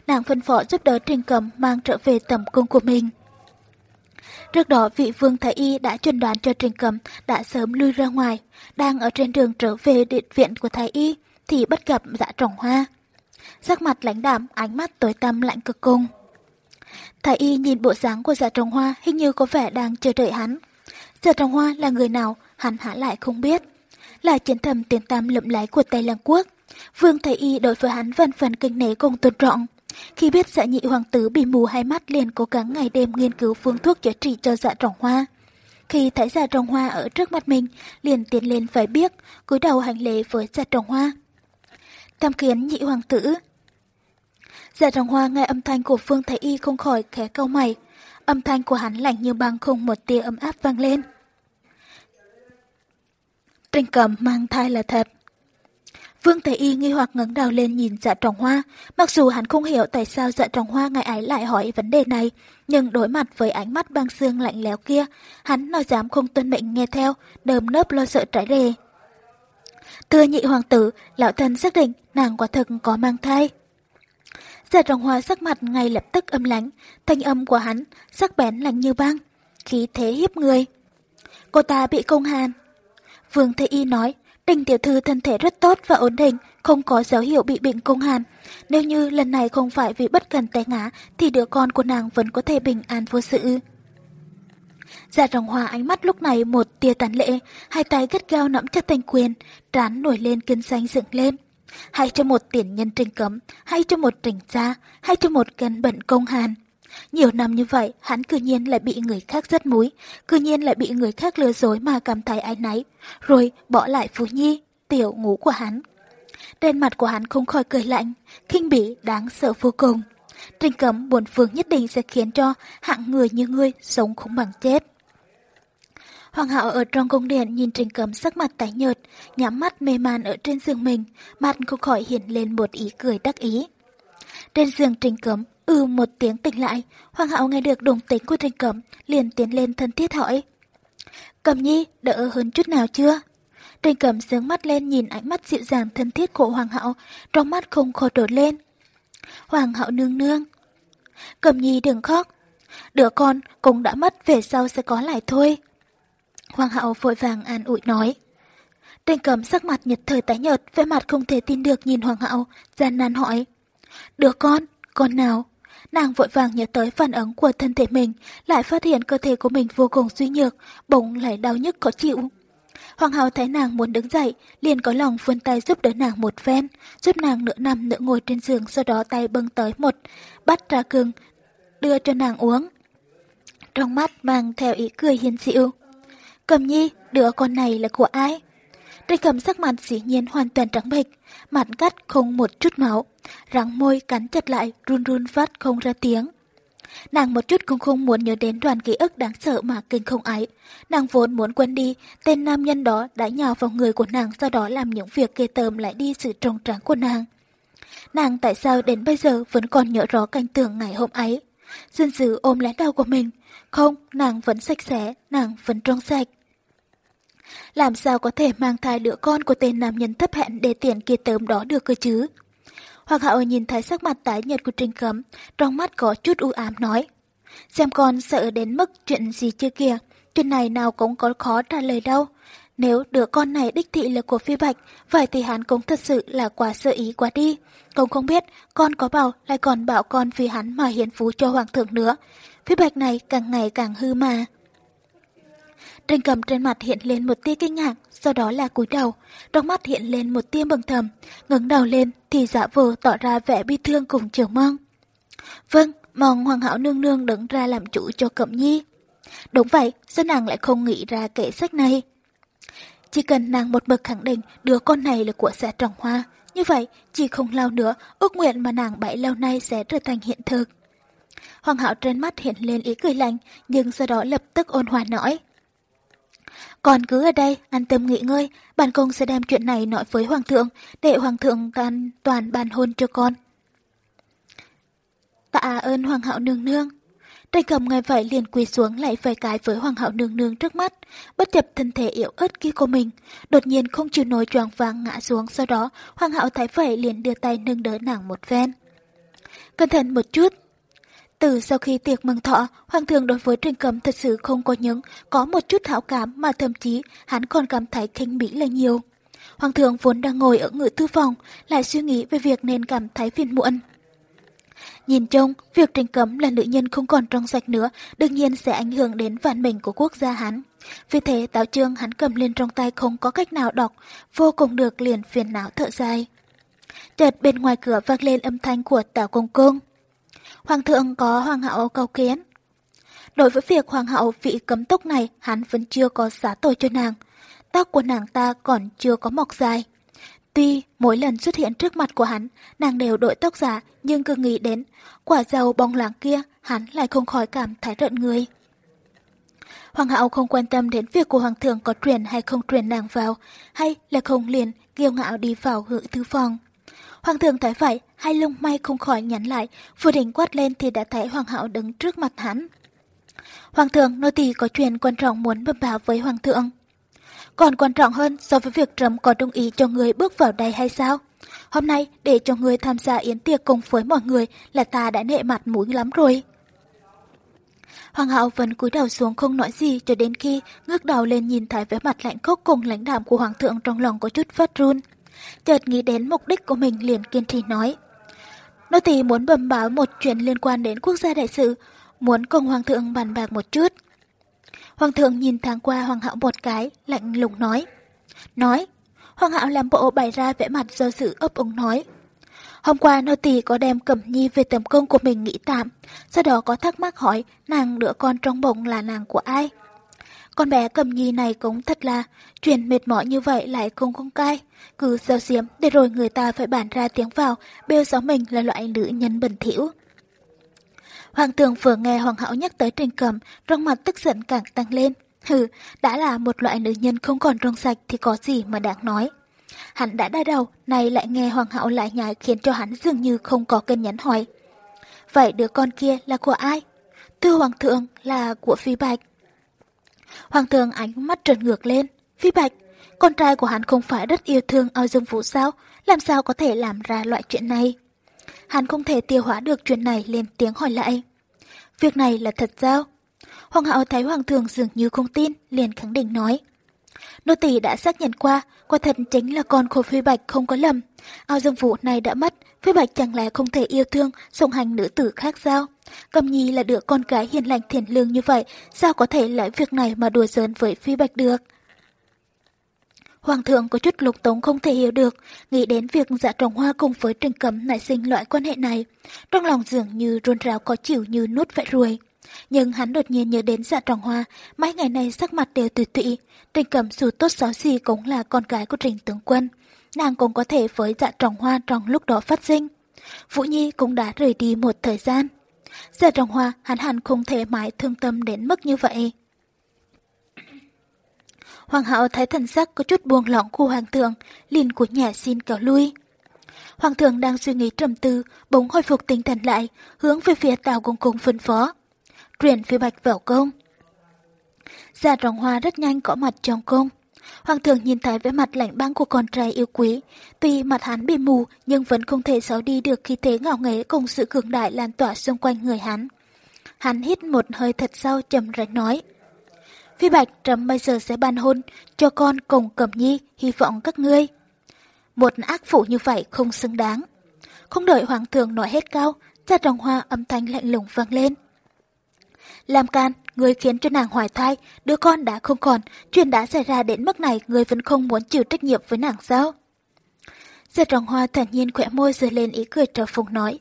Nàng phân phó giúp đỡ Trình Cầm mang trở về tầm cung của mình. Trước đó vị vương thái y đã chuẩn đoán cho Trình Cầm đã sớm lui ra ngoài, đang ở trên đường trở về điện viện của thái y thì bất gặp dạ trọng hoa. Sắc mặt lãnh đạm, ánh mắt tối tăm lạnh cực cùng. Thái y nhìn bộ dáng của dạ trồng hoa hình như có vẻ đang chờ đợi hắn. Dạ trồng hoa là người nào, hắn hả lại không biết. Là chiến thầm tiền tam lậm lái của Tây Lăng Quốc. Vương Thái y đối với hắn vân phần kinh nể cùng tôn trọng. Khi biết dạ nhị hoàng tử bị mù hai mắt liền cố gắng ngày đêm nghiên cứu phương thuốc chữa trị cho dạ trọng hoa. Khi thấy dạ trọng hoa ở trước mặt mình, liền tiến lên phải biết, cúi đầu hành lễ với dạ trọng hoa. Tham kiến nhị hoàng tử. Dạ trọng hoa nghe âm thanh của Phương Thái Y không khỏi khẽ câu mày. Âm thanh của hắn lạnh như băng không một tia ấm áp vang lên. Trình cầm mang thai là thật. Vương Thầy Y nghi hoặc ngẩng đầu lên nhìn dạ trọng hoa, mặc dù hắn không hiểu tại sao dạ trọng hoa ngày ấy lại hỏi vấn đề này, nhưng đối mặt với ánh mắt băng xương lạnh lẽo kia, hắn nào dám không tuân mệnh nghe theo, đờm nớp lo sợ trái đề. Thưa nhị hoàng tử, lão thần xác định nàng quả thực có mang thai. Dạ trọng hoa sắc mặt ngay lập tức âm lánh, thanh âm của hắn sắc bén lạnh như băng, khí thế hiếp người. Cô ta bị công hàn. Vương Thế Y nói, Đình tiểu thư thân thể rất tốt và ổn định, không có dấu hiệu bị bệnh cung hàn. Nếu như lần này không phải vì bất cần té ngã, thì đứa con của nàng vẫn có thể bình an vô sự. Giả rồng hòa ánh mắt lúc này một tia tàn lệ, hai tay gắt gao nắm chặt thành quyền, trán nổi lên cơn xanh dựng lên. Hay cho một tiền nhân trình cấm, hay cho một trình gia, hay cho một cân bận công hàn. Nhiều năm như vậy, hắn cư nhiên lại bị người khác rất múi, cư nhiên lại bị người khác lừa dối mà cảm thấy ái náy, rồi bỏ lại Phú Nhi, tiểu ngũ của hắn. Trên mặt của hắn không khỏi cười lạnh, khinh bỉ đáng sợ vô cùng. Trình cấm buồn phương nhất định sẽ khiến cho hạng người như ngươi sống không bằng chết. Hoàng hậu ở trong cung điện nhìn Trình Cấm sắc mặt tái nhợt, nhắm mắt mê man ở trên giường mình, mặt không khỏi hiện lên một ý cười đắc ý. Trên giường Trình Cấm, Ừ một tiếng tỉnh lại, Hoàng hậu nghe được đồng tính của Thanh Cẩm, liền tiến lên thân thiết hỏi. Cẩm nhi, đỡ hơn chút nào chưa? Thanh Cẩm sướng mắt lên nhìn ánh mắt dịu dàng thân thiết của Hoàng hậu, trong mắt không khó đổ lên. Hoàng hậu nương nương. Cẩm nhi đừng khóc. Đứa con cũng đã mất về sau sẽ có lại thôi. Hoàng hậu vội vàng an ủi nói. Thanh Cẩm sắc mặt nhật thời tái nhợt, vẻ mặt không thể tin được nhìn Hoàng hậu, gian nan hỏi. Đứa con, con nào? Nàng vội vàng nhớ tới phản ứng của thân thể mình, lại phát hiện cơ thể của mình vô cùng suy nhược, bỗng lại đau nhức khó chịu. Hoàng hậu thấy nàng muốn đứng dậy, liền có lòng vươn tay giúp đỡ nàng một phen, giúp nàng nửa nằm nửa ngồi trên giường, sau đó tay bưng tới một bát trà cưng, đưa cho nàng uống. Trong mắt mang theo ý cười hiền dịu. Cầm nhi, đứa con này là của ai? Đây cầm sắc mặt dĩ nhiên hoàn toàn trắng bệch, mặt cắt không một chút máu, răng môi cắn chặt lại, run run phát không ra tiếng. Nàng một chút cũng không muốn nhớ đến đoàn ký ức đáng sợ mà kinh không ấy. Nàng vốn muốn quên đi, tên nam nhân đó đã nhào vào người của nàng sau đó làm những việc kê tởm lại đi sự trông tráng của nàng. Nàng tại sao đến bây giờ vẫn còn nhớ rõ cảnh tượng ngày hôm ấy. Dương dữ ôm lấy đau của mình. Không, nàng vẫn sạch sẽ, nàng vẫn trong sạch. Làm sao có thể mang thai đứa con của tên nam nhân thấp hẹn để tiền kia tớm đó được cơ chứ? Hoàng hậu nhìn thấy sắc mặt tái nhợt của Trình Cấm, trong mắt có chút u ám nói. Xem con sợ đến mức chuyện gì chưa kìa, chuyện này nào cũng có khó trả lời đâu. Nếu đứa con này đích thị là của Phi Bạch, vậy thì hắn cũng thật sự là quá sợ ý quá đi. Cũng không biết con có bảo lại còn bảo con vì hắn mà hiến phú cho hoàng thượng nữa. Phi Bạch này càng ngày càng hư mà. Trình cầm trên mặt hiện lên một tia kinh ngạc, sau đó là cúi đầu, trong mắt hiện lên một tia mừng thầm, ngẩng đầu lên thì giả vờ tỏ ra vẻ bi thương cùng chờ mong. Vâng, mong hoàng hảo nương nương đứng ra làm chủ cho cẩm nhi. Đúng vậy, sao nàng lại không nghĩ ra kệ sách này? Chỉ cần nàng một bậc khẳng định đứa con này là của xã trồng hoa, như vậy chỉ không lâu nữa ước nguyện mà nàng bảy lâu nay sẽ trở thành hiện thực. Hoàng hảo trên mắt hiện lên ý cười lạnh, nhưng sau đó lập tức ôn hòa nói. Còn cứ ở đây, an tâm nghỉ ngơi, bản công sẽ đem chuyện này nói với Hoàng thượng, để Hoàng thượng toàn, toàn bàn hôn cho con. Tạ ơn Hoàng hậu nương nương. Tây cầm ngay vậy liền quỳ xuống lại vài cái với Hoàng hậu nương nương trước mắt, bất chấp thân thể yếu ớt kia của mình, đột nhiên không chịu nổi choàng vàng ngã xuống, sau đó Hoàng hậu thấy vậy liền đưa tay nâng đỡ nàng một ven. Cẩn thận một chút, từ sau khi tiệc mừng thọ, Hoàng thượng đối với Trình Cẩm thật sự không có những, có một chút hảo cảm mà thậm chí hắn còn cảm thấy khinh bỉ là nhiều. Hoàng thượng vốn đang ngồi ở ngự thư phòng, lại suy nghĩ về việc nên cảm thấy phiền muộn. Nhìn chung, việc Trình Cẩm là nữ nhân không còn trong sạch nữa, đương nhiên sẽ ảnh hưởng đến vạn mệnh của quốc gia hắn. Vì thế, táo trương hắn cầm lên trong tay không có cách nào đọc, vô cùng được liền phiền não thợ dài. Chợt bên ngoài cửa vang lên âm thanh của tào công công. Hoàng thượng có hoàng hậu cầu kiến. Đối với việc hoàng hậu vị cấm túc này, hắn vẫn chưa có giá tội cho nàng. Tóc của nàng ta còn chưa có mọc dài. Tuy mỗi lần xuất hiện trước mặt của hắn, nàng đều đội tóc giả, nhưng cứ nghĩ đến quả dầu bóng láng kia, hắn lại không khỏi cảm thấy rợn người. Hoàng hậu không quan tâm đến việc của hoàng thượng có truyền hay không truyền nàng vào, hay là không liền kiêu ngạo đi vào ngự thư phòng. Hoàng thượng thấy vậy, hai lông may không khỏi nhắn lại, vừa định quát lên thì đã thấy hoàng hậu đứng trước mặt hắn. Hoàng thượng, nô tỳ có chuyện quan trọng muốn bẩm báo với hoàng thượng. Còn quan trọng hơn so với việc trẫm có đồng ý cho người bước vào đây hay sao? Hôm nay để cho người tham gia yến tiệc cùng với mọi người là ta đã nệ mặt mũi lắm rồi. Hoàng hậu vẫn cúi đầu xuống không nói gì cho đến khi ngước đầu lên nhìn thấy vẻ mặt lạnh khốc cùng lãnh đạm của hoàng thượng trong lòng có chút phát run. Chợt nghĩ đến mục đích của mình liền kiên trì nói. Nô tỳ muốn bẩm báo một chuyện liên quan đến quốc gia đại sự, muốn cùng hoàng thượng bàn bạc một chút. Hoàng thượng nhìn thoáng qua hoàng hậu một cái, lạnh lùng nói. Nói, hoàng hậu làm bộ bày ra vẻ mặt do sự ấp úng nói. Hôm qua nô tỳ có đem Cẩm Nhi về tầm công của mình nghĩ tạm, sau đó có thắc mắc hỏi nàng đứa con trong bụng là nàng của ai. Con bé cầm Nhi này cũng thật là chuyện mệt mỏi như vậy lại không công cai, cứ giao xiếm để rồi người ta phải bản ra tiếng vào, bêu giáo mình là loại nữ nhân bẩn thỉu. Hoàng thượng vừa nghe hoàng hậu nhắc tới trình cầm, trong mặt tức giận càng tăng lên. Hừ, đã là một loại nữ nhân không còn trong sạch thì có gì mà đáng nói. Hắn đã đa đầu, nay lại nghe hoàng hậu lại nhảy khiến cho hắn dường như không có cân nhắn hỏi. Vậy đứa con kia là của ai? Thưa hoàng thượng là của Phi Bạch. Hoàng thượng ánh mắt trần ngược lên. Phi Bạch, con trai của hắn không phải rất yêu thương ao dương vũ sao? Làm sao có thể làm ra loại chuyện này? Hắn không thể tiêu hóa được chuyện này lên tiếng hỏi lại. Việc này là thật sao? Hoàng hậu thấy hoàng thượng dường như không tin, liền khẳng định nói. Nô tỳ đã xác nhận qua, quả thật chính là con của Phi Bạch không có lầm. Ao dương vũ này đã mất, Phi Bạch chẳng lẽ không thể yêu thương, song hành nữ tử khác sao? Cầm Nhi là đứa con gái hiền lành thiện lương như vậy, sao có thể lấy việc này mà đùa giỡn với Phi Bạch được? Hoàng thượng có chút lục tống không thể hiểu được, nghĩ đến việc dạ trồng hoa cùng với trình cấm nảy sinh loại quan hệ này. Trong lòng dường như rôn ráo có chịu như nuốt vẹt ruồi. Nhưng hắn đột nhiên nhớ đến dạ trồng hoa, mấy ngày nay sắc mặt đều tùy tụy. Trình cầm dù tốt xấu gì cũng là con gái của trình tướng quân. Nàng cũng có thể với dạ trồng hoa trong lúc đó phát sinh. Vũ Nhi cũng đã rời đi một thời gian. Dạ trồng hoa hắn hẳn không thể mãi thương tâm đến mức như vậy. Hoàng hậu thấy thần sắc có chút buông lỏng của hoàng thượng, liền của nhà xin kéo lui. Hoàng thượng đang suy nghĩ trầm tư, bỗng hồi phục tinh thần lại, hướng về phía tàu công cung phân phó. Truyền phi bạch vào công. Gia dạ trọng hoa rất nhanh có mặt trong cung. Hoàng thượng nhìn thấy vẻ mặt lạnh băng của con trai yêu quý. Tuy mặt hắn bị mù nhưng vẫn không thể xóa đi được khí thế ngạo nghễ cùng sự cường đại lan tỏa xung quanh người hắn. Hắn hít một hơi thật sâu trầm rãi nói. Phi Bạch Trầm bây giờ sẽ ban hôn cho con cùng Cẩm Nhi, hy vọng các ngươi. Một ác phụ như vậy không xứng đáng. Không đợi Hoàng thượng nói hết cao, cha trồng hoa âm thanh lạnh lùng vang lên. Làm can, người khiến cho nàng hoài thai, đứa con đã không còn, chuyện đã xảy ra đến mức này người vẫn không muốn chịu trách nhiệm với nàng sao? Giờ rồng hoa thản nhiên khỏe môi rơi lên ý cười trào phùng nói.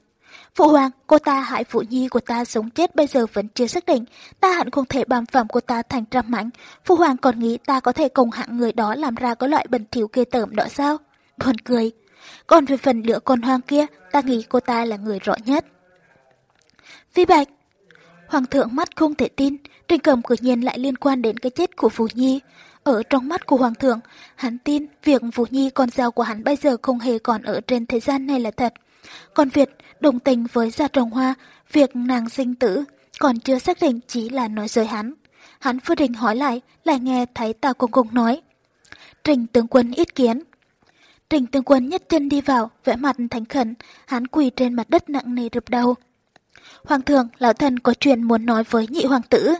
Phụ hoàng, cô ta hại phụ nhi của ta sống chết bây giờ vẫn chưa xác định. Ta hẳn không thể bàm phẩm cô ta thành trăm mảnh. Phụ hoàng còn nghĩ ta có thể cùng hạng người đó làm ra có loại bẩn thỉu kê tởm đó sao? Buồn cười. Còn về phần lửa con hoang kia, ta nghĩ cô ta là người rõ nhất. Phi Bạch Hoàng thượng mắt không thể tin, trình cầm cử nhiên lại liên quan đến cái chết của Phù Nhi. Ở trong mắt của Hoàng thượng, hắn tin việc Phù Nhi con dao của hắn bây giờ không hề còn ở trên thế gian này là thật. Còn Việt đồng tình với gia trồng hoa, việc nàng sinh tử, còn chưa xác định chỉ là nói dối hắn. Hắn vừa định hỏi lại, lại nghe thấy Tào Công Công nói. Trình tướng quân ít kiến. Trình tướng quân nhất chân đi vào, vẽ mặt thành khẩn, hắn quỳ trên mặt đất nặng nề rụp đầu. Hoàng thượng, lão thần có chuyện muốn nói với nhị hoàng tử.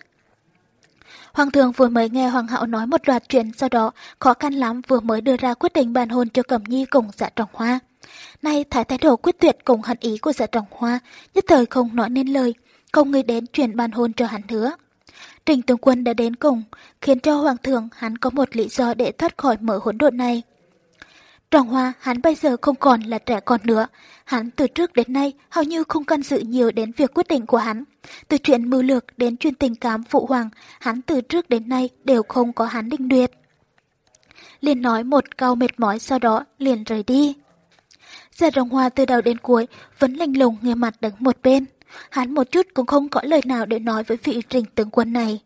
Hoàng thượng vừa mới nghe hoàng hậu nói một loạt chuyện sau đó khó khăn lắm vừa mới đưa ra quyết định bàn hôn cho Cẩm Nhi cùng dạ trọng hoa. Nay thái thái độ quyết tuyệt cùng hận ý của dạ trọng hoa, nhất thời không nói nên lời, không nghĩ đến chuyện bàn hôn cho hắn nữa. Trình tướng quân đã đến cùng, khiến cho hoàng thượng hắn có một lý do để thoát khỏi mở hỗn độn này. Trọng Hoa hắn bây giờ không còn là trẻ con nữa. Hắn từ trước đến nay hầu như không can dự nhiều đến việc quyết định của hắn. Từ chuyện mưu lược đến chuyện tình cảm phụ hoàng, hắn từ trước đến nay đều không có hắn đinh đuyệt. Liền nói một câu mệt mỏi sau đó liền rời đi. giờ Trọng Hoa từ đầu đến cuối vẫn lạnh lùng nghe mặt đứng một bên. Hắn một chút cũng không có lời nào để nói với vị trình tướng quân này.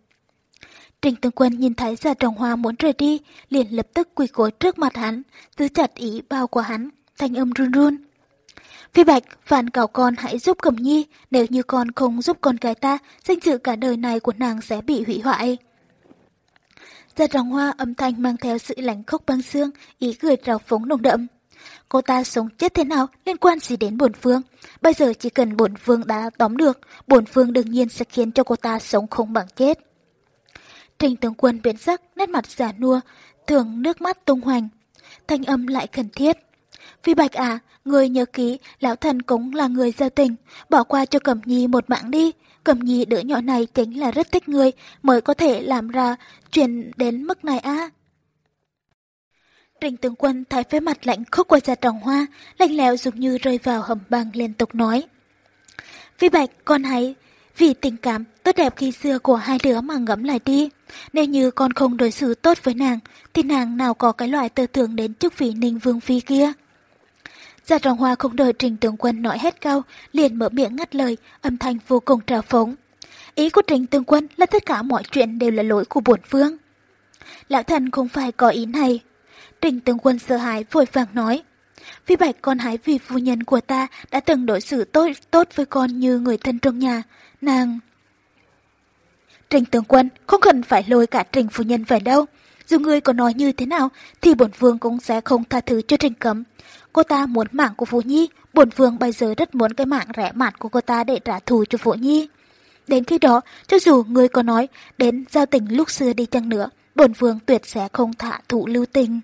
Trình Tương quân nhìn thấy Gia Trọng Hoa muốn rời đi, liền lập tức quỳ gối trước mặt hắn, giữ chặt ý bao của hắn, thanh âm run run. Phi Bạch, phản cầu con hãy giúp Cẩm Nhi, nếu như con không giúp con gái ta, danh dự cả đời này của nàng sẽ bị hủy hoại. Gia Trọng Hoa âm thanh mang theo sự lạnh khốc băng xương, ý cười trào phóng nồng đậm. Cô ta sống chết thế nào liên quan gì đến bổn phương? Bây giờ chỉ cần bổn phương đã tóm được, bổn phương đương nhiên sẽ khiến cho cô ta sống không bằng chết. Trình tướng quân biến sắc, nét mặt giả nua, thường nước mắt tung hoành. Thanh âm lại khẩn thiết. Phi Bạch à, người nhớ kỹ, lão thần cũng là người giao tình, bỏ qua cho Cẩm Nhi một mạng đi. Cẩm Nhi đứa nhỏ này chính là rất thích người, mới có thể làm ra chuyện đến mức này á. Trình tướng quân thấy phế mặt lạnh khúc qua ra trồng hoa, lạnh lẽo giống như rơi vào hầm băng liên tục nói. Phi Bạch, con hãy vì tình cảm tốt đẹp khi xưa của hai đứa mà ngẫm lại đi. Nếu như con không đối xử tốt với nàng, thì nàng nào có cái loại tư tưởng đến chức vị ninh vương phi kia. Gia Trọng Hoa không đợi Trình Tướng Quân nói hết câu, liền mở miệng ngắt lời, âm thanh vô cùng trào phóng. Ý của Trình Tướng Quân là tất cả mọi chuyện đều là lỗi của bổn vương. Lão thần không phải có ý này. Trình Tướng Quân sợ hãi vội vàng nói. vì Bạch con hái vì phu nhân của ta đã từng đối xử tốt tốt với con như người thân trong nhà. Nàng... Trình tướng quân không cần phải lôi cả trình phu nhân về đâu. Dù người có nói như thế nào thì bổn vương cũng sẽ không tha thứ cho trình cấm. Cô ta muốn mạng của Vũ Nhi, bổn vương bây giờ rất muốn cái mạng rẻ mạt của cô ta để trả thù cho Vũ Nhi. Đến khi đó, cho dù người có nói đến giao tình lúc xưa đi chăng nữa, bổn vương tuyệt sẽ không thả thụ lưu tình.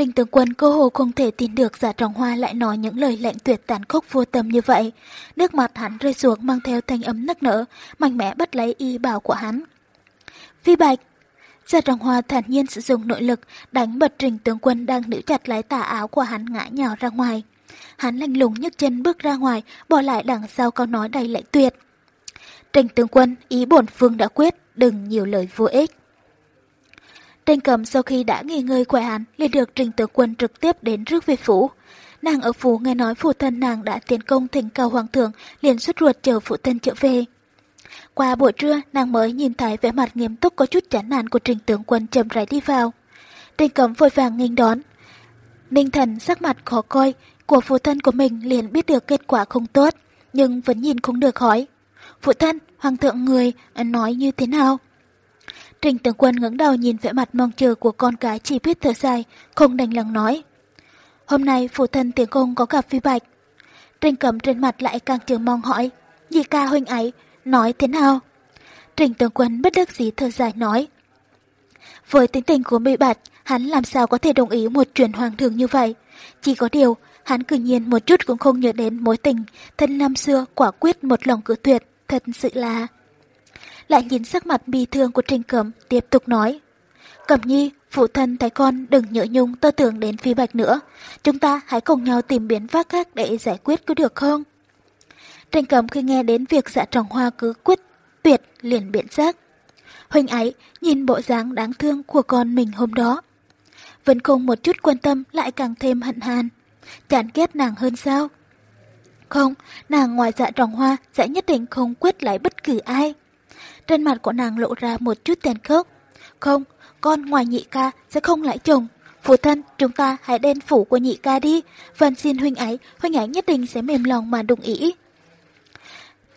Trình tướng quân cơ hồ không thể tin được giả trọng hoa lại nói những lời lệnh tuyệt tàn khốc vô tâm như vậy. Nước mặt hắn rơi xuống mang theo thanh ấm nức nở, mạnh mẽ bắt lấy y bảo của hắn. Phi bạch! Giả trọng hoa thản nhiên sử dụng nội lực, đánh bật trình tướng quân đang nữ chặt lấy tà áo của hắn ngã nhào ra ngoài. Hắn lạnh lùng nhấc chân bước ra ngoài, bỏ lại đằng sau câu nói đầy lệnh tuyệt. Trình tướng quân, ý bổn phương đã quyết, đừng nhiều lời vô ích. Trình cầm sau khi đã nghỉ ngơi khỏe hẳn, liền được trình tử quân trực tiếp đến rước về phủ. Nàng ở phủ nghe nói phụ thân nàng đã tiến công thành cao hoàng thượng, liền xuất ruột chờ phụ thân trở về. Qua buổi trưa, nàng mới nhìn thấy vẻ mặt nghiêm túc có chút chán nản của trình tướng quân chậm rãi đi vào. Trình cầm vội vàng nghênh đón. Ninh thần sắc mặt khó coi, của phụ thân của mình liền biết được kết quả không tốt, nhưng vẫn nhìn không được hỏi. Phụ thân, hoàng thượng người, nói như thế nào? Trình tướng quân ngẩng đầu nhìn vẻ mặt mong chờ của con cái chỉ biết thở dài, không đành lòng nói. Hôm nay phụ thân tiếng công có gặp phi bạch. Trình cầm trên mặt lại càng chờ mong hỏi, dì ca huynh ấy, nói thế nào? Trình tướng quân bất đắc dĩ thở dài nói. Với tính tình của mỹ bạch, hắn làm sao có thể đồng ý một chuyện hoàng thường như vậy? Chỉ có điều, hắn cử nhiên một chút cũng không nhớ đến mối tình, thân năm xưa quả quyết một lòng cử tuyệt, thật sự là lại nhìn sắc mặt bi thương của Trình Cẩm, tiếp tục nói. Cẩm nhi, phụ thân thấy con đừng nhỡ nhung tơ tưởng đến phi bạch nữa. Chúng ta hãy cùng nhau tìm biến pháp khác để giải quyết có được không? Trình Cẩm khi nghe đến việc dạ trồng hoa cứ quyết tuyệt liền biện giác. Huynh ấy nhìn bộ dáng đáng thương của con mình hôm đó. Vẫn không một chút quan tâm lại càng thêm hận hàn. Chán ghét nàng hơn sao? Không, nàng ngoài dạ tròn hoa sẽ nhất định không quyết lại bất cứ ai. Trên mặt của nàng lộ ra một chút tiền khốc. Không, con ngoài nhị ca sẽ không lại chồng. Phụ thân, chúng ta hãy đến phủ của nhị ca đi. Vân xin huynh ấy, huynh ấy nhất định sẽ mềm lòng mà đồng ý.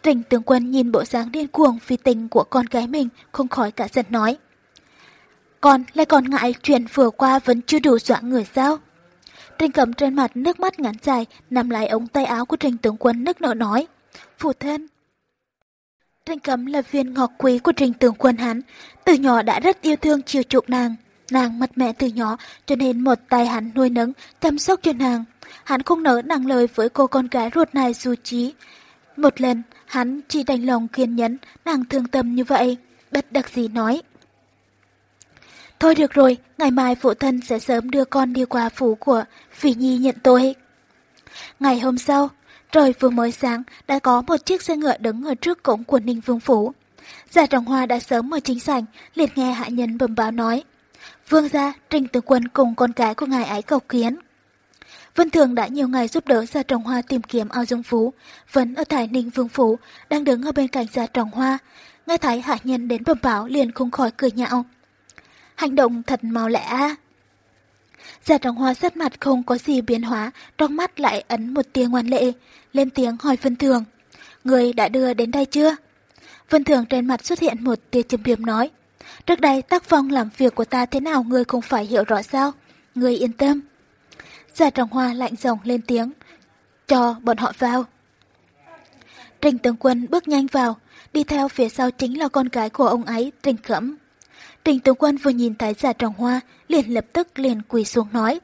Trình tướng quân nhìn bộ dáng điên cuồng vì tình của con gái mình, không khỏi cả giận nói. Con lại còn ngại chuyện vừa qua vẫn chưa đủ dọa người sao? Trình cầm trên mặt nước mắt ngắn dài, nằm lại ống tay áo của trình tướng quân nức nở nói. Phụ thân, Trình cấm là viên ngọc quý của trình Tường quân hắn, từ nhỏ đã rất yêu thương chiều chuộng nàng. Nàng mất mẹ từ nhỏ cho nên một tay hắn nuôi nấng, chăm sóc cho nàng. Hắn không nỡ nặng lời với cô con gái ruột này dù trí. Một lần, hắn chỉ đành lòng kiên nhẫn, nàng thương tâm như vậy. Bất đặc gì nói. Thôi được rồi, ngày mai phụ thân sẽ sớm đưa con đi qua phủ của Phi Nhi nhận tội. Ngày hôm sau, trời vừa mới sáng đã có một chiếc xe ngựa đứng ở trước cổng của Ninh Vương Phủ. Gia Trọng Hoa đã sớm ở chính sảnh, liền nghe hạ nhân bẩm báo nói. Vương gia, Trình Tướng Quân cùng con cái của ngài ấy cầu kiến. Vân Thường đã nhiều ngày giúp đỡ Gia Trọng Hoa tìm kiếm ao dung phú, vẫn ở tại Ninh Vương Phủ, đang đứng ở bên cạnh Gia Trọng Hoa. Nghe thấy hạ nhân đến bẩm báo liền không khỏi cười nhạo. Hành động thật mau lẽ Giả Trọng Hoa sắc mặt không có gì biến hóa, trong mắt lại ấn một tia ngoan lệ, lên tiếng hỏi Vân Thường. Người đã đưa đến đây chưa? Vân Thường trên mặt xuất hiện một tia châm biếm nói. Trước đây tác phong làm việc của ta thế nào người không phải hiểu rõ sao? Người yên tâm. Giả Trọng Hoa lạnh giọng lên tiếng. Cho bọn họ vào. Trình tướng quân bước nhanh vào, đi theo phía sau chính là con gái của ông ấy, Trình khẩm. Trình tướng quân vừa nhìn thấy giả Trọng Hoa, liền lập tức liền quỳ xuống nói.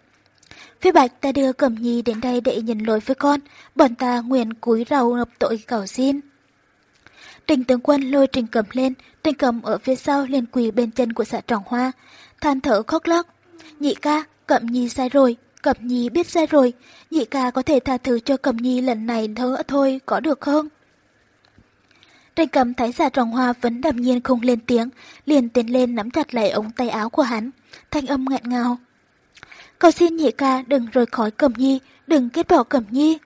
Phía Bạch ta đưa Cẩm Nhi đến đây để nhận lỗi với con, bọn ta nguyện cúi rầu nộp tội cầu xin. Trình tướng quân lôi Trình Cẩm lên, Trình Cẩm ở phía sau liền quỳ bên chân của xã Trọng Hoa, than thở khóc lóc. Nhị ca, Cẩm Nhi sai rồi, Cẩm Nhi biết sai rồi, nhị ca có thể tha thứ cho Cẩm Nhi lần này thơ thôi, có được không? Trình Cầm thấy giả Trọng Hoa vẫn đầm nhiên không lên tiếng, liền tiến lên nắm chặt lấy ống tay áo của hắn, thanh âm nghẹn ngào. Cầu xin nhị ca đừng rời khỏi Cẩm Nhi, đừng kết bỏ Cẩm Nhi.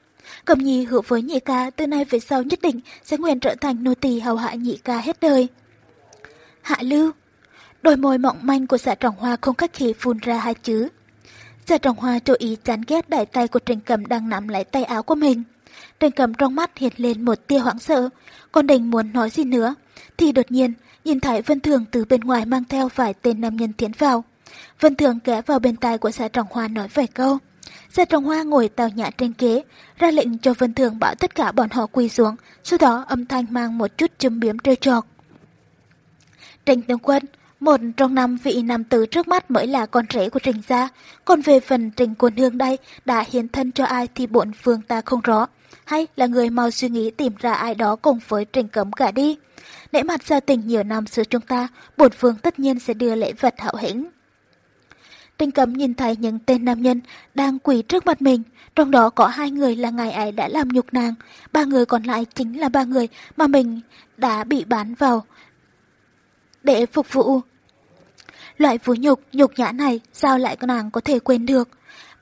Cẩm Nhi hứa với nhị ca từ nay về sau nhất định sẽ nguyện trở thành nô tỳ hầu hạ nhị ca hết đời. Hạ lưu Đôi môi mọng manh của dạ trọng hoa không cách khí phun ra hai chữ. Dạ trọng hoa chú ý chán ghét đại tay của Trình Cầm đang nắm lấy tay áo của mình đình Cầm trong mắt hiện lên một tia hoảng sợ, còn đành muốn nói gì nữa. Thì đột nhiên, nhìn thấy Vân Thường từ bên ngoài mang theo vài tên nam nhân tiến vào. Vân Thường ghé vào bên tai của xã trọng hoa nói vài câu. Gia Trọng Hoa ngồi tào nhã trên ghế, ra lệnh cho Vân Thường bảo tất cả bọn họ quỳ xuống, sau đó âm thanh mang một chút châm biếm trêu chọc. Trình tướng quân, một trong năm vị nam tử trước mắt mới là con rể của Trình gia, còn về phần Trình Quân Hương đây đã hiến thân cho ai thì bổn phương ta không rõ, hay là người mau suy nghĩ tìm ra ai đó cùng với Trình Cấm cả đi. Nể mặt gia tình nhiều năm giữa chúng ta, bổn phương tất nhiên sẽ đưa lễ vật hậu hĩnh. Trình Cấm nhìn thấy những tên nam nhân đang quỳ trước mặt mình, trong đó có hai người là ngài ấy đã làm nhục nàng, ba người còn lại chính là ba người mà mình đã bị bán vào để phục vụ. Loại vũ nhục, nhục nhã này sao lại nàng có thể quên được?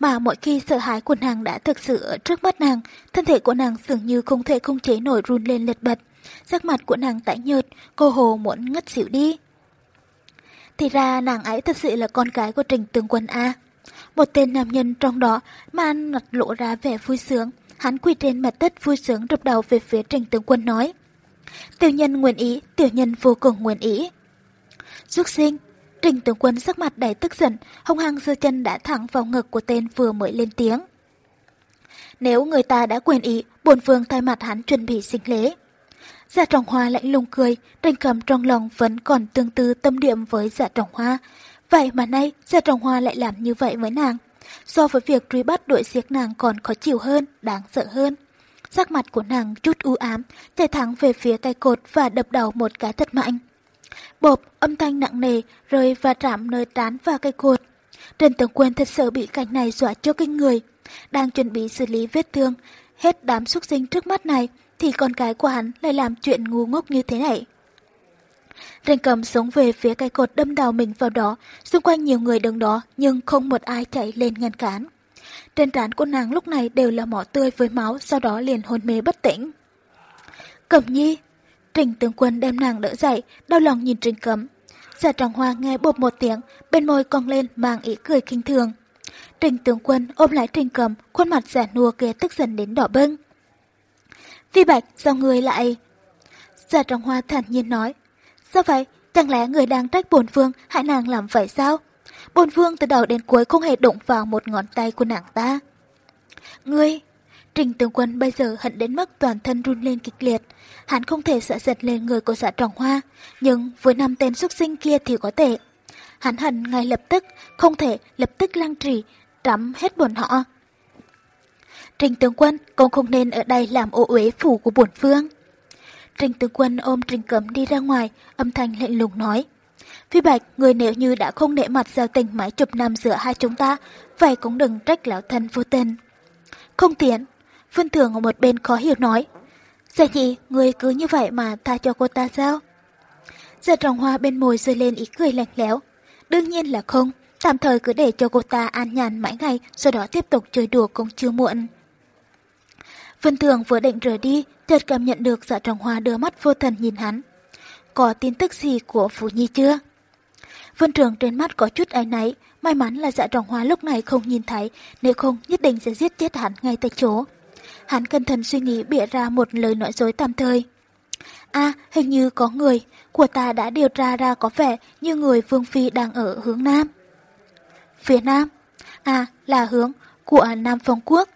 Mà mỗi khi sợ hãi của nàng đã thực sự ở trước mắt nàng, thân thể của nàng dường như không thể không chế nổi run lên lật bật. Sắc mặt của nàng tái nhợt, cô hồ muốn ngất xỉu đi. Thì ra nàng ấy thật sự là con gái của Trình Tướng Quân A. Một tên nam nhân trong đó mà mặt lộ ra vẻ vui sướng. Hắn quỳ trên mặt đất vui sướng rụp đầu về phía Trình Tướng Quân nói. Tiểu nhân nguyện ý, tiểu nhân vô cùng nguyện ý. Rúc sinh, Trình Tướng Quân sắc mặt đầy tức giận, hung hăng giơ chân đã thẳng vào ngực của tên vừa mới lên tiếng. Nếu người ta đã quyền ý, bổn vương thay mặt hắn chuẩn bị sinh lễ. Dạ trọng hoa lạnh lùng cười, Trình cầm trong lòng vẫn còn tương tư tâm điểm với dạ trọng hoa. Vậy mà nay, dạ trọng hoa lại làm như vậy với nàng. So với việc truy bắt đội siếc nàng còn khó chịu hơn, đáng sợ hơn. Sắc mặt của nàng chút u ám, chạy thẳng về phía cây cột và đập đầu một cái thật mạnh. Bộp, âm thanh nặng nề, rơi và chạm nơi trán và cây cột. Trần Tường Quân thật sự bị cảnh này dọa cho kinh người. Đang chuẩn bị xử lý vết thương, hết đám xuất sinh trước mắt này, thì con gái của hắn lại làm chuyện ngu ngốc như thế này. Trần cầm sống về phía cây cột đâm đầu mình vào đó, xung quanh nhiều người đứng đó nhưng không một ai chạy lên ngăn cản. Trên trán của nàng lúc này đều là mỏ tươi với máu, sau đó liền hôn mê bất tỉnh. Cẩm nhi! Trình tướng quân đem nàng đỡ dậy, đau lòng nhìn Trình cấm. Giả trọng hoa nghe bột một tiếng, bên môi cong lên mang ý cười kinh thường. Trình tướng quân ôm lại Trình cấm, khuôn mặt giả nua kia tức giận đến đỏ bưng. Vi Bạch, sao người lại... Giả trọng hoa thản nhiên nói. Sao vậy? Chẳng lẽ người đang trách bồn phương hại nàng làm vậy sao? Bồn phương từ đầu đến cuối không hề đụng vào một ngón tay của nàng ta. Ngươi... Trình tướng quân bây giờ hận đến mức toàn thân run lên kịch liệt. Hắn không thể sợ giật lên người của dạ trọng hoa, nhưng với năm tên xuất sinh kia thì có thể. Hắn hận ngay lập tức, không thể lập tức lăng trì, trắm hết bọn họ. Trình tướng quân, con không nên ở đây làm ô uế phủ của bổn phương. Trình tướng quân ôm Trình Cấm đi ra ngoài, âm thanh lạnh lùng nói. Phi Bạch, người nếu như đã không nể mặt giao tình mãi chục năm giữa hai chúng ta, vậy cũng đừng trách lão thân vô tình. Không tiến, Vân Thường ở một bên khó hiểu nói. Dạ nhị, người cứ như vậy mà tha cho cô ta sao? Dạ Giật rồng hoa bên môi rơi lên ý cười lạnh lẽo. Đương nhiên là không, tạm thời cứ để cho cô ta an nhàn mãi ngày, sau đó tiếp tục chơi đùa cũng chưa muộn. Vân Thường vừa định rời đi, chợt cảm nhận được dạ trọng hoa đưa mắt vô thần nhìn hắn. Có tin tức gì của Phú Nhi chưa? Vân Trường trên mắt có chút áy náy, may mắn là dạ trọng hoa lúc này không nhìn thấy, nếu không nhất định sẽ giết chết hắn ngay tại chỗ. Hắn cẩn thận suy nghĩ bịa ra một lời nói dối tạm thời. À, hình như có người, của ta đã điều tra ra có vẻ như người Vương Phi đang ở hướng Nam. Phía Nam? À, là hướng của Nam Phong Quốc.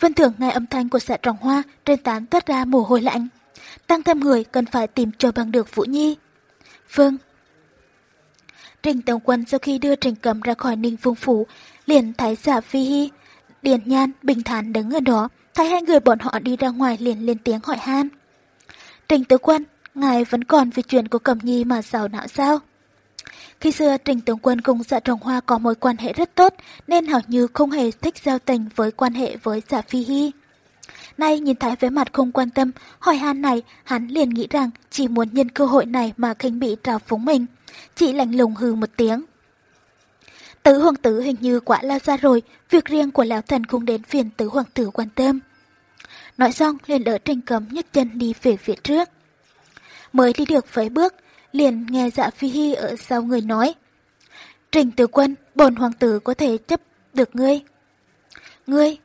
Vân Thưởng nghe âm thanh của dạ trọng hoa trên tán toát ra mồ hôi lạnh. Tăng thêm người cần phải tìm cho bằng được Vũ Nhi. Vâng. Trình Tổng Quân sau khi đưa Trình Cầm ra khỏi Ninh Vương Phủ, liền thấy giả Phi Hy, Điền Nhan, Bình Thản đứng ở đó, thấy hai người bọn họ đi ra ngoài liền lên tiếng hỏi han. Trình Tướng Quân, ngài vẫn còn vì chuyện của Cẩm Nhi mà giàu não sao? Khi xưa Trình Tướng Quân cùng dạ Trọng Hoa có mối quan hệ rất tốt nên hầu như không hề thích giao tình với quan hệ với dạ Phi Hy. Nay nhìn thấy vẻ mặt không quan tâm, hỏi han này, hắn liền nghĩ rằng chỉ muốn nhân cơ hội này mà khinh bị trào phúng mình. Chỉ lạnh lùng hừ một tiếng. Tứ hoàng tử hình như quả là ra rồi, việc riêng của lão thần cũng đến phiền tứ hoàng tử quan tâm. Nói xong liền đỡ trình cấm nhấc chân đi về phía trước. Mới đi được vài bước, liền nghe dạ phi hy ở sau người nói. Trình tử quân, bồn hoàng tử có thể chấp được ngươi. Ngươi?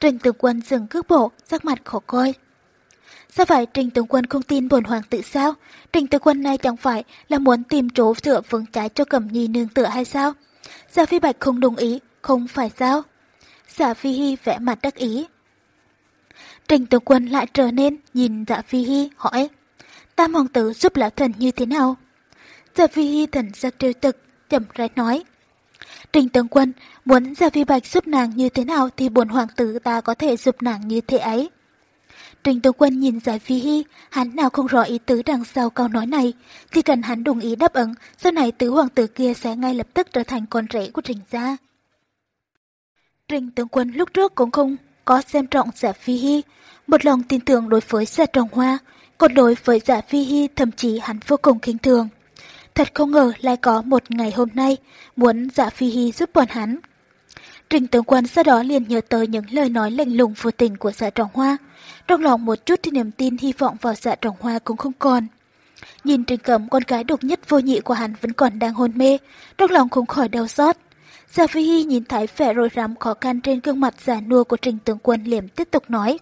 Trình tử quân dừng cước bộ, sắc mặt khó coi. Sao phải Trình Tướng Quân không tin bổn hoàng tử sao? Trình Tướng Quân này chẳng phải là muốn tìm chỗ dựa vững trái cho Cẩm Nhi nương tựa hay sao? Giả Phi Bạch không đồng ý, không phải sao? Giả Phi Hy vẽ mặt đắc ý. Trình Tướng Quân lại trở nên nhìn Giả Phi Hy hỏi Tam hoàng tử giúp lão thần như thế nào? Giả Phi Hy thần sắc trêu tực, chậm rãi nói. Trình tướng quân, muốn Giả Phi Bạch giúp nàng như thế nào thì buồn hoàng tử ta có thể giúp nàng như thế ấy. Trình tướng quân nhìn Giải Phi Hy, hắn nào không rõ ý tứ đằng sau câu nói này. Chỉ cần hắn đồng ý đáp ứng, sau này tứ hoàng tử kia sẽ ngay lập tức trở thành con rể của Trình gia. Trình tướng quân lúc trước cũng không có xem trọng Giả Phi Hy, một lòng tin tưởng đối với gia Trọng Hoa, còn đối với Giả Phi Hy thậm chí hắn vô cùng khinh thường. Thật không ngờ lại có một ngày hôm nay muốn Giả Phi Hy giúp bọn hắn. Trình tướng quân sau đó liền nhớ tới những lời nói lạnh lùng vô tình của dạ Trọng Hoa, trong lòng một chút thì niềm tin hy vọng vào dạ trọng hoa cũng không còn. Nhìn trình cẩm con gái độc nhất vô nhị của hắn vẫn còn đang hôn mê, trong lòng không khỏi đau xót. Gia Phi Hy nhìn thấy vẻ rối rắm khó khăn trên gương mặt già nua của Trình Tướng Quân liềm tiếp tục nói.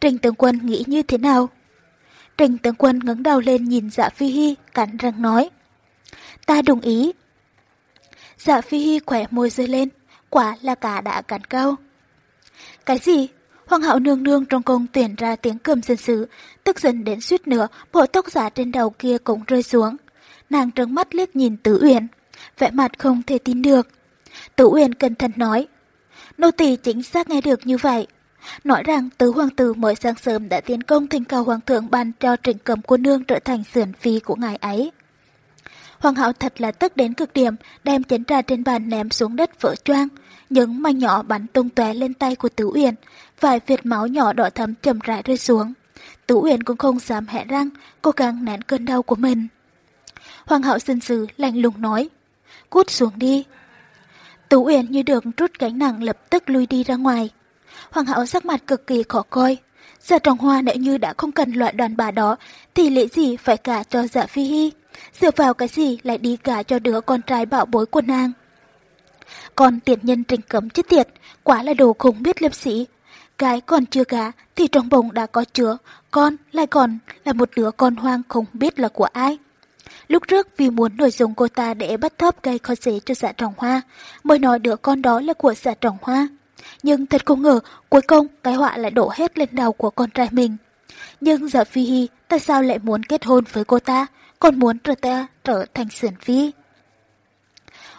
Trình Tướng Quân nghĩ như thế nào? Trình Tướng Quân ngẩng đầu lên nhìn Dạ Phi Hy, cắn răng nói. Ta đồng ý. Dạ Phi Hy khỏe môi rơi lên, quả là cả đã cắn câu. Cái gì? Hoàng hậu nương nương trong cung tuyển ra tiếng cơm dân sứ, tức giận đến suýt nữa, bộ tóc giả trên đầu kia cũng rơi xuống. Nàng trừng mắt liếc nhìn Tử Uyển, vẻ mặt không thể tin được. Tử Uyển cẩn thận nói, nô tỳ chính xác nghe được như vậy. Nói rằng tứ hoàng tử mới sáng sớm đã tiến công thành cầu hoàng thượng ban cho trịnh cầm cô nương trở thành sườn phi của ngài ấy. Hoàng hậu thật là tức đến cực điểm, đem chén trà trên bàn ném xuống đất vỡ choang. Những mảnh nhỏ bắn tung tóe lên tay của Tử Uyển, vài việt máu nhỏ đỏ thấm chậm rãi rơi xuống. Tử Uyển cũng không dám hé răng, cố gắng nén cơn đau của mình. Hoàng hậu xin sự lạnh lùng nói, cút xuống đi. Tử Uyển như được rút gánh nặng lập tức lui đi ra ngoài. Hoàng hậu sắc mặt cực kỳ khó coi. giờ trọng hoa nếu như đã không cần loại đoàn bà đó, thì lễ gì phải cả cho dạ phi hy. Dựa vào cái gì lại đi cả cho đứa con trai bảo bối của nàng. Còn tiện nhân trình cấm chết tiệt, quả là đồ không biết liêm sĩ. Cái còn chưa gá thì trong bụng đã có chứa, con lại còn là một đứa con hoang không biết là của ai. Lúc trước vì muốn nổi dùng cô ta để bắt thấp gây khó dễ cho dạ trọng hoa, mới nói đứa con đó là của dạ trọng hoa. Nhưng thật không ngờ, cuối cùng cái họa lại đổ hết lên đầu của con trai mình. Nhưng dạ phi hi tại sao lại muốn kết hôn với cô ta, còn muốn trở ta trở thành sườn phi?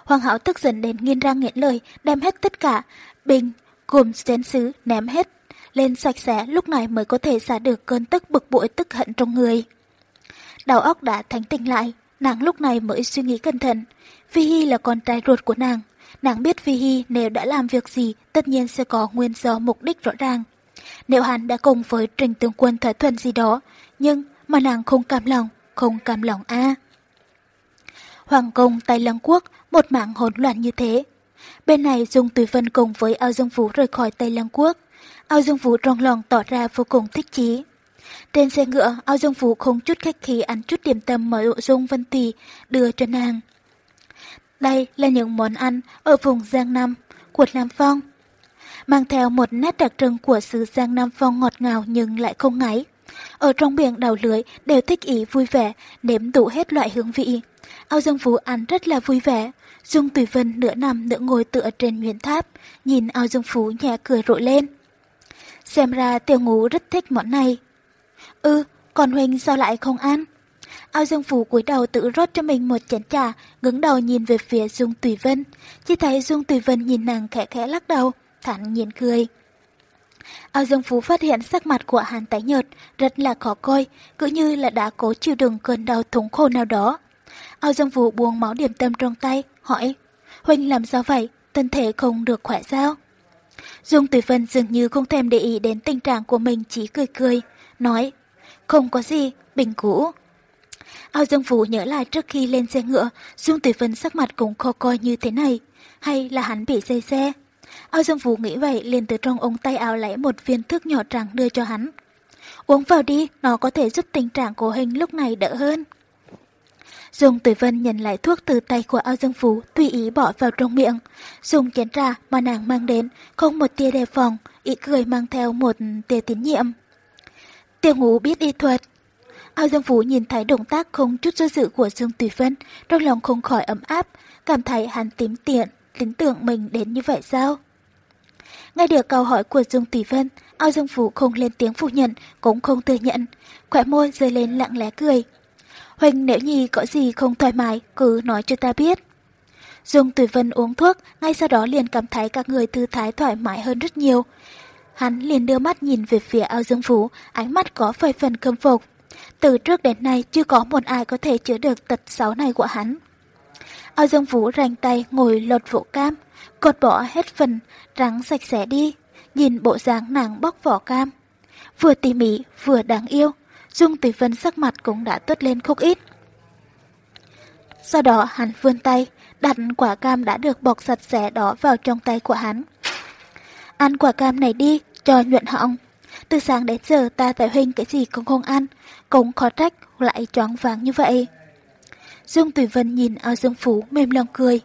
Hoàng hảo tức giận đến nghiên răng nghiện lời, đem hết tất cả, bình, gồm chén sứ, ném hết, lên sạch sẽ lúc này mới có thể xả được cơn tức bực bội tức hận trong người. Đầu óc đã thánh tỉnh lại, Nàng lúc này mới suy nghĩ cẩn thận. Vi Hy là con trai ruột của nàng. Nàng biết Vi Hy nếu đã làm việc gì tất nhiên sẽ có nguyên do mục đích rõ ràng. Nếu hắn đã cùng với trình tướng quân thỏa thuận gì đó, nhưng mà nàng không cam lòng, không cam lòng a. Hoàng công Tây Lăng Quốc, một mạng hỗn loạn như thế. Bên này Dung Tùy Vân cùng với Ao Dương Vũ rời khỏi Tây Lăng Quốc. Ao Dương Vũ trong lòng tỏ ra vô cùng thích chí. Trên xe ngựa, Ao Dương Vũ không chút khách khí ăn chút điểm tâm mà Dung Vân Tỷ đưa cho nàng. Đây là những món ăn ở vùng Giang Nam của Nam Phong. Mang theo một nét đặc trưng của xứ Giang Nam Phong ngọt ngào nhưng lại không ngấy. Ở trong miệng đào lưới đều thích ý vui vẻ, nếm đủ hết loại hương vị. Ao Dương Vũ ăn rất là vui vẻ. Dung Tùy Vân nửa nằm nửa ngồi tựa trên nguyên tháp, nhìn Ao Dương Phú nhẹ cười rộ lên. Xem ra tiểu ngũ rất thích món này. Ừ, còn Huynh sao lại không ăn? Ao Dương Phú cúi đầu tự rót cho mình một chén trà, ngứng đầu nhìn về phía Dung Tùy Vân. Chỉ thấy Dung Tùy Vân nhìn nàng khẽ khẽ lắc đầu, thản nhiên cười. Ao Dương Phú phát hiện sắc mặt của Hàn tái nhợt, rất là khó coi, cứ như là đã cố chịu đựng cơn đau thống khổ nào đó. Ao Dương Vũ buông máu điểm tâm trong tay, hỏi, Huynh làm sao vậy, thân thể không được khỏe sao? Dung Tùy Vân dường như không thèm để ý đến tình trạng của mình chỉ cười cười, nói, không có gì, bình cũ. Ao Dương Vũ nhớ lại trước khi lên xe ngựa, Dung Tùy Vân sắc mặt cũng khó coi như thế này, hay là hắn bị dây xe? Ao Dương Vũ nghĩ vậy liền từ trong ống tay áo lấy một viên thước nhỏ trắng đưa cho hắn. Uống vào đi, nó có thể giúp tình trạng của hình lúc này đỡ hơn. Dung Tử Vân nhận lại thuốc từ tay của Ao Dương Phú, tùy ý bỏ vào trong miệng. Dùng chén trà mà nàng mang đến, không một tia đề phòng, ý cười mang theo một tia tín nhiệm. Tiêu ngũ biết y thuật. Ao Dương Phú nhìn thấy động tác không chút do dự của Dương Tử Vân, trong lòng không khỏi ấm áp, cảm thấy hắn tím tiện, tính tưởng mình đến như vậy sao? Nghe được câu hỏi của Dương Tỷ Vân, Ao Dương Phú không lên tiếng phủ nhận, cũng không thừa nhận, khỏe môi rơi lên lặng lẽ cười. Huynh nếu nhi có gì không thoải mái, cứ nói cho ta biết. Dung Tùy Vân uống thuốc, ngay sau đó liền cảm thấy các người thư thái thoải mái hơn rất nhiều. Hắn liền đưa mắt nhìn về phía ao dương phú, ánh mắt có vài phần khâm phục. Từ trước đến nay chưa có một ai có thể chữa được tật xấu này của hắn. Ao dương phú rành tay ngồi lột vỗ cam, cột bỏ hết phần, rắn sạch sẽ đi, nhìn bộ dáng nàng bóc vỏ cam. Vừa tỉ mỉ, vừa đáng yêu, Dung Tùy Vân sắc mặt cũng đã tốt lên không ít. Sau đó hắn vươn tay, đặt quả cam đã được bọc sạch sẽ đó vào trong tay của hắn. Ăn quả cam này đi, cho nhuận họng. Từ sáng đến giờ ta tại huynh cái gì cũng không ăn, cũng khó trách lại choáng váng như vậy. Dung Tùy Vân nhìn ao Dương Phú mềm lòng cười.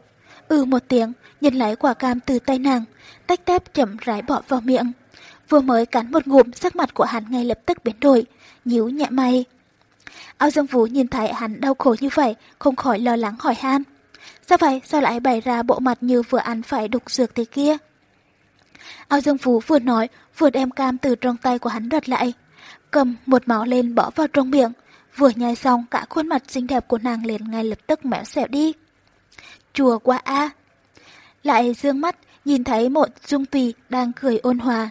Ừ một tiếng, nhận lấy quả cam từ tay nàng, tách tép chậm rãi bỏ vào miệng. Vừa mới cắn một ngụm, sắc mặt của hắn ngay lập tức biến đổi, nhíu nhẹ mày. Ao Dương Vũ nhìn thấy hắn đau khổ như vậy, không khỏi lo lắng hỏi han. Sao vậy, sao lại bày ra bộ mặt như vừa ăn phải đục dược thế kia? Ao Dương Vũ vừa nói, vừa đem cam từ trong tay của hắn đoạt lại. Cầm một máu lên bỏ vào trong miệng. Vừa nhai xong, cả khuôn mặt xinh đẹp của nàng liền ngay lập tức méo xẹo đi. Chùa quá a Lại dương mắt, nhìn thấy một dung tùy đang cười ôn hòa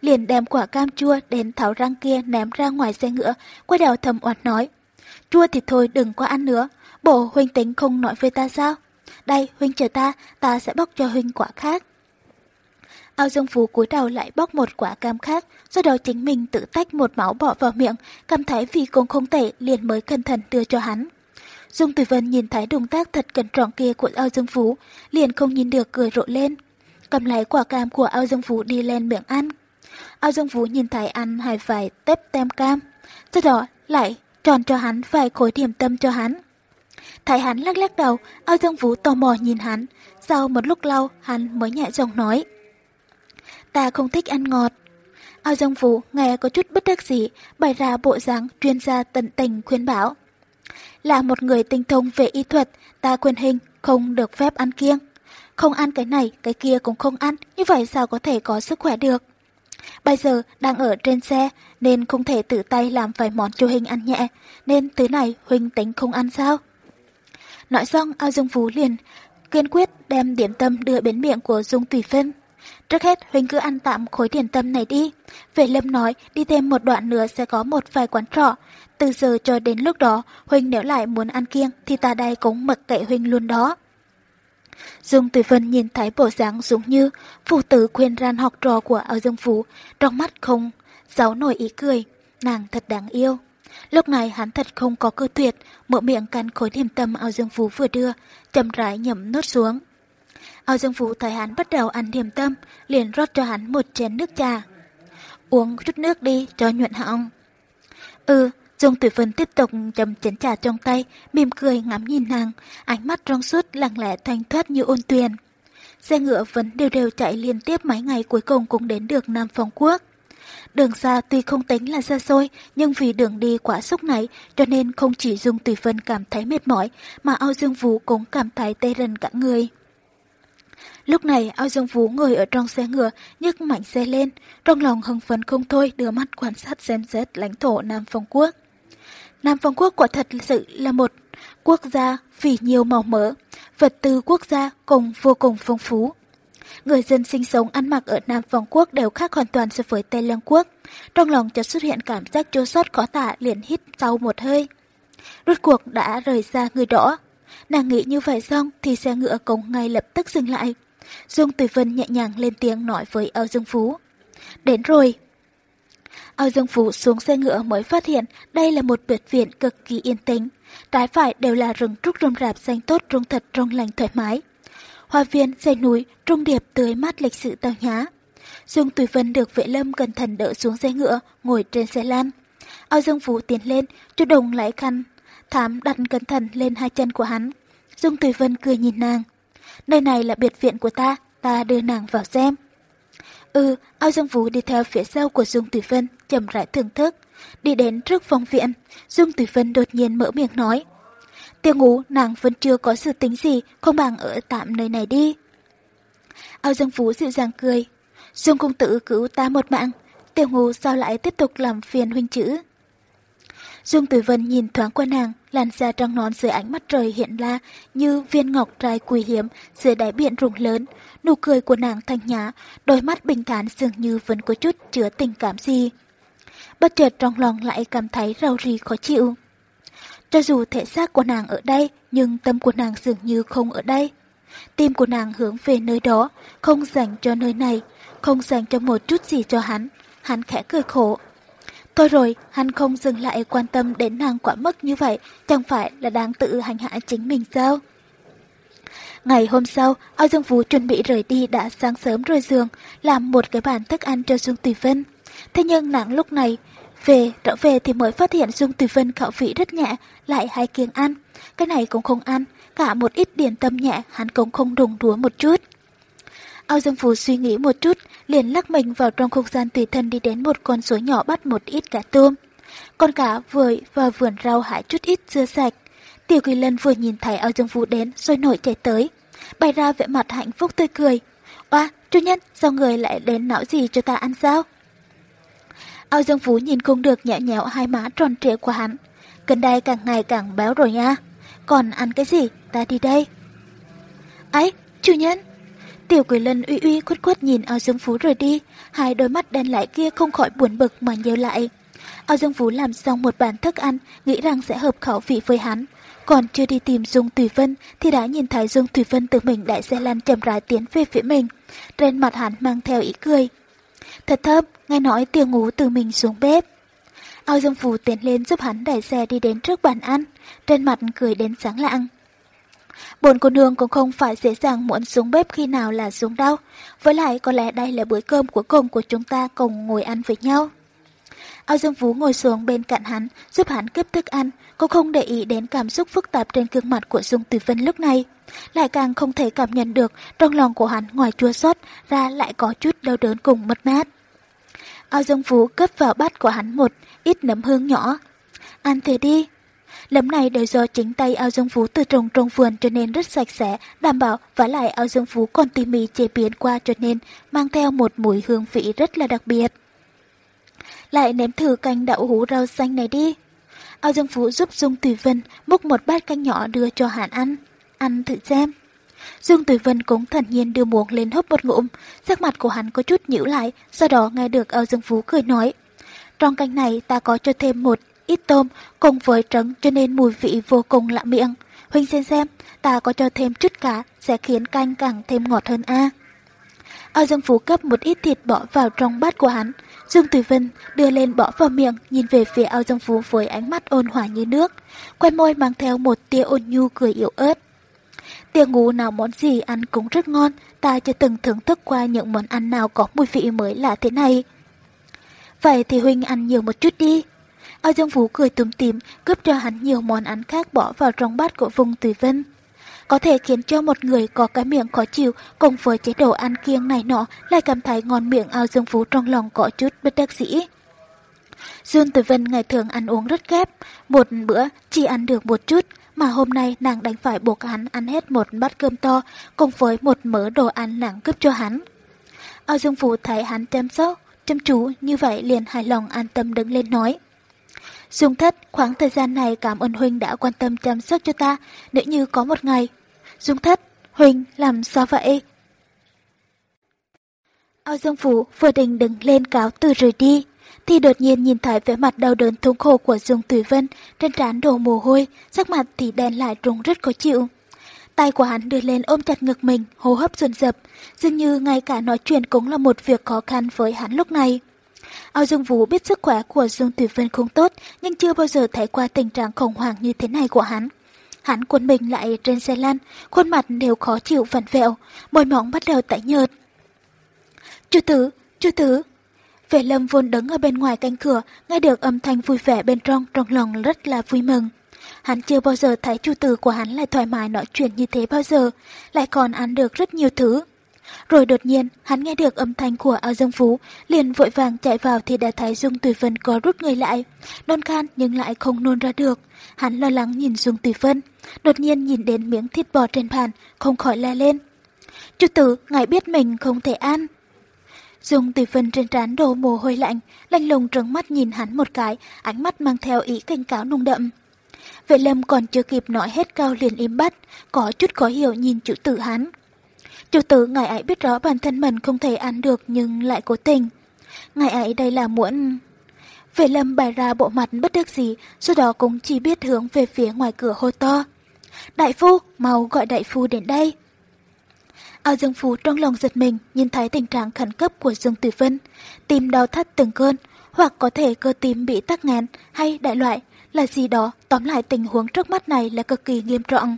liền đem quả cam chua đến tháo răng kia ném ra ngoài xe ngựa, quay đầu thầm oạt nói. Chua thì thôi đừng có ăn nữa, bộ huynh tính không nói với ta sao? Đây, huynh chờ ta, ta sẽ bóc cho huynh quả khác. Ao Dương Phú cúi đầu lại bóc một quả cam khác, sau đó chính mình tự tách một máu bỏ vào miệng, cảm thấy vì cũng không tệ liền mới cẩn thận đưa cho hắn. Dung Tử Vân nhìn thấy động tác thật cẩn trọng kia của Ao Dương Phú, liền không nhìn được cười rộ lên. Cầm lấy quả cam của Ao Dương Phú đi lên miệng ăn. Ao Dương Vũ nhìn thấy ăn hai vài tép tem cam, sau đó lại tròn cho hắn vài khối điểm tâm cho hắn. Thấy hắn lắc lắc đầu, Ao Dương Vũ tò mò nhìn hắn, sau một lúc lâu hắn mới nhẹ giọng nói. Ta không thích ăn ngọt. Ao Dương Vũ nghe có chút bất đắc dĩ, bày ra bộ dáng chuyên gia tận tình khuyên bảo. Là một người tinh thông về y thuật, ta khuyên hình không được phép ăn kiêng. Không ăn cái này, cái kia cũng không ăn, như vậy sao có thể có sức khỏe được. Bây giờ đang ở trên xe nên không thể tự tay làm vài món cho Huynh ăn nhẹ, nên thứ này Huynh tính không ăn sao? Nói xong, ao Dương Phú liền kiên quyết đem điểm tâm đưa đến miệng của Dung Tùy Phân. Trước hết, Huynh cứ ăn tạm khối tiền tâm này đi. về lâm nói, đi thêm một đoạn nữa sẽ có một vài quán trọ. Từ giờ cho đến lúc đó, Huynh nếu lại muốn ăn kiêng thì ta đây cũng mặc kệ Huynh luôn đó. Dung Tùy Vân nhìn thấy bộ dáng giống như phụ tử khuyên ran học trò của ở Dương Phú, trong mắt không giấu nổi ý cười, nàng thật đáng yêu. Lúc này hắn thật không có cơ tuyệt, mở miệng cắn khối điểm tâm ao Dương Phú vừa đưa, chậm rãi nhậm nốt xuống. ao Dương Phú thấy hắn bắt đầu ăn điểm tâm, liền rót cho hắn một chén nước trà. Uống chút nước đi cho nhuận họng. Ừ, Dung Tử Vân tiếp tục chấm chén trà trong tay, mỉm cười ngắm nhìn nàng, ánh mắt trong suốt lặng lẽ thanh thoát như ôn tuyền. Xe ngựa vẫn đều đều chạy liên tiếp mấy ngày cuối cùng cũng đến được Nam Phong Quốc. Đường xa tuy không tính là xa xôi, nhưng vì đường đi quá xúc này, cho nên không chỉ Dung Tử Vân cảm thấy mệt mỏi, mà ao Dương Vũ cũng cảm thấy tê rần cả người. Lúc này ao Dương Vũ ngồi ở trong xe ngựa, nhấc mạnh xe lên, trong lòng hưng phấn không thôi đưa mắt quan sát xem xét lãnh thổ Nam Phong Quốc. Nam Phong Quốc quả thật sự là một quốc gia vì nhiều màu mỡ, vật tư quốc gia cùng vô cùng phong phú. Người dân sinh sống ăn mặc ở Nam Phong Quốc đều khác hoàn toàn so với Tây Lăng Quốc. Trong lòng chợt xuất hiện cảm giác chua xót khó tả liền hít sâu một hơi. Rốt cuộc đã rời xa người đỏ. Nàng nghĩ như vậy xong thì xe ngựa cũng ngay lập tức dừng lại. Dương Tùy Vân nhẹ nhàng lên tiếng nói với Âu Dương Phú. Đến rồi. Âu Dương Phú xuống xe ngựa mới phát hiện đây là một biệt viện cực kỳ yên tĩnh. Trái phải đều là rừng trúc rôm rạp xanh tốt rung thật rung lành thoải mái. Hoa viên, dây núi, trung điệp tươi mát lịch sự tao nhã. Dương Tùy Vân được vệ lâm cẩn thận đỡ xuống xe ngựa, ngồi trên xe lan. Âu Dương Phú tiến lên, chú đồng lấy khăn, thám đặt cẩn thận lên hai chân của hắn. Dương Tùy Vân cười nhìn nàng. Nơi này là biệt viện của ta, ta đưa nàng vào xem. Ừ, Ao Dương Vũ đi theo phía sau của Dương Tử Vân, chậm rãi thưởng thức. Đi đến trước phòng viện, Dương Tử Vân đột nhiên mở miệng nói. Tiêu ngủ, nàng vẫn chưa có sự tính gì, không bằng ở tạm nơi này đi. Ao Dương Vũ dịu dàng cười. Dương công tử cứu ta một mạng, tiêu ngủ sao lại tiếp tục làm phiền huynh chữ. Dương Tử Vân nhìn thoáng qua nàng, làn da trắng nón dưới ánh mắt trời hiện la như viên ngọc trai quý hiếm dưới đáy biển rùng lớn. Nụ cười của nàng thanh nhã, đôi mắt bình thản dường như vẫn có chút chứa tình cảm gì. Bất chợt trong lòng lại cảm thấy rau rì khó chịu. Cho dù thể xác của nàng ở đây, nhưng tâm của nàng dường như không ở đây. Tim của nàng hướng về nơi đó, không dành cho nơi này, không dành cho một chút gì cho hắn. Hắn khẽ cười khổ. Thôi rồi, hắn không dừng lại quan tâm đến nàng quả mức như vậy, chẳng phải là đang tự hành hạ chính mình sao? Ngày hôm sau, Ao Dương vũ chuẩn bị rời đi đã sáng sớm rời giường, làm một cái bàn thức ăn cho Dung Tùy Vân. Thế nhưng nàng lúc này, về, trở về thì mới phát hiện Dung Tùy Vân khẩu vị rất nhẹ, lại hay kiêng ăn. Cái này cũng không ăn, cả một ít điển tâm nhẹ hắn cũng không đùng đúa một chút. Ao Dương Phú suy nghĩ một chút, liền lắc mình vào trong không gian tùy thân đi đến một con suối nhỏ bắt một ít cá tôm. Con cá vừa vào vườn rau hái chút ít dưa sạch. Tiểu Kỳ Lân vừa nhìn thấy Ao Dương Vũ đến, rồi nổi chạy tới. Bày ra vẻ mặt hạnh phúc tươi cười. Oa, chủ nhân, sao người lại đến não gì cho ta ăn sao? Ao Dương Phú nhìn không được nhẹ nhẽo hai má tròn trịa của hắn. Gần đây càng ngày càng béo rồi nha. Còn ăn cái gì? Ta đi đây. Ấy, chủ nhân! Tiểu quỷ lân uy uy khuất khuất nhìn ao dương phú rời đi, hai đôi mắt đen lại kia không khỏi buồn bực mà nhớ lại. Ao dương phú làm xong một bàn thức ăn, nghĩ rằng sẽ hợp khẩu vị với hắn. Còn chưa đi tìm Dung Thủy Vân thì đã nhìn thấy Dung Thủy Vân tự mình đại xe lăn chậm rãi tiến về phía mình. Trên mặt hắn mang theo ý cười. Thật thơm, nghe nói tiêu ngủ từ mình xuống bếp. Ao Dương Phú tiến lên giúp hắn đẩy xe đi đến trước bàn ăn, trên mặt cười đến sáng lạng. Bồn cô nương cũng không phải dễ dàng muốn xuống bếp khi nào là xuống đâu. Với lại có lẽ đây là bữa cơm cuối cùng của chúng ta cùng ngồi ăn với nhau. Ao Dương Vũ ngồi xuống bên cạnh hắn, giúp hắn cướp thức ăn, cô không để ý đến cảm xúc phức tạp trên gương mặt của Dung Tử Vân lúc này. Lại càng không thể cảm nhận được trong lòng của hắn ngoài chua xót ra lại có chút đau đớn cùng mất mát. Ao Dương Vũ cấp vào bát của hắn một ít nấm hương nhỏ. Ăn thử đi. Lấm này đều do chính tay ao dương phú từ trồng trong vườn cho nên rất sạch sẽ, đảm bảo và lại ao dương phú còn tỉ mỉ chế biến qua cho nên mang theo một mùi hương vị rất là đặc biệt. Lại nếm thử canh đậu hũ rau xanh này đi. Ao Dương Phú giúp Dung Tùy Vân múc một bát canh nhỏ đưa cho Hàn ăn. Ăn thử xem. Dương Tùy Vân cũng thần nhiên đưa muỗng lên hấp một ngụm, sắc mặt của hắn có chút nhíu lại, sau đó nghe được Âu Dương Phú cười nói. Trong canh này ta có cho thêm một ít tôm cùng với trứng cho nên mùi vị vô cùng lạ miệng. Huynh xem xem, ta có cho thêm chút cá sẽ khiến canh càng thêm ngọt hơn a. Âu Dương Phú cấp một ít thịt bỏ vào trong bát của hắn. Dương Tùy Vân đưa lên bỏ vào miệng, nhìn về phía Âu Dương Phú với ánh mắt ôn hòa như nước. Quay môi mang theo một tia ôn nhu cười yếu ớt. Tiệc ngủ nào món gì ăn cũng rất ngon, ta chưa từng thưởng thức qua những món ăn nào có mùi vị mới lạ thế này. Vậy thì Huynh ăn nhiều một chút đi. Âu Dương Vũ cười túm tím, cướp cho hắn nhiều món ăn khác bỏ vào trong bát của vùng Tùy Vân. Có thể khiến cho một người có cái miệng khó chịu cùng với chế độ ăn kiêng này nọ lại cảm thấy ngon miệng Âu Dương Vũ trong lòng có chút bất đắc dĩ. Dương Tử Vân ngày thường ăn uống rất kép, một bữa chỉ ăn được một chút, mà hôm nay nàng đánh phải buộc hắn ăn hết một bát cơm to cùng với một mớ đồ ăn nàng cướp cho hắn. Âu Dương Phú thấy hắn chăm sóc, chăm chú như vậy liền hài lòng an tâm đứng lên nói. Dung thất, khoảng thời gian này cảm ơn Huynh đã quan tâm chăm sóc cho ta, nếu như có một ngày. Dung thất, Huynh làm sao vậy? Âu Dương Phủ vừa định đứng lên cáo từ rời đi, thì đột nhiên nhìn thấy vẻ mặt đau đớn thống khổ của Dương Tùy Vân, trên trán đổ mồ hôi, sắc mặt thì đen lại trông rất khó chịu. Tay của hắn đưa lên ôm chặt ngực mình, hô hấp dồn dập, dường như ngay cả nói chuyện cũng là một việc khó khăn với hắn lúc này. Ao Dương Vũ biết sức khỏe của Dương Tùy Vân không tốt, nhưng chưa bao giờ thấy qua tình trạng khủng hoảng như thế này của hắn. Hắn cuốn mình lại trên xe lăn, khuôn mặt đều khó chịu vặn vẹo, môi mỏng bắt đầu tái nhợt. Chú Tử, chú Tử. Vệ lâm vốn đứng ở bên ngoài cánh cửa, nghe được âm thanh vui vẻ bên trong, trong lòng rất là vui mừng. Hắn chưa bao giờ thấy chú tử của hắn lại thoải mái nói chuyện như thế bao giờ, lại còn ăn được rất nhiều thứ. Rồi đột nhiên, hắn nghe được âm thanh của ao dương phú, liền vội vàng chạy vào thì đã thấy Dung Tùy Vân có rút người lại. Nôn khan nhưng lại không nôn ra được. Hắn lo lắng nhìn Dung Tùy Vân, đột nhiên nhìn đến miếng thịt bò trên bàn, không khỏi la lên. Chú tử, ngài biết mình không thể ăn. Dung Tùy Vân trên trán đổ mồ hôi lạnh, lanh lùng trừng mắt nhìn hắn một cái, ánh mắt mang theo ý cảnh cáo nung đậm. Vệ lâm còn chưa kịp nói hết cao liền im bắt, có chút khó hiểu nhìn chủ tử hắn. Chủ tử ngài ấy biết rõ bản thân mình không thể ăn được nhưng lại cố tình. Ngài ấy đây là muốn... Vệ lâm bày ra bộ mặt bất đắc gì, sau đó cũng chỉ biết hướng về phía ngoài cửa hô to. Đại phu, mau gọi đại phu đến đây. Ao Dương Phú trong lòng giật mình nhìn thấy tình trạng khẩn cấp của Dương Tử Vân, tim đau thắt từng cơn, hoặc có thể cơ tim bị tắc nghẽn hay đại loại là gì đó, tóm lại tình huống trước mắt này là cực kỳ nghiêm trọng.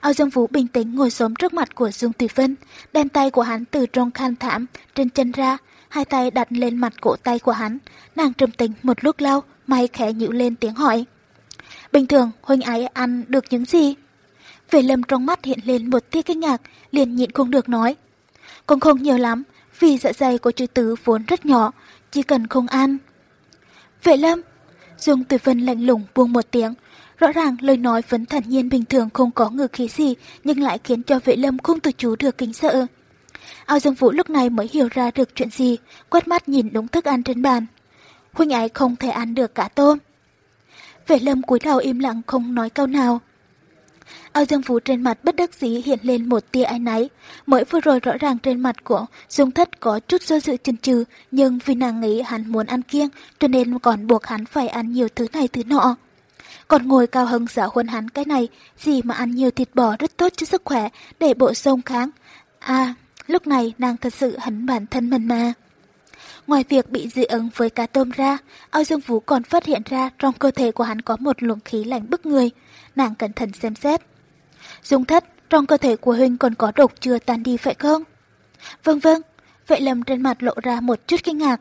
Ao Dương Vũ bình tĩnh ngồi xổm trước mặt của Dương Tùy Vân, đem tay của hắn từ trong khăn thảm trên chân ra, hai tay đặt lên mặt cổ tay của hắn. Nàng trầm tĩnh một lúc lâu, mày khẽ nhíu lên tiếng hỏi. Bình thường, huynh ấy ăn được những gì? Về lâm trong mắt hiện lên một tia kinh ngạc, liền nhịn không được nói. Cũng không nhiều lắm, vì dạ dày của chữ tứ vốn rất nhỏ, chỉ cần không ăn. Vệ lâm, Dương Tử Vân lạnh lùng buông một tiếng, Rõ ràng lời nói vẫn thản nhiên bình thường không có ngữ khí gì nhưng lại khiến cho vệ lâm không tự chú được kính sợ. Ao Dương Vũ lúc này mới hiểu ra được chuyện gì, quét mắt nhìn đống thức ăn trên bàn. Huynh ái không thể ăn được cả tôm. Vệ lâm cúi đầu im lặng không nói câu nào. Ao Dương Vũ trên mặt bất đắc dĩ hiện lên một tia ái náy. Mới vừa rồi rõ ràng trên mặt của Dung Thất có chút do dự chần chừ, nhưng vì nàng nghĩ hắn muốn ăn kiêng, cho nên còn buộc hắn phải ăn nhiều thứ này thứ nọ. Còn ngồi cao hơn giáo huấn hắn cái này, gì mà ăn nhiều thịt bò rất tốt cho sức khỏe, để bộ sông kháng. À, lúc này nàng thật sự hấn bản thân mình mà. Ngoài việc bị dị ứng với cá tôm ra, Ao Dương Vũ còn phát hiện ra trong cơ thể của hắn có một luồng khí lạnh bức người. Nàng cẩn thận xem xét. Dung thất, trong cơ thể của Huynh còn có độc chưa tan đi phải không? Vâng vâng, vậy lầm trên mặt lộ ra một chút kinh ngạc.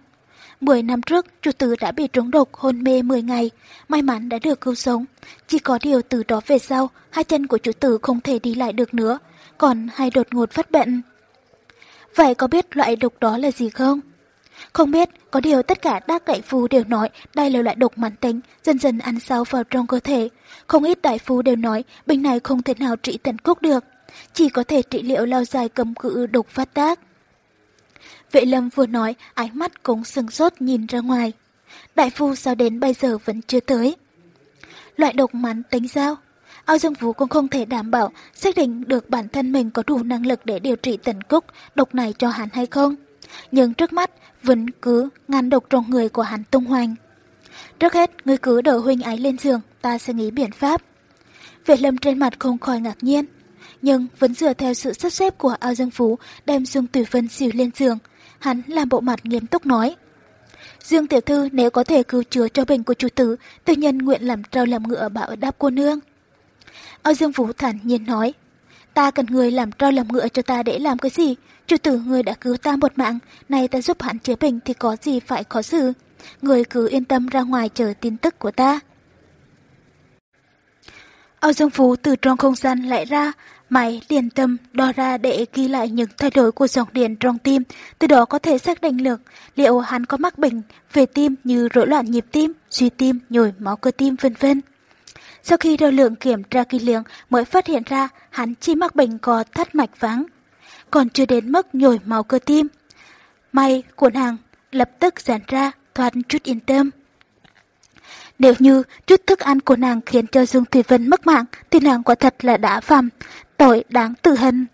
10 năm trước, chủ tử đã bị trúng độc hôn mê 10 ngày, may mắn đã được cứu sống. Chỉ có điều từ đó về sau, hai chân của chủ tử không thể đi lại được nữa, còn hay đột ngột phát bệnh. Vậy có biết loại độc đó là gì không? Không biết, có điều tất cả đa cậy phu đều nói đây là loại độc mãn tính, dần dần ăn sâu vào trong cơ thể. Không ít đại phu đều nói bệnh này không thể nào trị tận cúc được, chỉ có thể trị liệu lâu dài cầm cự độc phát tác. Vệ lâm vừa nói, ánh mắt cũng sừng sốt nhìn ra ngoài. Đại phu sao đến bây giờ vẫn chưa tới. Loại độc mắn tính sao? Ao Dương Vũ cũng không thể đảm bảo xác định được bản thân mình có đủ năng lực để điều trị tần cúc độc này cho hắn hay không. Nhưng trước mắt vẫn cứ ngăn độc trong người của hắn tung hoành. Trước hết, ngươi cứ đỡ huynh ấy lên giường, ta sẽ nghĩ biện pháp. Vệ lâm trên mặt không khỏi ngạc nhiên, nhưng vẫn dựa theo sự sắp xếp của Ao Dương Phú đem Dương tử Vân xỉu lên giường. Hắn làm bộ mặt nghiêm túc nói. Dương Tiểu Thư nếu có thể cứu chữa cho bệnh của chủ tử, tư nhân nguyện làm trâu làm ngựa bảo đáp cô nương. Ao Dương vũ thản nhiên nói. Ta cần người làm trâu làm ngựa cho ta để làm cái gì? Chủ tử người đã cứu ta một mạng, nay ta giúp hắn chữa bệnh thì có gì phải khó xử. Người cứ yên tâm ra ngoài chờ tin tức của ta. Ao Dương Phú từ trong không gian lại ra, Máy liền tâm đo ra để ghi lại những thay đổi của dòng điện trong tim, từ đó có thể xác định được liệu hắn có mắc bệnh về tim như rối loạn nhịp tim, suy tim, nhồi máu cơ tim vân vân. Sau khi đo lượng kiểm tra kỹ lưỡng mới phát hiện ra hắn chỉ mắc bệnh có thắt mạch vắng, còn chưa đến mức nhồi máu cơ tim. May cuộn hàng lập tức giãn ra, thoát chút yên tâm. Nếu như chút thức ăn của nàng khiến cho Dương Thủy Vân mất mạng thì nàng quả thật là đã phạm, tội đáng tử hình.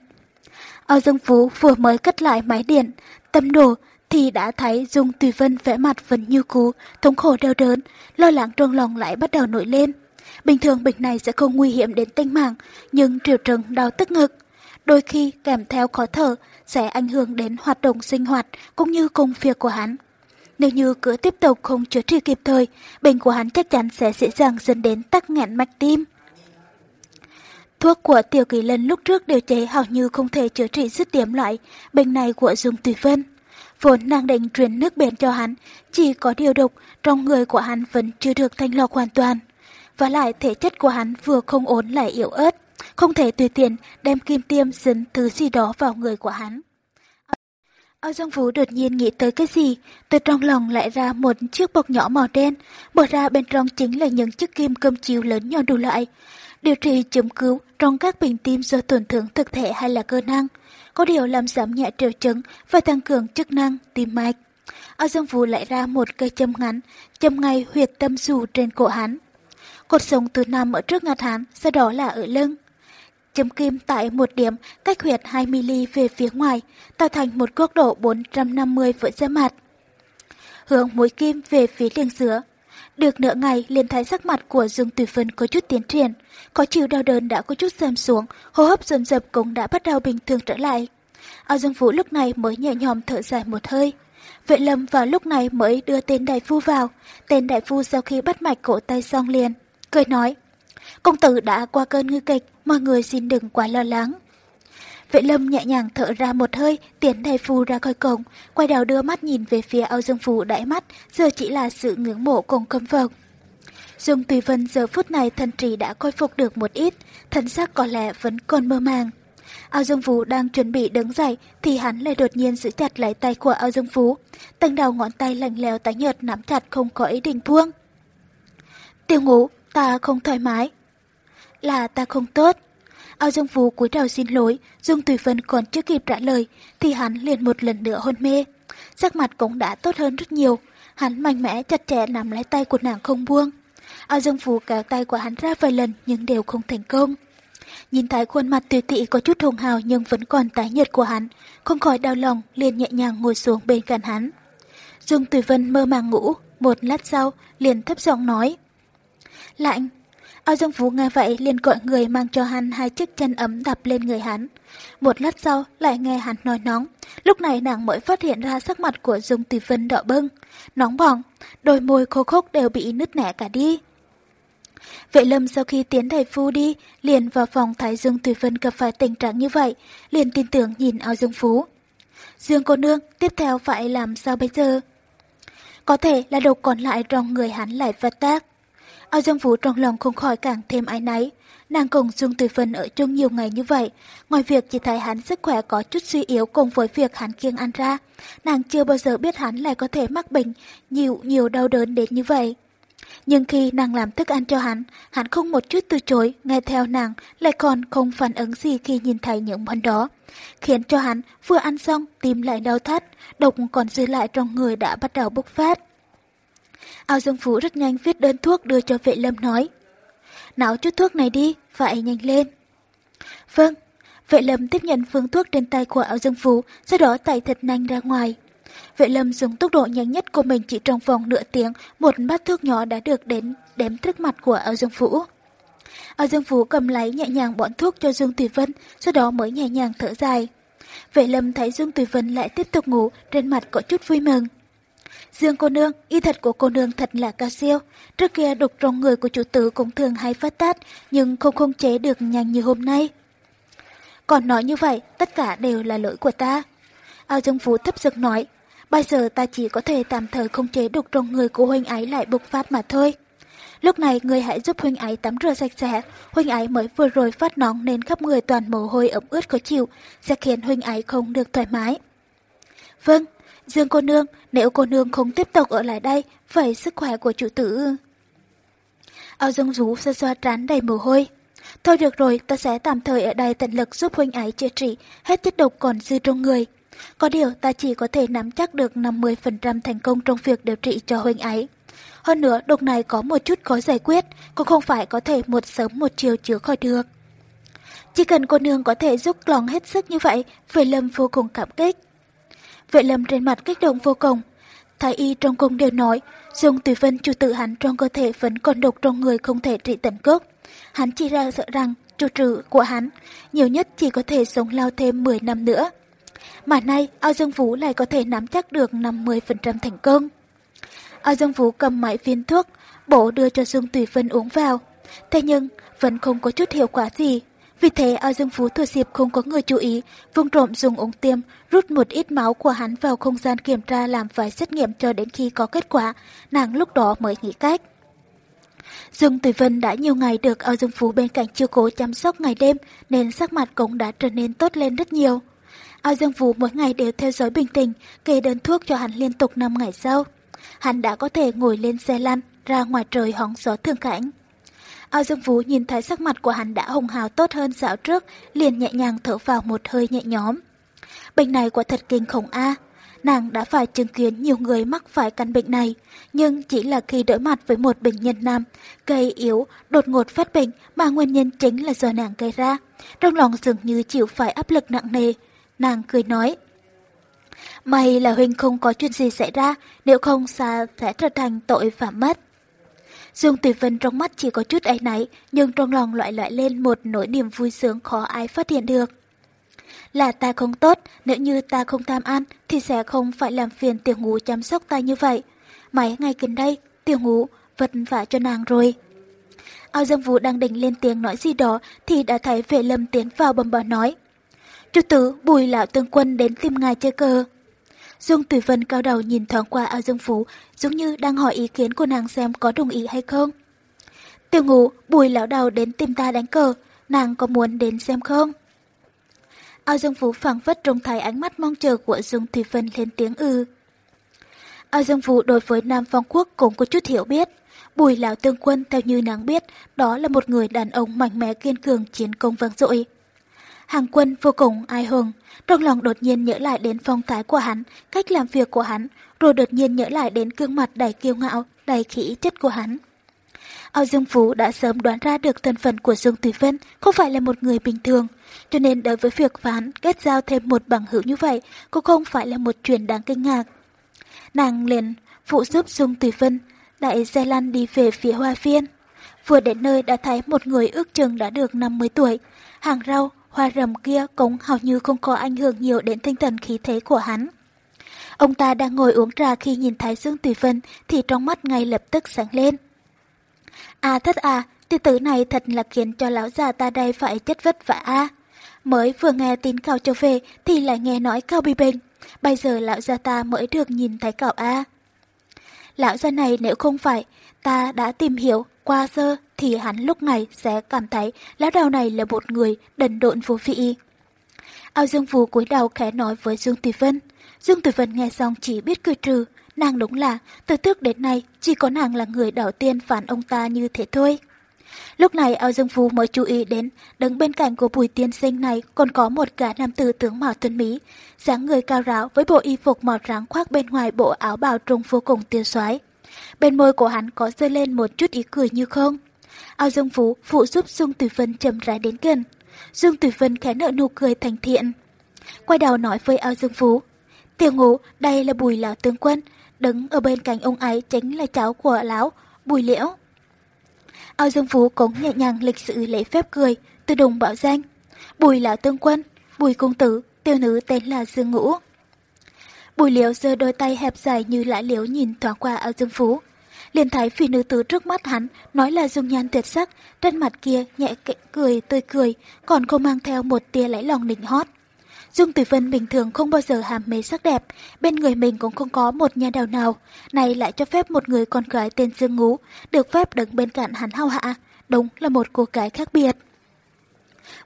Âu Dương Phú vừa mới cất lại máy điện, tâm đồ thì đã thấy Dung Tùy Vân vẽ mặt vẫn như cũ, thống khổ đau đớn, lo lắng trong lòng lại bắt đầu nổi lên. Bình thường bệnh này sẽ không nguy hiểm đến tính mạng, nhưng triệu chứng đau tức ngực, đôi khi kèm theo khó thở sẽ ảnh hưởng đến hoạt động sinh hoạt cũng như công việc của hắn. Nếu như cứ tiếp tục không chữa trị kịp thời, bệnh của hắn chắc chắn sẽ dễ dàng dẫn đến tắc nghẽn mạch tim. Thuốc của Tiểu Kỳ Lân lúc trước điều chế hầu như không thể chữa trị dứt điểm loại bệnh này của Dung Tùy Vân. Vốn nàng định truyền nước biển cho hắn, chỉ có điều độc trong người của hắn vẫn chưa được thanh lọc hoàn toàn. Và lại thể chất của hắn vừa không ổn lại yếu ớt, không thể tùy tiện đem kim tiêm dấn thứ gì đó vào người của hắn. Âu Dương Vũ đột nhiên nghĩ tới cái gì, từ trong lòng lại ra một chiếc bọc nhỏ màu đen, bỏ ra bên trong chính là những chiếc kim cơm chiếu lớn nhỏ đủ loại. Điều trị chấm cứu trong các bệnh tim do tổn thương thực thể hay là cơ năng, có điều làm giảm nhẹ triệu chứng và tăng cường chức năng tim mạch. Ở Dương Vũ lại ra một cây châm ngắn, châm ngay huyệt tâm dù trên cổ hắn. Cột sống từ nằm ở trước ngặt hắn, sau đó là ở lưng Châm kim tại một điểm cách huyệt 2mm về phía ngoài, tạo thành một góc độ 450 với da mặt. Hướng mũi kim về phía liền giữa. Được nửa ngày liền thấy sắc mặt của Dương Tùy Phân có chút tiến triển, có chịu đau đớn đã có chút giảm xuống, hô hấp dần dập cũng đã bắt đầu bình thường trở lại. Ao Dương Vũ lúc này mới nhẹ nhõm thở dài một hơi. Vệ lâm vào lúc này mới đưa tên đại phu vào, tên đại phu sau khi bắt mạch cổ tay xong liền, cười nói. Công tử đã qua cơn nguy kịch, mọi người xin đừng quá lo lắng. Vệ lâm nhẹ nhàng thở ra một hơi, tiến đại phu ra khỏi cổng, quay đầu đưa mắt nhìn về phía Âu Dương Vũ, đại mắt, giờ chỉ là sự ngưỡng mộ cùng căm phật dung Tùy Vân giờ phút này thần trí đã khôi phục được một ít, thần sắc có lẽ vẫn còn mơ màng. ao Dương Phú đang chuẩn bị đứng dậy thì hắn lại đột nhiên giữ chặt lấy tay của ao Dương Phú. Từng đầu ngón tay lạnh lẽo tái nhợt nắm chặt không có ý định buông. Tiêu ngủ, ta không thoải mái. Là ta không tốt. Ao Dương Phú cúi đầu xin lỗi, Dương Tùy Vân còn chưa kịp trả lời, thì hắn liền một lần nữa hôn mê. Sắc mặt cũng đã tốt hơn rất nhiều, hắn mạnh mẽ chặt chẽ nắm lấy tay của nàng không buông. Ao Dương Phú kéo tay của hắn ra vài lần nhưng đều không thành công. Nhìn thấy khuôn mặt tùy tị có chút hồng hào nhưng vẫn còn tái nhợt của hắn, không khỏi đau lòng liền nhẹ nhàng ngồi xuống bên cạnh hắn. Dương Tùy Vân mơ màng ngủ, một lát sau liền thấp giọng nói. Lạnh, Ao Dương Phú nghe vậy liền gọi người mang cho hắn hai chiếc chân ấm đập lên người hắn. Một lát sau lại nghe hắn nói nóng. Lúc này nàng mới phát hiện ra sắc mặt của Dung Tùy Vân đỏ bưng, nóng bỏng, đôi môi khô khốc đều bị nứt nẻ cả đi. Vệ lâm sau khi tiến thầy phu đi, liền vào phòng Thái Dương Thủy Vân gặp phải tình trạng như vậy, liền tin tưởng nhìn ao Dương Phú. Dương cô nương, tiếp theo phải làm sao bây giờ? Có thể là độc còn lại trong người hắn lại phát tác. Ao Dương Vũ trong lòng không khỏi càng thêm ái náy. Nàng cùng Dương Tùy Vân ở chung nhiều ngày như vậy, ngoài việc chỉ thấy hắn sức khỏe có chút suy yếu cùng với việc hắn kiêng ăn ra, nàng chưa bao giờ biết hắn lại có thể mắc bệnh, nhiều nhiều đau đớn đến như vậy. Nhưng khi nàng làm thức ăn cho hắn, hắn không một chút từ chối, nghe theo nàng, lại còn không phản ứng gì khi nhìn thấy những món đó. Khiến cho hắn vừa ăn xong, tim lại đau thắt, độc còn dư lại trong người đã bắt đầu bốc phát. Ao Dương Phú rất nhanh viết đơn thuốc đưa cho vệ lâm nói. náo chút thuốc này đi, phải nhanh lên. Vâng, vệ lâm tiếp nhận phương thuốc trên tay của Ao dương phú, sau đó tẩy thật nhanh ra ngoài. Vệ lâm dùng tốc độ nhanh nhất của mình chỉ trong vòng nửa tiếng, một bát thuốc nhỏ đã được đến đếm trước mặt của Âu dương Vũ. Âu dương Vũ cầm lấy nhẹ nhàng bọn thuốc cho Dương Tùy Vân, sau đó mới nhẹ nhàng thở dài. Vệ lâm thấy Dương Tùy Vân lại tiếp tục ngủ, trên mặt có chút vui mừng. Dương cô nương, y thật của cô nương thật là cao siêu. Trước kia đục trong người của chủ tử cũng thường hay phát tát, nhưng không khống chế được nhanh như hôm nay. Còn nói như vậy, tất cả đều là lỗi của ta. Ao Dương Phú thấp giật nói, bây giờ ta chỉ có thể tạm thời không chế được trong người của huynh ấy lại bộc phát mà thôi. Lúc này người hãy giúp huynh ấy tắm rửa sạch sẽ, huynh ấy mới vừa rồi phát nóng nên khắp người toàn mồ hôi ẩm ướt khó chịu, sẽ khiến huynh ấy không được thoải mái. Vâng, Dương cô nương, nếu cô nương không tiếp tục ở lại đây, vậy sức khỏe của chủ tử... Ao Dương Vũ xoa xoa trán đầy mồ hôi. Thôi được rồi, ta sẽ tạm thời ở đây tận lực giúp huynh ấy chữa trị hết chất độc còn dư trong người. Có điều ta chỉ có thể nắm chắc được 50% thành công trong việc điều trị cho huynh ấy. Hơn nữa, độc này có một chút khó giải quyết, cũng không phải có thể một sớm một chiều chữa khỏi được. Chỉ cần cô nương có thể giúp lòng hết sức như vậy, Vệ Lâm vô cùng cảm kích. Vệ Lâm trên mặt kích động vô cùng. Thái y trong cung đều nói, dùng tùy vân chủ tự hắn trong cơ thể vẫn còn độc trong người không thể trị tận gốc. Hắn chỉ ra sợ rằng chủ trừ của hắn nhiều nhất chỉ có thể sống lao thêm 10 năm nữa. Mà nay, ao dương vũ lại có thể nắm chắc được 50% thành công. Ao Dương Vũ cầm mãi viên thuốc, bổ đưa cho Dương Tùy Vân uống vào. Thế nhưng, vẫn không có chút hiệu quả gì. Vì thế Ao Dương Vũ thừa dịp không có người chú ý, vung trộm dùng ống tiêm, rút một ít máu của hắn vào không gian kiểm tra làm vài xét nghiệm cho đến khi có kết quả, nàng lúc đó mới nghĩ cách. Dương Tùy Vân đã nhiều ngày được Ao Dương Phú bên cạnh chiêu cố chăm sóc ngày đêm nên sắc mặt cũng đã trở nên tốt lên rất nhiều. Ao Dương Vũ mỗi ngày đều theo dõi bình tĩnh, kê đơn thuốc cho hắn liên tục 5 ngày sau hắn đã có thể ngồi lên xe lăn ra ngoài trời hóng gió thương cảnh. Ao Dương Vũ nhìn thấy sắc mặt của hắn đã hồng hào tốt hơn dạo trước, liền nhẹ nhàng thở vào một hơi nhẹ nhõm. Bệnh này quả thật kinh khủng a. Nàng đã phải chứng kiến nhiều người mắc phải căn bệnh này, nhưng chỉ là khi đối mặt với một bệnh nhân nam, gây yếu, đột ngột phát bệnh mà nguyên nhân chính là do nàng gây ra. Trong lòng dường như chịu phải áp lực nặng nề. Nàng cười nói, May là Huynh không có chuyện gì xảy ra, nếu không xa sẽ trở thành tội phạm mất. Dương Tùy Vân trong mắt chỉ có chút ấy náy, nhưng trong lòng loại loại lên một nỗi niềm vui sướng khó ai phát hiện được. Là ta không tốt, nếu như ta không tham ăn thì sẽ không phải làm phiền tiểu ngũ chăm sóc ta như vậy. Mấy ngày gần đây, tiểu ngũ vật vả cho nàng rồi. Ao Dương Vũ đang định lên tiếng nói gì đó thì đã thấy vệ lâm tiến vào bầm bò nói. Chủ tử, bùi lão tương quân đến tìm ngài chơi cờ. Dương Tùy Vân cao đầu nhìn thoáng qua ao Dương Phú, giống như đang hỏi ý kiến của nàng xem có đồng ý hay không. Tiêu ngủ, bùi lão đầu đến tìm ta đánh cờ, nàng có muốn đến xem không? Ao Dương Phú phảng phất trông thấy ánh mắt mong chờ của Dương Thủy Vân lên tiếng ừ. ư. Ao Dương Phú đối với Nam Phong Quốc cũng có chút hiểu biết. Bùi lão tương quân theo như nàng biết, đó là một người đàn ông mạnh mẽ kiên cường chiến công vang dội. Hàng quân vô cùng ai hùng, trong lòng đột nhiên nhớ lại đến phong thái của hắn, cách làm việc của hắn, rồi đột nhiên nhớ lại đến gương mặt đầy kiêu ngạo, đầy khí chất của hắn. Ao Dương Phú đã sớm đoán ra được thân phận của Dương Tùy Vân không phải là một người bình thường, cho nên đối với việc phán kết giao thêm một bằng hữu như vậy cũng không phải là một chuyện đáng kinh ngạc. Nàng liền phụ giúp Dương Tùy Vân đại xe lăn đi về phía hoa viên. Vừa đến nơi đã thấy một người ước chừng đã được 50 tuổi, hàng rau, hoa rầm kia cũng hầu như không có ảnh hưởng nhiều đến tinh thần khí thế của hắn. Ông ta đang ngồi uống trà khi nhìn thấy Dương Tùy Vân thì trong mắt ngay lập tức sáng lên. À thất à, tiểu tử này thật là khiến cho lão già ta đây phải chất vất vả a. Mới vừa nghe tin cậu trở về thì lại nghe nói cậu bị bệnh. Bây giờ lão già ta mới được nhìn thấy cậu a. Lão già này nếu không phải, ta đã tìm hiểu qua sơ thì hắn lúc này sẽ cảm thấy lão đầu này là một người đần độn vô vị. Ao Dương Vũ cúi đầu khẽ nói với Dương Tùy Vân. Dương Tùy Vân nghe xong chỉ biết cười trừ, nàng đúng là từ trước đến nay chỉ có nàng là người đầu tiên phản ông ta như thế thôi. Lúc này Ao Dương Vũ mới chú ý đến, đứng bên cạnh của bùi tiên sinh này còn có một gã nam tử tướng mạo tuấn Mỹ, dáng người cao ráo với bộ y phục màu trắng khoác bên ngoài bộ áo bào trung vô cùng tiêu xoái. Bên môi của hắn có dơ lên một chút ý cười như không. Ao Dương Phú phụ giúp Dương Tử Vân chậm rãi đến gần. Dương Tử Vân khẽ nở nụ cười thành thiện. Quay đầu nói với Ao Dương Phú, Tiểu ngũ, đây là bùi lão tướng quân, đứng ở bên cạnh ông ấy chính là cháu của lão, bùi liễu. Ao Dương Phú cũng nhẹ nhàng lịch sự lễ phép cười, từ đồng bảo danh. Bùi lão tướng quân, bùi công tử, tiêu nữ tên là Dương Ngũ. Bùi liễu giơ đôi tay hẹp dài như lã liễu nhìn thoáng qua Ao Dương Phú. Liền thấy phi nữ tử trước mắt hắn, nói là dung nhan tuyệt sắc, trên mặt kia nhẹ cười tươi cười, còn không mang theo một tia lẫy lòng nịnh hót. Dung Tử Vân bình thường không bao giờ hàm mê sắc đẹp, bên người mình cũng không có một nhà đào nào, này lại cho phép một người con gái tên Dương Ngũ được phép đứng bên cạnh hắn hao hạ, đúng là một cô gái khác biệt.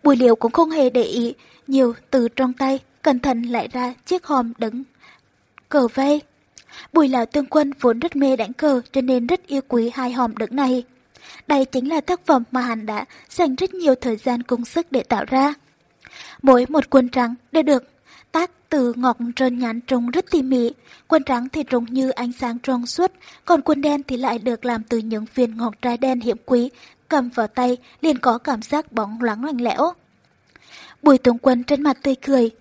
Bùi liễu cũng không hề để ý, nhiều từ trong tay, cẩn thận lại ra chiếc hòm đứng cờ vây. Bùi lão tương quân vốn rất mê đánh cờ cho nên rất yêu quý hai hòm đựng này. Đây chính là tác phẩm mà hắn đã dành rất nhiều thời gian công sức để tạo ra. Mỗi một quân trắng đều được tác từ ngọc trơn nhắn trông rất tỉ mỉ. Quân trắng thì trông như ánh sáng trong suốt, còn quân đen thì lại được làm từ những viên ngọc trai đen hiếm quý, cầm vào tay liền có cảm giác bóng loáng lạnh lẽo. Bùi tướng quân trên mặt tươi cười.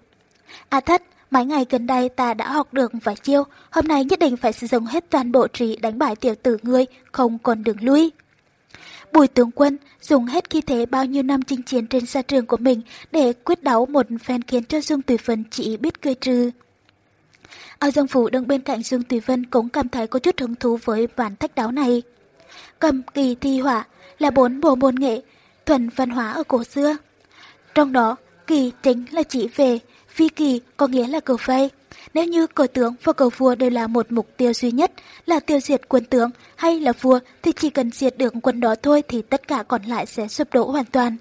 À thất, mấy ngày gần đây ta đã học được vài chiêu, hôm nay nhất định phải sử dụng hết toàn bộ trí đánh bại tiểu tử ngươi, không còn đường lui. Bùi tướng quân dùng hết khí thế bao nhiêu năm chinh chiến trên sa trường của mình để quyết đấu một phen khiến cho Dương Tùy Vân chỉ biết cười trừ. Ở Dương Phủ đứng bên cạnh Dương Tùy Vân cũng cảm thấy có chút hứng thú với bản thách đấu này. Cầm kỳ thi họa là bốn bộ môn nghệ, thuần văn hóa ở cổ xưa. Trong đó, kỳ chính là chỉ về, phi kỳ có nghĩa là cờ vây. Nếu như cờ tướng và cờ vua đều là một mục tiêu duy nhất là tiêu diệt quân tướng hay là vua thì chỉ cần diệt được quân đó thôi thì tất cả còn lại sẽ sụp đổ hoàn toàn.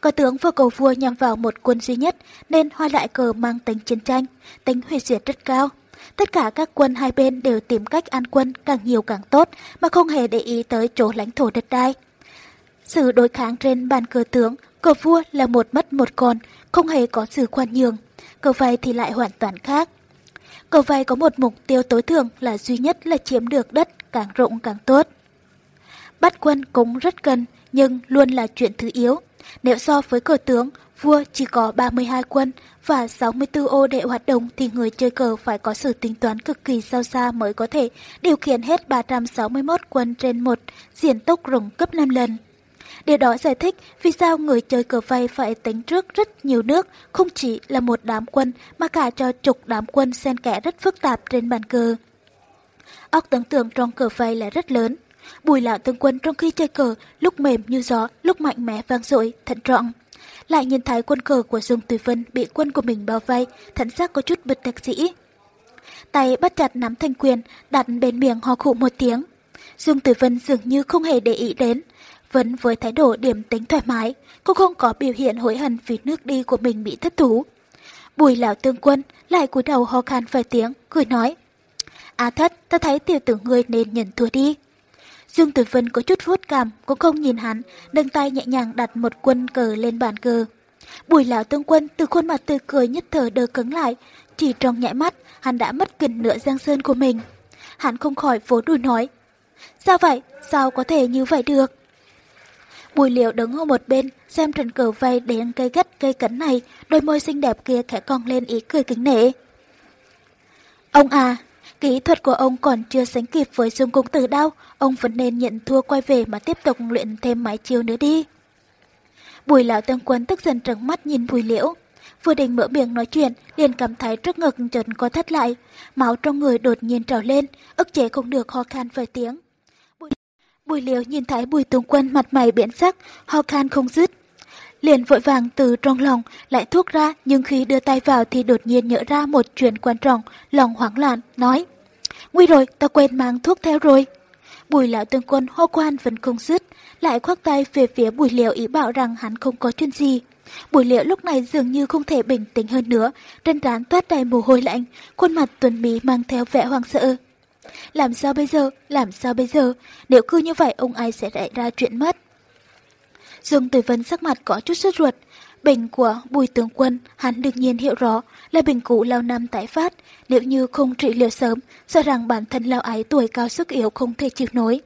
Cờ tướng và cờ vua nhằm vào một quân duy nhất nên hoa lại cờ mang tính chiến tranh, tính hủy diệt rất cao. Tất cả các quân hai bên đều tìm cách an quân càng nhiều càng tốt mà không hề để ý tới chỗ lãnh thổ đất đai. Sự đối kháng trên bàn cờ tướng, cờ vua là một mất một còn, không hề có sự khoan nhường. Cờ vây thì lại hoàn toàn khác. Cờ vây có một mục tiêu tối thượng là duy nhất là chiếm được đất càng rộng càng tốt. Bắt quân cũng rất cần, nhưng luôn là chuyện thứ yếu. Nếu so với cờ tướng, vua chỉ có 32 quân và 64 ô để hoạt động thì người chơi cờ phải có sự tính toán cực kỳ sâu xa mới có thể điều khiển hết 361 quân trên một diện tốc rộng cấp 5 lần. Điều đó giải thích vì sao người chơi cờ vây phải tính trước rất nhiều nước, không chỉ là một đám quân mà cả cho chục đám quân xen kẽ rất phức tạp trên bàn cờ. Óc tưởng tượng trong cờ vây là rất lớn. Bùi lão tướng quân trong khi chơi cờ, lúc mềm như gió, lúc mạnh mẽ vang dội, thận trọng. Lại nhìn thấy quân cờ của Dung Tùy Vân bị quân của mình bao vây, thận sắc có chút bực đặc sĩ. Tay bắt chặt nắm thanh quyền, đặt bên miệng ho khụ một tiếng. Dung Tử Vân dường như không hề để ý đến, vẫn với thái độ điểm tính thoải mái, cô không có biểu hiện hối hận vì nước đi của mình bị thất thú. Bùi lão tương quân lại cúi đầu ho khan vài tiếng, cười nói. À thất, ta thấy tiểu tử ngươi nên nhận thua đi. Dương Tử Vân có chút vuốt cảm, cũng không nhìn hắn, nâng tay nhẹ nhàng đặt một quân cờ lên bàn cờ. Bùi lão tương quân từ khuôn mặt tươi cười nhất thở đờ cứng lại, chỉ trong nhảy mắt, hắn đã mất gần nửa giang sơn của mình. Hắn không khỏi vỗ đùi nói. Sao vậy? Sao có thể như vậy được? Bùi liệu đứng ở một bên, xem Trần cờ vây đến cây gắt cây cấn này, đôi môi xinh đẹp kia khẽ cong lên ý cười kính nể. Ông à, kỹ thuật của ông còn chưa sánh kịp với dung cung tử đâu, ông vẫn nên nhận thua quay về mà tiếp tục luyện thêm mái chiêu nữa đi. Bùi lão tương quân tức giận trợn mắt nhìn bùi liễu. Vừa định mở miệng nói chuyện, liền cảm thấy trước ngực chợt co thắt lại, máu trong người đột nhiên trào lên, ức chế không được ho khan vài tiếng. Bùi liễu nhìn thấy bùi tướng quân mặt mày biển sắc, ho khan không dứt. Liền vội vàng từ trong lòng lại thuốc ra nhưng khi đưa tay vào thì đột nhiên nhớ ra một chuyện quan trọng, lòng hoảng loạn, nói. Nguy rồi, ta quên mang thuốc theo rồi. Bùi lão tướng quân ho quan vẫn không dứt, lại khoác tay về phía bùi liễu ý bảo rằng hắn không có chuyện gì. Bùi liễu lúc này dường như không thể bình tĩnh hơn nữa, trên trán toát đầy mồ hôi lạnh, khuôn mặt tuần mỹ mang theo vẻ hoang sợ. Làm sao bây giờ? Làm sao bây giờ? Nếu cứ như vậy ông ấy sẽ lại ra chuyện mất. Dương Tử Vân sắc mặt có chút sốt ruột. Bệnh của bùi tướng quân hắn đương nhiên hiểu rõ là bệnh cũ lao năm tái phát. Nếu như không trị liệu sớm, sợ rằng bản thân lao ấy tuổi cao sức yếu không thể chịu nổi.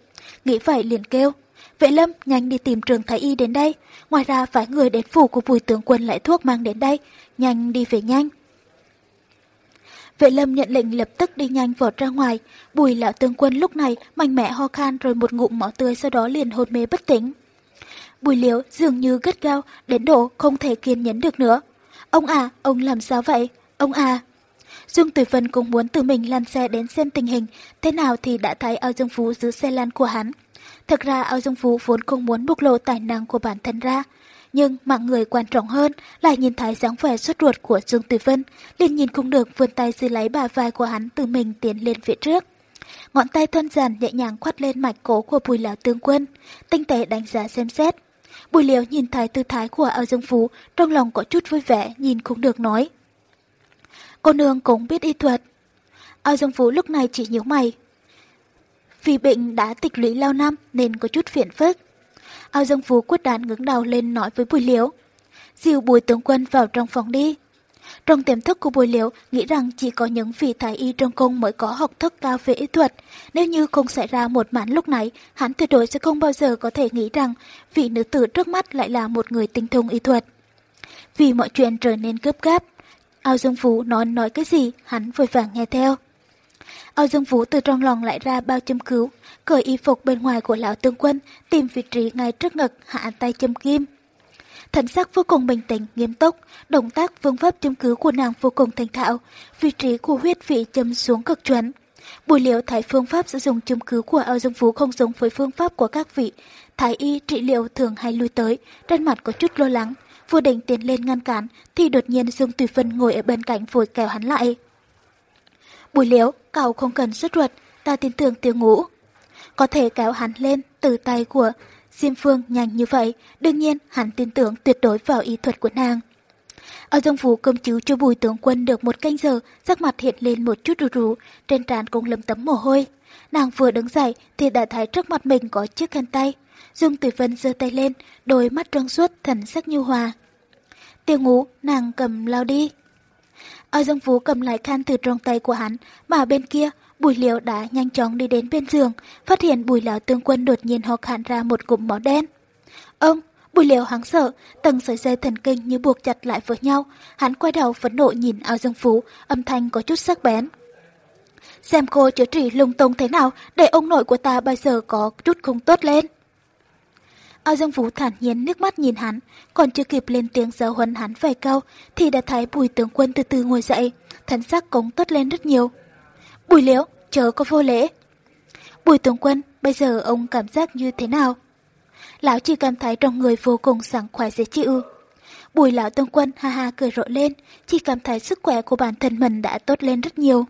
Nghĩ vậy liền kêu. Vệ lâm, nhanh đi tìm trường thái y đến đây. Ngoài ra phải người đến phủ của bùi tướng quân lại thuốc mang đến đây. Nhanh đi về nhanh. Vệ lâm nhận lệnh lập tức đi nhanh vọt ra ngoài. Bùi lão tướng quân lúc này mạnh mẽ ho khan rồi một ngụm máu tươi sau đó liền hôn mê bất tỉnh. Bùi liễu dường như gắt gao, đến độ không thể kiên nhẫn được nữa. Ông à, ông làm sao vậy? Ông à. Dương Tử Vân cũng muốn tự mình lăn xe đến xem tình hình, thế nào thì đã thấy ao Dương Phú giữ xe lăn của hắn. Thực ra ao Dương Phú vốn không muốn bộc lộ tài năng của bản thân ra, nhưng mạng người quan trọng hơn là nhìn thấy dáng vẻ xuất ruột của Dương Tử Vân, liền nhìn không được vươn tay giữ lấy bà vai của hắn từ mình tiến lên phía trước. Ngọn tay thân giản nhẹ nhàng khoát lên mạch cổ của bùi lão tướng quân, tinh tế đánh giá xem xét. Bùi liễu nhìn thấy tư thái của ao dương phú, trong lòng có chút vui vẻ, nhìn không được nói. Cô nương cũng biết y thuật. Ao dương phú lúc này chỉ nhíu mày. Vì bệnh đã tịch lũy lâu năm nên có chút phiền phức. Ao dương phú quyết đoán ngứng đầu lên nói với bùi liễu. Dìu bùi tướng quân vào trong phòng đi. Trong tiềm thức của Bùi Liễu nghĩ rằng chỉ có những vị thái y trong cung mới có học thức cao về y thuật. Nếu như không xảy ra một màn lúc nãy, hắn tuyệt đối sẽ không bao giờ có thể nghĩ rằng vị nữ tử trước mắt lại là một người tinh thông y thuật. Vì mọi chuyện trở nên gấp gáp, Ao Dương Phú nói nói cái gì, hắn vội vàng nghe theo. Âu Dương Vũ từ trong lòng lại ra bao châm cứu, cởi y phục bên ngoài của lão tướng quân, tìm vị trí ngay trước ngực, hạ tay châm kim. Thần sắc vô cùng bình tĩnh, nghiêm túc, động tác phương pháp châm cứu của nàng vô cùng thành thạo, vị trí của huyết vị châm xuống cực chuẩn. Bùi liễu thấy phương pháp sử dụng châm cứu của Âu dương Vũ không giống với phương pháp của các vị. Thái y trị liệu thường hay lui tới, trên mặt có chút lo lắng. Vừa định tiến lên ngăn cản, thì đột nhiên Dương Tùy Vân ngồi ở bên cạnh vội kéo hắn lại. Bùi liễu, cậu không cần xuất ruột, ta tin tưởng tiêu ngũ. Có thể kéo hắn lên từ tay của Diêm Phương nhanh như vậy, đương nhiên hắn tin tưởng tuyệt đối vào ý thuật của nàng. Ở dòng phủ cơm chiếu cho bùi tướng quân được một canh giờ, sắc mặt hiện lên một chút rù rù, trên trán cũng lấm tấm mồ hôi. Nàng vừa đứng dậy thì đã thấy trước mặt mình có chiếc khăn tay. Dung Tử Vân giơ tay lên, đôi mắt trong suốt, thần sắc nhu hòa. Tiêu ngũ, nàng cầm lao đi. Ở Dương Phú cầm lại khăn từ trong tay của hắn, mà bên kia Bùi liễu đã nhanh chóng đi đến bên giường, phát hiện bùi lão tương quân đột nhiên ho khan ra một cụm máu đen. Ông, bùi liễu hắn sợ, tầng sợi dây thần kinh như buộc chặt lại với nhau. Hắn quay đầu phẫn nộ nhìn ao dương phú, âm thanh có chút sắc bén. Xem cô chữa trị lung tung thế nào để ông nội của ta bây giờ có chút không tốt lên. Ao Dương Vũ thản nhiên nước mắt nhìn hắn, còn chưa kịp lên tiếng giáo huấn hắn vài câu thì đã thấy bùi tướng quân từ từ ngồi dậy, thần sắc cũng tốt lên rất nhiều. Bùi liễu, chớ có vô lễ. Bùi tướng quân, bây giờ ông cảm giác như thế nào? Lão chỉ cảm thấy trong người vô cùng sảng khoái dễ chịu. Bùi lão tướng quân ha ha cười rộ lên, chỉ cảm thấy sức khỏe của bản thân mình đã tốt lên rất nhiều.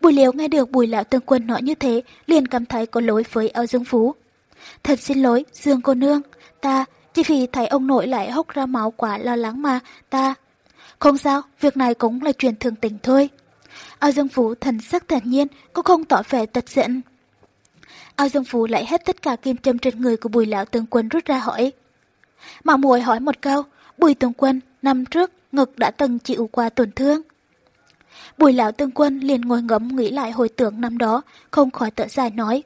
Bùi liễu nghe được bùi lão tướng quân nói như thế, liền cảm thấy có lỗi với Âu Dương Phú. Thật xin lỗi, Dương cô nương, ta, chỉ vì thấy ông nội lại hốc ra máu quá lo lắng mà, ta... Không sao, việc này cũng là chuyện thường tình thôi. Ao Dương Phú thần sắc thản nhiên, cũng không tỏ vẻ tật giận. Ao Dương Phú lại hết tất cả kim châm trên người của bùi lão tướng quân rút ra hỏi. mà muội hỏi một câu, bùi tướng quân năm trước ngực đã từng chịu qua tổn thương. Bùi lão tướng quân liền ngồi ngẫm nghĩ lại hồi tưởng năm đó, không khỏi tự dài nói.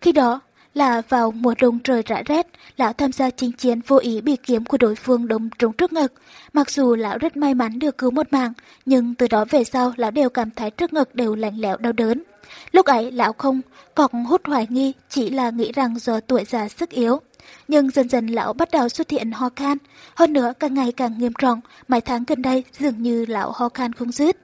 Khi đó, là vào mùa đông trời rã rét, lão tham gia chinh chiến vô ý bị kiếm của đối phương đâm trúng trước ngực. Mặc dù lão rất may mắn được cứu một mạng, nhưng từ đó về sau lão đều cảm thấy trước ngực đều lạnh lẽo đau đớn. Lúc ấy lão không còn hút hoài nghi, chỉ là nghĩ rằng do tuổi già sức yếu. Nhưng dần dần lão bắt đầu xuất hiện ho khan, hơn nữa càng ngày càng nghiêm trọng, mấy tháng gần đây dường như lão ho khan không dứt.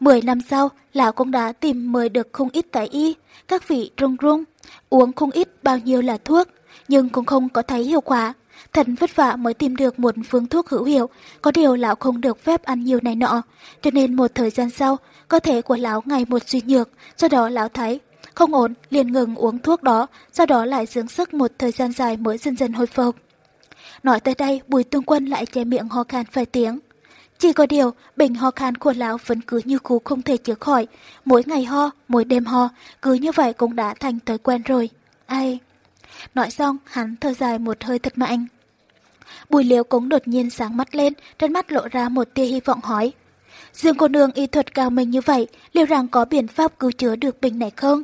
Mười năm sau, lão cũng đã tìm mời được không ít tại y, các vị rung rung, uống không ít bao nhiêu là thuốc, nhưng cũng không có thấy hiệu quả. Thật vất vả mới tìm được một phương thuốc hữu hiệu, có điều lão không được phép ăn nhiều này nọ, cho nên một thời gian sau, cơ thể của lão ngày một suy nhược, do đó lão thấy không ổn, liền ngừng uống thuốc đó, sau đó lại dưỡng sức một thời gian dài mới dần dần hồi phục. Nói tới đây, Bùi Tương Quân lại che miệng ho khan vài tiếng. Chỉ có điều, bệnh ho khan của lão vẫn cứ như cũ không thể chữa khỏi. Mỗi ngày ho, mỗi đêm ho, cứ như vậy cũng đã thành thói quen rồi. Ai... Nói xong, hắn thở dài một hơi thật mạnh. Bùi liễu cũng đột nhiên sáng mắt lên, trên mắt lộ ra một tia hy vọng hỏi. Dương cô nương y thuật cao minh như vậy, liệu rằng có biện pháp cứu chữa được bệnh này không?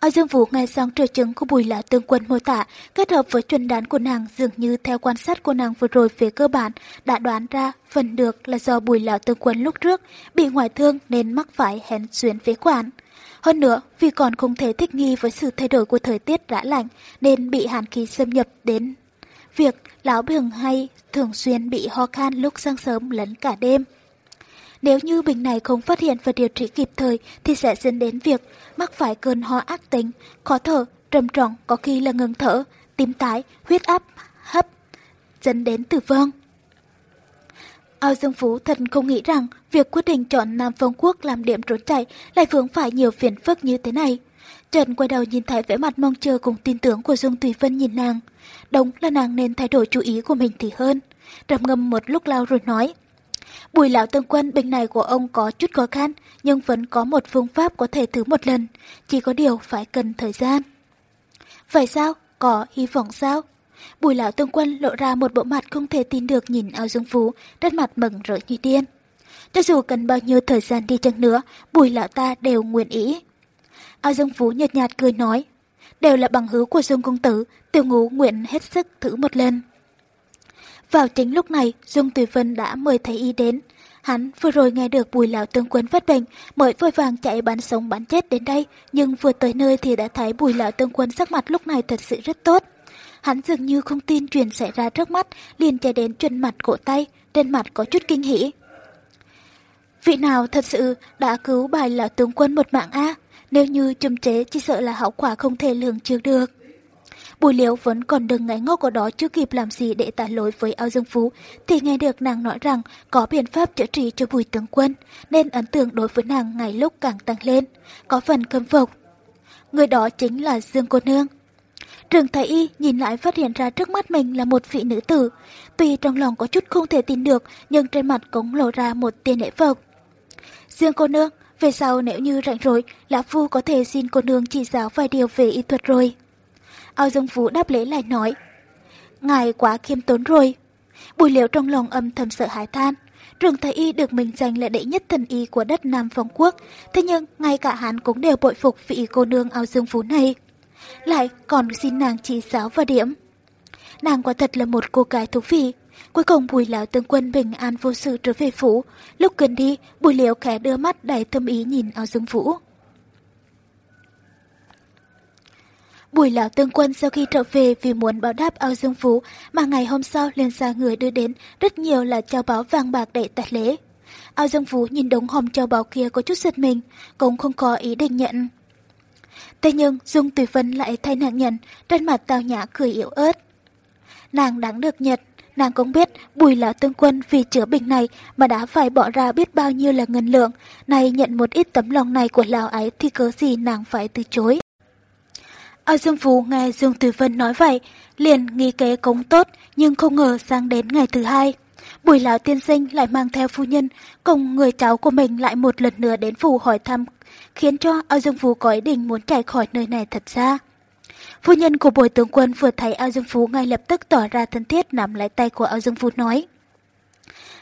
Ở Dương Vũ nghe xong triệu chứng của bùi lão tương quân mô tả, kết hợp với chuẩn đoán của nàng dường như theo quan sát của nàng vừa rồi về cơ bản, đã đoán ra phần được là do bùi lão tương quân lúc trước bị ngoại thương nên mắc phải hén xuyến phế quản. Hơn nữa, vì còn không thể thích nghi với sự thay đổi của thời tiết rã lạnh nên bị hàn khí xâm nhập đến việc lão thường hay thường xuyên bị ho khan lúc sáng sớm lẫn cả đêm. Nếu như bệnh này không phát hiện và điều trị kịp thời thì sẽ dẫn đến việc mắc phải cơn ho ác tính, khó thở, trầm trọng có khi là ngừng thở, tim tái, huyết áp, hấp, dẫn đến tử vong. Ao Dương Phú thật không nghĩ rằng việc quyết định chọn Nam Phong Quốc làm điểm trốn chạy lại vướng phải nhiều phiền phức như thế này. Trần quay đầu nhìn thấy vẻ mặt mong chờ cùng tin tưởng của Dương Tùy Vân nhìn nàng. Đúng là nàng nên thay đổi chú ý của mình thì hơn. Trầm ngâm một lúc lâu rồi nói. Bùi lão tương quân bệnh này của ông có chút khó khăn, nhưng vẫn có một phương pháp có thể thử một lần, chỉ có điều phải cần thời gian. Vậy sao? Có hy vọng sao? Bùi lão tương quân lộ ra một bộ mặt không thể tin được nhìn ao dương phú, đất mặt mừng rỡ như điên. Cho dù cần bao nhiêu thời gian đi chăng nữa, bùi lão ta đều nguyện ý. Ao dương phú nhợt nhạt cười nói, đều là bằng hữu của Dương Công Tử, tiểu ngũ nguyện hết sức thử một lần. Vào chính lúc này, Dung Tùy Vân đã mời thầy y đến. Hắn vừa rồi nghe được bùi lão tương quân phát bệnh, mới vội vàng chạy bán sống bán chết đến đây, nhưng vừa tới nơi thì đã thấy bùi lão tương quân sắc mặt lúc này thật sự rất tốt. Hắn dường như không tin chuyện xảy ra trước mắt, liền chạy đến chân mặt cổ tay, trên mặt có chút kinh hỉ. Vị nào thật sự đã cứu bài lão tướng quân một mạng A, nếu như châm chế chỉ sợ là hậu quả không thể lường trước được. Bùi liễu vẫn còn đừng ngái ngốc ở đó chưa kịp làm gì để tả lỗi với ao dương phú, thì nghe được nàng nói rằng có biện pháp chữa trị cho bùi tướng quân, nên ấn tượng đối với nàng ngày lúc càng tăng lên, có phần khâm phục. Người đó chính là Dương Cô Nương. Trường Thái Y nhìn lại phát hiện ra trước mắt mình là một vị nữ tử. Tuy trong lòng có chút không thể tin được, nhưng trên mặt cũng lộ ra một tia nể phục. Dương cô nương, về sau nếu như rảnh rỗi, Lão Phu có thể xin cô nương chỉ giáo vài điều về y thuật rồi. Ao Dương Phú đáp lễ lại nói, Ngài quá khiêm tốn rồi. Bùi liễu trong lòng âm thầm sợ hãi than. Trường Thái Y được mình giành là đệ nhất thần y của đất Nam Phong Quốc, thế nhưng ngay cả hắn cũng đều bội phục vị cô nương ao dương phú này. Lại còn xin nàng chỉ giáo và điểm. Nàng quả thật là một cô gái thú vị. Cuối cùng bùi lão tướng quân bình an vô sự trở về phủ. Lúc gần đi, bùi liễu khẽ đưa mắt đầy thâm ý nhìn ao dương vũ. Bùi lão tương quân sau khi trở về vì muốn báo đáp ao dương phú mà ngày hôm sau liền ra người đưa đến rất nhiều là châu báu vàng bạc để tạt lễ. Ao dương phú nhìn đống hòm châu báu kia có chút giật mình, cũng không có ý định nhận. Thế nhưng Dung Tùy Vân lại thay nàng nhận, trên mặt tao nhã cười yếu ớt. Nàng đáng được nhật, nàng cũng biết bùi lão tương quân vì chữa bệnh này mà đã phải bỏ ra biết bao nhiêu là ngân lượng, này nhận một ít tấm lòng này của lão ấy thì cớ gì nàng phải từ chối. Ao Dương Phú nghe Dương Tử Vân nói vậy, liền nghi kế cống tốt, nhưng không ngờ sang đến ngày thứ hai. Bùi lão tiên sinh lại mang theo phu nhân, cùng người cháu của mình lại một lần nữa đến phủ hỏi thăm, khiến cho Ao Dương Phú có ý định muốn chạy khỏi nơi này thật ra. Phu nhân của bồi tướng quân vừa thấy Ao Dương Phú ngay lập tức tỏ ra thân thiết nắm lấy tay của Ao Dương Phú nói.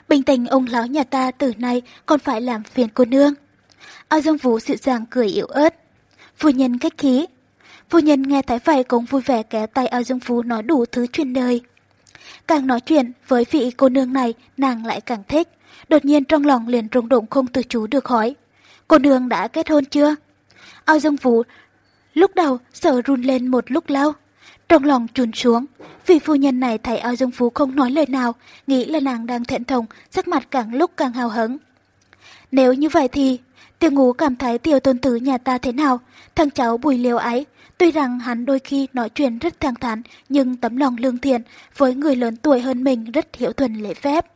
Bình tình ông lão nhà ta từ nay còn phải làm phiền cô nương. Ao Dương Phú dịu dàng cười yếu ớt. Phu nhân cách khí, Phu nhân nghe thấy vậy cũng vui vẻ kéo tay ao dương phú nói đủ thứ chuyện đời. Càng nói chuyện với vị cô nương này, nàng lại càng thích. Đột nhiên trong lòng liền rung động không từ chú được hỏi. Cô nương đã kết hôn chưa? Ao dương phú lúc đầu sợ run lên một lúc lâu. Trong lòng trùn xuống, vì phu nhân này thấy ao dương phú không nói lời nào, nghĩ là nàng đang thẹn thùng, sắc mặt càng lúc càng hào hứng. Nếu như vậy thì, tiêu ngũ cảm thấy tiêu tôn tử nhà ta thế nào, thằng cháu bùi liều ấy, Tuy rằng hắn đôi khi nói chuyện rất thẳng thắn, nhưng tấm lòng lương thiện với người lớn tuổi hơn mình rất hiểu thuần lễ phép.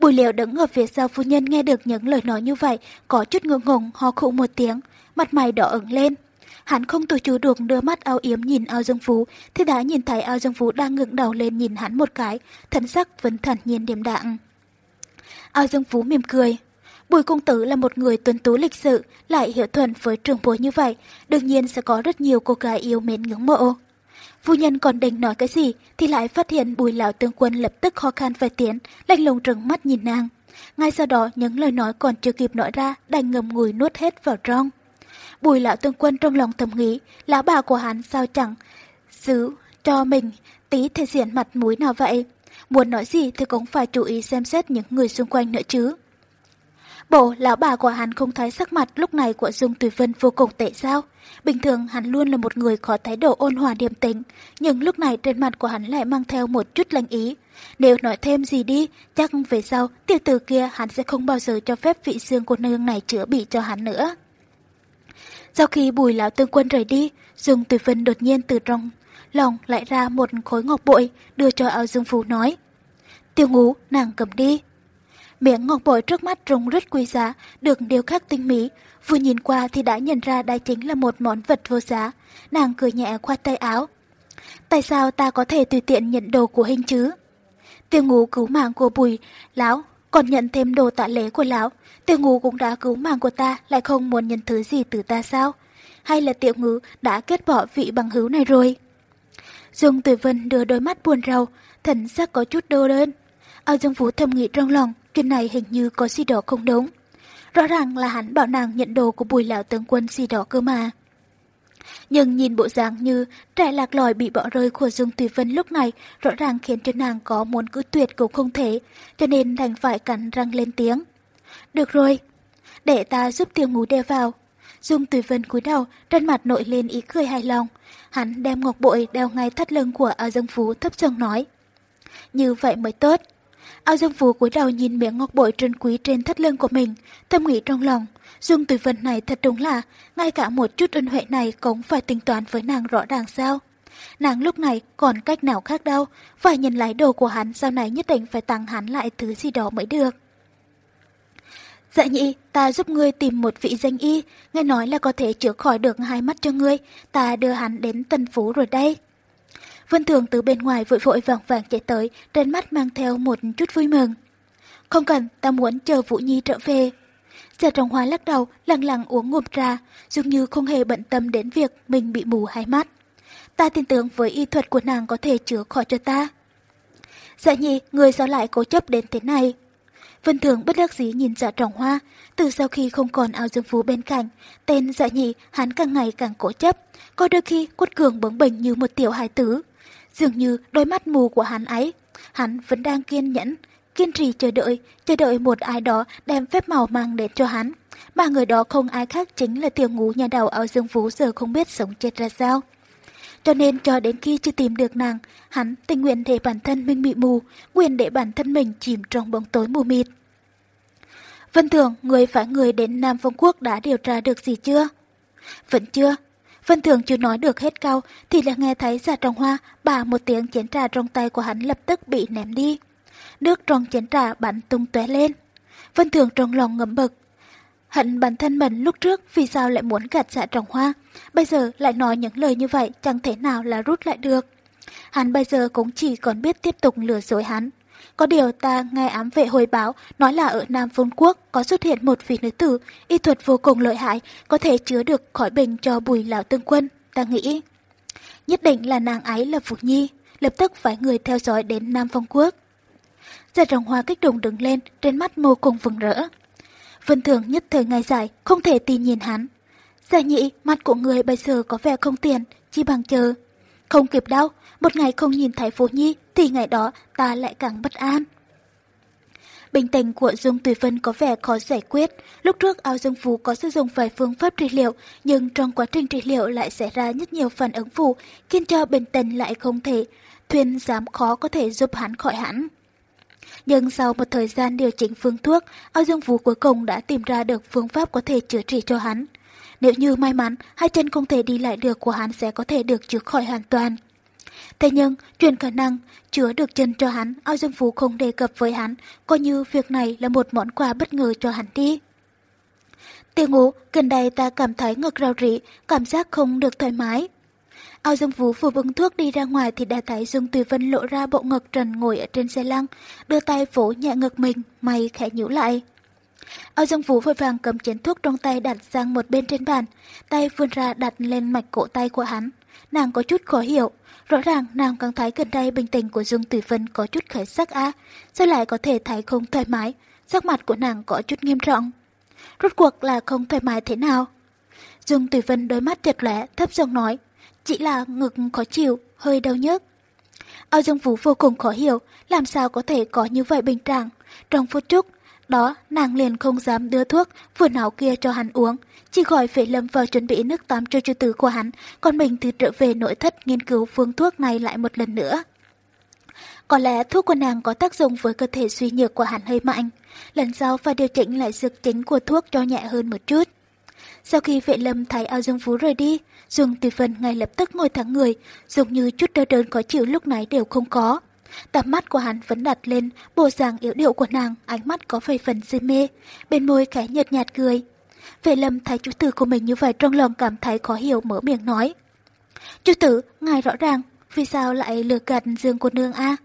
Bùi liệu đứng ở phía sau phu nhân nghe được những lời nói như vậy, có chút ngượng ngùng ho khụ một tiếng, mặt mày đỏ ửng lên. Hắn không tự chủ được đưa mắt ao yếm nhìn ao dương phú, thì đã nhìn thấy ao dương phú đang ngẩng đầu lên nhìn hắn một cái, thần sắc vẫn thản nhiên điềm đạm. Ao dương phú mỉm cười, Bùi công tử là một người tuấn tú lịch sự, lại hiểu thuận với trường bối như vậy, đương nhiên sẽ có rất nhiều cô gái yêu mến ngưỡng mộ. Phu nhân còn định nói cái gì thì lại phát hiện bùi lão tướng quân lập tức khó khăn vài tiếng, lạnh lùng trừng mắt nhìn nàng. Ngay sau đó những lời nói còn chưa kịp nói ra đành ngầm ngùi nuốt hết vào trong. Bùi lão tương quân trong lòng thầm nghĩ, lão bà của hắn sao chẳng giữ cho mình tí thể diện mặt mũi nào vậy. Muốn nói gì thì cũng phải chú ý xem xét những người xung quanh nữa chứ. Bộ lão bà của hắn không thấy sắc mặt lúc này của Dung Tùy Vân vô cùng tệ sao? Bình thường hắn luôn là một người có thái độ ôn hòa điềm tĩnh, nhưng lúc này trên mặt của hắn lại mang theo một chút lanh ý. Nếu nói thêm gì đi, chắc về sau tiểu tử kia hắn sẽ không bao giờ cho phép vị xương của nương này chữa bị cho hắn nữa. Sau khi bùi lão tương quân rời đi, Dung Tùy Vân đột nhiên từ trong lòng lại ra một khối ngọc bội, đưa cho ao Dương Phú nói. Tiêu ngũ, nàng cầm đi. Miệng ngọc bội trước mắt rung rất quý giá, được điêu khắc tinh mỹ. Vừa nhìn qua thì đã nhận ra đây chính là một món vật vô giá. Nàng cười nhẹ qua tay áo. Tại sao ta có thể tùy tiện nhận đồ của hình chứ? Tiêu ngũ cứu mạng của bùi, lão, còn nhận thêm đồ tạ lễ của lão. Tiêu ngũ cũng đã cứu mạng của ta, lại không muốn nhận thứ gì từ ta sao? Hay là tiểu ngũ đã kết bỏ vị bằng hữu này rồi? Dung Tử Vân đưa đôi mắt buồn rầu, thần sắc có chút đô đơn. Ao Dương vũ thầm nghĩ trong lòng, chuyện này hình như có gì đó không đúng. Rõ ràng là hắn bảo nàng nhận đồ của bùi lão tướng quân gì đó cơ mà. Nhưng nhìn bộ dáng như trẻ lạc lòi bị bỏ rơi của Dương Tùy Vân lúc này rõ ràng khiến cho nàng có muốn cứ tuyệt cũng không thể, cho nên đành phải cắn răng lên tiếng. Được rồi, để ta giúp tiêu ngủ đeo vào. Dung Tùy Vân cúi đầu, trên mặt nội lên ý cười hài lòng. Hắn đem ngọc bội đeo ngay thắt lưng của A Dương Phú thấp giọng nói. Như vậy mới tốt. Ao Dương Phú cúi đầu nhìn miệng ngọc bội trân quý trên thắt lưng của mình, thầm nghĩ trong lòng. Dung Tử Vân này thật đúng là, ngay cả một chút ân huệ này cũng phải tính toán với nàng rõ ràng sao. Nàng lúc này còn cách nào khác đâu, phải nhìn lại đồ của hắn sau này nhất định phải tặng hắn lại thứ gì đó mới được. Dạ nhị, ta giúp ngươi tìm một vị danh y, nghe nói là có thể chữa khỏi được hai mắt cho ngươi, ta đưa hắn đến tân phú rồi đây. Vân Thường từ bên ngoài vội vội vàng vàng chạy tới, trên mắt mang theo một chút vui mừng. Không cần, ta muốn chờ Vũ Nhi trở về. Giả trọng hoa lắc đầu, lặng lặng uống ngụm trà, dường như không hề bận tâm đến việc mình bị mù hai mắt. Ta tin tưởng với y thuật của nàng có thể chữa khỏi cho ta. Dạ nhị, người sao lại cố chấp đến thế này? Vân Thường bất đắc dĩ nhìn dạ trọng hoa, từ sau khi không còn ao dương phú bên cạnh, tên dạ nhị hắn càng ngày càng cố chấp, có đôi khi quất cường bướng bỉnh như một tiểu hài tử. Dường như đôi mắt mù của hắn ấy, hắn vẫn đang kiên nhẫn, kiên trì chờ đợi, chờ đợi một ai đó đem phép màu mang đến cho hắn. Mà người đó không ai khác chính là tiểu ngũ nhà đầu ao dương vũ giờ không biết sống chết ra sao. Cho nên cho đến khi chưa tìm được nàng, hắn tình nguyện để bản thân mình bị mù, nguyện để bản thân mình chìm trong bóng tối mù mịt. Vân Thường, người phải người đến Nam Phong Quốc đã điều tra được gì chưa? Vẫn chưa. Vân Thường chưa nói được hết câu thì lại nghe thấy ra trong hoa bà một tiếng chén trà trong tay của hắn lập tức bị ném đi. Nước trong chén trà bắn tung tóe lên. Vân Thường trong lòng ngấm bực, Hận bản thân mình lúc trước vì sao lại muốn gạt dạ trọng hoa, bây giờ lại nói những lời như vậy chẳng thể nào là rút lại được. Hắn bây giờ cũng chỉ còn biết tiếp tục lừa dối hắn. Có điều ta nghe ám vệ hồi báo nói là ở Nam Vương Quốc có xuất hiện một vị nữ tử, y thuật vô cùng lợi hại, có thể chứa được khỏi bệnh cho bùi lão tương quân, ta nghĩ. Nhất định là nàng ấy là Phục Nhi, lập tức phải người theo dõi đến Nam Vương Quốc. Gia rồng hoa kích động đứng lên, trên mắt mô cùng vừng rỡ. Vân Thường nhất thời ngày dài, không thể tin nhìn hắn. Giải nhị, mặt của người bây giờ có vẻ không tiền, chỉ bằng chờ. Không kịp đâu, một ngày không nhìn thấy Phú Nhi thì ngày đó ta lại càng bất an. Bình tình của Dung Tùy Vân có vẻ khó giải quyết. Lúc trước ao Dương Phú có sử dụng vài phương pháp trị liệu, nhưng trong quá trình trị liệu lại xảy ra rất nhiều phản ứng phụ, khiến cho bình tình lại không thể. Thuyền dám khó có thể giúp hắn khỏi hẳn. Nhưng sau một thời gian điều chỉnh phương thuốc, Ao Dương Phú cuối cùng đã tìm ra được phương pháp có thể chữa trị cho hắn. Nếu như may mắn, hai chân không thể đi lại được của hắn sẽ có thể được chữa khỏi hoàn toàn. Thế nhưng, truyền khả năng chứa được chân cho hắn, Ao Dương Phú không đề cập với hắn, coi như việc này là một món quà bất ngờ cho hắn đi. Tiêu ngủ, gần đây ta cảm thấy ngực rào rỉ, cảm giác không được thoải mái. Ao Dương Vũ vừa bưng thuốc đi ra ngoài thì đã thấy Dương Tùy Vân lộ ra bộ ngực trần ngồi ở trên xe lăn, đưa tay vỗ nhẹ ngực mình, mày khẽ nhíu lại. Ao Dương Vũ vội vàng cầm chén thuốc trong tay đặt sang một bên trên bàn, tay vươn ra đặt lên mạch cổ tay của hắn. Nàng có chút khó hiểu, rõ ràng nàng cảm thấy gần đây bình tĩnh của Dương Tử Vân có chút khởi sắc á, sao lại có thể thấy không thoải mái, sắc mặt của nàng có chút nghiêm trọng. Rốt cuộc là không thoải mái thế nào? Dương Tử Vân đôi mắt chật lẻ, thấp giọng nói, chỉ là ngực khó chịu, hơi đau nhức. Ao Dương Vũ vô cùng khó hiểu, làm sao có thể có như vậy bình trạng. Trong phút chốc, đó nàng liền không dám đưa thuốc vừa nào kia cho hắn uống, chỉ gọi Vệ Lâm vào chuẩn bị nước tắm cho chư tử của hắn, còn mình thì trở về nội thất nghiên cứu phương thuốc này lại một lần nữa. Có lẽ thuốc của nàng có tác dụng với cơ thể suy nhược của hắn hơi mạnh, lần sau phải điều chỉnh lại dược chính của thuốc cho nhẹ hơn một chút. Sau khi vệ lâm thấy ao dương phú rời đi, Dương Tùy Vân ngay lập tức ngồi thẳng người, dường như chút đau đớn có chịu lúc nãy đều không có tập mắt của hắn vẫn đặt lên bộ dạng yếu điệu của nàng, ánh mắt có vài phần si mê, bên môi cái nhợt nhạt cười. Vệ lâm thấy chú tử của mình như vậy trong lòng cảm thấy khó hiểu mở miệng nói. Chú tử, ngài rõ ràng, vì sao lại lừa gạt Dương cô nương a?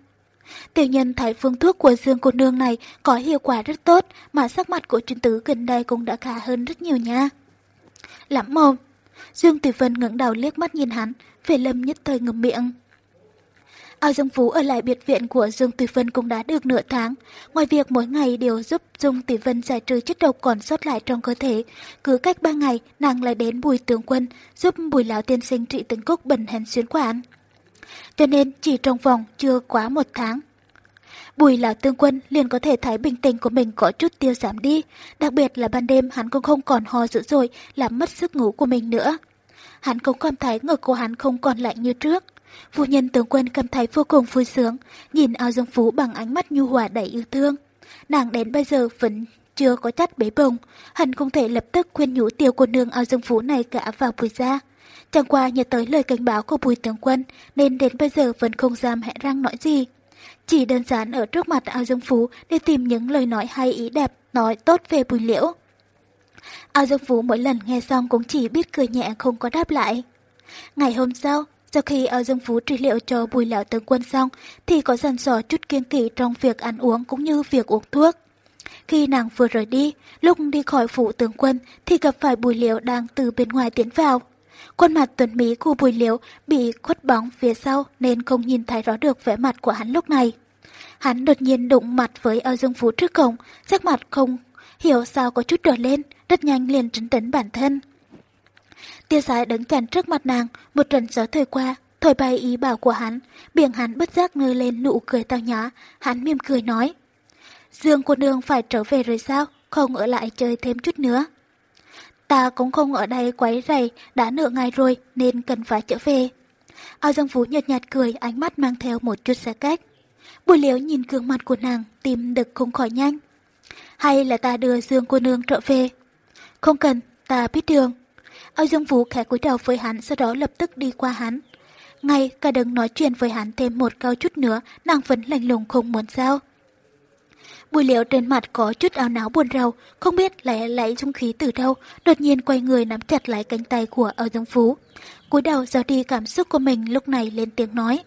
Tiểu nhân thấy phương thuốc của Dương cô nương này có hiệu quả rất tốt, mà sắc mặt của trinh tử gần đây cũng đã khá hơn rất nhiều nha. Lắm mồm. Dương Tử Vân ngẩng đầu liếc mắt nhìn hắn, về lâm nhất thời ngầm miệng. Ao Dương Phú ở lại biệt viện của Dương Tùy Vân cũng đã được nửa tháng. Ngoài việc mỗi ngày đều giúp Dương Tùy Vân giải trừ chất độc còn sót lại trong cơ thể, cứ cách ba ngày nàng lại đến bùi tướng quân giúp bùi lão tiên sinh trị tấn cốc bẩn hèn xuyến quản. Cho nên chỉ trong vòng chưa quá một tháng, Bùi lão tương quân liền có thể thấy bình tĩnh của mình có chút tiêu giảm đi, đặc biệt là ban đêm hắn cũng không còn ho dữ dội làm mất sức ngủ của mình nữa. Hắn cũng cảm thấy ngực của hắn không còn lạnh như trước. Phu nhân tướng quân cảm thấy vô cùng vui sướng, nhìn ao dương phú bằng ánh mắt nhu hòa đầy yêu thương. Nàng đến bây giờ vẫn chưa có chất bế bồng, hẳn không thể lập tức khuyên nhủ tiểu cô nương ao dương phú này cả vào bùi ra. Chẳng qua nhớ tới lời cảnh báo của bùi tướng quân nên đến bây giờ vẫn không dám hẹn răng nói gì. Chỉ đơn giản ở trước mặt ao dương phú để tìm những lời nói hay ý đẹp, nói tốt về bùi liễu. Ao dương phú mỗi lần nghe xong cũng chỉ biết cười nhẹ không có đáp lại. Ngày hôm sau, sau khi ở dương phú trị liệu cho bùi lão tướng quân xong, thì có dần dò chút kiên kỵ trong việc ăn uống cũng như việc uống thuốc. Khi nàng vừa rời đi, lúc đi khỏi phủ tướng quân thì gặp phải bùi liễu đang từ bên ngoài tiến vào. Khuôn mặt tuấn mỹ của bùi liễu bị khuất bóng phía sau nên không nhìn thấy rõ được vẻ mặt của hắn lúc này. Hắn đột nhiên đụng mặt với Âu Dương Phú trước cổng, sắc mặt không hiểu sao có chút đỏ lên, rất nhanh liền trấn tấn bản thân. Tiêu sái đứng chắn trước mặt nàng, một trận gió thời qua, thổi bay ý bảo của hắn, miệng hắn bất giác ngơi lên nụ cười tao nhã, hắn mỉm cười nói. Dương cô nương phải trở về rồi sao, không ở lại chơi thêm chút nữa. Ta cũng không ở đây quấy rầy, đã nửa ngày rồi nên cần phải trở về. Ao Dương Phú nhợt nhạt cười, ánh mắt mang theo một chút xa cách. Bùi liễu nhìn gương mặt của nàng, tìm đực không khỏi nhanh. Hay là ta đưa Dương cô nương trở về? Không cần, ta biết đường. Âu Dương Vũ khẽ cúi đầu với hắn, sau đó lập tức đi qua hắn. Ngay cả đừng nói chuyện với hắn thêm một câu chút nữa, nàng vẫn lạnh lùng không muốn sao. Bùi liễu trên mặt có chút áo náo buồn rầu, không biết lại lấy dung khí từ đâu, đột nhiên quay người nắm chặt lại cánh tay của Âu Dương Phú. cúi đầu giấu đi cảm xúc của mình lúc này lên tiếng nói.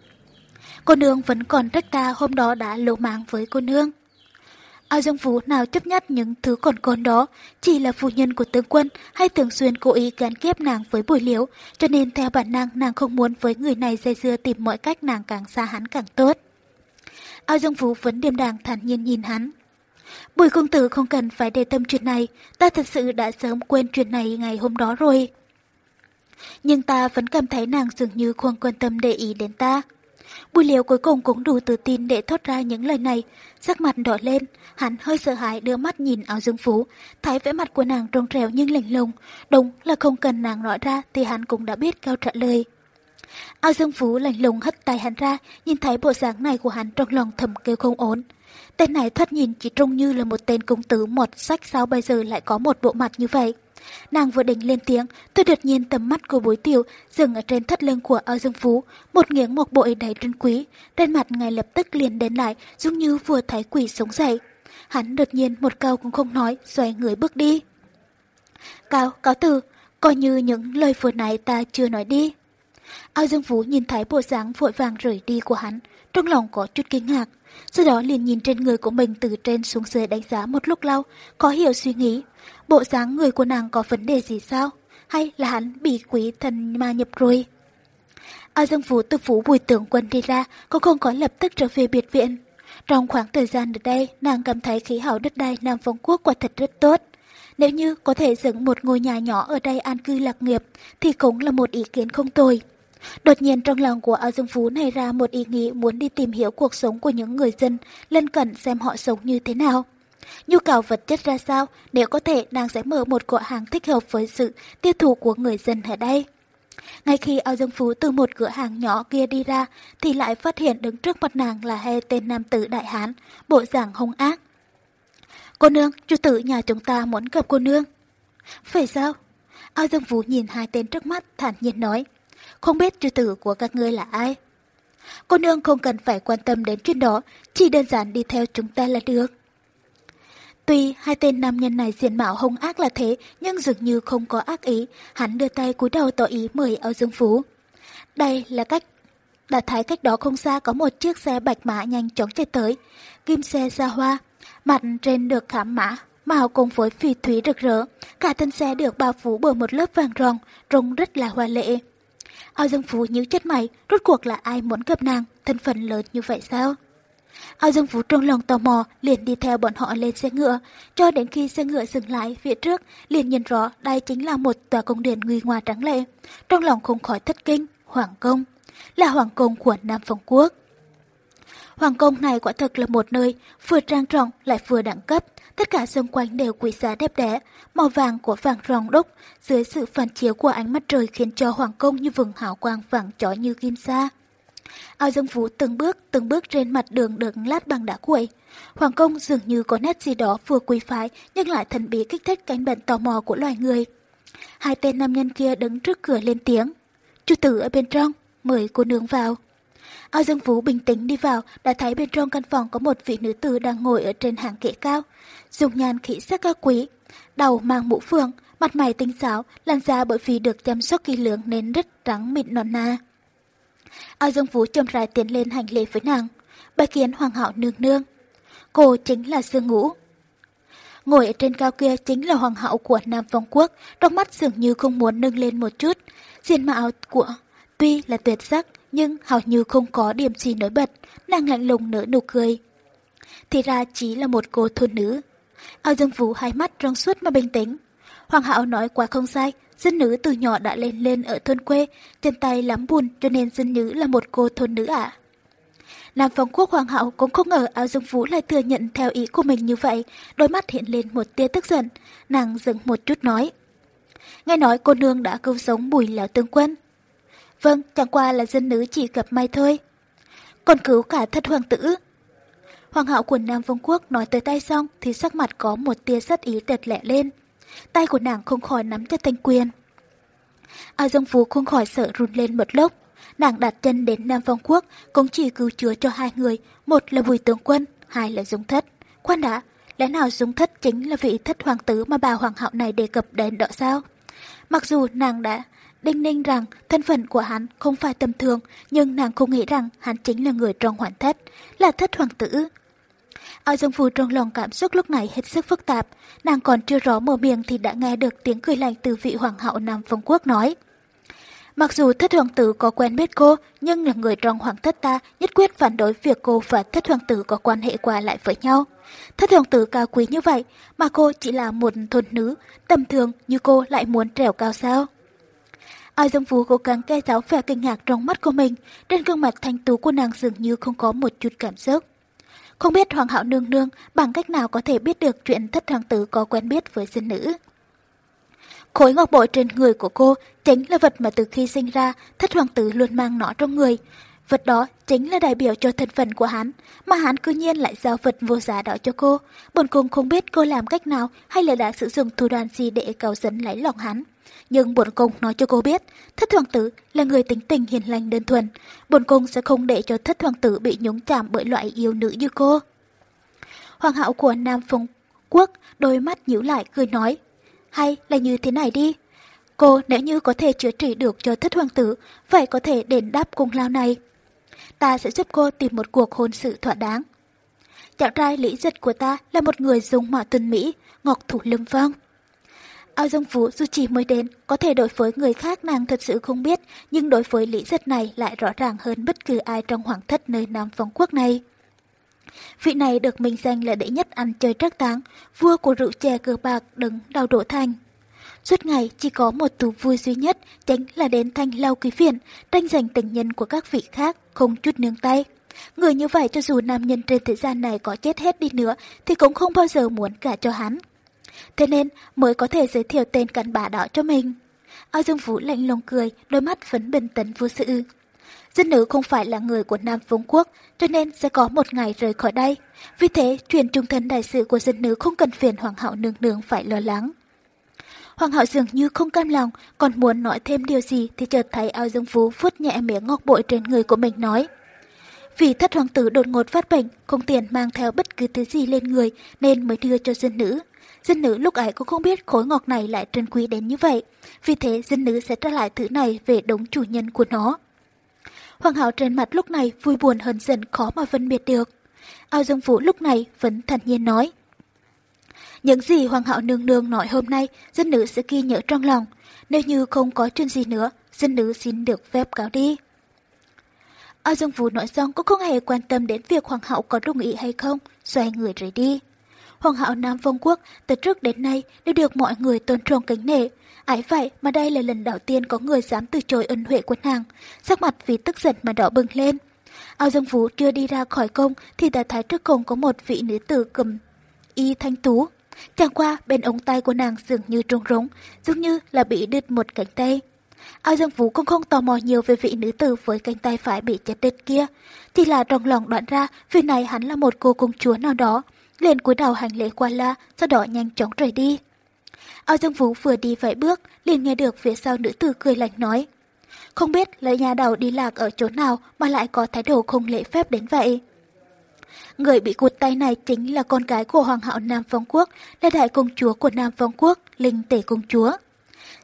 Cô nương vẫn còn trách ta hôm đó đã lộ mạng với cô nương. Ao Dương Phú nào chấp nhất những thứ còn còn đó, chỉ là phu nhân của tướng quân hay thường xuyên cố ý gắn ghép nàng với bùi liễu, cho nên theo bản năng nàng không muốn với người này dây dưa tìm mọi cách nàng càng xa hắn càng tốt. Ao Dương Phú vẫn điềm đàng thản nhiên nhìn hắn. Bùi công tử không cần phải để tâm chuyện này, ta thật sự đã sớm quên chuyện này ngày hôm đó rồi. Nhưng ta vẫn cảm thấy nàng dường như không quan tâm để ý đến ta. Bùi liều cuối cùng cũng đủ tự tin để thốt ra những lời này. Sắc mặt đỏ lên, hắn hơi sợ hãi đưa mắt nhìn áo dương phú, thấy vẻ mặt của nàng trong trèo nhưng lạnh lùng. Đúng là không cần nàng nói ra thì hắn cũng đã biết câu trả lời. Ao Dương Phú lạnh lùng hất tay hắn ra, nhìn thấy bộ dáng này của hắn trong lòng thầm kêu không ổn. Tên này thoát nhìn chỉ trông như là một tên công tử một sách sao bây giờ lại có một bộ mặt như vậy. Nàng vừa định lên tiếng, tôi đột nhiên tầm mắt của bối tiểu dừng ở trên thắt lưng của Âu Dương Phú, một nghiếng một bội đầy trân quý, trên mặt ngay lập tức liền đến lại, giống như vừa thấy quỷ sống dậy. Hắn đột nhiên một câu cũng không nói, xoay người bước đi. Cao, cáo từ, coi như những lời vừa nãy ta chưa nói đi. ao Dương vũ nhìn thấy bộ dáng vội vàng rời đi của hắn, trong lòng có chút kinh ngạc. Sau đó liền nhìn trên người của mình từ trên xuống dưới đánh giá một lúc lâu, có hiểu suy nghĩ. Bộ dáng người của nàng có vấn đề gì sao? Hay là hắn bị quý thần ma nhập rồi? ao Dương vũ từ phủ bùi tưởng quân đi ra, cũng không có lập tức trở về biệt viện. Trong khoảng thời gian ở đây, nàng cảm thấy khí hậu đất đai Nam Phong Quốc quả thật rất tốt. Nếu như có thể dựng một ngôi nhà nhỏ ở đây an cư lạc nghiệp thì cũng là một ý kiến không tồi. Đột nhiên trong lòng của Ao Dương Phú này ra một ý nghĩ muốn đi tìm hiểu cuộc sống của những người dân lân cận xem họ sống như thế nào. Nhu cầu vật chất ra sao, nếu có thể nàng sẽ mở một cửa hàng thích hợp với sự tiêu thụ của người dân ở đây. Ngay khi Ao Dương Phú từ một cửa hàng nhỏ kia đi ra, thì lại phát hiện đứng trước mặt nàng là hai tên nam tử đại hán, bộ dạng hung ác. Cô nương, chủ tử nhà chúng ta muốn gặp cô nương. Phải sao? Ao Dương Phú nhìn hai tên trước mắt, thản nhiên nói. Không biết chủ tử của các ngươi là ai? Cô nương không cần phải quan tâm đến chuyện đó, chỉ đơn giản đi theo chúng ta là được. Tuy hai tên nam nhân này diện mạo hung ác là thế, nhưng dường như không có ác ý, hắn đưa tay cúi đầu tỏ ý mời Âu Dương Phú. Đây là cách đã thấy cách đó không xa có một chiếc xe bạch mã nhanh chóng chạy tới, kim xe ra hoa, mặt trên được khảm mã, màu cùng với phi thúy rực rỡ, cả thân xe được bao phủ bởi một lớp vàng ròng, trông rất là hoa lệ. Âu Dương Phú nhíu chất mày, rốt cuộc là ai muốn gặp nàng, thân phận lớn như vậy sao? Ao Dương Phú trong lòng tò mò liền đi theo bọn họ lên xe ngựa, cho đến khi xe ngựa dừng lại phía trước, liền nhìn rõ đây chính là một tòa cung điện nguy nga trắng lệ. Trong lòng không khỏi thất kinh, Hoàng công là Hoàng công của Nam Phong Quốc. Hoàng công này quả thực là một nơi vừa trang trọng lại vừa đẳng cấp, tất cả xung quanh đều quý giá đẹp đẽ, màu vàng của vàng ròng đúc dưới sự phản chiếu của ánh mặt trời khiến cho Hoàng công như vừng hào quang vàng chói như kim sa. Ao Dương Phú từng bước, từng bước trên mặt đường được lát bằng đá cuội. Hoàng công dường như có nét gì đó vừa quý phái nhưng lại thần bí kích thích cánh bệnh tò mò của loài người. Hai tên nam nhân kia đứng trước cửa lên tiếng. Chủ tử ở bên trong, mời cô nương vào. Ao Dương Phú bình tĩnh đi vào, đã thấy bên trong căn phòng có một vị nữ tử đang ngồi ở trên hàng kệ cao. Dùng nhan khí sắc cao quý, đầu mang mũ phượng, mặt mày tinh xảo, làn da bởi vì được chăm sóc kỹ lưỡng nên rất trắng mịn non na. Ao Dương Vũ chậm rãi tiến lên hành lễ với nàng. Bái kiến hoàng hậu nương nương. Cô chính là Dương Ngũ. Ngồi ở trên cao kia chính là hoàng hậu của Nam Phong Quốc, trong mắt dường như không muốn nâng lên một chút. Diện mạo của tuy là tuyệt sắc, nhưng hầu như không có điểm gì nổi bật, nàng lạnh lùng nở nụ cười. Thì ra chỉ là một cô thôn nữ. Ao Dương Vũ hai mắt trong suốt mà bình tĩnh. Hoàng hậu nói quá không sai, Dân nữ từ nhỏ đã lên lên ở thôn quê, chân tay lắm buồn cho nên dân nữ là một cô thôn nữ ạ. Nam Phong Quốc Hoàng hậu cũng không ngờ áo dương vũ lại thừa nhận theo ý của mình như vậy, đôi mắt hiện lên một tia tức giận, nàng dừng một chút nói. Nghe nói cô nương đã cứu sống bùi lão tướng quân. Vâng, chẳng qua là dân nữ chỉ gặp may thôi. Còn cứu cả thất hoàng tử. Hoàng hậu của Nam vương Quốc nói tới tay xong thì sắc mặt có một tia rất ý tệt lẹ lên tay của nàng không khỏi nắm chặt thanh quyền. A Dương Phú không khỏi sợ run lên một lúc. Nàng đặt chân đến Nam Phong Quốc cũng chỉ cứu chữa cho hai người, một là Bùi Tướng Quân, hai là Dung Thất. Khoan đã, lẽ nào Dung Thất chính là vị thất hoàng tử mà bà hoàng hậu này đề cập đến đó sao? Mặc dù nàng đã đinh ninh rằng thân phận của hắn không phải tầm thường, nhưng nàng không nghĩ rằng hắn chính là người trong hoàn thất, là thất hoàng tử, Ao Dương Phù trong lòng cảm xúc lúc này hết sức phức tạp, nàng còn chưa rõ mở miệng thì đã nghe được tiếng cười lạnh từ vị hoàng hậu Nam Phong Quốc nói. Mặc dù thất hoàng tử có quen biết cô, nhưng là người trong hoàng thất ta nhất quyết phản đối việc cô và thất hoàng tử có quan hệ qua lại với nhau. Thất hoàng tử cao quý như vậy, mà cô chỉ là một thôn nữ, tầm thường như cô lại muốn trèo cao sao? Ai Dương Phú cố gắng che giấu vẻ kinh ngạc trong mắt của mình, trên gương mặt thanh tú của nàng dường như không có một chút cảm xúc. Không biết Hoàng hậu nương nương bằng cách nào có thể biết được chuyện thất hoàng tử có quen biết với dân nữ. Khối ngọc bội trên người của cô chính là vật mà từ khi sinh ra thất hoàng tử luôn mang nó trong người. Vật đó chính là đại biểu cho thân phận của hắn, mà hắn cư nhiên lại giao vật vô giá đó cho cô. Bồn cùng không biết cô làm cách nào hay là đã sử dụng thủ đoạn gì để cầu dẫn lấy lòng hắn. Nhưng bổn cung nói cho cô biết, thất hoàng tử là người tính tình hiền lành đơn thuần. Bổn cung sẽ không để cho thất hoàng tử bị nhúng chạm bởi loại yêu nữ như cô. Hoàng hậu của Nam Phong Quốc đôi mắt nhíu lại cười nói, hay là như thế này đi. Cô nếu như có thể chữa trị được cho thất hoàng tử, vậy có thể đền đáp cung lao này. Ta sẽ giúp cô tìm một cuộc hôn sự thỏa đáng. Chàng trai lý giật của ta là một người dùng mạo tuần Mỹ, ngọc thủ lâm vong. Ao Dương Phú dù chỉ mới đến, có thể đối với người khác nàng thật sự không biết, nhưng đối với lý giật này lại rõ ràng hơn bất cứ ai trong hoàng thất nơi Nam Phong Quốc này. Vị này được mình danh là đệ nhất ăn chơi trắc táng, vua của rượu chè cờ bạc đứng đầu đổ thành. Suốt ngày chỉ có một thú vui duy nhất, chính là đến thanh lau quý phiền tranh giành tình nhân của các vị khác, không chút nương tay. Người như vậy cho dù nam nhân trên thế gian này có chết hết đi nữa thì cũng không bao giờ muốn cả cho hắn. Thế nên mới có thể giới thiệu tên cặn bã đó cho mình. Ao Dương Vũ lạnh lùng cười, đôi mắt vẫn bình tĩnh vô sự. Dân nữ không phải là người của Nam Vương quốc, cho nên sẽ có một ngày rời khỏi đây. Vì thế, truyền trung thân đại sự của dân nữ không cần phiền Hoàng hậu nương nương phải lo lắng. Hoàng hậu dường như không cam lòng, còn muốn nói thêm điều gì thì chợt thấy ao dương phú vuốt nhẹ miếng ngọc bội trên người của mình nói. Vì thất hoàng tử đột ngột phát bệnh, không tiền mang theo bất cứ thứ gì lên người nên mới đưa cho dân nữ. Dân nữ lúc ấy cũng không biết khối ngọc này lại trân quý đến như vậy, vì thế dân nữ sẽ trả lại thứ này về đúng chủ nhân của nó. Hoàng hậu trên mặt lúc này vui buồn hơn dần khó mà phân biệt được. Ao Dương Vũ lúc này vẫn thản nhiên nói. Những gì Hoàng hậu nương nương nói hôm nay, dân nữ sẽ ghi nhớ trong lòng. Nếu như không có chuyện gì nữa, dân nữ xin được phép cáo đi. Ao Dương Vũ nói xong cũng không hề quan tâm đến việc Hoàng hậu có đồng ý hay không, xoay người rời đi. Hoàng hậu Nam Vương Quốc từ trước đến nay đều được mọi người tôn trọng kính nể. Ái vậy mà đây là lần đầu tiên có người dám từ chối ân huệ của nàng, sắc mặt vì tức giận mà đỏ bừng lên. Ao Dương Vũ chưa đi ra khỏi công thì đã thấy trước cùng có một vị nữ tử cầm y thanh tú. Chẳng qua bên ống tay của nàng dường như trông rống, giống như là bị đứt một cánh tay. Ao Dương Vũ cũng không tò mò nhiều về vị nữ tử với cánh tay phải bị chặt đứt kia, thì là trong lòng đoạn ra vì này hắn là một cô công chúa nào đó, liền cúi đầu hành lễ qua la, sau đó nhanh chóng rời đi. Ao Dương Vũ vừa đi vài bước, liền nghe được phía sau nữ tử cười lạnh nói. Không biết là nhà đầu đi lạc ở chỗ nào mà lại có thái độ không lễ phép đến vậy. Người bị cụt tay này chính là con gái của Hoàng hậu Nam Phong Quốc, là đại công chúa của Nam Phong Quốc, Linh Tể Công Chúa.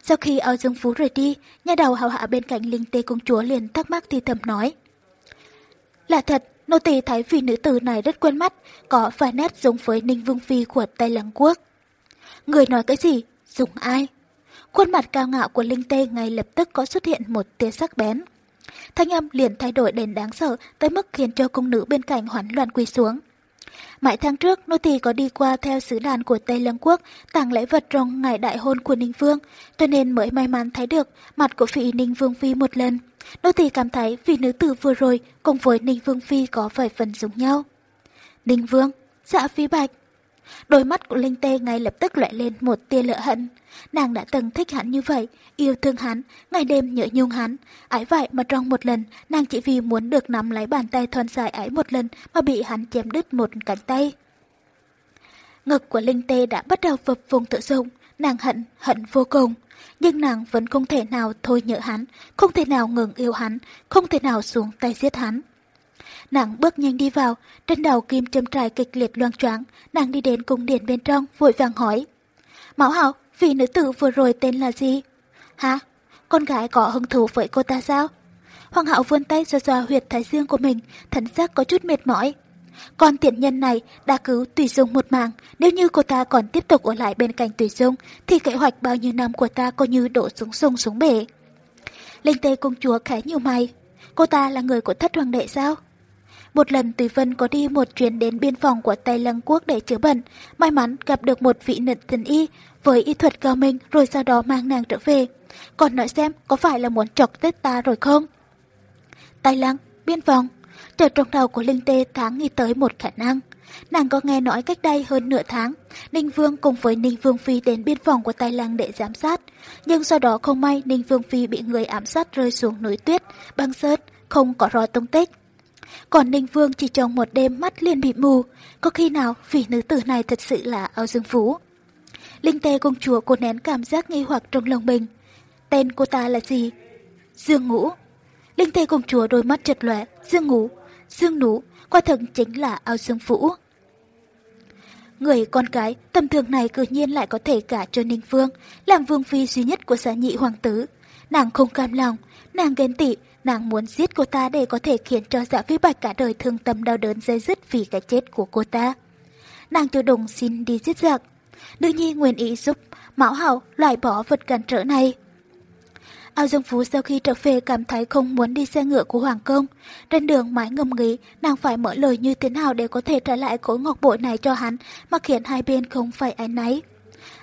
Sau khi Ao Dương Phú rời đi, nhà đầu hào hạ bên cạnh Linh Tê Công Chúa liền thắc mắc thì thầm nói. Là thật, nô tỳ thấy vị nữ tử này rất quen mắt, có vài nét giống với Ninh Vương Phi của Tây Lăng Quốc. Người nói cái gì? Dùng ai? Khuôn mặt cao ngạo của Linh Tê ngay lập tức có xuất hiện một tia sắc bén. Thanh âm liền thay đổi đến đáng sợ tới mức khiến cho cung nữ bên cạnh hoán loạn quỳ xuống. Mãi tháng trước, nô tỳ có đi qua theo sứ đàn của Tây Lương Quốc tặng lễ vật trong ngày đại hôn của Ninh Vương, cho nên mới may mắn thấy được mặt của vị Ninh Vương Phi một lần. Nô tỳ cảm thấy vị nữ tử vừa rồi cùng với Ninh Vương Phi có vài phần giống nhau. Ninh Vương, dạ Phi Bạch. Đôi mắt của Linh Tê ngay lập tức lóe lên một tia lỡ hận. Nàng đã từng thích hắn như vậy, yêu thương hắn, ngày đêm nhớ nhung hắn. Ái vậy mà trong một lần, nàng chỉ vì muốn được nắm lấy bàn tay thon dài ấy một lần mà bị hắn chém đứt một cánh tay. Ngực của Linh Tê đã bắt đầu vập vùng tự dụng, nàng hận, hận vô cùng. Nhưng nàng vẫn không thể nào thôi nhớ hắn, không thể nào ngừng yêu hắn, không thể nào xuống tay giết hắn. Nàng bước nhanh đi vào, trên đầu kim châm trải kịch liệt loang choáng, nàng đi đến cung điện bên trong, vội vàng hỏi. Mão hảo, vị nữ tử vừa rồi tên là gì? Hả? Con gái có hứng thú với cô ta sao? Hoàng hậu vươn tay xoa xoa huyệt thái dương của mình, thần sắc có chút mệt mỏi. còn tiện nhân này đã cứu Tùy Dung một mạng, nếu như cô ta còn tiếp tục ở lại bên cạnh Tùy Dung, thì kế hoạch bao nhiêu năm của ta coi như đổ xuống sông xuống bể. Linh tê công chúa khá nhiều mày, cô ta là người của thất hoàng đệ sao? Một lần Tùy Vân có đi một chuyến đến biên phòng của Tây Lăng Quốc để chữa bệnh, may mắn gặp được một vị nữ thần y với y thuật cao minh rồi sau đó mang nàng trở về. Còn nói xem có phải là muốn chọc tết ta rồi không? Tây Lăng, biên phòng. Trở trong đầu của Linh Tê tháng nghĩ tới một khả năng. Nàng có nghe nói cách đây hơn nửa tháng, Ninh Vương cùng với Ninh Vương Phi đến biên phòng của Tây Lăng để giám sát. Nhưng sau đó không may Ninh Vương Phi bị người ám sát rơi xuống núi tuyết, băng sơn, không có rõ tung tích. Còn Ninh Vương chỉ trong một đêm mắt liền bị mù, có khi nào vì nữ tử này thật sự là ao dương phú. Linh tê công chúa cô nén cảm giác nghi hoặc trong lòng mình. Tên cô ta là gì? Dương Ngũ. Linh tê công chúa đôi mắt chật lóe, Dương Ngũ, Dương Nũ, qua thật chính là ao dương Vũ. Người con gái tầm thường này cư nhiên lại có thể cả cho Ninh Vương, làm vương phi duy nhất của xã nhị hoàng tử. Nàng không cam lòng, nàng ghen tị, Nàng muốn giết cô ta để có thể khiến cho dạ phi bạch cả đời thương tâm đau đớn dây dứt vì cái chết của cô ta. Nàng chủ đồng xin đi giết giặc đương nhi nguyện ý giúp Mão Hảo loại bỏ vật cản trở này. Ao Dương Phú sau khi trở về cảm thấy không muốn đi xe ngựa của Hoàng Công. Trên đường mãi ngâm nghĩ nàng phải mở lời như thế nào để có thể trả lại khối ngọc bội này cho hắn mà khiến hai bên không phải ái náy.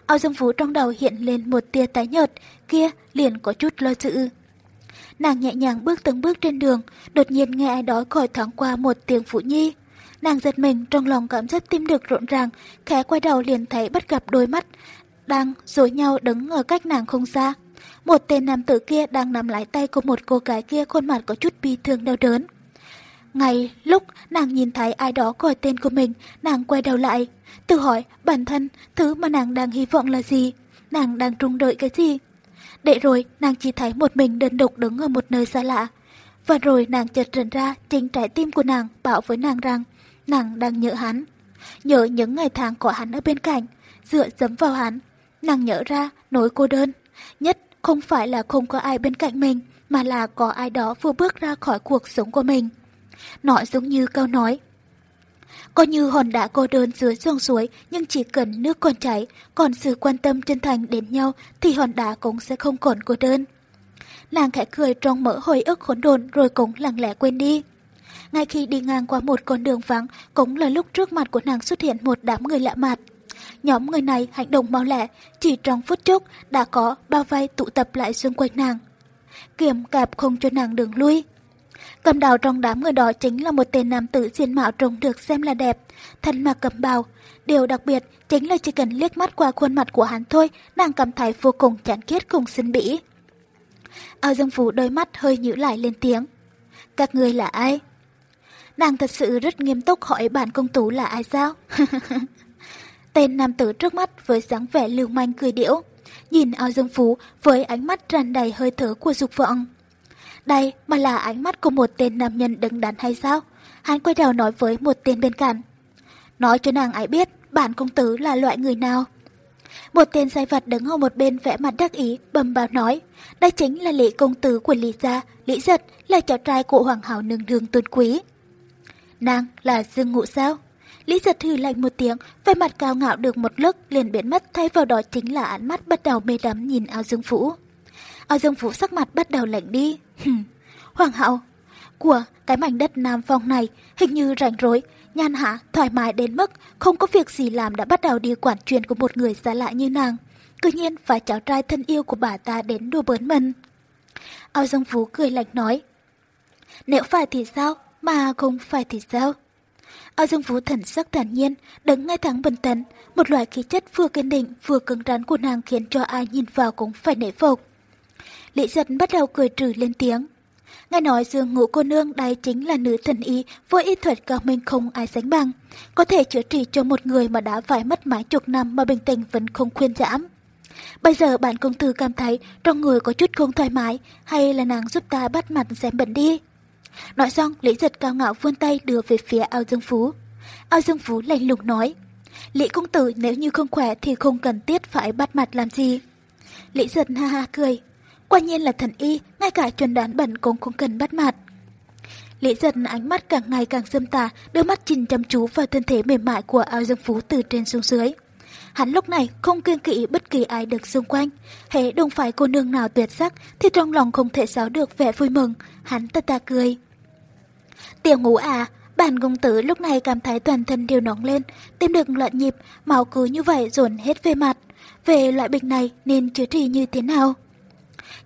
Ao Dương Phú trong đầu hiện lên một tia tái nhợt, kia liền có chút lo dự. Nàng nhẹ nhàng bước từng bước trên đường, đột nhiên nghe ai đó gọi thoáng qua một tiếng phụ nhi. Nàng giật mình trong lòng cảm giác tim được rộn ràng, khẽ quay đầu liền thấy bắt gặp đôi mắt, đang dối nhau đứng ở cách nàng không xa. Một tên nam tử kia đang nắm lái tay của một cô gái kia khuôn mặt có chút bi thương đau đớn. Ngay lúc nàng nhìn thấy ai đó gọi tên của mình, nàng quay đầu lại, tự hỏi bản thân thứ mà nàng đang hy vọng là gì, nàng đang trông đợi cái gì. Để rồi nàng chỉ thấy một mình đơn độc đứng ở một nơi xa lạ. Và rồi nàng chợt nhận ra chính trái tim của nàng bảo với nàng rằng nàng đang nhớ hắn. Nhớ những ngày tháng của hắn ở bên cạnh, dựa dẫm vào hắn. Nàng nhớ ra nỗi cô đơn. Nhất không phải là không có ai bên cạnh mình, mà là có ai đó vừa bước ra khỏi cuộc sống của mình. Nó giống như câu nói. Có như hòn đá cô đơn dưới dòng suối, nhưng chỉ cần nước còn chảy, còn sự quan tâm chân thành đến nhau thì hòn đá cũng sẽ không còn cô đơn. Nàng khẽ cười trong mỡ hồi ức khốn đồn rồi cũng lặng lẽ quên đi. Ngay khi đi ngang qua một con đường vắng, cũng là lúc trước mặt của nàng xuất hiện một đám người lạ mặt. Nhóm người này hành động mau lẹ, chỉ trong phút chốc đã có bao vây tụ tập lại xung quanh nàng. Kiểm cạp không cho nàng đường lui. Cầm đầu trong đám người đó chính là một tên nam tử diện mạo trông được xem là đẹp, thân mặc cầm bào. Điều đặc biệt chính là chỉ cần liếc mắt qua khuôn mặt của hắn thôi, nàng cảm thấy vô cùng chán ghét cùng xinh bỉ. Ao Dương Phú đôi mắt hơi nhíu lại lên tiếng. Các người là ai? Nàng thật sự rất nghiêm túc hỏi bản công tú là ai sao? Tên nam tử trước mắt với dáng vẻ lưu manh cười điệu, nhìn ao dương phú với ánh mắt tràn đầy hơi thở của dục vọng. Đây mà là ánh mắt của một tên nam nhân đứng đắn hay sao? Hắn quay đầu nói với một tên bên cạnh. Nói cho nàng ấy biết bản công tử là loại người nào. Một tên sai vật đứng ở một bên vẽ mặt đắc ý, bầm báo nói. Đây chính là lị công tử của Lý Gia, Lý Giật là cháu trai của Hoàng hảo nương đường tôn quý. Nàng là Dương Ngụ sao? Lý giật hừ lạnh một tiếng, vẻ mặt cao ngạo được một lúc liền biến mất thay vào đó chính là ánh mắt bắt đầu mê đắm nhìn ao dương phủ. Ao dương phủ sắc mặt bắt đầu lạnh đi. Hoàng hậu, của cái mảnh đất Nam Phong này hình như rảnh rối, nhan hạ, thoải mái đến mức không có việc gì làm đã bắt đầu đi quản truyền của một người xa lạ như nàng. Cứ nhiên phải cháu trai thân yêu của bà ta đến đùa bớn mình. Ao Dương Phú cười lạnh nói. Nếu phải thì sao, mà không phải thì sao? Ao Dương Vũ thần sắc thản nhiên, đứng ngay thẳng bình tĩnh, một loại khí chất vừa kiên định vừa cứng rắn của nàng khiến cho ai nhìn vào cũng phải nể phục. Lý giật bắt đầu cười trừ lên tiếng. Nghe nói Dương Ngũ cô nương đây chính là nữ thần y với y thuật cao minh không ai sánh bằng, có thể chữa trị cho một người mà đã phải mất mãi chục năm mà bình tĩnh vẫn không khuyên giảm. Bây giờ bạn công tử cảm thấy trong người có chút không thoải mái hay là nàng giúp ta bắt mặt xem bệnh đi. Nói xong, Lý Giật cao ngạo vươn tay đưa về phía ao dương phú. Ao dương phú lạnh lùng nói, Lý công tử nếu như không khỏe thì không cần thiết phải bắt mặt làm gì. Lý Giật ha ha cười, quả nhiên là thần y, ngay cả chuẩn đoán bẩn cũng không cần bắt mặt. Lý giật ánh mắt càng ngày càng dâm tà, đưa mắt nhìn chăm chú vào thân thể mềm mại của ao dương phú từ trên xuống dưới. Hắn lúc này không kiêng kỵ bất kỳ ai được xung quanh. Hễ đụng phải cô nương nào tuyệt sắc thì trong lòng không thể xáo được vẻ vui mừng. Hắn ta ta cười. Tiểu ngủ à, bản công tử lúc này cảm thấy toàn thân đều nóng lên, tim được loạn nhịp, máu cứ như vậy dồn hết về mặt. Về loại bệnh này nên chữa trị như thế nào?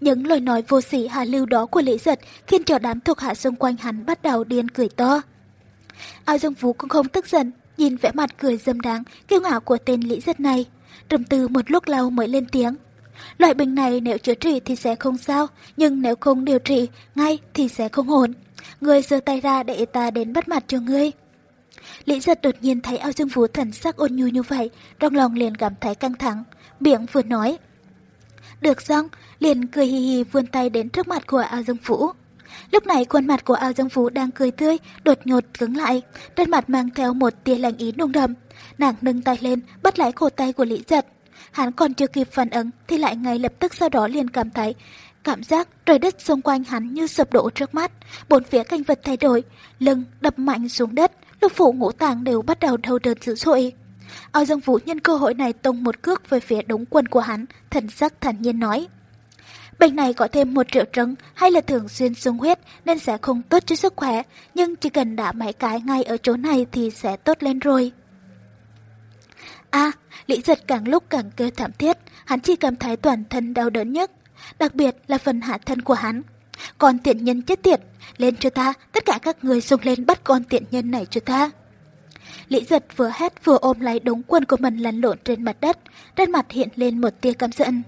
Những lời nói vô sỉ hạ lưu đó của Lý Giật khiến cho đám thuộc hạ xung quanh hắn bắt đầu điên cười to. Ao Dương Vũ cũng không tức giận, nhìn vẻ mặt cười dâm đáng, kiêu ngạo của tên Lý Giật này. Trầm tư một lúc lâu mới lên tiếng. Loại bệnh này nếu chữa trị thì sẽ không sao, nhưng nếu không điều trị ngay thì sẽ không ổn. Ngươi giơ tay ra để ta đến bắt mặt cho ngươi. Lý giật đột nhiên thấy ao dương vũ thần sắc ôn nhu như vậy, trong lòng liền cảm thấy căng thẳng, miệng vừa nói. Được xong, liền cười hì hì vươn tay đến trước mặt của ao dương vũ. Lúc này khuôn mặt của ao dương vũ đang cười tươi, đột ngột cứng lại, trên mặt mang theo một tia lạnh ý nung đầm. Nàng nâng tay lên, bắt lấy cổ tay của Lý giật. Hắn còn chưa kịp phản ứng thì lại ngay lập tức sau đó liền cảm thấy Cảm giác trời đất xung quanh hắn như sụp đổ trước mắt, bốn phía cảnh vật thay đổi, lưng đập mạnh xuống đất, lục phủ ngũ tàng đều bắt đầu đau đớn dữ dội. Ao Dương Vũ nhân cơ hội này tông một cước về phía đống quân của hắn, thần sắc thản nhiên nói. Bệnh này có thêm một triệu chứng hay là thường xuyên sung huyết nên sẽ không tốt cho sức khỏe, nhưng chỉ cần đã mấy cái ngay ở chỗ này thì sẽ tốt lên rồi. A, Lý giật càng lúc càng kêu thảm thiết, hắn chỉ cảm thấy toàn thân đau đớn nhất, đặc biệt là phần hạ thân của hắn. Con tiện nhân chết tiệt, lên cho ta, tất cả các người xông lên bắt con tiện nhân này cho ta. Lý giật vừa hét vừa ôm lấy đống quần của mình lăn lộn trên mặt đất, trên mặt hiện lên một tia căm giận.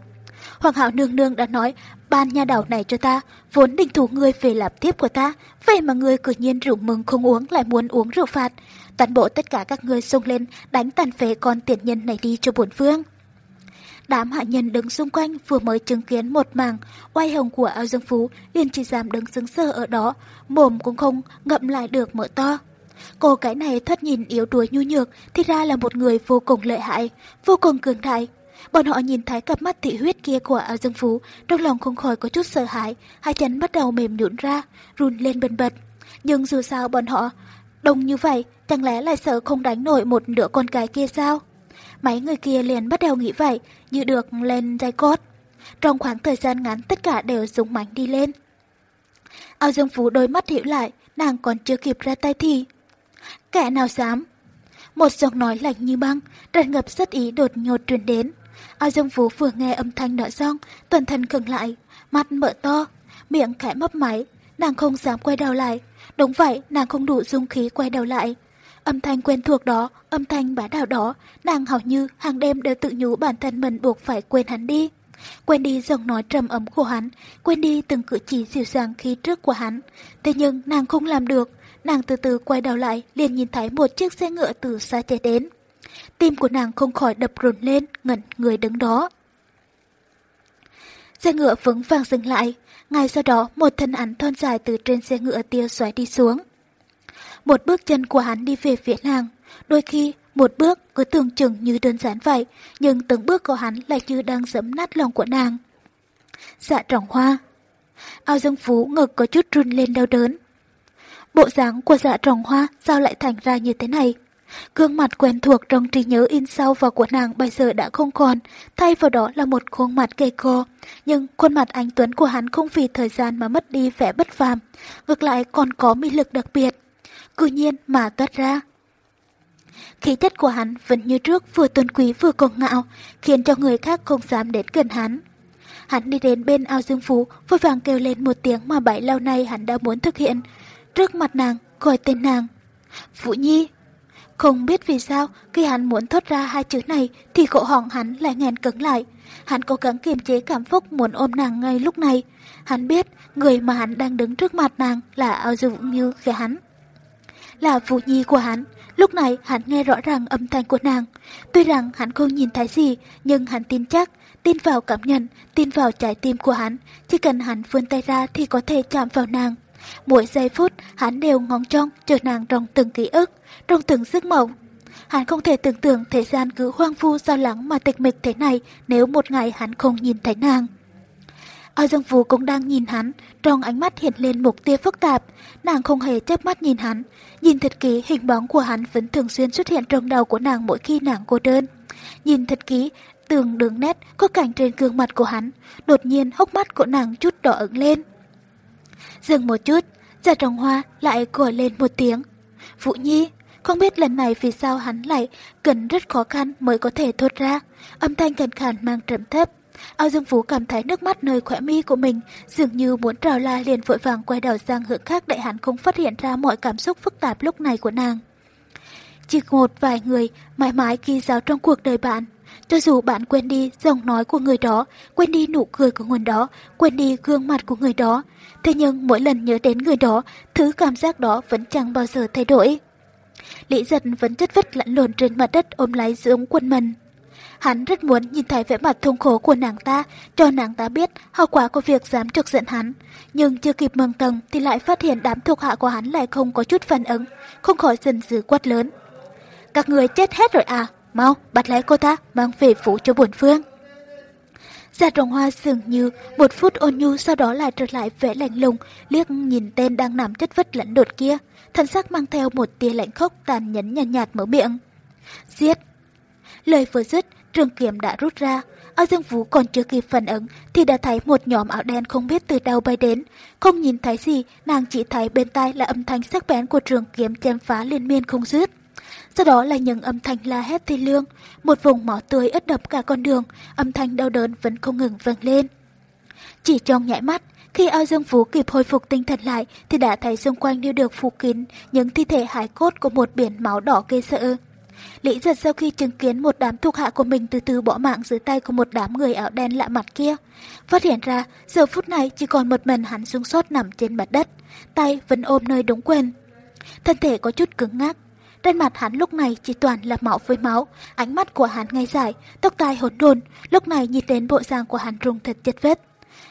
Hoàng hảo nương nương đã nói, ban nhà đảo này cho ta, vốn định thủ ngươi về làm tiếp của ta, vậy mà ngươi cử nhiên rượu mừng không uống lại muốn uống rượu phạt. Toàn bộ tất cả các ngươi xông lên đánh tàn phế con tiện nhân này đi cho bổn vương. Đám hạ nhân đứng xung quanh vừa mới chứng kiến một màng oai hồng của ao dương phú liền chỉ dám đứng sững sờ ở đó, mồm cũng không ngậm lại được mở to. Cô cái này thoát nhìn yếu đuối nhu nhược thì ra là một người vô cùng lợi hại, vô cùng cường đại. Bọn họ nhìn thấy cặp mắt thị huyết kia của ao dương phú, trong lòng không khỏi có chút sợ hãi, hai chân bắt đầu mềm nhũn ra, run lên bần bật. Nhưng dù sao bọn họ đông như vậy, chẳng lẽ lại sợ không đánh nổi một nửa con gái kia sao? Mấy người kia liền bắt đầu nghĩ vậy, như được lên dây cốt. Trong khoảng thời gian ngắn tất cả đều dùng mảnh đi lên. Ao Dương Phú đôi mắt hiểu lại, nàng còn chưa kịp ra tay thì. Kẻ nào dám? Một giọng nói lạnh như băng, tràn ngập rất ý đột nhột truyền đến. Ao Dương Phú vừa nghe âm thanh nọ xong, toàn thân cứng lại, mắt mở to, miệng khẽ mấp máy, nàng không dám quay đầu lại. Đúng vậy, nàng không đủ dung khí quay đầu lại. Âm thanh quen thuộc đó, âm thanh bá đạo đó, nàng hầu như hàng đêm đều tự nhủ bản thân mình buộc phải quên hắn đi. Quên đi giọng nói trầm ấm của hắn, quên đi từng cử chỉ dịu dàng khi trước của hắn. Thế nhưng nàng không làm được, nàng từ từ quay đầu lại liền nhìn thấy một chiếc xe ngựa từ xa chạy đến. Tim của nàng không khỏi đập rồn lên, ngẩn người đứng đó. Xe ngựa vững vàng dừng lại, ngay sau đó một thân ảnh thon dài từ trên xe ngựa tia xoáy đi xuống. Một bước chân của hắn đi về phía nàng, đôi khi một bước cứ tưởng chừng như đơn giản vậy, nhưng từng bước của hắn lại như đang giẫm nát lòng của nàng. Dạ trọng hoa. Ao dương phú ngực có chút run lên đau đớn. Bộ dáng của dạ trọng hoa sao lại thành ra như thế này? Gương mặt quen thuộc trong trí nhớ in sâu vào của nàng bây giờ đã không còn, thay vào đó là một khuôn mặt cây cô. Nhưng khuôn mặt anh Tuấn của hắn không vì thời gian mà mất đi vẻ bất phàm, ngược lại còn có mị lực đặc biệt. Cư nhiên mà toát ra. Khí chất của hắn vẫn như trước vừa tôn quý vừa còn ngạo, khiến cho người khác không dám đến gần hắn. Hắn đi đến bên ao dương phú, vội vàng kêu lên một tiếng mà bảy lâu nay hắn đã muốn thực hiện. Trước mặt nàng, gọi tên nàng. Vũ Nhi. Không biết vì sao, khi hắn muốn thốt ra hai chữ này thì cổ họng hắn lại nghẹn cứng lại. Hắn cố gắng kiềm chế cảm phúc muốn ôm nàng ngay lúc này. Hắn biết người mà hắn đang đứng trước mặt nàng là ao dương như phía hắn. Là Vũ Nhi của hắn. Lúc này hắn nghe rõ ràng âm thanh của nàng. Tuy rằng hắn không nhìn thấy gì, nhưng hắn tin chắc, tin vào cảm nhận, tin vào trái tim của hắn. Chỉ cần hắn vươn tay ra thì có thể chạm vào nàng. Mỗi giây phút, hắn đều ngóng trông chờ nàng trong từng ký ức, trong từng giấc mộng. Hắn không thể tưởng tượng thế gian cứ hoang vu sao lắng mà tịch mịch thế này nếu một ngày hắn không nhìn thấy nàng. Ao Dương Vũ cũng đang nhìn hắn, trong ánh mắt hiện lên một tia phức tạp, nàng không hề chớp mắt nhìn hắn. Nhìn thật kỹ hình bóng của hắn vẫn thường xuyên xuất hiện trong đầu của nàng mỗi khi nàng cô đơn. Nhìn thật kỹ, từng đường nét có cảnh trên gương mặt của hắn, đột nhiên hốc mắt của nàng chút đỏ ửng lên. Dừng một chút, giả trồng hoa lại gọi lên một tiếng. Vũ Nhi, không biết lần này vì sao hắn lại cần rất khó khăn mới có thể thốt ra. Âm thanh cần khàn mang trầm thấp. Ao Dương Phú cảm thấy nước mắt nơi khỏe mi của mình, dường như muốn trào la liền vội vàng quay đầu sang hướng khác để hắn không phát hiện ra mọi cảm xúc phức tạp lúc này của nàng. Chỉ một vài người mãi mãi ghi giáo trong cuộc đời bạn. Cho dù bạn quên đi giọng nói của người đó, quên đi nụ cười của người đó, quên đi gương mặt của người đó, thế nhưng mỗi lần nhớ đến người đó, thứ cảm giác đó vẫn chẳng bao giờ thay đổi. Lý giật vẫn chất vất lẫn lộn trên mặt đất ôm lấy dưỡng quân mình. Hắn rất muốn nhìn thấy vẻ mặt thống khổ của nàng ta, cho nàng ta biết hậu quả của việc dám trực giận hắn. Nhưng chưa kịp mừng tầng thì lại phát hiện đám thuộc hạ của hắn lại không có chút phản ứng, không khỏi dần dữ quát lớn. Các người chết hết rồi à? Mau, bắt lấy cô ta, mang về phủ cho buồn phương. Già dạ trồng hoa dường như một phút ôn nhu sau đó lại trở lại vẻ lạnh lùng, liếc nhìn tên đang nằm chất vất lẫn đột kia, thân sắc mang theo một tia lạnh khốc tàn nhẫn nhàn nhạt, nhạt mở miệng. Giết! Lời vừa dứt, trường kiếm đã rút ra, Ao Dương Vũ còn chưa kịp phản ứng thì đã thấy một nhóm áo đen không biết từ đâu bay đến. Không nhìn thấy gì, nàng chỉ thấy bên tai là âm thanh sắc bén của trường kiếm chém phá liên miên không dứt. Sau đó là những âm thanh la hét thê lương, một vùng máu tươi ướt đập cả con đường, âm thanh đau đớn vẫn không ngừng vang lên. Chỉ trong nhảy mắt, khi ao dương phú kịp hồi phục tinh thần lại thì đã thấy xung quanh đều được phủ kín những thi thể hải cốt của một biển máu đỏ kê sợ. Lý giật sau khi chứng kiến một đám thuộc hạ của mình từ từ bỏ mạng dưới tay của một đám người áo đen lạ mặt kia. Phát hiện ra, giờ phút này chỉ còn một mình hắn xuống sót nằm trên mặt đất, tay vẫn ôm nơi đúng quên. Thân thể có chút cứng ngắc, trên mặt hắn lúc này chỉ toàn là máu với máu, ánh mắt của hắn ngay dài, tóc tai hỗn độn, lúc này nhìn đến bộ dạng của hắn rung thật chất vết.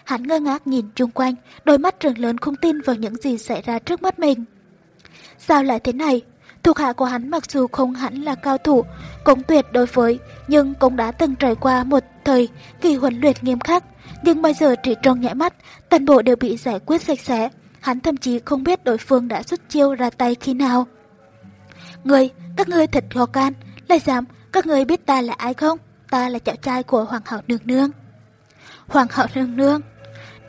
Hắn ngơ ngác nhìn chung quanh, đôi mắt trừng lớn không tin vào những gì xảy ra trước mắt mình. Sao lại thế này? Thuộc hạ của hắn mặc dù không hẳn là cao thủ, cũng tuyệt đối với, nhưng cũng đã từng trải qua một thời kỳ huấn luyện nghiêm khắc. Nhưng bây giờ chỉ trong nhẽ mắt, toàn bộ đều bị giải quyết sạch sẽ. Hắn thậm chí không biết đối phương đã xuất chiêu ra tay khi nào. Người, các ngươi thật khó can, lại dám, các ngươi biết ta là ai không? Ta là cháu trai của Hoàng hậu nương nương. Hoàng hậu nương nương.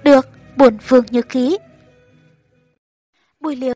Được, bổn phương như khí. Bùi liều.